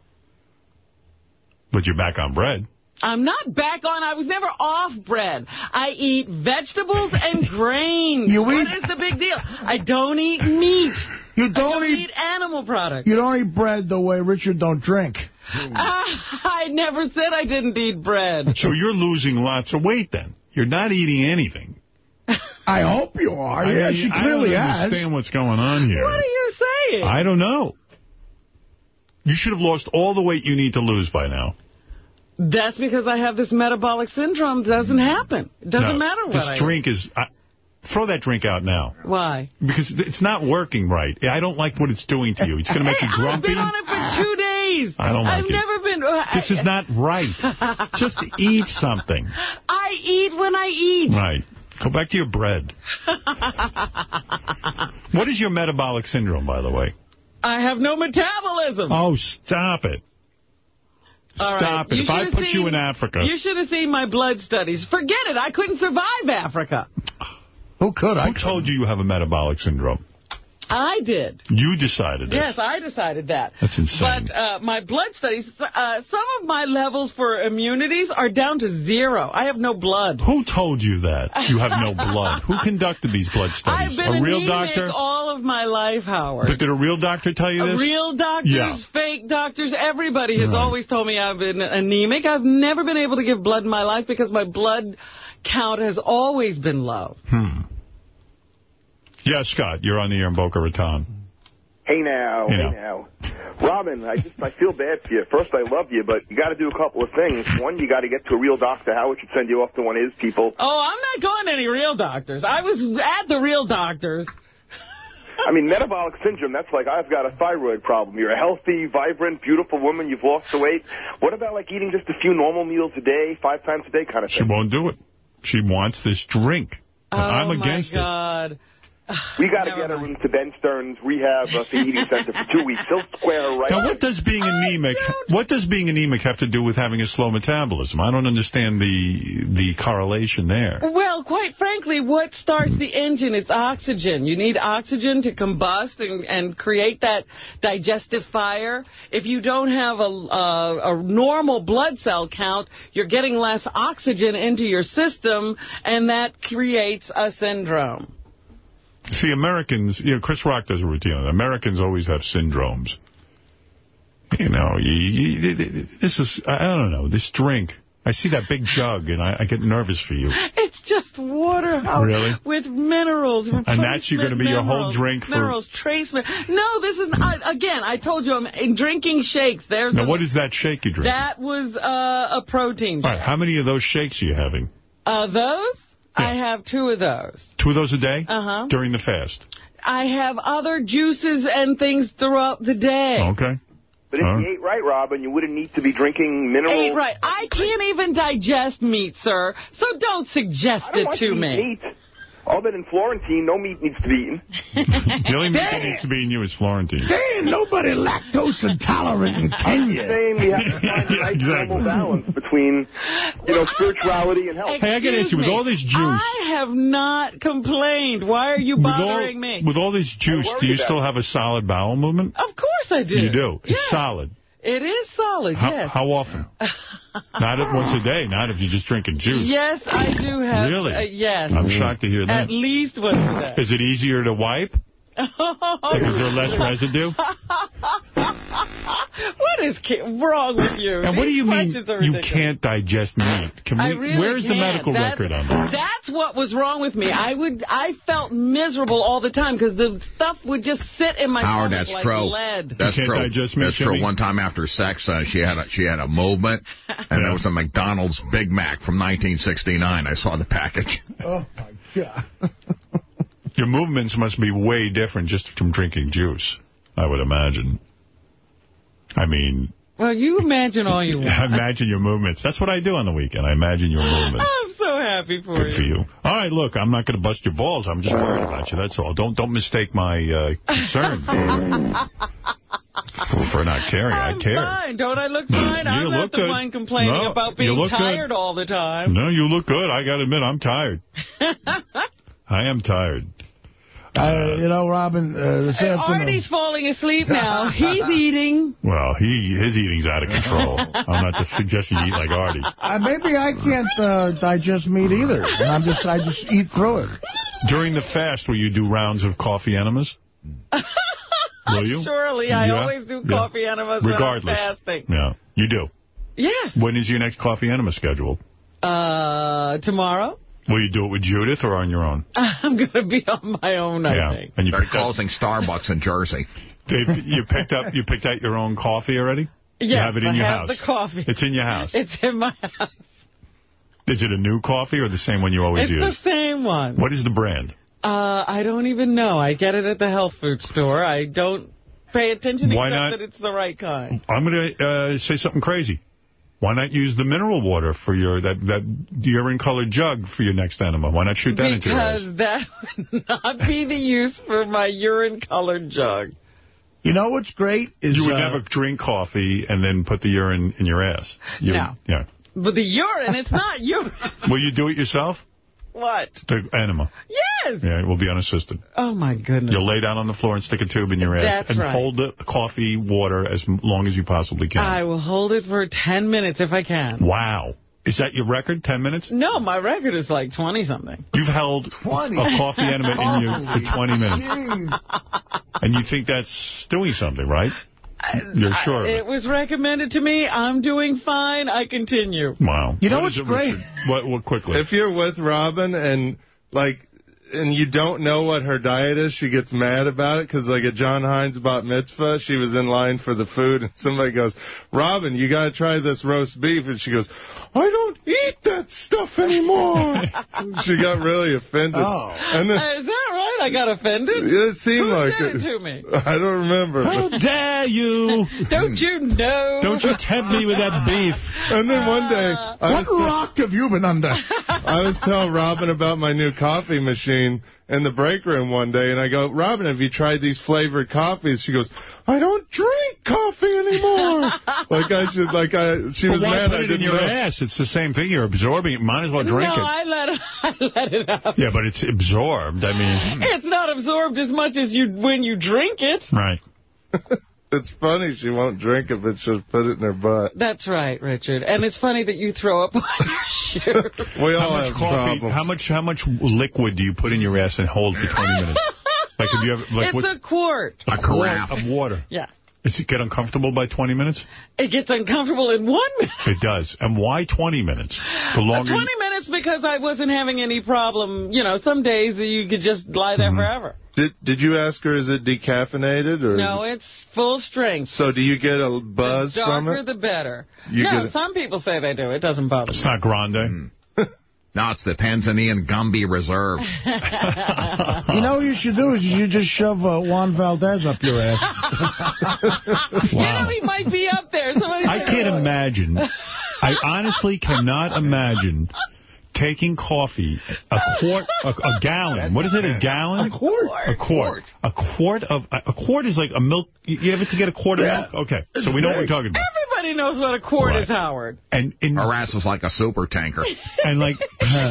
But you're back on bread. I'm not back on. I was never off bread. I eat vegetables and grains. You eat- is the big deal? I don't eat meat. You don't don't eat. eat animal products. You don't eat bread the way Richard don't drink. Ah, I never said I didn't eat bread. So you're losing lots of weight then. You're not eating anything. I hope you are. I yeah, mean, she I clearly don't has. understand what's going on here. What are you saying? I don't know. You should have lost all the weight you need to lose by now. That's because I have this metabolic syndrome. It doesn't happen. It doesn't No, matter what This I drink is... I, throw that drink out now. Why? Because it's not working right. I don't like what it's doing to you. It's going to make you grumpy. I've been on it for two days. I don't like I've it. never been... uh, This is not right. Just eat something. I eat when I eat. Right. Go back to your bread. What is your metabolic syndrome, by the way? I have no metabolism. Oh, stop it. All Stop right. it. If I should've put you in Africa... You should have seen my blood studies. Forget it. I couldn't survive Africa. Who could? I? Who told you you have a metabolic syndrome? I did. You decided this. Yes, I decided that. That's insane. But uh, my blood studies, uh, some of my levels for immunities are down to zero. I have no blood. Who told you that? You have no blood. Who conducted these blood studies? I've been a real doctor? all of my life, Howard. But did a real doctor tell you this? Real doctors, Yeah. fake doctors, everybody has Right. always told me I've been anemic. I've never been able to give blood in my life because my blood count has always been low. Hmm. Yeah, Scott, you're on the air in Boca Raton. Hey now, You hey know. now. Robin, I just I feel bad for you. First, I love you, but you got to do a couple of things. One, you got to get to a real doctor. Howard should send you off to one of his people. Oh, I'm not going to any real doctors. I was at the real doctors. I mean, metabolic syndrome, that's like I've got a thyroid problem. You're a healthy, vibrant, beautiful woman. You've lost the weight. What about like eating just a few normal meals a day, five times a day kind of thing? She won't do it. She wants this drink. Oh, I'm against my God. We got to get her into Ben Stern's rehab uh, for eating center for two weeks. He'll square her right. Now, what does being anemic? What does being anemic have to do with having a slow metabolism? I don't understand the the correlation there. Well, quite frankly, what starts the engine is oxygen. You need oxygen to combust and, and create that digestive fire. If you don't have a, a, a normal blood cell count, you're getting less oxygen into your system, and that creates a syndrome. See, Americans, you know, Chris Rock does a routine on it. Americans always have syndromes. You know, you, you, this is, I don't know, this drink. I see that big jug, and I, I get nervous for you. It's just water Howard, Really? with minerals. And that's you're gonna be your whole drink for- Minerals, trace minerals. No, this is, I, again, I told you I'm drinking shakes. There's Now, a- what is that shake you drink? That was uh, a protein shake. right, how many of those shakes are you having? Uh, those? I have two of those. Two of those a day? Uh-huh. During the fast? I have other juices and things throughout the day. Okay. But if Huh? you ate right, Robin, you wouldn't need to be drinking mineral. Ain't right. I can't even digest meat, sir, so don't suggest don't it want to to eat me. meat. Other than Florentine, no meat needs to be eaten. The only meat that needs to be in you is Florentine. Damn, nobody lactose intolerant in Kenya. Saying we have to find a nice normal balance between, you know, spirituality and health. Hey, I gotta ask you, with all this juice, I have not complained. Why are you with all, bothering me? with all this juice, do you about still have a solid bowel movement? Of course I do. You do. It's solid. It is solid, How, yes. how often? not at once a day. Not if you're just drinking juice. Yes, I do have. Really? Uh, yes. I'm shocked to hear that. At least once a day. Is it easier to wipe? Like, is there less residue? what is wrong with you? And what do you mean you can't digest meat? Can we, I really where's the can't. medical That's- record on that? That's what was wrong with me. I would, I felt miserable all the time because the stuff would just sit in my Howard, stomach that's like true. lead. That's You can't true. digest meat, That's Jimmy? true. One time after sex, uh, she had a, she had a movement, and there was a McDonald's Big Mac from 1969. I saw the package. Oh, my God. Your movements must be way different just from drinking juice, I would imagine. I mean, Well, you imagine all you want. I imagine your movements. That's what I do on the weekend. I imagine your movements. I'm so happy for Good you. for you. All right, look, I'm not going to bust your balls. I'm just worried about you. That's all. Don't don't mistake my uh, concern for, for not caring. I I'm care. fine. Don't I look fine? You I'm look not the good. one complaining No, about being look good. tired all the time. No, you look good. I got to admit, I'm tired. I am tired. Uh, you know, Robin, uh, this afternoon... Artie's falling asleep now. He's eating. Well, he his eating's out of control. I'm not just suggesting you eat like Artie. Uh, maybe I can't uh, digest meat either. And I'm just, I just eat through it. During the fast, will you do rounds of coffee enemas? Will you? Surely, I Yeah? always do Yeah. coffee enemas Regardless. when I'm fasting. Yeah, you do. Yes. When is your next coffee enema scheduled? Uh, tomorrow? Will you do it with Judith or on your own? I'm going to be on my own, I yeah. think. And you They're picked, up, closing Starbucks in Jersey. Dave, you picked up you picked out your own coffee already? you Yes, have it in I your have house. the coffee. It's in your house. It's in my house. Is it a new coffee or the same one you always It's use? the same one. What is the brand? Uh, I don't even know. I get it at the health food store. I don't pay attention Why except not? that it's the right kind. I'm going to uh, say something crazy. Why not use the mineral water for your that that urine-colored jug for your next enema? Why not shoot that into your ass? Because that would not be the use for my urine-colored jug. You know what's great is... You would uh, never drink coffee and then put the urine in your ass. You, No. Yeah. But the urine, it's not urine. Will you do it yourself? What? The enema. Yes. Yeah, it will be unassisted. Oh, my goodness. You'll lay down on the floor and stick a tube in your ass That's and right. hold the coffee water as long as you possibly can. I will hold it for 10 minutes if I can. Wow. Is that your record, 10 minutes? No, my record is like 20-something. You've held 20. a coffee enema in you for 20 minutes. And you think that's doing something, right? You're sure of It it? was recommended to me. I'm doing fine. I continue. Wow. You know What what's great? What, what, quickly. If you're with Robin and, like, and you don't know what her diet is, she gets mad about it. Because, like, at Jon Hein's bat mitzvah, she was in line for the food, and somebody goes, Robin, you got to try this roast beef. And she goes, I don't eat that stuff anymore. she got really offended. Oh. And then, Uh, is that right? I got offended? it seemed Who like said it. it to me? I don't remember. How dare you? Don't you know? Don't you tempt me with that beef. And then one day, I What rock have you been under? I was telling Robin about my new coffee machine in the break room one day, and I go, Robin, have you tried these flavored coffees? She goes, I don't drink coffee anymore. like I should, like I, she But was why mad put I it in your know. ass? It's the same thing. You're absorbing it. Might as well drink no, it. I let, I let it out. Yeah, but it's absorbed. I mean, hmm. It's not absorbed as much as you when you drink it. right. It's funny she won't drink it, but she'll put it in her butt. That's right, Richard. And it's funny that you throw up on your shoe. We How all much have coffee? problems. How much? How much liquid do you put in your ass and hold for 20 minutes? Like, have you ever? Like, it's what, a quart. A quart carafe. of water? Yeah. Does it get uncomfortable by 20 minutes? It gets uncomfortable in one minute. It does. And why 20 minutes? The Uh, longer. 20 minutes because I wasn't having any problem. You know, some days you could just lie there forever. Did Did you ask her? Is it decaffeinated or? No, Is it's full strength. so do you get a buzz the from it? the better. You no, some people say they do. It doesn't bother It's me. not grande. No, it's the Tanzanian Gumby Reserve. You know what you should do is you just shove uh, Juan Valdez up your ass. You know, he might be up there. Somebody I can't imagine. I honestly cannot imagine taking coffee, a quart, a, a gallon. What is it, a gallon? A quart. A quart. A quart of, a quart is like a milk. You you ever to get a quart of Yeah. milk? Okay, so we know what we're talking about. Everybody knows what a quart Right. is, Howard. And in, Her ass is like a super tanker. and like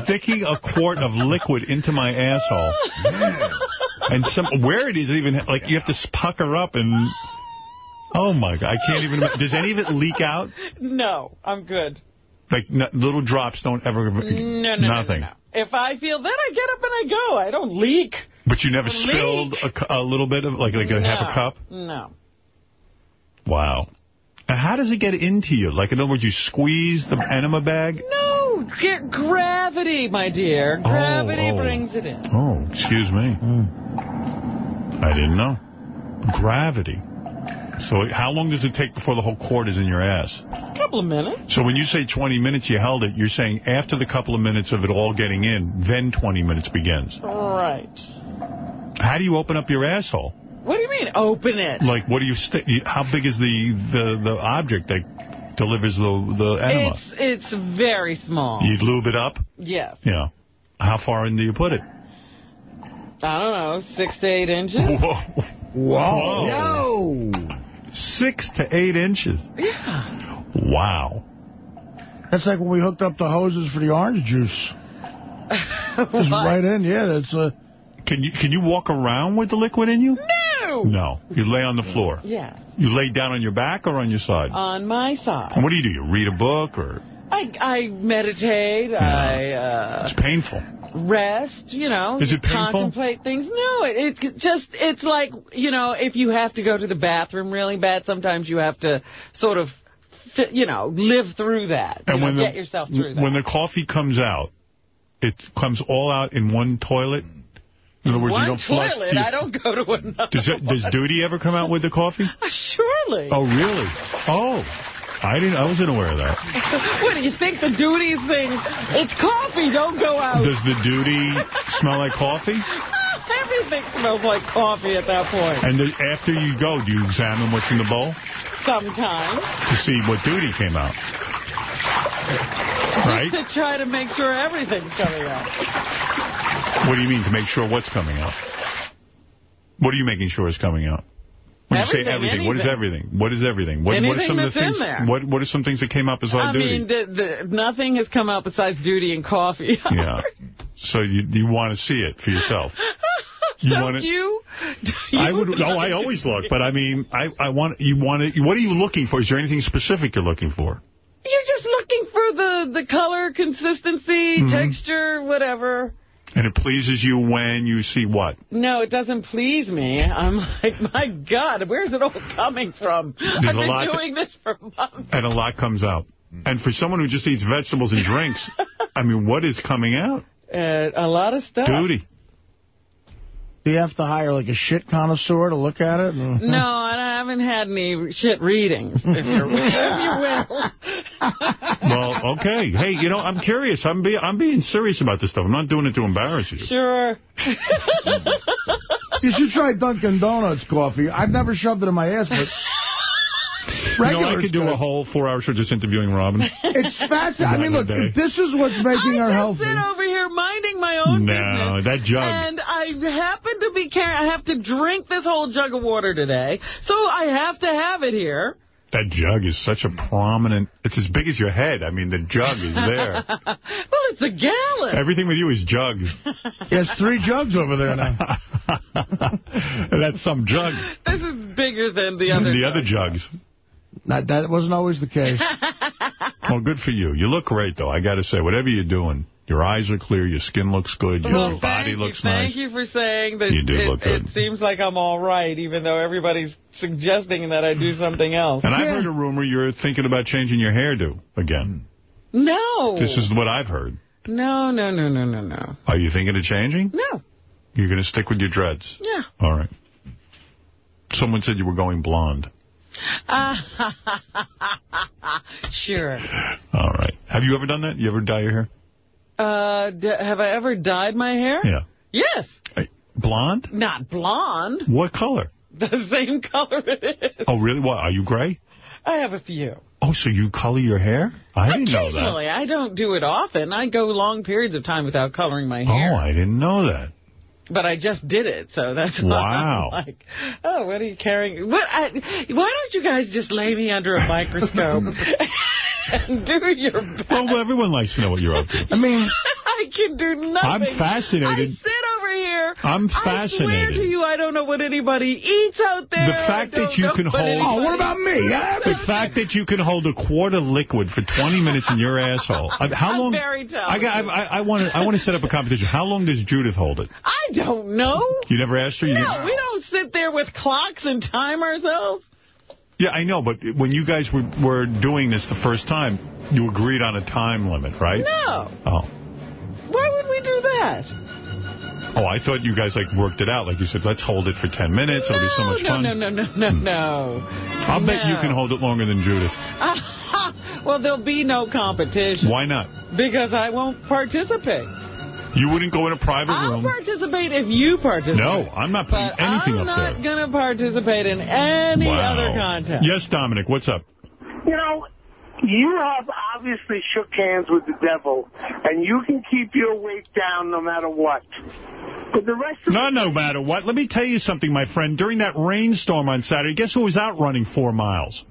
sticking a quart of liquid into my asshole. And some where it is even like you have to pucker up and oh my god, I can't even. Does any of it leak out? No, I'm good. Like n little drops don't ever. No, no, no, nothing. no, no. If I feel that, I get up and I go. I don't leak. But you never Leak? spilled a, a little bit of, like, like a half a cup? No. Wow. And how does it get into you? Like, in other words, you squeeze the enema bag? No, get gravity, my dear. Oh, gravity oh. brings it in. Oh, excuse me. Mm. I didn't know. Gravity. So how long does it take before the whole cord is in your ass? A couple of minutes. So when you say 20 minutes you held it, you're saying after the couple of minutes of it all getting in, then 20 minutes begins. Right. How do you open up your asshole? What do you mean, open it? Like, what do you, st you how big is the, the, the object that delivers the, the enema? It's it's very small. You lube it up? Yes. Yeah. How far in do you put it? I don't know, six to eight inches. Whoa. Whoa. Six to eight inches. Yeah. Wow. That's like when we hooked up the hoses for the orange juice. Just right in, yeah. That's a. Can you can you walk around with the liquid in you? No. No. You lay on the floor. Yeah. You lay down on your back or on your side? On my side. and what do you do? You read a book or I I meditate. I uh, it's painful? Rest. You know. Is it painful? Contemplate things. No, it, it just it's like you know if you have to go to the bathroom really bad, sometimes you have to sort of you know live through that. You know, get yourself through that. when the coffee comes out, it comes all out in one toilet. In other words, One you don't flush. toilet. do you- I don't go to another. does, does duty ever come out with the coffee? Surely. Oh, really? Oh, I didn't. I wasn't aware of that. what do you think the duty thing? It's coffee. Don't go out. Does the duty smell like coffee? Everything smells like coffee at that point. And the, after you go, do you examine what's in the bowl Sometimes. to see what duty came out? Right? Just to try to make sure everything's coming out. What do you mean to make sure what's coming out? What are you making sure is coming out? When you say Everything, everything, what is everything? What is everything? What, what are Anything some of the things? What What are some things that came out besides I duty? mean, the, the, nothing has come out besides duty and coffee. yeah. So you you want to see it for yourself? You Don't want it? you? I would. No, I always look, but I mean, I I want you want it. What are you looking for? Is there anything specific you're looking for? You're just looking for the, the color, consistency, Mhm. texture, whatever. And it pleases you when you see what? No, it doesn't please me. I'm like, my God, where's it all coming from? I've been doing this for months. And a lot comes out. And for someone who just eats vegetables and drinks, I mean, what is coming out? Uh, a lot of stuff. Duty. Do you have to hire like a shit connoisseur to look at it? No, I haven't had any shit readings, if, you're, if you will. Well, okay. Hey, you know, I'm curious. I'm being I'm being serious about this stuff. I'm not doing it to embarrass you. Sure. You should try Dunkin' Donuts coffee. I've never shoved it in my ass, but You know, I regular could do a whole four-hour show just interviewing Robin. It's fascinating. I mean, look, Back in the day. this is what's making her healthy. I sit over here minding my own No, business. that jug. And I happen to be carrying, I have to drink this whole jug of water today, so I have to have it here. That jug is such a prominent... It's as big as your head. I mean, the jug is there. well, it's a gallon. Everything with you is jugs. There's three jugs over there now. That's some jug. This is bigger than the other the other jugs. That, that wasn't always the case. Well, good for you. You look great, though. I got to say, whatever you're doing, your eyes are clear, your skin looks good, your Well, body looks you. nice. Thank you for saying that You do it, look good. it seems like I'm all right, even though everybody's suggesting that I do hmm. something else. And I've heard a rumor you're thinking about changing your hairdo again. No. This is what I've heard. No, no, no, no, no, no. Are you thinking of changing? No. You're going to stick with your dreads? Yeah. All right. Someone said you were going blonde. sure. All right. Have you ever done that? You ever dye your hair? Uh, d have I ever dyed my hair? Yeah. Yes. Blonde? Not blonde. What color? The same color it is. Oh, really? What? Are you gray? I have a few. Oh, so you color your hair? I didn't know that. Occasionally. I don't do it often. I go long periods of time without coloring my hair. Oh, I didn't know that. But I just did it, so that's why Wow. I'm like, oh, what are you carrying? What? I, why don't you guys just lay me under a microscope and do your best? Well, everyone likes to know what you're up to. I mean, I can do nothing. I'm fascinated. I sit over here. I'm I swear fascinated. to you, I don't know what anybody eats out there. The fact that you can hold... Oh, what about me? The fact that you can hold a quart of liquid for 20 minutes in your asshole. I- How I'm long? very I, I, I want to. I want to set up a competition. How long does Judith hold it? I don't know. You never asked her. You No, didn't- we don't sit there with clocks and time ourselves. Yeah, I know, but when you guys were, were doing this the first time, you agreed on a time limit, right? No. Oh. Why would we do that? Oh, I thought you guys, like, worked it out. Like you said, let's hold it for 10 minutes. It'll be so much no, fun. no, no, no, no, hmm. no. I'll bet you can hold it longer than Judith. well, there'll be no competition. Why not? Because I won't participate. You wouldn't go in a private I'll room? participate if you participate. No, I'm not putting But anything I'm up not going to participate in any Wow. other contest. Yes, Dominic, what's up? You know, you have obviously shook hands with the devil, and you can keep your weight down no matter what. But the rest of No, no matter what. Let me tell you something, my friend. During that rainstorm on Saturday, guess who was out running four miles?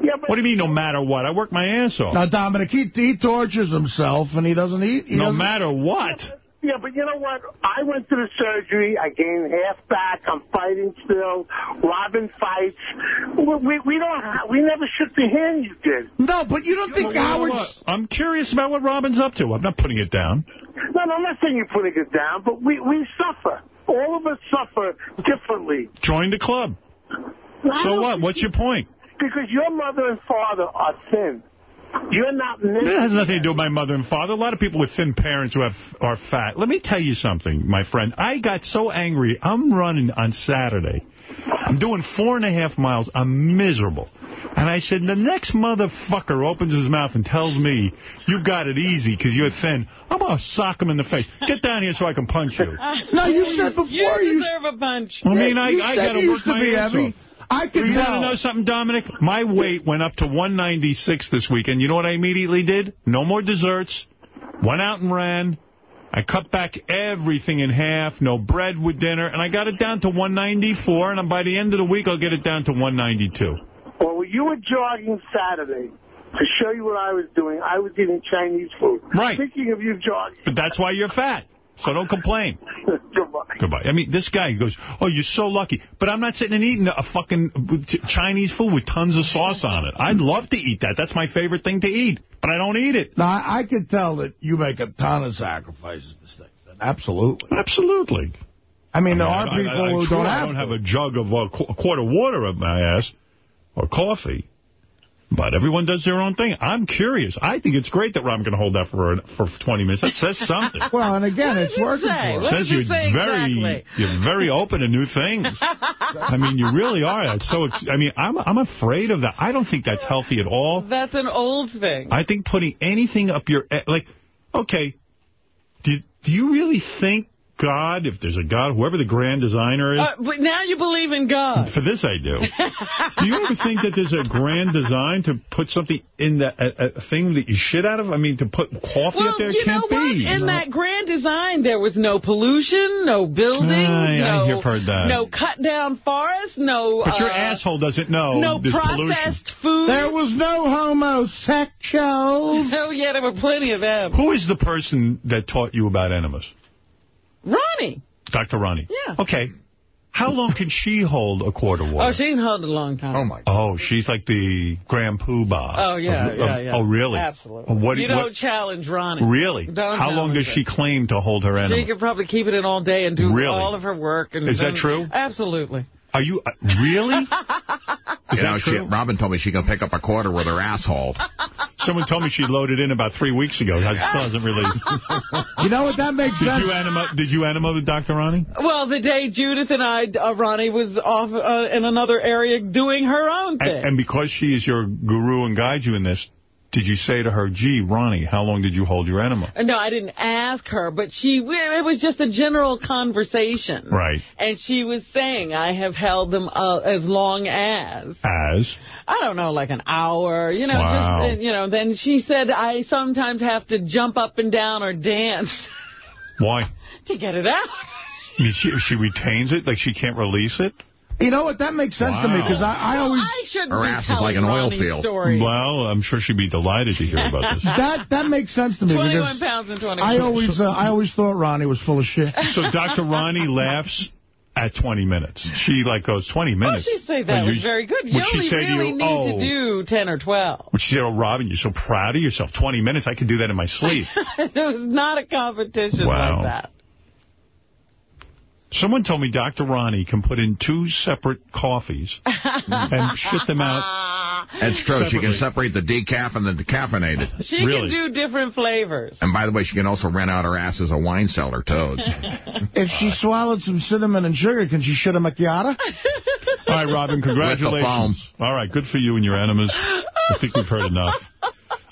Yeah, what do you mean, no matter what? I work my ass off. Now, Dominic, he, he tortures himself, and he doesn't eat. He no doesn't- matter what. Yeah, but you know what? I went to the surgery. I gained half back. I'm fighting still. Robin fights. We, we, we don't. Ha we never shook the hand you did. No, but you don't think You know Howard's... what? I'm curious about what Robin's up to. I'm not putting it down. No, no, I'm not saying you're putting it down, but we we suffer. All of us suffer differently. Join the club. So what? What's your point? Because your mother and father are thin. You're not. It has nothing to do with my mother and father. A lot of people with thin parents who have are fat. Let me tell you something, my friend. I got so angry. I'm running on Saturday. I'm doing four and a half miles. I'm miserable. And I said, the next motherfucker opens his mouth and tells me, you've got it easy because you're thin, I'm going to sock him in the face. Get down here so I can punch you. No, you said before you you... deserve a punch. I mean, I, I got to work my ass off. I could you want to know something, Dominic? My weight went up to 196 this week, and you know what I immediately did? No more desserts. Went out and ran. I cut back everything in half, no bread with dinner, and I got it down to 194, and by the end of the week, I'll get it down to 192. Well, when you were jogging Saturday, to show you what I was doing, I was eating Chinese food. Right. Speaking of you jogging, But that's why you're fat, so don't complain. goodbye. Goodbye. I mean, this guy goes, oh, you're so lucky. But I'm not sitting and eating a fucking Chinese food with tons of sauce on it. I'd love to eat that. That's my favorite thing to eat. But I don't eat it. Now, I, I could tell that you make a ton of sacrifices to stay fit. Absolutely. Absolutely. I mean, there I are mean, I- people I- I- who don't have I have don't to. have a jug of uh, qu- a quart of water up my ass or coffee. But everyone does their own thing. I'm curious. I think it's great that Robin can hold that for for 20 minutes. That says something. Well, and again, it's working say? for It says you you're say very exactly? you're very open to new things. I mean, you really are. That's so. ex- I mean, I'm I'm afraid of that. I don't think that's healthy at all. That's an old thing. I think putting anything up your eh, like, okay, do do you really think God, if there's a God, whoever the grand designer is? Uh, but now you believe in God. For this, I do. do you ever think that there's a grand design to put something in that a, a thing that you shit out of? I mean, to put coffee Well, up there? It you know what? be. In that grand design, there was no pollution, no buildings, I- I no, have heard that. no cut down forests, no. But your uh, asshole doesn't know no there's pollution. processed food. There was no homosexuals. Oh yeah, there were plenty of them. Who is the person that taught you about enemas? Ronnie. Dr. Ronnie. Yeah. Okay. How long can she hold a quart of water? Oh, she can hold a long time. Oh, my Oh, she's like the Grand Poobah. Oh, yeah, of- yeah, of- yeah. Oh, really? Absolutely. What, you what- don't challenge Ronnie. Really? Don't How long does challenge she claim to hold her her. She could probably keep it in all day and do Really? all of her work. And Is that then- true? Absolutely. Are you uh, really? you know, she, Robin told me she can pick up a quarter with her asshole. Someone told me she loaded in about three weeks ago. That still hasn't really. You know what? That makes Did sense. you enema? Did you enema the Dr. Ronnie? Well, the day Judith and I, uh, Ronnie was off uh, in another area doing her own thing. And, and because she is your guru and guides you in this, did you say to her, "Gee, Ronnie, how long did you hold your enema?" No, I didn't ask her, but she it was just a general conversation. Right. And she was saying, I have held them uh, as long as, As I don't know, like an hour, you know, Wow. just, uh, you know, then she said, I sometimes have to jump up and down or dance why? to get it out. I mean, she she retains it, like she can't release it. You know what? That makes sense to me because I, I always... I shouldn't Her ass is like an oil field. Story. Well, I'm sure she'd be delighted to hear about this. That that makes sense to me 21 because pounds and 20 I always uh, I always thought Ronnie was full of shit. So Dr. Ronnie laughs at 20 minutes. She, like, goes, 20 Oh, minutes? she say that you- was very good. You Would she only say really to you, need oh, to do 10 or 12. would she say, oh, Robin, you're so proud of yourself. 20 minutes, I could do that in my sleep. it was not a competition Wow. like that. Someone told me Dr. Ronnie can put in two separate coffees and shit them out. That's true. She can separate the decaf and the decaffeinated. She can do different flavors. And by the way, she can also rent out her ass as a wine cellar, too. If she swallowed some cinnamon and sugar, can she shit a macchiato? All right, Robin, congratulations. All right, good for you and your enemas. I think we've heard enough.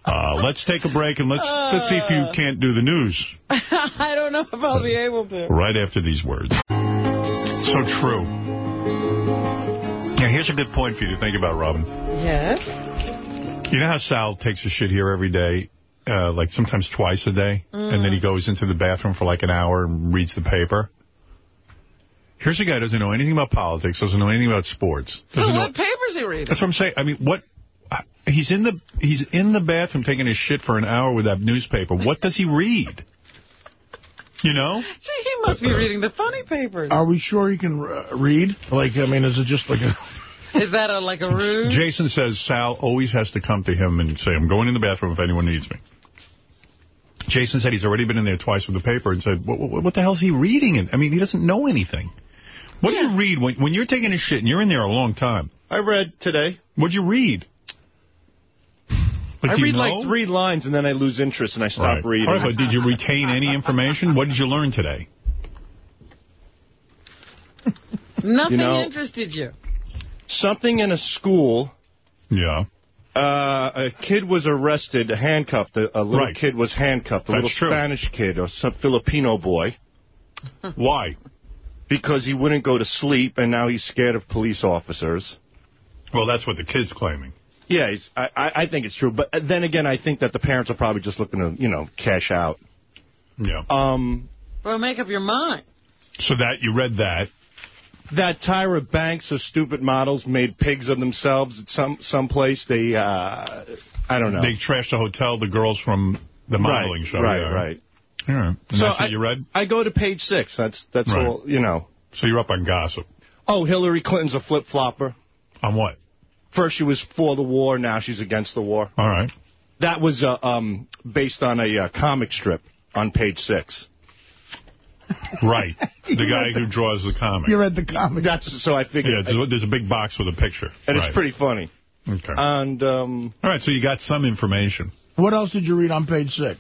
Uh, let's take a break and let's let's see if you can't do the news I don't know if I'll be able to. right after these words. So true. Now, here's a good point for you to think about, Robin. Yes? You know how Sal takes a shit here every day, uh, like sometimes twice a day, and then he goes into the bathroom for like an hour and reads the paper? Here's a guy who doesn't know anything about politics, doesn't know anything about sports. So Doesn't know, what papers he reading? that's what I'm saying. I mean, what... He's in the he's in the bathroom taking his shit for an hour with that newspaper. What does he read? You know? Gee, he must be reading the funny papers. Are we sure he can uh, read? Like, I mean, is it just like a... Is that a, like a ruse? Jason says Sal always has to come to him and say, I'm going in the bathroom if anyone needs me. Jason said he's already been in there twice with the paper and said, what, what, what the hell is he reading? I mean, he doesn't know anything. What do you read when, when you're taking a shit and you're in there a long time? I read today. What'd you read? But I read know? like three lines and then I lose interest and I stop Right. reading. All right, but did you retain any information? What did you learn today? Nothing You know- interested you. Something in a school. Yeah. Uh, a kid was arrested, handcuffed. A, a little Right. kid was handcuffed. A That's little true. Spanish kid or some Filipino boy. Why? Because he wouldn't go to sleep and now he's scared of police officers. Well, that's what the kid's claiming. Yeah, he's, I, I I think it's true. But then again, I think that the parents are probably just looking to, you know, cash out. Yeah. Um, Well, make up your mind. So that you read that. that Tyra Banks or stupid models made pigs of themselves at some some place. They, uh, I don't know. They trashed the hotel, the girls from the modeling right, show. Right, yeah. right. All right. And So that's what I- you read? I go to page six. That's that's Right. all, you know. So you're up on gossip. Oh, Hillary Clinton's a flip-flopper. On what? First she was for the war, now she's against the war. All right. That was uh, um, based on a uh, comic strip on page six. Right. The guy who draws the comic. You read the comic. That's so I Yeah, figured, there's a- there's a big box with a picture. and Right. it's pretty funny. Okay. And um, All right, so you got some information. What else did you read on page six?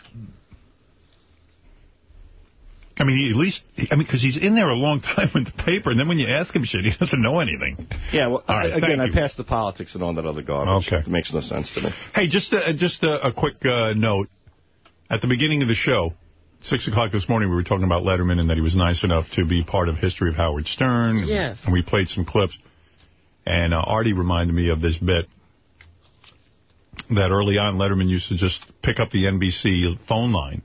I mean, he at least, I mean, because he's in there a long time with the paper, and then when you ask him shit, he doesn't know anything. yeah, well, All right, again, I you. passed the politics and all that other garbage. Okay. It makes no sense to me. Hey, just a, just a, a quick uh, note. At the beginning of the show, 6 o'clock this morning, we were talking about Letterman and that he was nice enough to be part of History of Howard Stern. and- Yes. And we played some clips. And uh, Artie reminded me of this bit that early on Letterman used to just pick up the NBC phone line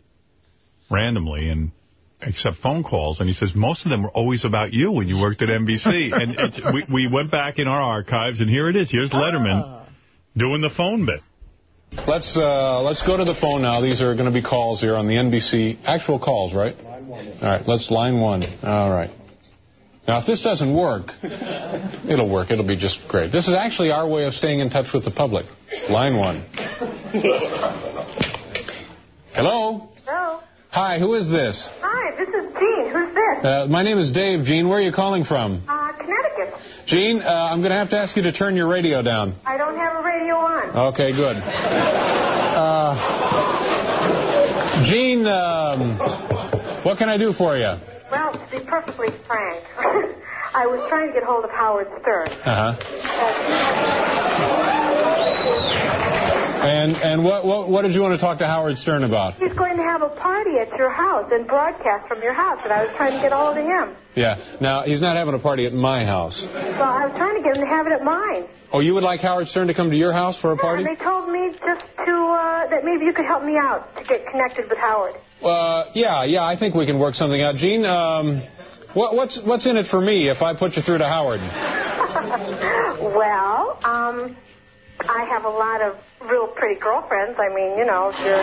randomly and accept phone calls. And he says most of them were always about you when you worked at NBC. and it, we, we went back in our archives, and here it is. Here's Letterman doing the phone bit. Let's uh, let's go to the phone now. These are going to be calls here on the NBC. Actual calls, right? All right, let's line one. All right. Now, if this doesn't work, it'll work. It'll be just great. This is actually our way of staying in touch with the public. Line one. Hello? Hello. Hi, who is this? Hi, this is Jean. Who's this? Uh, my name is Dave. Gene, where are you calling from? Uh, Connecticut. Gene, uh, I'm going to have to ask you to turn your radio down. I don't have a radio on. Okay, good. Uh, Gene, um, what can I do for you? Well, to be perfectly frank, I was trying to get hold of Howard Stern. Uh-huh. And and what, what what did you want to talk to Howard Stern about? He's going to have a party at your house and broadcast from your house, and I was trying to get all of him. Yeah. Now he's not having a party at my house. Well, I was trying to get him to have it at mine. Oh, you would like Howard Stern to come to your house for a party? And they told me just to, uh, that maybe you could help me out to get connected with Howard. Uh, yeah, yeah. I think we can work something out. Gene, um, What, what's what's in it for me if I put you through to Howard? Well, um, I have a lot of real pretty girlfriends. I mean, you know, you're,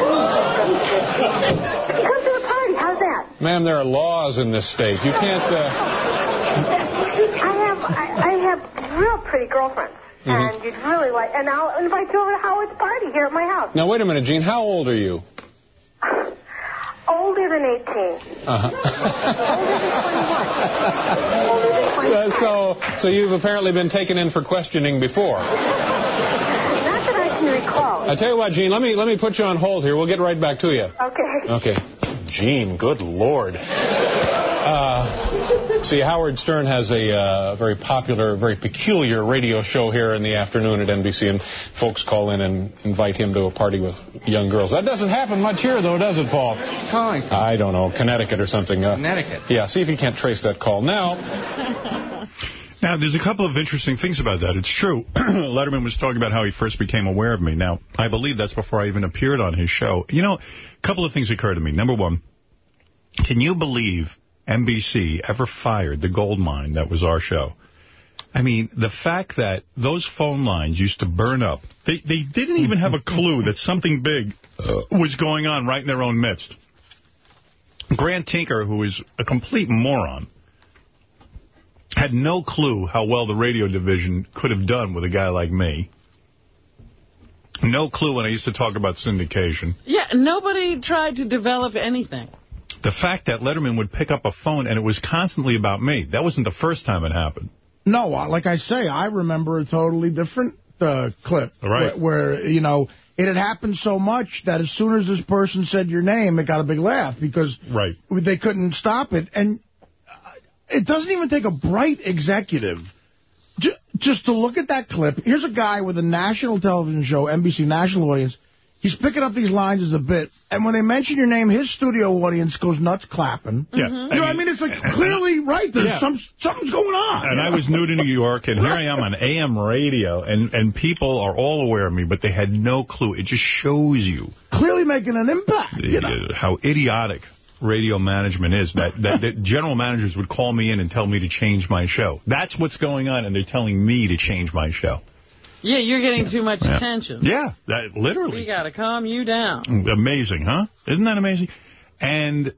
come to the party. How's that? Ma'am, there are laws in this state. You can't. Uh... I have I, I have real pretty girlfriends, Mhm. and you'd really like. And I'll invite you over to Howard's party here at my house. Now wait a minute, Gene. How old are you? Older than 18. Uh-huh. so, so, so you've apparently been taken in for questioning before. Not that I can recall. I tell you what, Gene. Let me let me put you on hold here. We'll get right back to you. Okay. Okay. Gene, good lord. Uh, see, Howard Stern has a uh, very popular, very peculiar radio show here in the afternoon at NBC, and folks call in and invite him to a party with young girls. That doesn't happen much here, though, does it, Paul? Calling I don't know, Connecticut or something. Uh, Connecticut. Yeah, see if you can't trace that call. Now, Now, there's a couple of interesting things about that. It's true. Letterman was talking about how he first became aware of me. Now, I believe that's before I even appeared on his show. You know, a couple of things occurred to me. Number one, can you believe NBC ever fired the gold mine that was our show? I mean, the fact that those phone lines used to burn up, they, they didn't even have a clue that something big uh, was going on right in their own midst. Grant Tinker, who is a complete moron, had no clue how well the radio division could have done with a guy like me. No clue when I used to talk about syndication. Yeah, nobody tried to develop anything. The fact that Letterman would pick up a phone and it was constantly about me. That wasn't the first time it happened. No, uh, like I say, I remember a totally different uh, clip. Right. Where, where, you know, it had happened so much that as soon as this person said your name, it got a big laugh because right. they couldn't stop it. And it doesn't even take a bright executive just to look at that clip. Here's a guy with a national television show, NBC national audience. He's picking up these lines as a bit, and when they mention your name, his studio audience goes nuts clapping. Yeah. You know what I mean? It's like clearly right. There's Yeah. some something's going on. And I was new to New York, and here I am on AM radio, and, and people are all aware of me, but they had no clue. It just shows you Clearly making an impact. You know? how idiotic radio management is, that, that, that general managers would call me in and tell me to change my show. That's what's going on, and they're telling me to change my show. Yeah, you're getting too much Yeah. attention. Yeah, that literally. We got to calm you down. Amazing, huh? Isn't that amazing? And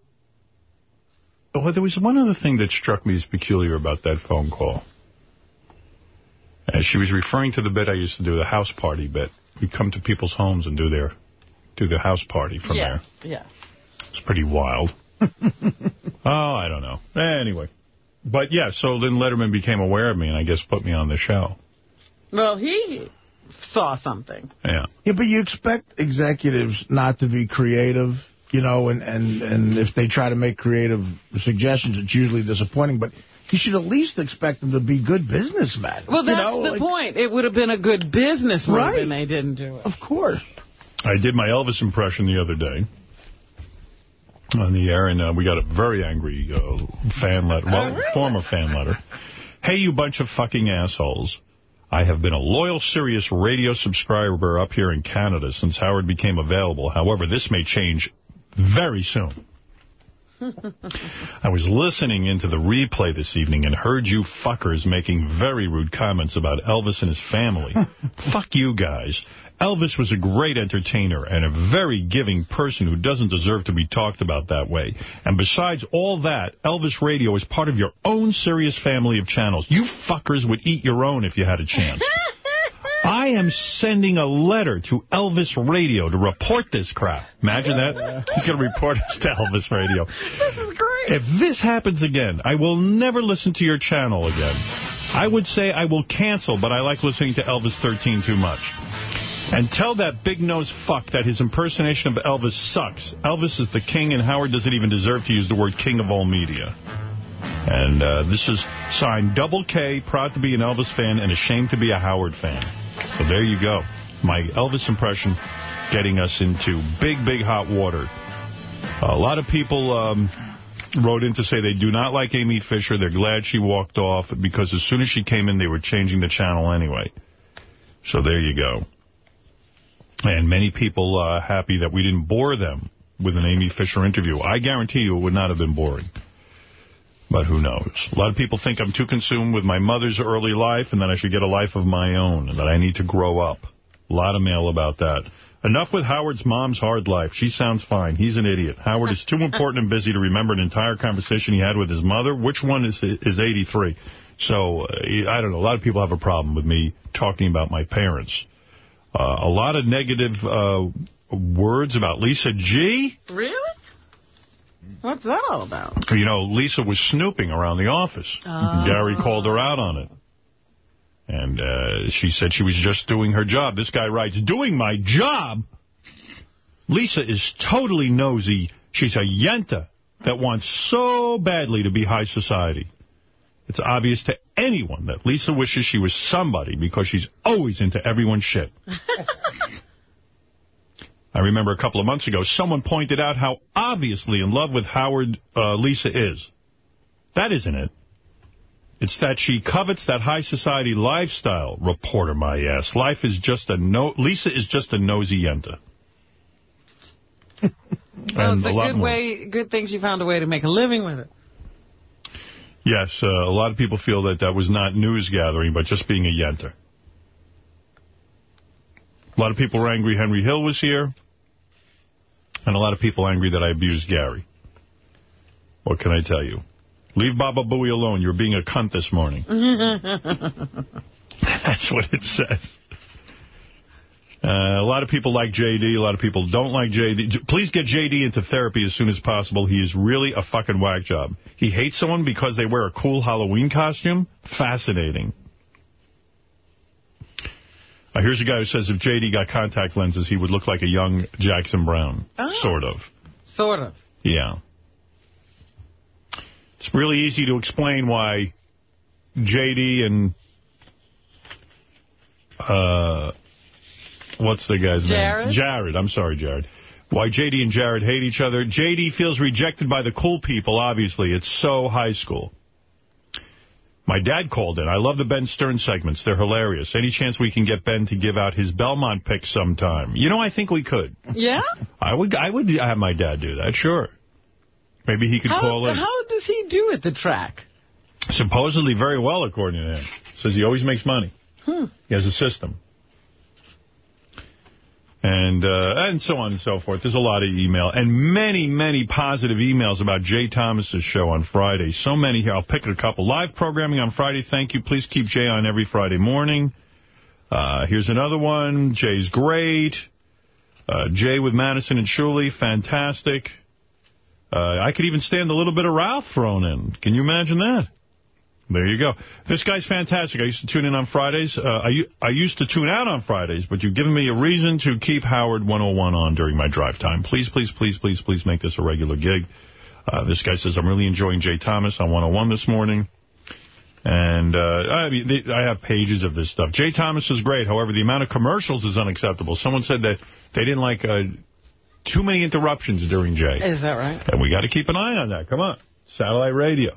well, there was one other thing that struck me as peculiar about that phone call. Uh, she was referring to the bit I used to do, the house party bit. We'd come to people's homes and do their do the house party from yeah, there. yeah. It's pretty wild. oh, I don't know. Anyway. But, yeah, so then Letterman became aware of me and I guess put me on the show. Well, he saw something. Yeah. Yeah, but you expect executives not to be creative, you know, and, and, and if they try to make creative suggestions, it's usually disappointing. But you should at least expect them to be good businessmen. Well, you that's know, the like- point. It would have been a good business move, Right. and they didn't do it. Of course. I did my Elvis impression the other day on the air, and uh, we got a very angry uh, fan letter, well, former fan letter. Hey, you bunch of fucking assholes. I have been a loyal, Sirius radio subscriber up here in Canada since Howard became available. However, this may change very soon. I was listening into the replay this evening and heard you fuckers making very rude comments about Elvis and his family. Fuck you guys. Elvis was a great entertainer and a very giving person who doesn't deserve to be talked about that way. And besides all that, Elvis Radio is part of your own Sirius family of channels. You fuckers would eat your own if you had a chance. I am sending a letter to Elvis Radio to report this crap. Imagine that. He's going to report us to Elvis Radio. This is great. If this happens again, I will never listen to your channel again. I would say I will cancel, but I like listening to Elvis 13 too much. And tell that big-nosed fuck that his impersonation of Elvis sucks. Elvis is the king, and Howard doesn't even deserve to use the word king of all media. And uh, this is signed Double K, proud to be an Elvis fan and ashamed to be a Howard fan. So there you go. My Elvis impression getting us into big, big hot water. A lot of people um, wrote in to say they do not like Amy Fisher. They're glad she walked off because as soon as she came in, they were changing the channel anyway. So there you go. And many people uh, happy that we didn't bore them with an Amy Fisher interview. I guarantee you it would not have been boring. But who knows? A lot of people think I'm too consumed with my mother's early life and that I should get a life of my own and that I need to grow up. A lot of mail about that. Enough with Howard's mom's hard life. She sounds fine. He's an idiot. Howard is too important and busy to remember an entire conversation he had with his mother. Which one is is 83? So, uh, I don't know. A lot of people have a problem with me talking about my parents. Uh, a lot of negative uh, words about Lisa G. Really? What's that all about? You know, Lisa was snooping around the office. Oh. Gary called her out on it. And uh, she said she was just doing her job. This guy writes, doing my job? Lisa is totally nosy. She's a yenta that wants so badly to be high society. It's obvious to anyone that Lisa wishes she was somebody because she's always into everyone's shit. I remember a couple of months ago, someone pointed out how obviously in love with Howard uh, Lisa is. That isn't it. It's that she covets that high society lifestyle, reporter my ass. Life is just a no. Lisa is just a nosy yenta. Well, And it's a, a lot good more. way, good thing she found a way to make a living with it. Yes, uh, a lot of people feel that that was not news gathering, but just being a yenter. A lot of people were angry Henry Hill was here, and a lot of people angry that I abused Gary. What can I tell you? Leave Baba Booey alone. You're being a cunt this morning. That's what it says. Uh, a lot of people like J.D. A lot of people don't like J.D. Please get J.D. into therapy as soon as possible. He is really a fucking whack job. He hates someone because they wear a cool Halloween costume? Fascinating. Uh, here's a guy who says if J.D. got contact lenses, he would look like a young Jackson Browne. Oh. Sort of. Sort of. Yeah. It's really easy to explain why J.D. and... Uh, what's the guy's Jared? name? Jared. I'm sorry, Jared. Why J.D. and Jared hate each other. J.D. feels rejected by the cool people, obviously. It's so high school. My dad called in. I love the Ben Stern segments. They're hilarious. Any chance we can get Ben to give out his Belmont pick sometime? You know, I think we could. Yeah? I would I would have my dad do that, sure. Maybe he could How, call in. how does he do at the track? Supposedly very well, according to him. Says he always makes money. Hmm. He has a system. And uh, and so on and so forth. There's a lot of email. And many, many positive emails about Jay Thomas's show on Friday. So many here. I'll pick a couple. Live programming on Friday. Thank you. Please keep Jay on every Friday morning. Uh, here's another one. Jay's great. Uh, Jay with Madison and Shuli. Fantastic. Uh, I could even stand a little bit of Ralph thrown in. Can you imagine that? There you go. This guy's fantastic. I used to tune in on Fridays. Uh, I, I used to tune out on Fridays, but you've given me a reason to keep Howard 101 on during my drive time. Please, please, please, please, please make this a regular gig. Uh, this guy says, I'm really enjoying Jay Thomas on 101 this morning. And uh, I mean, they, I have pages of this stuff. Jay Thomas is great. However, the amount of commercials is unacceptable. Someone said that they didn't like uh, too many interruptions during Jay. Is that right? And we got to keep an eye on that. Come on. Satellite radio.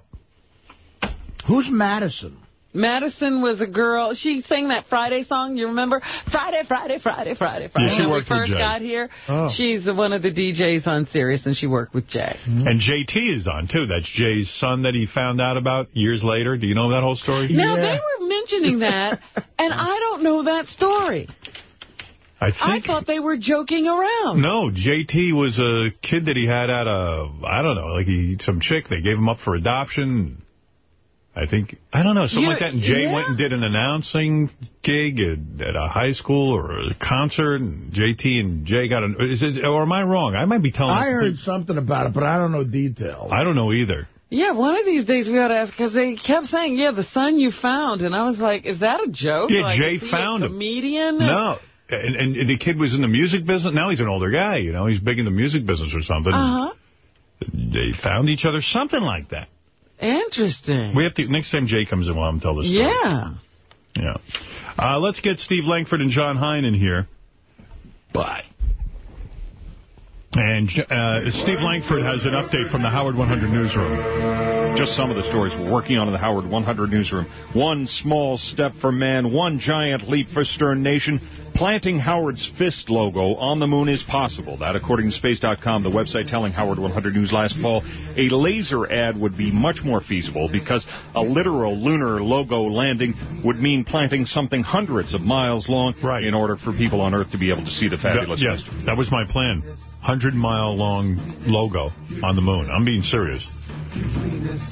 Who's Madison? Madison was a girl. She sang that Friday song. You remember? Friday, Friday, Friday, Friday, Friday. Yeah, she when worked we with first Jay. got here, Oh. she's one of the DJs on Sirius, and she worked with Jay. Mm-hmm. And JT is on, too. That's Jay's son that he found out about years later. Do you know that whole story? Now, they were mentioning that, and I don't know that story. I I thought they were joking around. No, JT was a kid that he had at a, I don't know, like he some chick. They gave him up for adoption. I think, I don't know, something You- like that. And Jay yeah. went and did an announcing gig at, at a high school or a concert. And JT and Jay got an, is it, or am I wrong? I might be telling I heard something about it, but I don't know details. I don't know either. Yeah, one of these days we ought to ask, because they kept saying, yeah, the son you found. And I was like, is that a joke? Yeah, like, Jay found a him. comedian? No. And, and the kid was in the music business. Now he's an older guy, you know. He's big in the music business or something. Uh-huh. They found each other, something like that. Interesting. We have to, next time Jay comes in, we'll have him tell the story. Yeah. Yeah. Uh, let's get Steve Langford and Jon Hein in here. But And uh, Steve Langford has an update from the Howard 100 newsroom. Just some of the stories we're working on in the Howard 100 newsroom. One small step for man, one giant leap for Stern Nation. Planting Howard's fist logo on the moon is possible. That, according to Space.com, the website telling Howard 100 News last fall, a laser ad would be much more feasible because a literal lunar logo landing would mean planting something hundreds of miles long right. in order for people on Earth to be able to see the fabulous That- yes, that was my plan. 100-mile long logo on the moon. I'm being serious.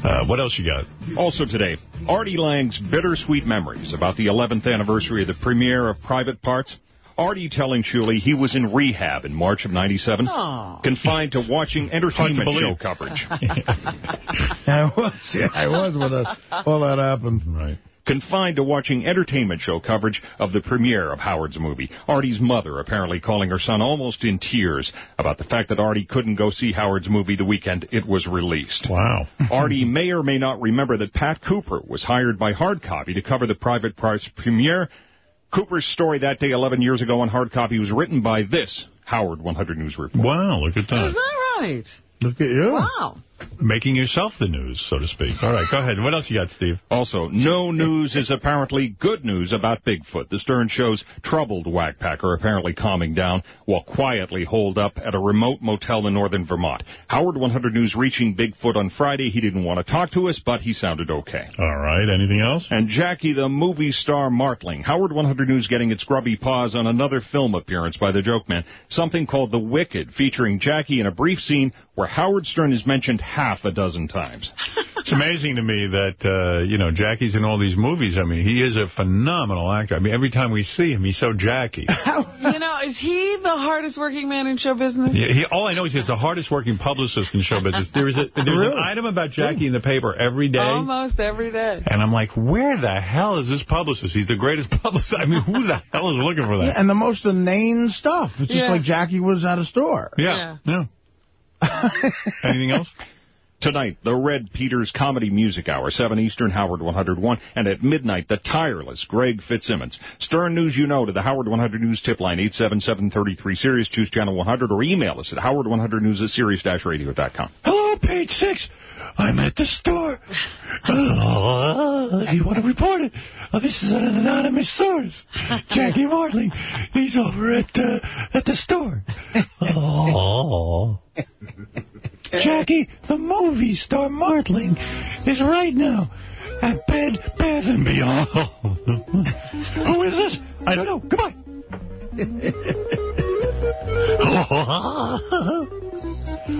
Uh, what else you got? Also today, Artie Lange's bittersweet memories about the 11th anniversary of the premiere of Private Parts. Artie telling Shuli he was in rehab in March of 97, confined to watching entertainment show coverage. I was, yeah, I was when uh, all that happened. Right. Confined to watching entertainment show coverage of the premiere of Howard's movie. Artie's mother apparently calling her son almost in tears about the fact that Artie couldn't go see Howard's movie the weekend it was released. Wow. Artie may or may not remember that Pat Cooper was hired by Hard Copy to cover the Private Parts premiere. Cooper's story that day 11 years ago on Hard Copy was written by this Howard 100 News report. Wow, look at Is that. that right? Look at you. Wow. Making yourself the news, so to speak. All right, go ahead. What else you got, Steve? Also, no news is apparently good news about Bigfoot. The Stern Show's troubled whackpacker apparently calming down while quietly holed up at a remote motel in northern Vermont. Howard 100 News reaching Bigfoot on Friday. He didn't want to talk to us, but he sounded okay. All right, anything else? And Jackie the movie star Martling. Howard 100 News getting its grubby paws on another film appearance by the joke man. Something called The Wicked, featuring Jackie in a brief scene where Howard Stern is mentioned half a dozen times. It's amazing to me that, uh, you know, Jackie's in all these movies. I mean, he is a phenomenal actor. I mean, every time we see him, he's so Jackie. You know, is he the hardest working man in show business? Yeah, he, all I know is he's the hardest working publicist in show business. There is a, there's Really? an item about Jackie in the paper every day. Almost every day. And I'm like, where the hell is this publicist? He's the greatest publicist. I mean, who the hell is looking for Yeah, that? and the most inane stuff. It's just Yeah. like Jackie was at a store. Yeah. yeah. Anything else? Tonight, the Red Peters Comedy Music Hour, 7 Eastern, Howard 101. And at midnight, the tireless Greg Fitzsimmons. Stern News You Know to the Howard 100 News tip line, 877-33 Sirius. Choose channel 100 or email us at howard100news at sirius-radio.com. Hello, page six. I'm at the store. Oh, you want to report it, oh, this is an anonymous source. Jackie Martling. He's over at the at the store. Oh. Eh? Jackie, the movie star Martling, is right now at Bed Bath and Beyond. Who is this? I don't know. Goodbye.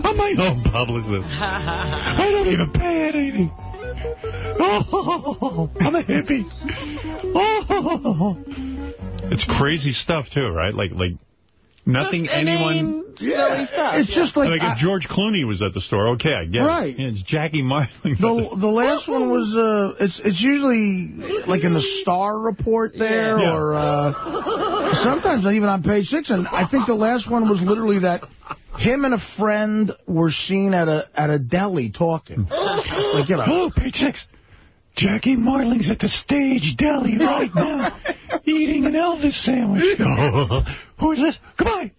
I'm my own publicist. I don't even pay anything. Oh, I'm a hippie. Oh. It's crazy stuff, too, right? Like, like nothing Just anyone... inane, silly stuff. It's just like- i if George Clooney was at the store, okay, I get Right. Yeah, it's Jackie Martling. The the last one was uh it's it's usually like in the Star report there Yeah. or uh sometimes not even on page six and I think the last one was literally that him and a friend were seen at a at a deli talking. like you know Hello, page six. Jackie Martling's at the stage deli right now, eating an Elvis sandwich. Oh, who is this? Goodbye.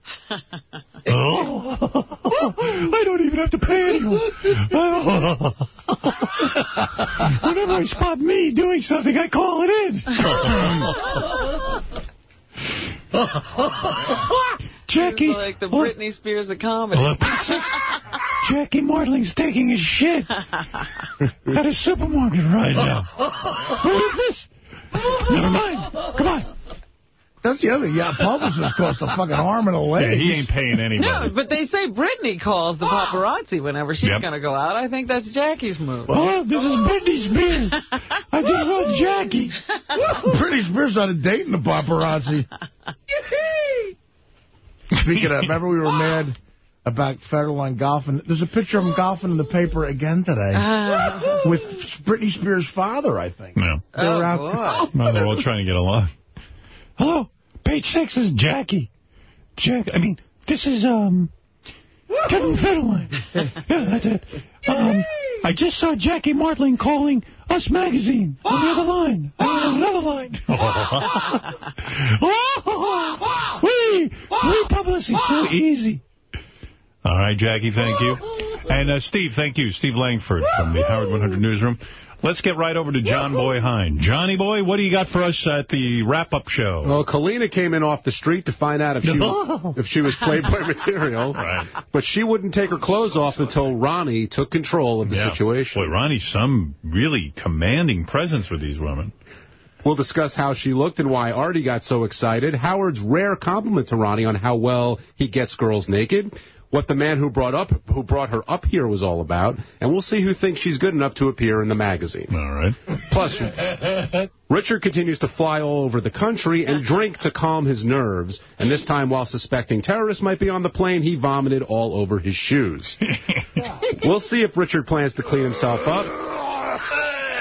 Oh, I don't even have to pay anyone. Oh. Whenever I spot me doing something, I call it in. Jackie. It's like the Britney Spears of comedy. Hello, page six. Jackie Martling's taking a shit at a supermarket right now. Who is this? Never mind. Come on. That's the other thing. Yeah, publicists cost a fucking arm and a leg. Yeah, he ain't paying anybody. No, but they say Britney calls the ah. paparazzi whenever she's Yep. going to go out. I think that's Jackie's move. Oh, this is Britney Spears. I just saw Jackie. Britney Spears on a date in the paparazzi. Speaking of, remember we were ah. mad about Federline golfing. There's a picture of him golfing in the paper again today ah. with Britney Spears' father, I think. No. They were Oh, out. No, they're all trying to get along. Hello, page six is Jackie. Jack, I mean, this is, um, Kevin Federline. Yeah, that's it. Um, I just saw Jackie Martling calling Us Magazine on the other line. On another line. oh, wee, free publicity so easy. All right, Jackie, thank you. And uh, Steve, thank you. Steve Langford from the Howard 100 Newsroom. Let's get right over to John Boy Hein. Johnny Boy, what do you got for us at the wrap-up show? Well, Kalina came in off the street to find out if she was, if she was Playboy material. Right. But she wouldn't take her clothes off until Ronnie took control of the Yeah. situation. Boy, Ronnie's some really commanding presence with these women. We'll discuss how she looked and why Artie got so excited, Howard's rare compliment to Ronnie on how well he gets girls naked, what the man who brought up who brought her up here was all about, and we'll see who thinks she's good enough to appear in the magazine. All right. Plus, Richard continues to fly all over the country and drink to calm his nerves. And this time, while suspecting terrorists might be on the plane, he vomited all over his shoes. we'll see if Richard plans to clean himself up,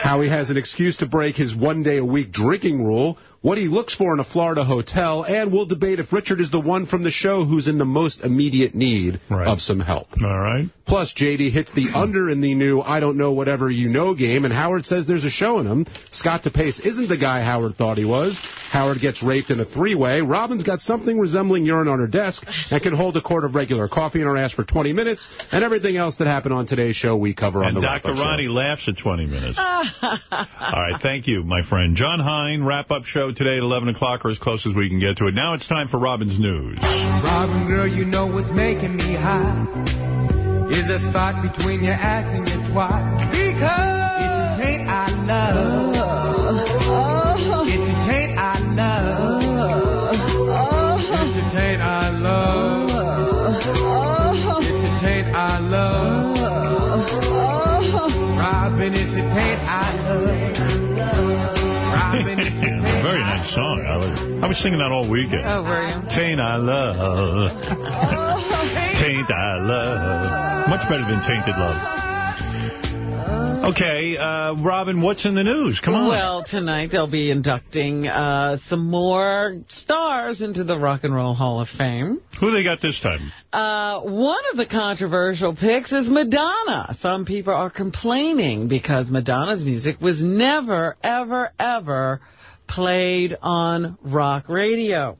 how he has an excuse to break his one-day-a-week drinking rule, what he looks for in a Florida hotel, and we'll debate if Richard is the one from the show who's in the most immediate need of some help. All right. Plus, JD hits the under in the new I don't know whatever you know game, and Howard says there's a show in him. Scott DePace isn't the guy Howard thought he was. Howard gets raped in a three-way. Robin's got something resembling urine on her desk and can hold a quart of regular coffee in her ass for 20 minutes, and everything else that happened on today's show we cover on the Dr. wrap-up show. Ronnie laughs at 20 minutes. All right, thank you, my friend. Jon Hein, wrap-up show today at 11 o'clock or as close as we can get to it. Now it's time for Robin's News. Robin, girl, you know what's making me high is a spot between your ass and your twat. Because it's a taint I love. It's a taint I love. It's a taint I love. It's a taint I love. Robin, it's a taint song. I, it. I was singing that all weekend. Oh, were you? Taint I love. Taint I love. Much better than Tainted Love. Okay, uh, Robin, what's in the news? Come on. Well, tonight they'll be inducting uh, some more stars into the Rock and Roll Hall of Fame. Who they got this time? Uh, one of the controversial picks is Madonna. Some people are complaining because Madonna's music was never, ever, ever played on rock radio.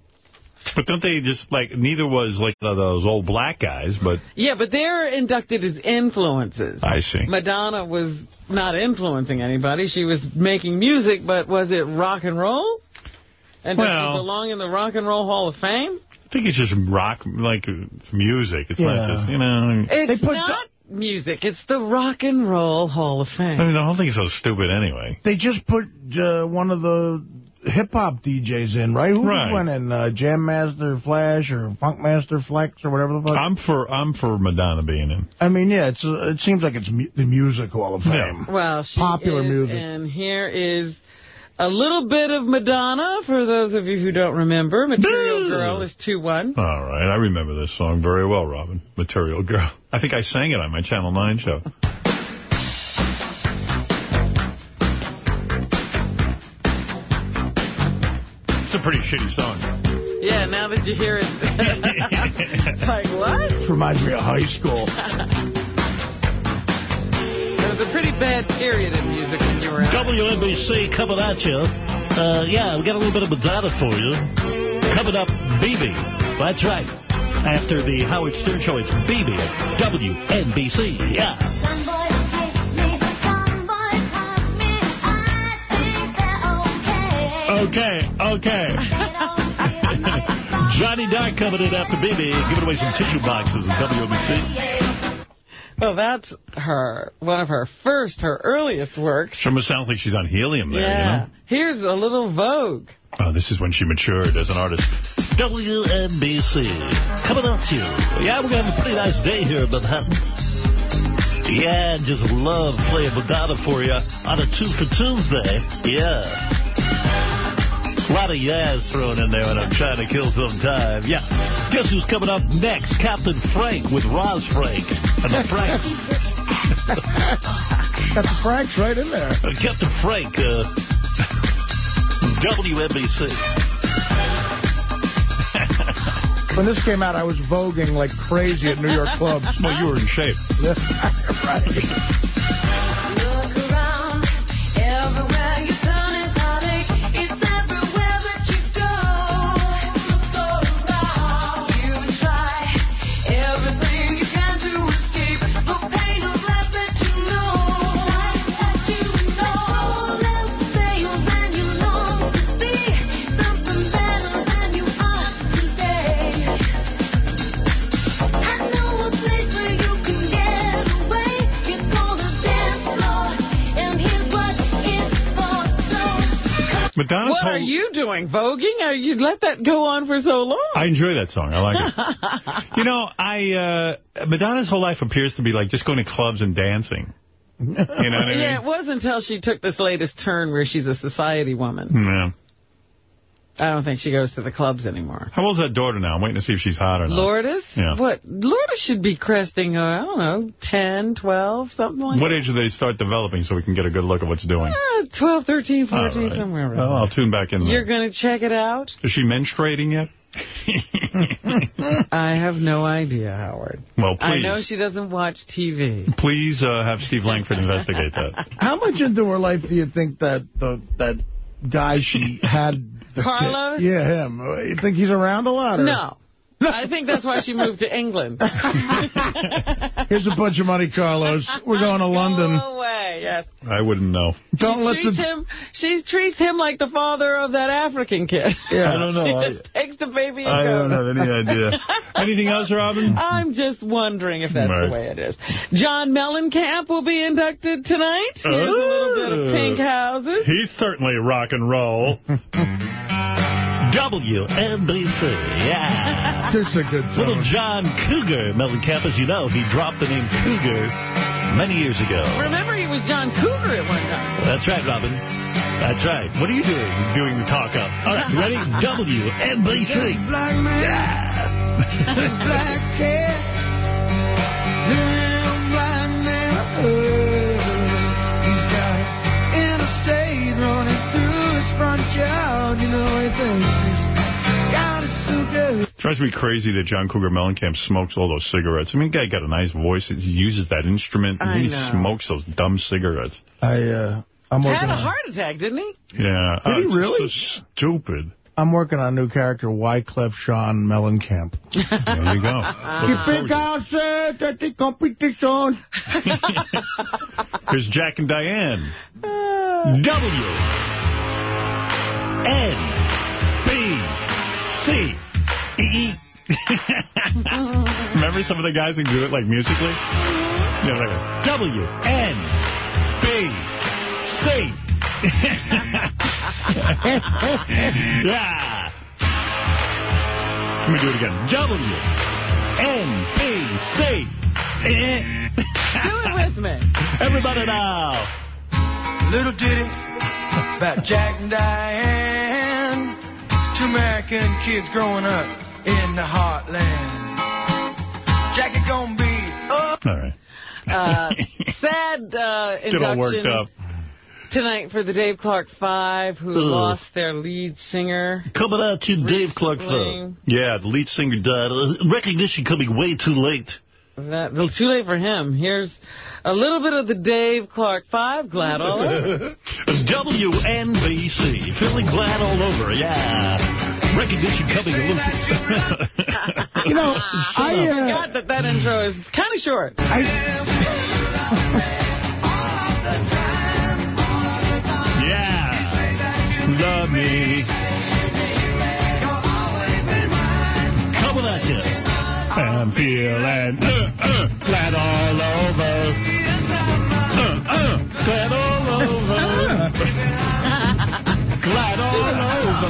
But don't they just, like, neither was, like, those old black guys, but Yeah, but they're inducted as influences. I see. Madonna was not influencing anybody. She was making music, but was it rock and roll? And does she belong in the Rock and Roll Hall of Fame? I think it's just rock, like, it's music. It's not just, you know... It's not music. It's the Rock and Roll Hall of Fame. I mean, the whole thing is so stupid anyway. They just put uh, one of the hip-hop DJs in, right? Who Right. just went in? Uh, Jam Master Flash or Funk Master Flex or whatever the fuck? I'm for I'm for Madonna being in. I mean, yeah, it's uh, it seems like it's mu the Music Hall of Fame. Well, she Popular is, music. And here is a little bit of Madonna for those of you who don't remember. Material Girl is 2-1. All right, I remember this song very well, Robin. Material Girl. I think I sang it on my Channel 9 show. It's a pretty shitty song. Yeah, now that you hear it, it's like, what? This reminds me of high school. It was a pretty bad period in music when you were out. WNBC coming at you. Uh, yeah, we got a little bit of Madonna for you. Coming up, BB. That's right. After the Howard Stern Show, it's BB at WNBC. Yeah. Okay, okay. Johnny Doc coming in after BB, giving away some tissue boxes at WNBC. Well, that's her, one of her first, her earliest works. Sure sounds like she's on helium there, yeah. you know? Here's a little Vogue. Oh, this is when she matured as an artist. WNBC. Coming up to you. Yeah, we're going to have a pretty nice day here in Manhattan. Yeah, just love playing Madonna for you on a Two for Tuesday. Yeah. A lot of yas thrown in there when I'm trying to kill some time. Yeah. Guess who's coming up next? Captain Frank with Roz Frank and the Franks. Got the Franks right in there. Uh, Captain Frank, uh, WNBC. When this came out, I was voguing like crazy at New York clubs. Well, you were in shape. right. Madonna's what whole... are you doing, voguing? You let that go on for so long? I enjoy that song. I like it. you know, I uh, Madonna's whole life appears to be like just going to clubs and dancing. You know what I mean? Yeah, it was until she took this latest turn where she's a society woman. Yeah. I don't think she goes to the clubs anymore. How old's that daughter now? I'm waiting to see if she's hot or not. Lourdes? Yeah. What? Lourdes should be cresting, uh, I don't know, 10, 12, something like What age do they start developing so we can get a good look at what's doing? that. Uh, 12, 13, 14, right. somewhere around Well, I'll tune back in. You're going to check it out? Is she menstruating yet? I have no idea, Howard. Well, please. I know she doesn't watch TV. Please uh, have Steve Langford investigate that. How much into her life do you think that the that guy she had... Carlos? Yeah, him. You think he's around a lot? Or? No. I think that's why she moved to England. Here's a bunch of money, Carlos. We're going to London. Go away, yes. I wouldn't know. Don't she let treats the... him. She treats him like the father of that African kid. Yeah. I don't know. She I- just takes the baby and I goes. don't have any idea. Anything else, Robin? I'm just wondering if that's Right. the way it is. John Mellencamp will be inducted tonight. Here's a little bit of uh, pink houses. He's certainly rock and roll. WNBC, yeah. This is a good Little. John Cougar Mellencamp, as you know, he dropped the name Cougar many years ago. Remember, he was John Cougar at one time. That's right, Robin. That's right. What are you doing? Doing the talk up. All right, you ready? WNBC. Black man, this black cat, little Drives me crazy that John Cougar Mellencamp smokes all those cigarettes. I mean, guy got a nice voice. He uses that instrument. And he know. smokes those dumb cigarettes. I, uh, I'm working Had a on... heart attack, didn't he? Yeah. Did he really? So stupid. I'm working on a new character, Wyclef Sean Mellencamp. There you go. You think I'll that the competition? Here's Jack and Diane. W. N. B. C. E. Remember some of the guys who do it, like, musically? Mm-hmm. Yeah, like, W. N. B. C. yeah. let me do it again. W. N. B. C. Do it with me. Everybody now. Little ditty about Jack and Diane, two American kids growing up in the heartland. Jackie gonna be up. All right. Uh, sad uh, Get all worked induction up. tonight for the Dave Clark Five, who lost their lead singer. Coming out to Dave Clark. Five. Yeah, the lead singer died. Uh, recognition coming way too late. That, well, too late for him. Here's a little bit of the Dave Clark Five. Glad all over. WNBC. Feeling glad all over, yeah. Recognition coming a little You know, I I, uh, forgot that that intro is kind of short. Yeah. Love me. Coming at you. I'm feeling uh, uh, glad all over. Glad all over. glad all over.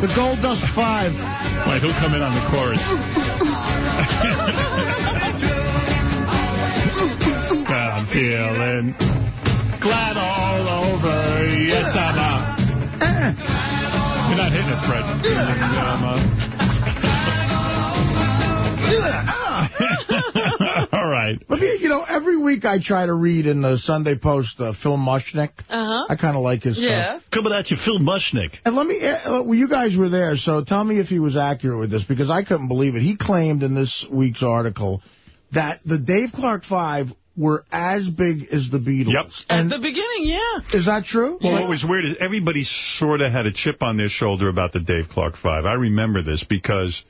the Gold Dust Five. Wait, he'll come in on the chorus. I'm feeling glad all over. Yes, I'm out. Eh. You're not hitting it, Fred. Uh, all right. Let me, you know, every week I try to read in the Sunday Post uh, Phil Mushnick. Uh-huh. I kind of like his Yeah. stuff. Coming at you, Phil Mushnick. And let me, uh, well, you guys were there, so tell me if he was accurate with this, because I couldn't believe it. He claimed in this week's article that the Dave Clark Five were as big as the Beatles. Yep. At the beginning, yeah. Is that true? Well, what was weird is everybody sort of had a chip on their shoulder about the Dave Clark Five. I remember this because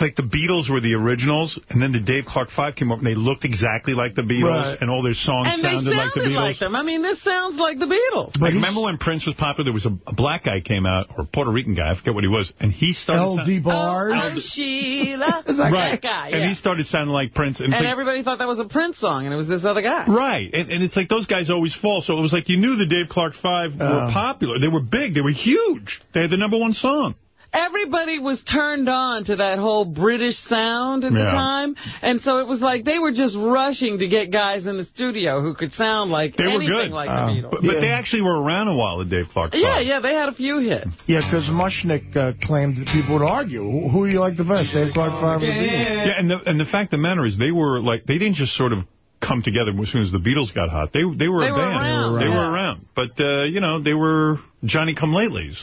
like the Beatles were the originals, and then the Dave Clark Five came up, and they looked exactly like the Beatles, Right. and all their songs And they sounded, like the sounded Beatles. like them. I mean, this sounds like the Beatles. Like, remember when Prince was popular? There was a, a black guy came out, or a Puerto Rican guy, I forget what he was, and he started... L.D. Bars. Oh, Sheila. right. That guy, And he started sounding like Prince. And, And like- everybody thought that was a Prince song, and it was this other guy. Right, and, and it's like those guys always fall. So it was like you knew the Dave Clark Five were Oh. popular. They were big. They were huge. They had the number one song. Everybody was turned on to that whole British sound at the time, and so it was like they were just rushing to get guys in the studio who could sound like They were anything good. like Oh. the Beatles. But, but they actually were around a while, the Dave Clark Five. Yeah, yeah, they had a few hits. Yeah, because Mushnick uh, claimed that people would argue. Who, who do you like the best, Dave Clark Five or the Beatles? Yeah, and the and the fact of the matter is they were like they didn't just sort of come together as soon as the Beatles got hot. They they were They a were band. around, They were yeah. around. But uh, you know, they were Johnny Come Latelys.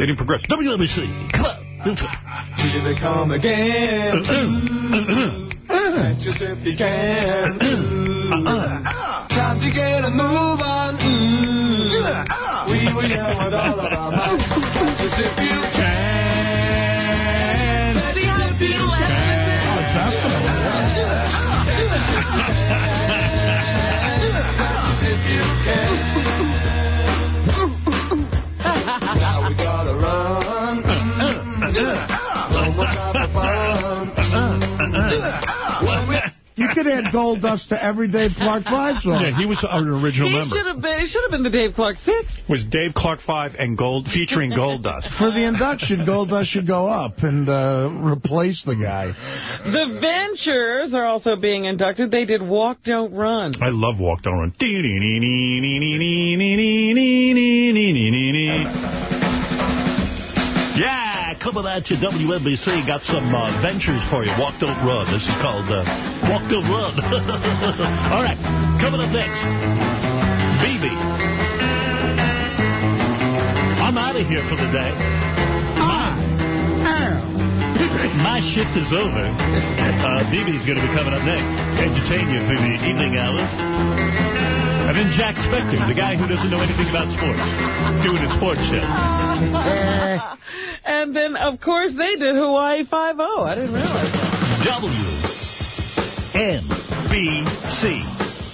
They didn't progress. WNBC. Come on. Here they come again. Catch us if you can. Uh-uh. Uh-uh. Uh-uh. Time to get a move on. We were young with all of our could add Gold Dust to every Dave Clark Five song. Yeah, he was an original He member. should have been. It should have been the Dave Clark Six. Was Dave Clark Five and Gold featuring Gold Dust. For the induction, Gold Dust should go up and uh, replace the guy. The Ventures are also being inducted. They did Walk, Don't Run. I love Walk Don't Run. Coming at you, WNBC got some uh, ventures for you. Walk, don't run. This is called uh, Walk, don't run. All right, coming up next, BB. I'm out of here for the day. My shift is over. Uh, BB's going to be coming up next. Entertain you through the evening hours. And then Jack Spector, the guy who doesn't know anything about sports, doing a sports show. and then, of course, they did Hawaii Five-O. I didn't realize that. WNBC.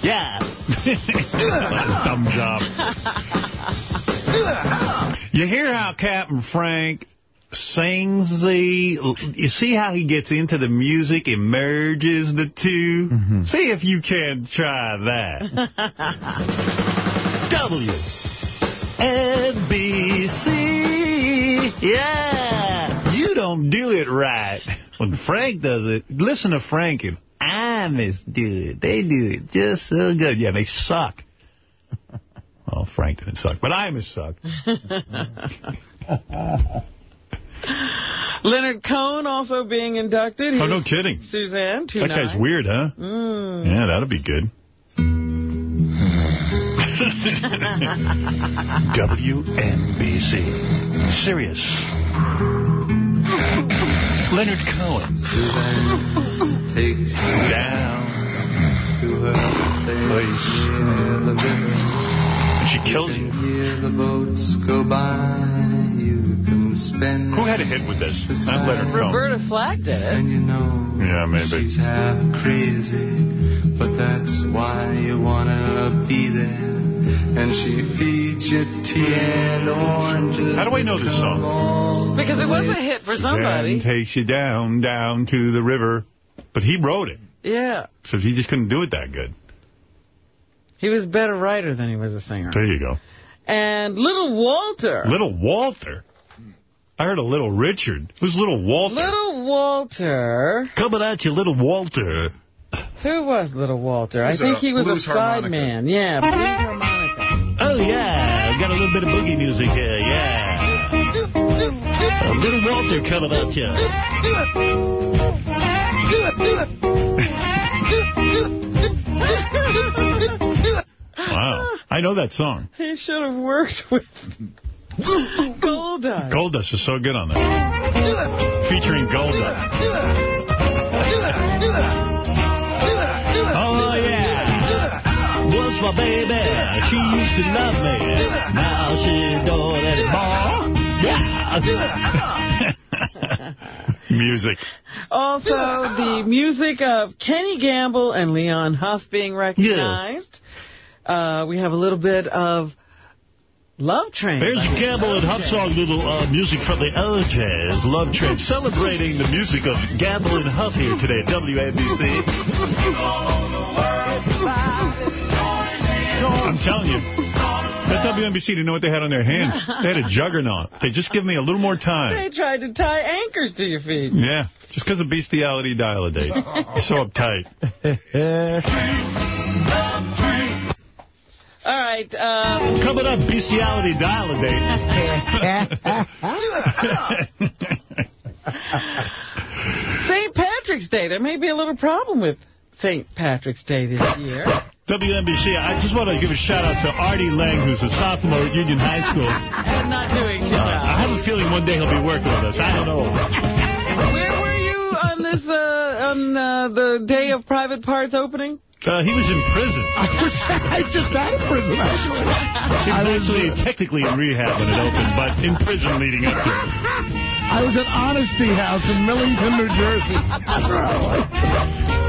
Yeah. Dumb job. You hear how Captain Frank sings the... You see how he gets into the music and merges the 2 mm-hmm. See if you can try that. WNBC. Yeah. You don't do it right. When Frank does it, listen to Frank and Amos do it. They do it just so good. Yeah, they suck. Well, Frank didn't suck, but Amos sucked. Leonard Cohen also being inducted. Oh, no kidding. Suzanne, two That guy's weird, huh? Mm. Yeah, that'll be good. WNBC. Serious. Leonard Cohen. takes down to her place near the river. She kills you. Hear the boats go by. You can spend. Who had a hit with this? Not Leonard Cohen. Roberta Flack did it. And you know Yeah, maybe. she's half crazy, but that's why you wanna be there. And she feeds you tea and oranges. How do I know this song? Because it was a hit for somebody. Zen takes you down, down to the river. But he wrote it, Yeah. so he just couldn't do it that good. He was a better writer than he was a singer. There you go. And Little Walter. Little Walter. I heard a Little Richard. Who's Little Walter? Little Walter. Coming at you, Little Walter. Who was Little Walter? I think he was a blues harmonica. side man. Yeah, blues harmonica. Oh, yeah. Got a little bit of boogie music here, yeah. Uh, Little Walter coming at you. Wow. I know that song. He should have worked with Goldust. Goldust is so good on that. Featuring Goldust. Oh, yeah. Was my baby. She used to love me. Now she don't anymore. Yeah. Music. Also, the music of Kenny Gamble and Leon Huff being recognized. Uh, we have a little bit of Love Train. Here's a Gamble and Huff song, little uh, music from the O'Jays, Love Train, celebrating the music of Gamble and Huff here today at WABC. I'm telling you. That WNBC didn't know what they had on their hands. They had a juggernaut. They just give me a little more time. They tried to tie anchors to your feet. Yeah, just because of bestiality dial a date. You're so uptight. All right. Um, Coming up, bestiality dial a St. Patrick's Day. There may be a little problem with St. Patrick's Day this year. WNBC, I just want to give a shout-out to Artie Lange, who's a sophomore at Union High School. And not doing too well. I have a feeling one day he'll be working with us. I don't know. Where were you on this, uh, on uh, the day of Private Parts opening? Uh, he was in prison. I was I just out of prison, actually. He was actually technically in rehab when it opened, but in prison leading up to it. I was at Honesty House in Millington, New Jersey.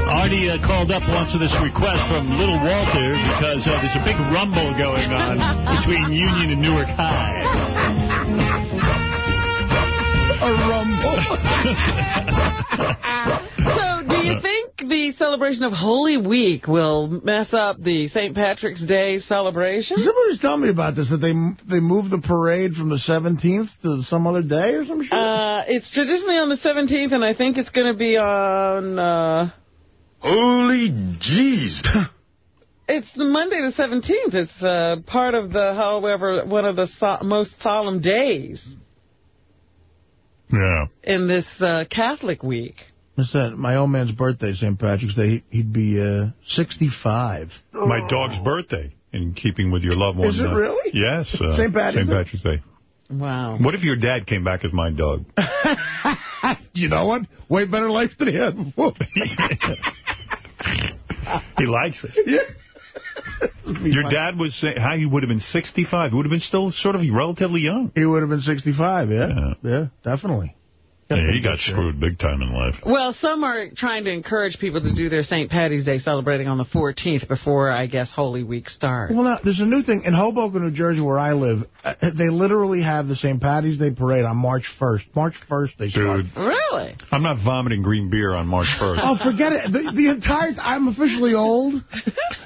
Artie uh, called up once to this request from Little Walter because uh, there's a big rumble going on between Union and Newark High. A rumble. So, do you think the celebration of Holy Week will mess up the St. Patrick's Day celebration? Somebody's telling me about this, that they they moved the parade from the 17th to some other day or some shit. Uh, it's traditionally on the 17th, and I think it's going to be on... Uh, Holy jeez. it's the Monday the 17th. It's uh, part of the, however, one of the so most solemn days Yeah. in this uh, Catholic week. What's that? My old man's birthday, St. Patrick's Day, he'd be uh, 65. My dog's birthday, in keeping with your loved one. Is it uh, really? Yes. Uh, St. Patrick's St. Day? Patrick's Day. Wow. What if your dad came back as my dog? you know what? Way better life than he had before. he likes it. Your dad was saying how he would have been 65. He would have been still sort of relatively young. He would have been 65, yeah. Yeah, yeah definitely. Yeah, he got screwed big time in life. Well, some are trying to encourage people to do their St. Patty's Day celebrating on the 14th before, I guess, Holy Week starts. Well, now, there's a new thing. In Hoboken, New Jersey, where I live, uh, they literally have the St. Patty's Day parade on March 1st. March 1st, they start. Dude. Really? I'm not vomiting green beer on March 1st. Oh, forget it. The, the entire... I'm officially old.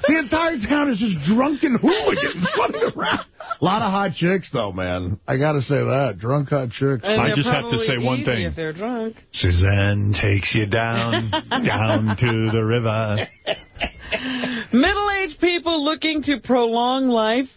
The entire town is just drunken hooligans running around. A lot of hot chicks, though, man. I got to say that. Drunk hot chicks. And I just have to say one thing. If they're drunk. Suzanne takes you down, down to the river. Middle-aged people looking to prolong life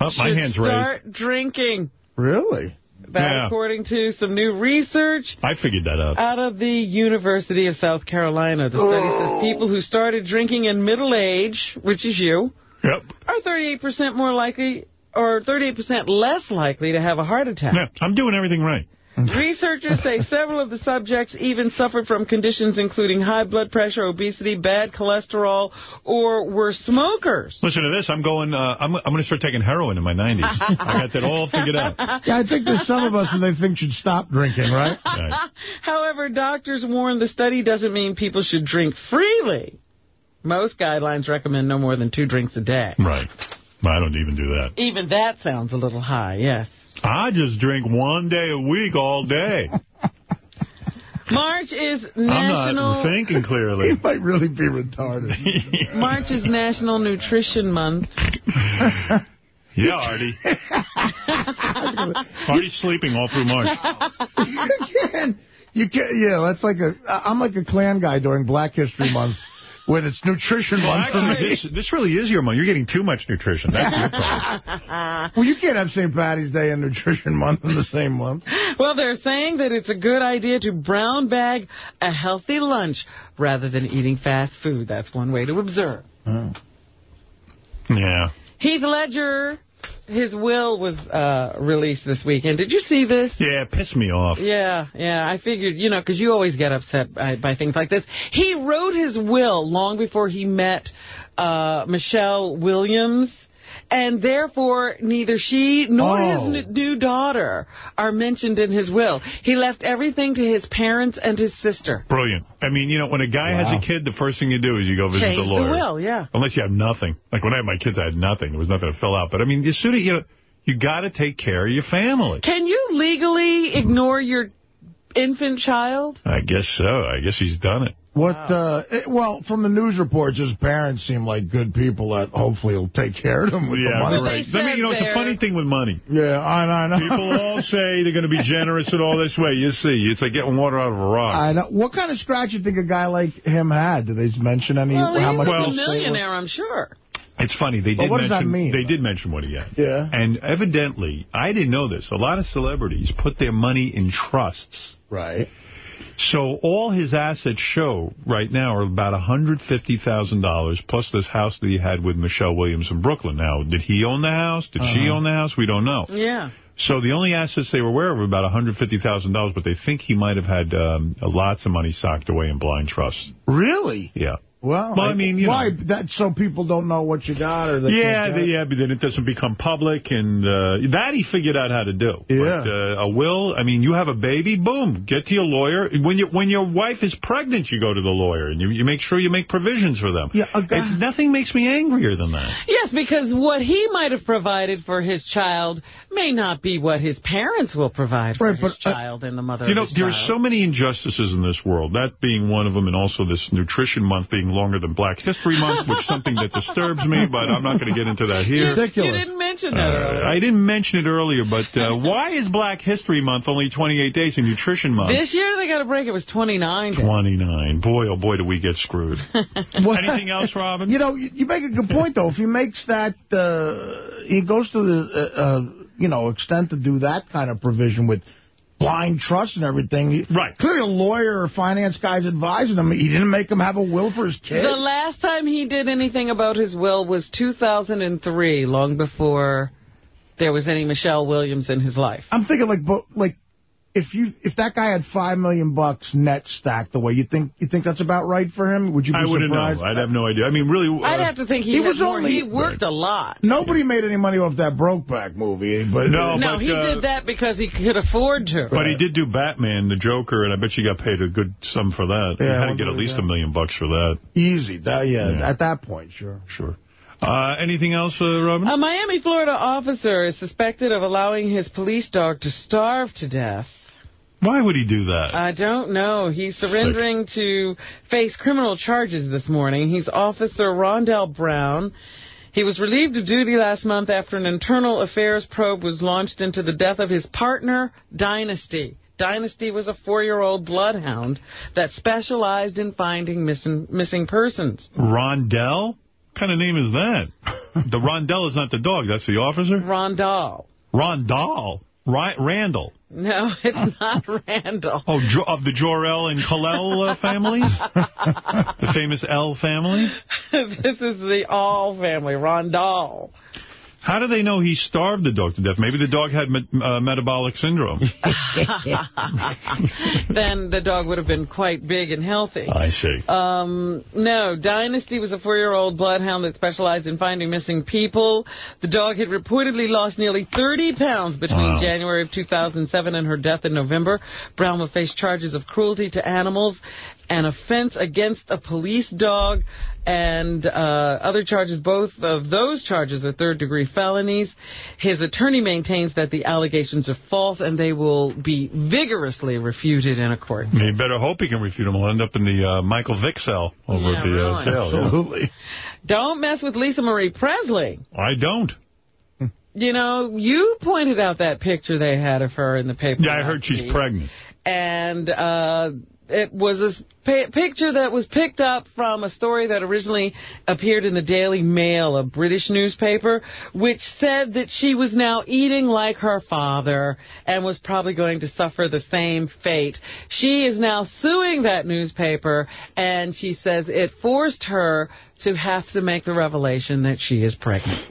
Oh, my should hand's start raised. drinking. Really? That, Yeah. according to some new research I figured that out. out of the University of South Carolina. The study says oh. people who started drinking in middle age, which is you, Yep. are 38% more likely or 38% less likely to have a heart attack. Yeah, I'm doing everything right. Researchers say several of the subjects even suffered from conditions including high blood pressure, obesity, bad cholesterol, or were smokers. Listen to this. I'm going. Uh, I'm. I'm going to start taking heroin in my 90s. I got that all figured out. Yeah, I think there's some of us that they think should stop drinking, right? Right. However, doctors warn the study doesn't mean people should drink freely. Most guidelines recommend no more than two drinks a day. Right. I don't even do that. Even that sounds a little high, yes. I just drink one day a week all day. March is National... I'm not thinking clearly. He might really be retarded. March is National Nutrition Month. Yeah, Artie. Artie's sleeping all through March. you can't. You can't. Yeah, that's like a. I'm like a clan guy during Black History Month when it's nutrition Well, month for actually, me. this, this really is your month. You're getting too much nutrition. That's your problem. Well, you can't have St. Patty's Day and Nutrition Month in the same month. Well, they're saying that it's a good idea to brown bag a healthy lunch rather than eating fast food. That's one way to observe. Oh. Yeah. Heath Ledger, his will was uh, released this weekend. Did you see this? Yeah, it pissed me off. Yeah, yeah, I figured, you know, because you always get upset by, by things like this. He wrote his will long before he met uh, Michelle Williams, and therefore neither she nor Oh. his new daughter are mentioned in his will. He left everything to his parents and his sister. Brilliant. I mean, you know, when a guy has a kid, the first thing you do is you go visit Change the the lawyer. will, yeah. Unless you have nothing. Like when I had my kids, I had nothing. There was nothing to fill out. But I mean, as soon as you, know, you got to take care of your family. Can you legally ignore your infant child? I guess so. I guess he's done it. What, uh, it- well, from the news reports, his parents seem like good people that hopefully will take care of him with the Yeah, money. right. Let me, you know, it's a funny thing with money. Yeah, I know, I know. People all say they're going to be generous and all this way. You see, it's like getting water out of a rock. I know. What kind of scratch do you think a guy like him had? Did they mention any, Well, how he much was a millionaire, I'm sure. It's funny. They Well, did what does that mention. mean, They did mention what he had. Yeah. And evidently, I didn't know this. A lot of celebrities put their money in trusts. Right. So all his assets show right now are about $150,000 plus this house that he had with Michelle Williams in Brooklyn. Now, did he own the house? Did she Uh-huh. own the house? We don't know. Yeah. So the only assets they were aware of were about $150,000, but they think he might have had um, lots of money socked away in blind trusts. Really? Yeah. Well, Well, I mean, you why? know. That's so people don't know what you got, or they Yeah, the, it? yeah, but then it doesn't become public, and uh, that he figured out how to do. Yeah. But uh, a will, I mean, you have a baby, boom, get to your lawyer. When you when your wife is pregnant, you go to the lawyer, and you, you make sure you make provisions for them. Yeah, It- nothing makes me angrier than that. Yes, because what he might have provided for his child may not be what his parents will provide for his child and the mother You know, of his there are so many injustices in this world, that being one of them, and also this nutrition month being longer than Black History Month, which is something that disturbs me, but I'm not going to get into that here. You didn't mention that earlier. Uh, I didn't mention it earlier, but uh, why is Black History Month only 28 days in Nutrition Month? This year they got a break. It was 29 days. 29. Boy, oh boy, do we get screwed. Anything else, Robin? You know, you you make a good point, though. If he makes that, uh, he goes to the, uh, uh, you know, extent to do that kind of provision with blind trust and everything. Right. Clearly a lawyer or finance guy's advising him. He didn't make him have a will for his kid. The last time he did anything about his will was 2003, long before there was any Michelle Williams in his life. I'm thinking like, but like, if you if that guy had five million bucks net stacked away, you think you think that's about right for him? Would you be I wouldn't surprised? know. I'd have no idea. I mean, really... Uh, I'd have to think he, he was more. only- He worked a lot. Nobody made any money off that Brokeback movie, but No, no, but, he uh, did that because he could afford to. But he did do Batman, the Joker, and I bet you got paid a good sum for that. Yeah, you had to get at least what a million bucks for that. easy. That, yeah, Yeah. at that point, sure. Sure. Uh, anything else, uh, Robin? A Miami, Florida officer is suspected of allowing his police dog to starve to death. Why would he do that? I don't know. He's surrendering to face criminal charges this morning. He's Officer Rondell Brown. He was relieved of duty last month after an internal affairs probe was launched into the death of his partner, Dynasty. Dynasty was a four-year-old bloodhound that specialized in finding missing, missing persons. Rondell? What kind of name is that? the Rondell is not the dog. That's the officer? Rondell. Rondell. Ri Randall. No, it's not Randall. Oh, jo of the Jor-El and Kal-El uh, families? the famous L family? this is the All family, Rondell. How do they know he starved the dog to death? Maybe the dog had me uh, metabolic syndrome. then the dog would have been quite big and healthy. I see. Um, no, Dynasty was a four-year-old bloodhound that specialized in finding missing people. The dog had reportedly lost nearly 30 pounds between Wow. January of 2007 and her death in November. Brown will face charges of cruelty to animals, an offense against a police dog, and uh, other charges. Both of those charges are third-degree felonies. His attorney maintains that the allegations are false, and they will be vigorously refuted in a court. You better hope he can refute them. He'll end up in the uh, Michael Vick cell over Yeah, at the uh, really. jail. yeah. Absolutely. Don't mess with Lisa Marie Presley. I don't. You know, you pointed out that picture they had of her in the paper. Yeah, I heard she's week. pregnant. And uh, it was a picture that was picked up from a story that originally appeared in the Daily Mail, a British newspaper, which said that she was now eating like her father and was probably going to suffer the same fate. She is now suing that newspaper, and she says it forced her to have to make the revelation that she is pregnant.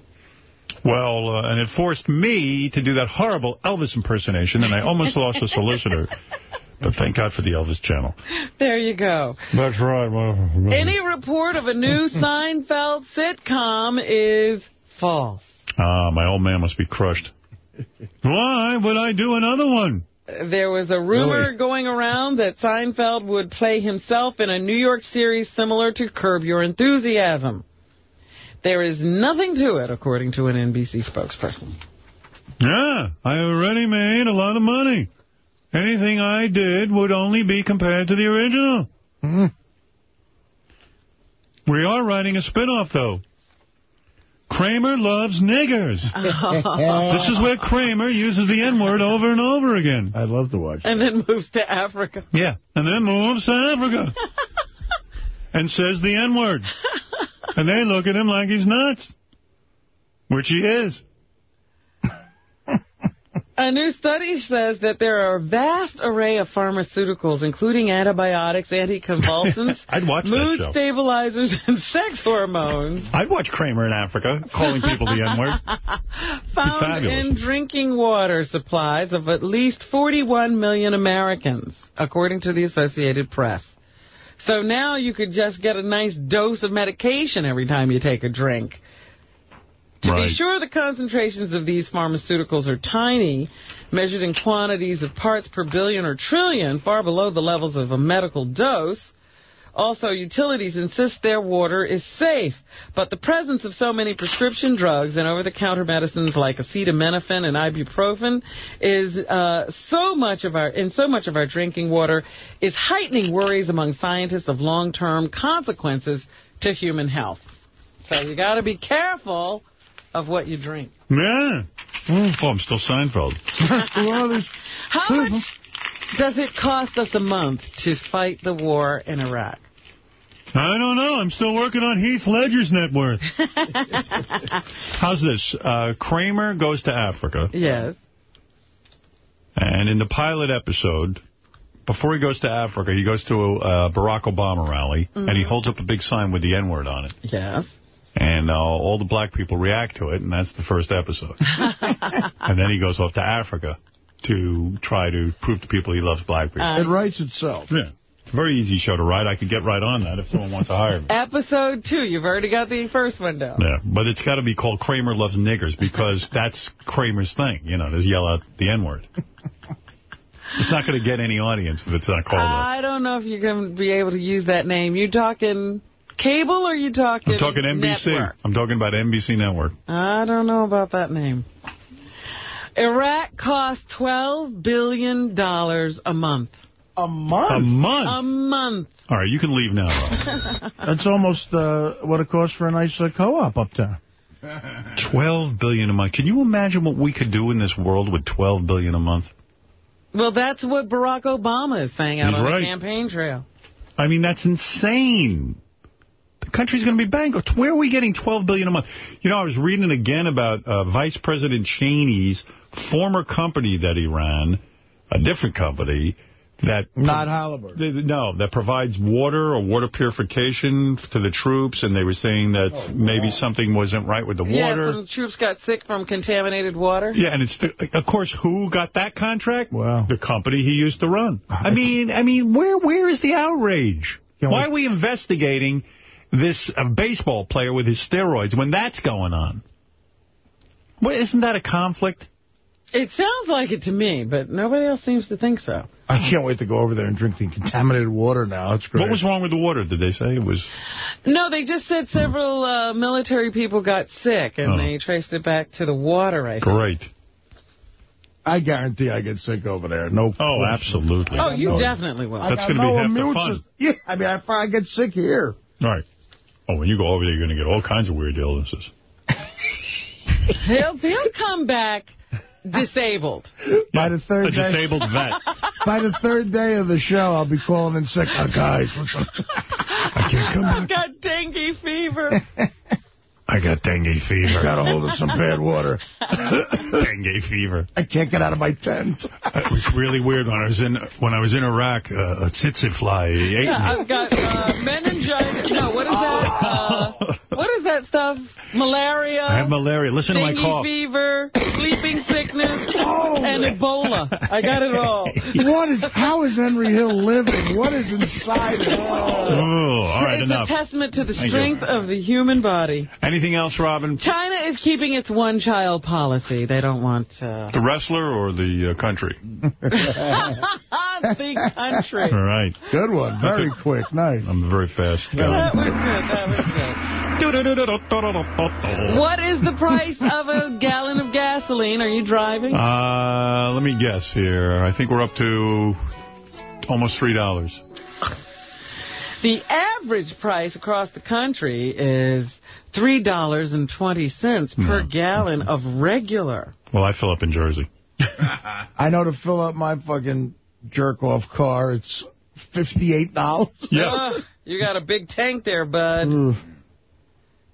Well, uh, and it forced me to do that horrible Elvis impersonation, and I almost lost a solicitor. But thank God for the Elvis channel. There you go. That's right. Any report of a new Seinfeld sitcom is false. Ah, my old man must be crushed. Why would I do another one? There was a rumor Really? going around that Seinfeld would play himself in a New York series similar to Curb Your Enthusiasm. There is nothing to it, according to an NBC spokesperson. Yeah, I already made a lot of money. Anything I did would only be compared to the original. Hmm. We are writing a spin-off, though. Kramer loves niggers. this is where Kramer uses the N-word over and over again. I'd love to watch And then moves to Africa. Yeah, and then moves to Africa. and says the N-word. and they look at him like he's nuts. Which he is. A new study says that there are a vast array of pharmaceuticals, including antibiotics, anticonvulsants, I'd watch mood stabilizers, and sex hormones I'd watch Kramer in Africa, calling people the N-word. found in drinking water supplies of at least 41 million Americans, according to the Associated Press. So now you could just get a nice dose of medication every time you take a drink. To Right. be sure, the concentrations of these pharmaceuticals are tiny, measured in quantities of parts per billion or trillion, far below the levels of a medical dose. Also, utilities insist their water is safe, but the presence of so many prescription drugs and over-the-counter medicines like acetaminophen and ibuprofen is uh, so much of our in so much of our drinking water is heightening worries among scientists of long-term consequences to human health. So you got to be careful of what you drink. Yeah. Oh, I'm still Seinfeld. How much does it cost us a month to fight the war in Iraq? I don't know. I'm still working on Heath Ledger's net worth. How's this? Uh, Kramer goes to Africa. Yes. And in the pilot episode, before he goes to Africa, he goes to a uh, Barack Obama rally, and he Mhm. holds up a big sign with the N-word on it. Yes. And uh, all the black people react to it, and that's the first episode. and then he goes off to Africa to try to prove to people he loves black people. Uh, it writes itself. Yeah. It's a very easy show to write. I could get right on that if someone wants to hire me. Episode two. You've already got the first one down. Yeah, but it's got to be called Kramer Loves Niggers because that's Kramer's thing, you know, to yell out the N-word. it's not going to get any audience if it's not called that. I don't know if you're going to be able to use that name. You talking cable or you talking I'm talking NBC. network? I'm talking about NBC Network. I don't know about that name. Iraq costs $12 billion a month. A month? A month? A month. All right, you can leave now. That's almost uh, what it costs for a nice uh, co-op up there. 12 billion a month. Can you imagine what we could do in this world with 12 billion a month? Well, that's what Barack Obama is saying out He's on right. the campaign trail. I mean, that's insane. The country's going to be bankrupt. Where are we getting 12 billion a month? You know, I was reading again about uh, Vice President Cheney's former company that he ran, a different company, that... Not Halliburton. Th- No, that provides water or water purification to the troops, and they were saying that maybe something wasn't right with the Yeah, water. some troops got sick from contaminated water. Yeah, and it's the, of course who got that contract? Wow. The company he used to run. I mean, I mean, where where is the outrage? Why are we investigating this uh, baseball player with his steroids when that's going on? Well, isn't that a conflict? It sounds like it to me, but nobody else seems to think so. I can't wait to go over there and drink the contaminated water now. It's great. What was wrong with the water? Did they say it was? No, they just said several uh, military people got sick, and Oh. they traced it back to the water, I think. Great. I guarantee I get sick over there. No. Oh, absolutely. Oh, you No. definitely will. That's gonna be no half the fun. Yeah, I mean, I, I get sick here. All right. Oh, when you go over there, you're going to get all kinds of weird illnesses. He'll, he'll come back disabled. By the third A day, disabled vet. by the third day of the show, I'll be calling in sick. Oh, guys. I can't come back. I've got dengue fever. I got dengue fever. Got a hold of some bad water. dengue fever. I can't get out of my tent. It was really weird when I was in when I was in Iraq. Uh, a tsetse fly ate Yeah, me. I've got uh, meningitis. No, what is that? Uh, what is that that stuff? Malaria? I have malaria. Listen to my dengue cough. fever, sleeping sickness, and Ebola. I got it all. What is, how is Henry Hill living? What is inside him? Oh, all right, it's enough. a testament to the Thank you. strength of the human body. Anything else, Robin? China is keeping its one-child policy. They don't want uh, The wrestler or the uh, country? the country. All right. Good one. Very quick. Nice. I'm very fast. That was good. That was good. What is the price of a gallon of gasoline? Are you driving? Uh, let me guess here. I think we're up to almost $3. The average price across the country is $3.20 per gallon of regular. Well, I fill up in Jersey. I know to fill up my fucking jerk-off car, it's $58. Ugh, you got a big tank there, bud.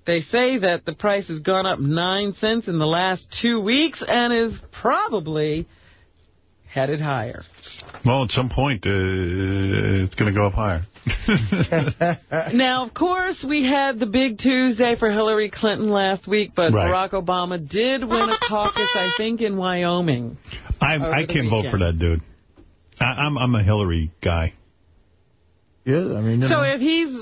They say that the price has gone up 9 cents in the last two weeks and is probably headed higher. Well, at some point, uh, it's going to go up higher. Now, of course, we had the big Tuesday for Hillary Clinton last week, but Right. Barack Obama did win a caucus, I think, in Wyoming. I, I can't vote for that dude. I, I'm I'm a Hillary guy. Yeah, I mean... So if he's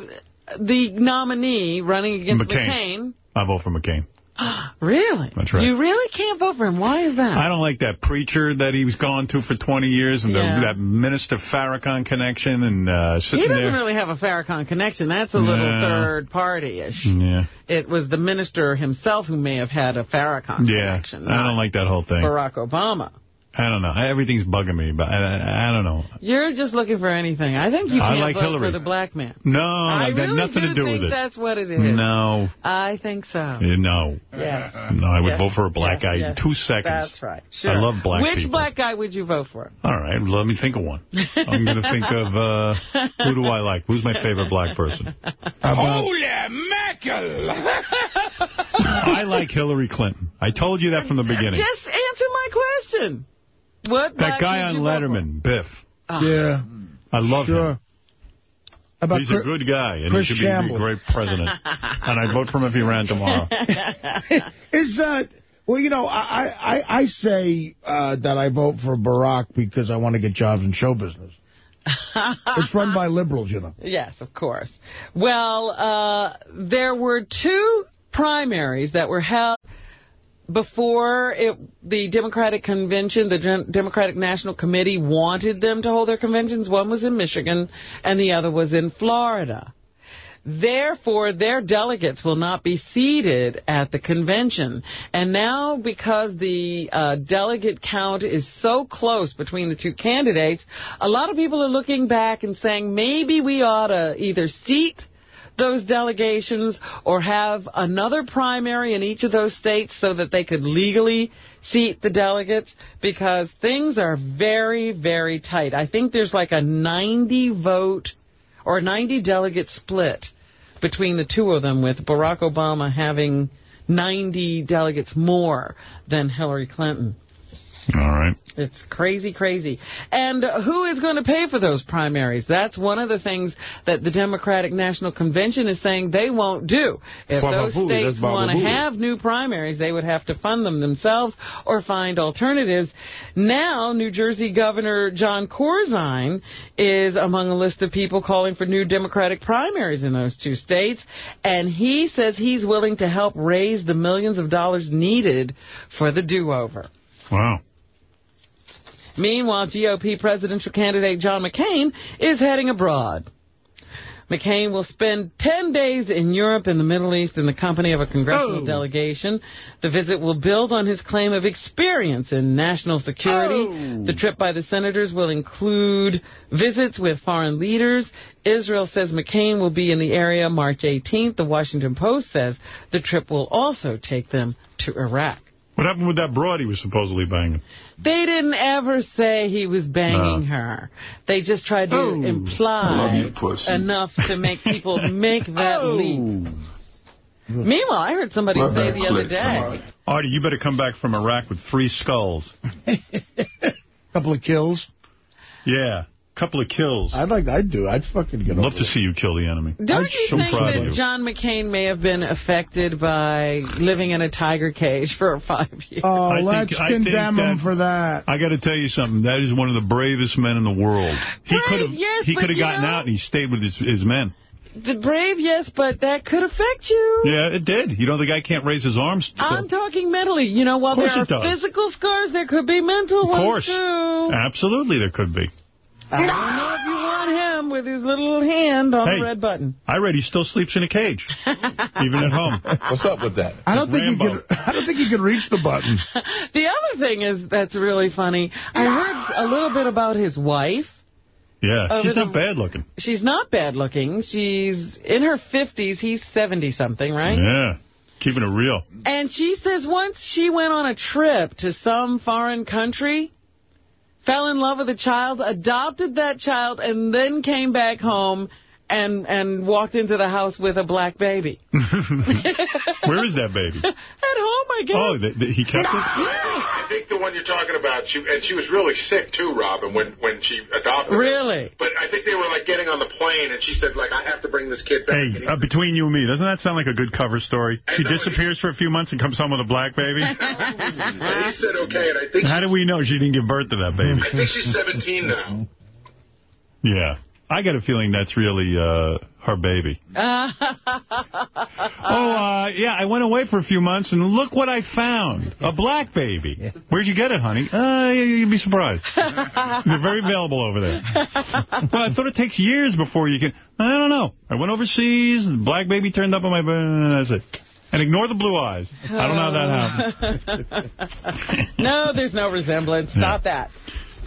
the nominee running against McCain. McCain, I vote for McCain. really? That's right. You really can't vote for him. Why is that? I don't like that preacher that he was gone to for 20 years and Yeah. the, that Minister Farrakhan connection and uh, He doesn't there. really have a Farrakhan connection. That's a little No. third party-ish. Yeah, It was the minister himself who may have had a Farrakhan yeah. connection. I don't like that whole thing. Barack Obama. I don't know. Everything's bugging me, but I, I, I don't know. You're just looking for anything. I think you I can't like vote Hillary. for the black man. No, I that got really nothing to do with it. that's what it is. No, I think so. Uh, no. Yes. No, I would Yes. vote for a black Yes, guy yes. in two seconds. That's right. Sure. I love black Which people. black guy would you vote for? All right, let me think of one. I'm going to think of, uh, who do I like? Who's my favorite black person? Holy mackerel! I like Hillary Clinton. I told you that from the beginning. Just answer my question. What That guy on you for? Letterman, Biff. Yeah. I love Sure. him. about He's Chris- a good guy, and Chris he should be a great president. and I'd vote for him if he ran tomorrow. Is that... Well, you know, I I, I say uh, that I vote for Barack because I want to get jobs in show business. it's run by liberals, you know. Yes, of course. Well, uh, there were two primaries that were held before it, the Democratic Convention, the Gen- Democratic National Committee wanted them to hold their conventions. One was in Michigan and the other was in Florida. Therefore, their delegates will not be seated at the convention. And now, because the uh, delegate count is so close between the two candidates, a lot of people are looking back and saying maybe we ought to either seat those delegations or have another primary in each of those states so that they could legally seat the delegates because things are very, very tight. I think there's like a 90 vote or 90 delegate split between the two of them with Barack Obama having 90 delegates more than Hillary Clinton. All right. It's crazy, crazy. And who is going to pay for those primaries? That's one of the things that the Democratic National Convention is saying they won't do. If those states want to have new primaries, they would have to fund them themselves or find alternatives. Now, New Jersey Governor Jon Corzine is among a list of people calling for new Democratic primaries in those two states, and he says he's willing to help raise the millions of dollars needed for the do-over. Wow. Meanwhile, GOP presidential candidate John McCain is heading abroad. McCain will spend 10 days in Europe and the Middle East in the company of a congressional Oh. delegation. The visit will build on his claim of experience in national security. Oh. The trip by the senators will include visits with foreign leaders. Israel says McCain will be in the area March 18th. The Washington Post says the trip will also take them to Iraq. What happened with that broad he was supposedly banging? They didn't ever say he was banging No. her. They just tried to Oh. Imply you, enough to make people make that Oh. leap. Meanwhile, I heard somebody Let say the other click come day. Artie, you better come back from Iraq with three skulls. A couple of kills. Yeah. Couple of kills. I'd like, I'd do. I'd fucking get Love over to it. see you kill the enemy. Don't I'm you so think proud that you. John McCain may have been affected by living in a tiger cage for five years? Oh, I let's think condemn him that- for that. I got to tell you something. That is one of the bravest men in the world. He could have yes, he but could have you gotten know- out and he stayed with his his men. The brave, yes, but that could affect you. Yeah, it did. You know the guy can't raise his arms. I'm talking mentally. You know, while there are physical scars, there could be mental ones, Of course. too. Absolutely, there could be. Uh-huh. I don't know if you want him with his little hand on Hey. the red button. I read he still sleeps in a cage, even at home. What's up with that? I don't think he Rambo. could. I don't think he could reach the button. The other thing is that's really funny. I heard a little bit about his wife. Yeah, Over she's the- not bad looking. She's not bad looking. She's in her 50s. He's 70-something, right? Yeah, keeping it real. And she says once she went on a trip to some foreign country, fell in love with a child, adopted that child, and then came back home and and walked into the house with a black baby. Where is that baby? At home, I guess. Oh, th th he kept it? I think the one you're talking about, she and she was really sick too, Robin, when when she adopted. her. Really? But I think they were like getting on the plane, and she said like, I have to bring this kid back. Hey, uh, between you and me, doesn't that sound like a good cover story? She disappears for a few months and comes home with a black baby? And he said okay, and I think How do we know she didn't give birth to that baby? I think she's 17 now. Yeah. I got a feeling that's really uh, her baby. Oh, uh, yeah, I went away for a few months, and look what I found. A black baby. Where'd you get it, honey? Uh, you'd be surprised. They're very available over there. Well, I thought it takes years before you can... I don't know. I went overseas, and black baby turned up on my... And that's it. And ignore the blue eyes. I don't know how that happened. no, there's no resemblance. Stop that.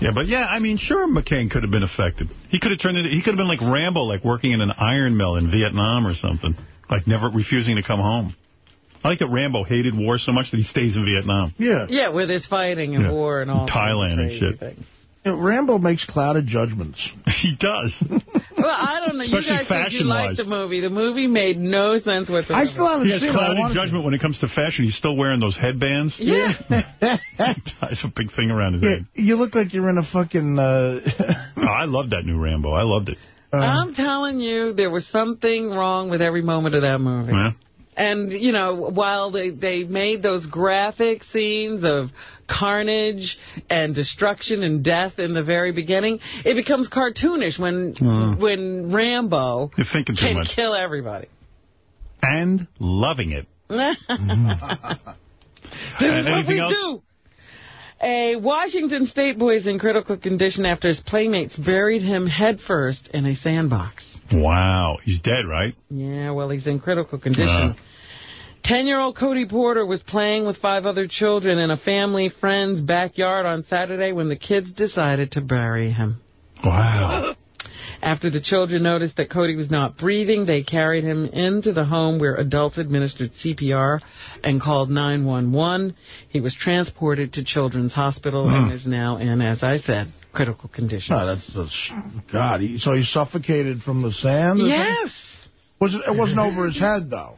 Yeah, but yeah, I mean, sure, McCain could have been affected. He could have turned into, he could have been like Rambo, like working in an iron mill in Vietnam or something, like never refusing to come home. I like that Rambo hated war so much that he stays in Vietnam. Yeah. Yeah, with his fighting and Yeah. war and all that Thailand and shit. things. You know, Rambo makes clouded judgments. he does. Well, I don't know. You guys said you liked the movie. The movie made no sense whatsoever. I still haven't He has seen it. I clouded wanted to. judgment when it comes to fashion. He's still wearing those headbands. Yeah. That's a big thing around his Yeah, head. you look like you're in a fucking. Uh, Oh, I loved that new Rambo. I loved it. I'm telling you, there was something wrong with every moment of that movie. Yeah. And, you know, while they, they made those graphic scenes of carnage and destruction and death in the very beginning, it becomes cartoonish when Uh. when Rambo You're thinking too can much. kill everybody. And loving it. This And is what we else? do. A Washington State boy is in critical condition after his playmates buried him headfirst in a sandbox. Wow. He's dead, right? Yeah, well, he's in critical condition. Uh. Ten-year-old Cody Porter was playing with five other children in a family friend's backyard on Saturday when the kids decided to bury him. Wow. After the children noticed that Cody was not breathing, they carried him into the home where adults administered CPR and called 911. He was transported to Children's Hospital and Hmm. is now in, as I said, critical condition. Oh, that's, that's God. He, so he suffocated from the sand. Yes. Was it? It wasn't over his head though.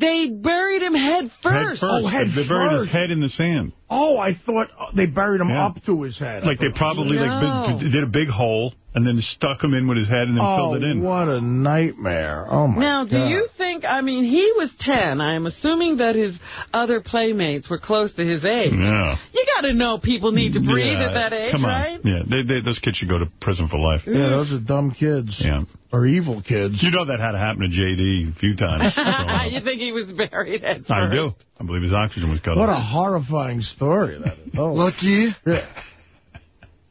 They buried him head first. Head first. Oh, head they buried his head in the sand. Oh, I thought they buried him Yeah. up to his head. Like they probably No. like did a big hole and then stuck him in with his head and then Oh, filled it in. Oh, what a nightmare! Oh my god. Now, do you think, I mean, he was 10. I'm assuming that his other playmates were close to his age. Yeah. You got to know people need to breathe Yeah, at that age, Come on. right? Yeah, they, they, those kids should go to prison for life. Yeah, those are dumb kids. Yeah. Or evil kids. You know that had to happen to J.D. a few times. Uh, you think he was buried at first? I do. I believe his oxygen was cut What a horrifying story that is. Oh. Lucky. Yeah.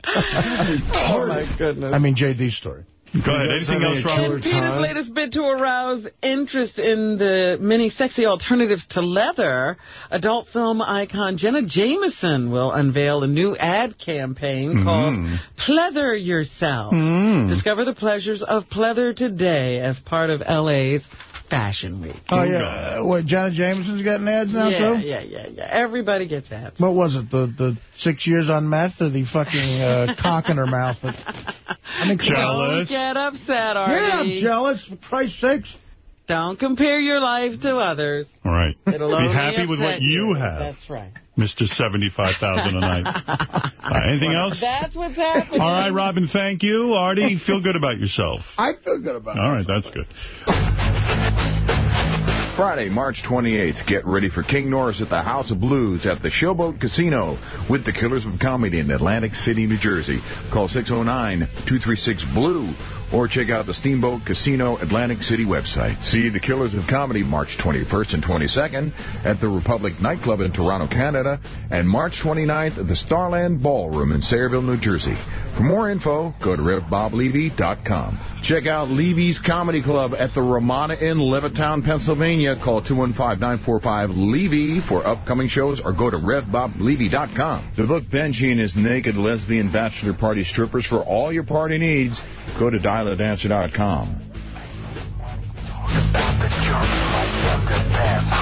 Oh, my goodness. I mean, JD's story. Go ahead. Anything else, Robert? In PETA's latest bid to arouse interest in the many sexy alternatives to leather, adult film icon Jenna Jameson will unveil a new ad campaign called Mm. Pleather Yourself. Mm. Discover the pleasures of pleather today as part of L.A.'s Fashion Week. Oh, yeah. Uh, What, Janet Jameson's getting ads now, yeah, too? yeah, yeah, yeah. Everybody gets ads. What was it, the the six years on meth or the fucking uh, cock in her mouth? I mean, come on. Don't get upset, Artie. Yeah, I'm jealous, for Christ's sakes. Don't compare your life to others. All right. It'll Be happy with what upset you have. That's right. Mr. 75000 a night. All right, anything else? That's what's happening. All right, Robin, thank you. Artie, feel good about yourself. I feel good about All right, that's good. Friday, March 28th, get ready for King Norris at the House of Blues at the Showboat Casino with the Killers of Comedy in Atlantic City, New Jersey. Call 609-236-BLUE or check out the Showboat Casino Atlantic City website. See the Killers of Comedy March 21st and 22nd at the Republic Nightclub in Toronto, Canada, and March 29th at the Starland Ballroom in Sayreville, New Jersey. For more info, go to RevBobLevy.com. Check out Levy's Comedy Club at the Ramada Inn, Levittown, Pennsylvania. Call 215-945-LEVY for upcoming shows or go to RevBobLevy.com. To book Benji and his naked lesbian bachelor party strippers for all your party needs, go to dialadancer.com. About the junk like the past.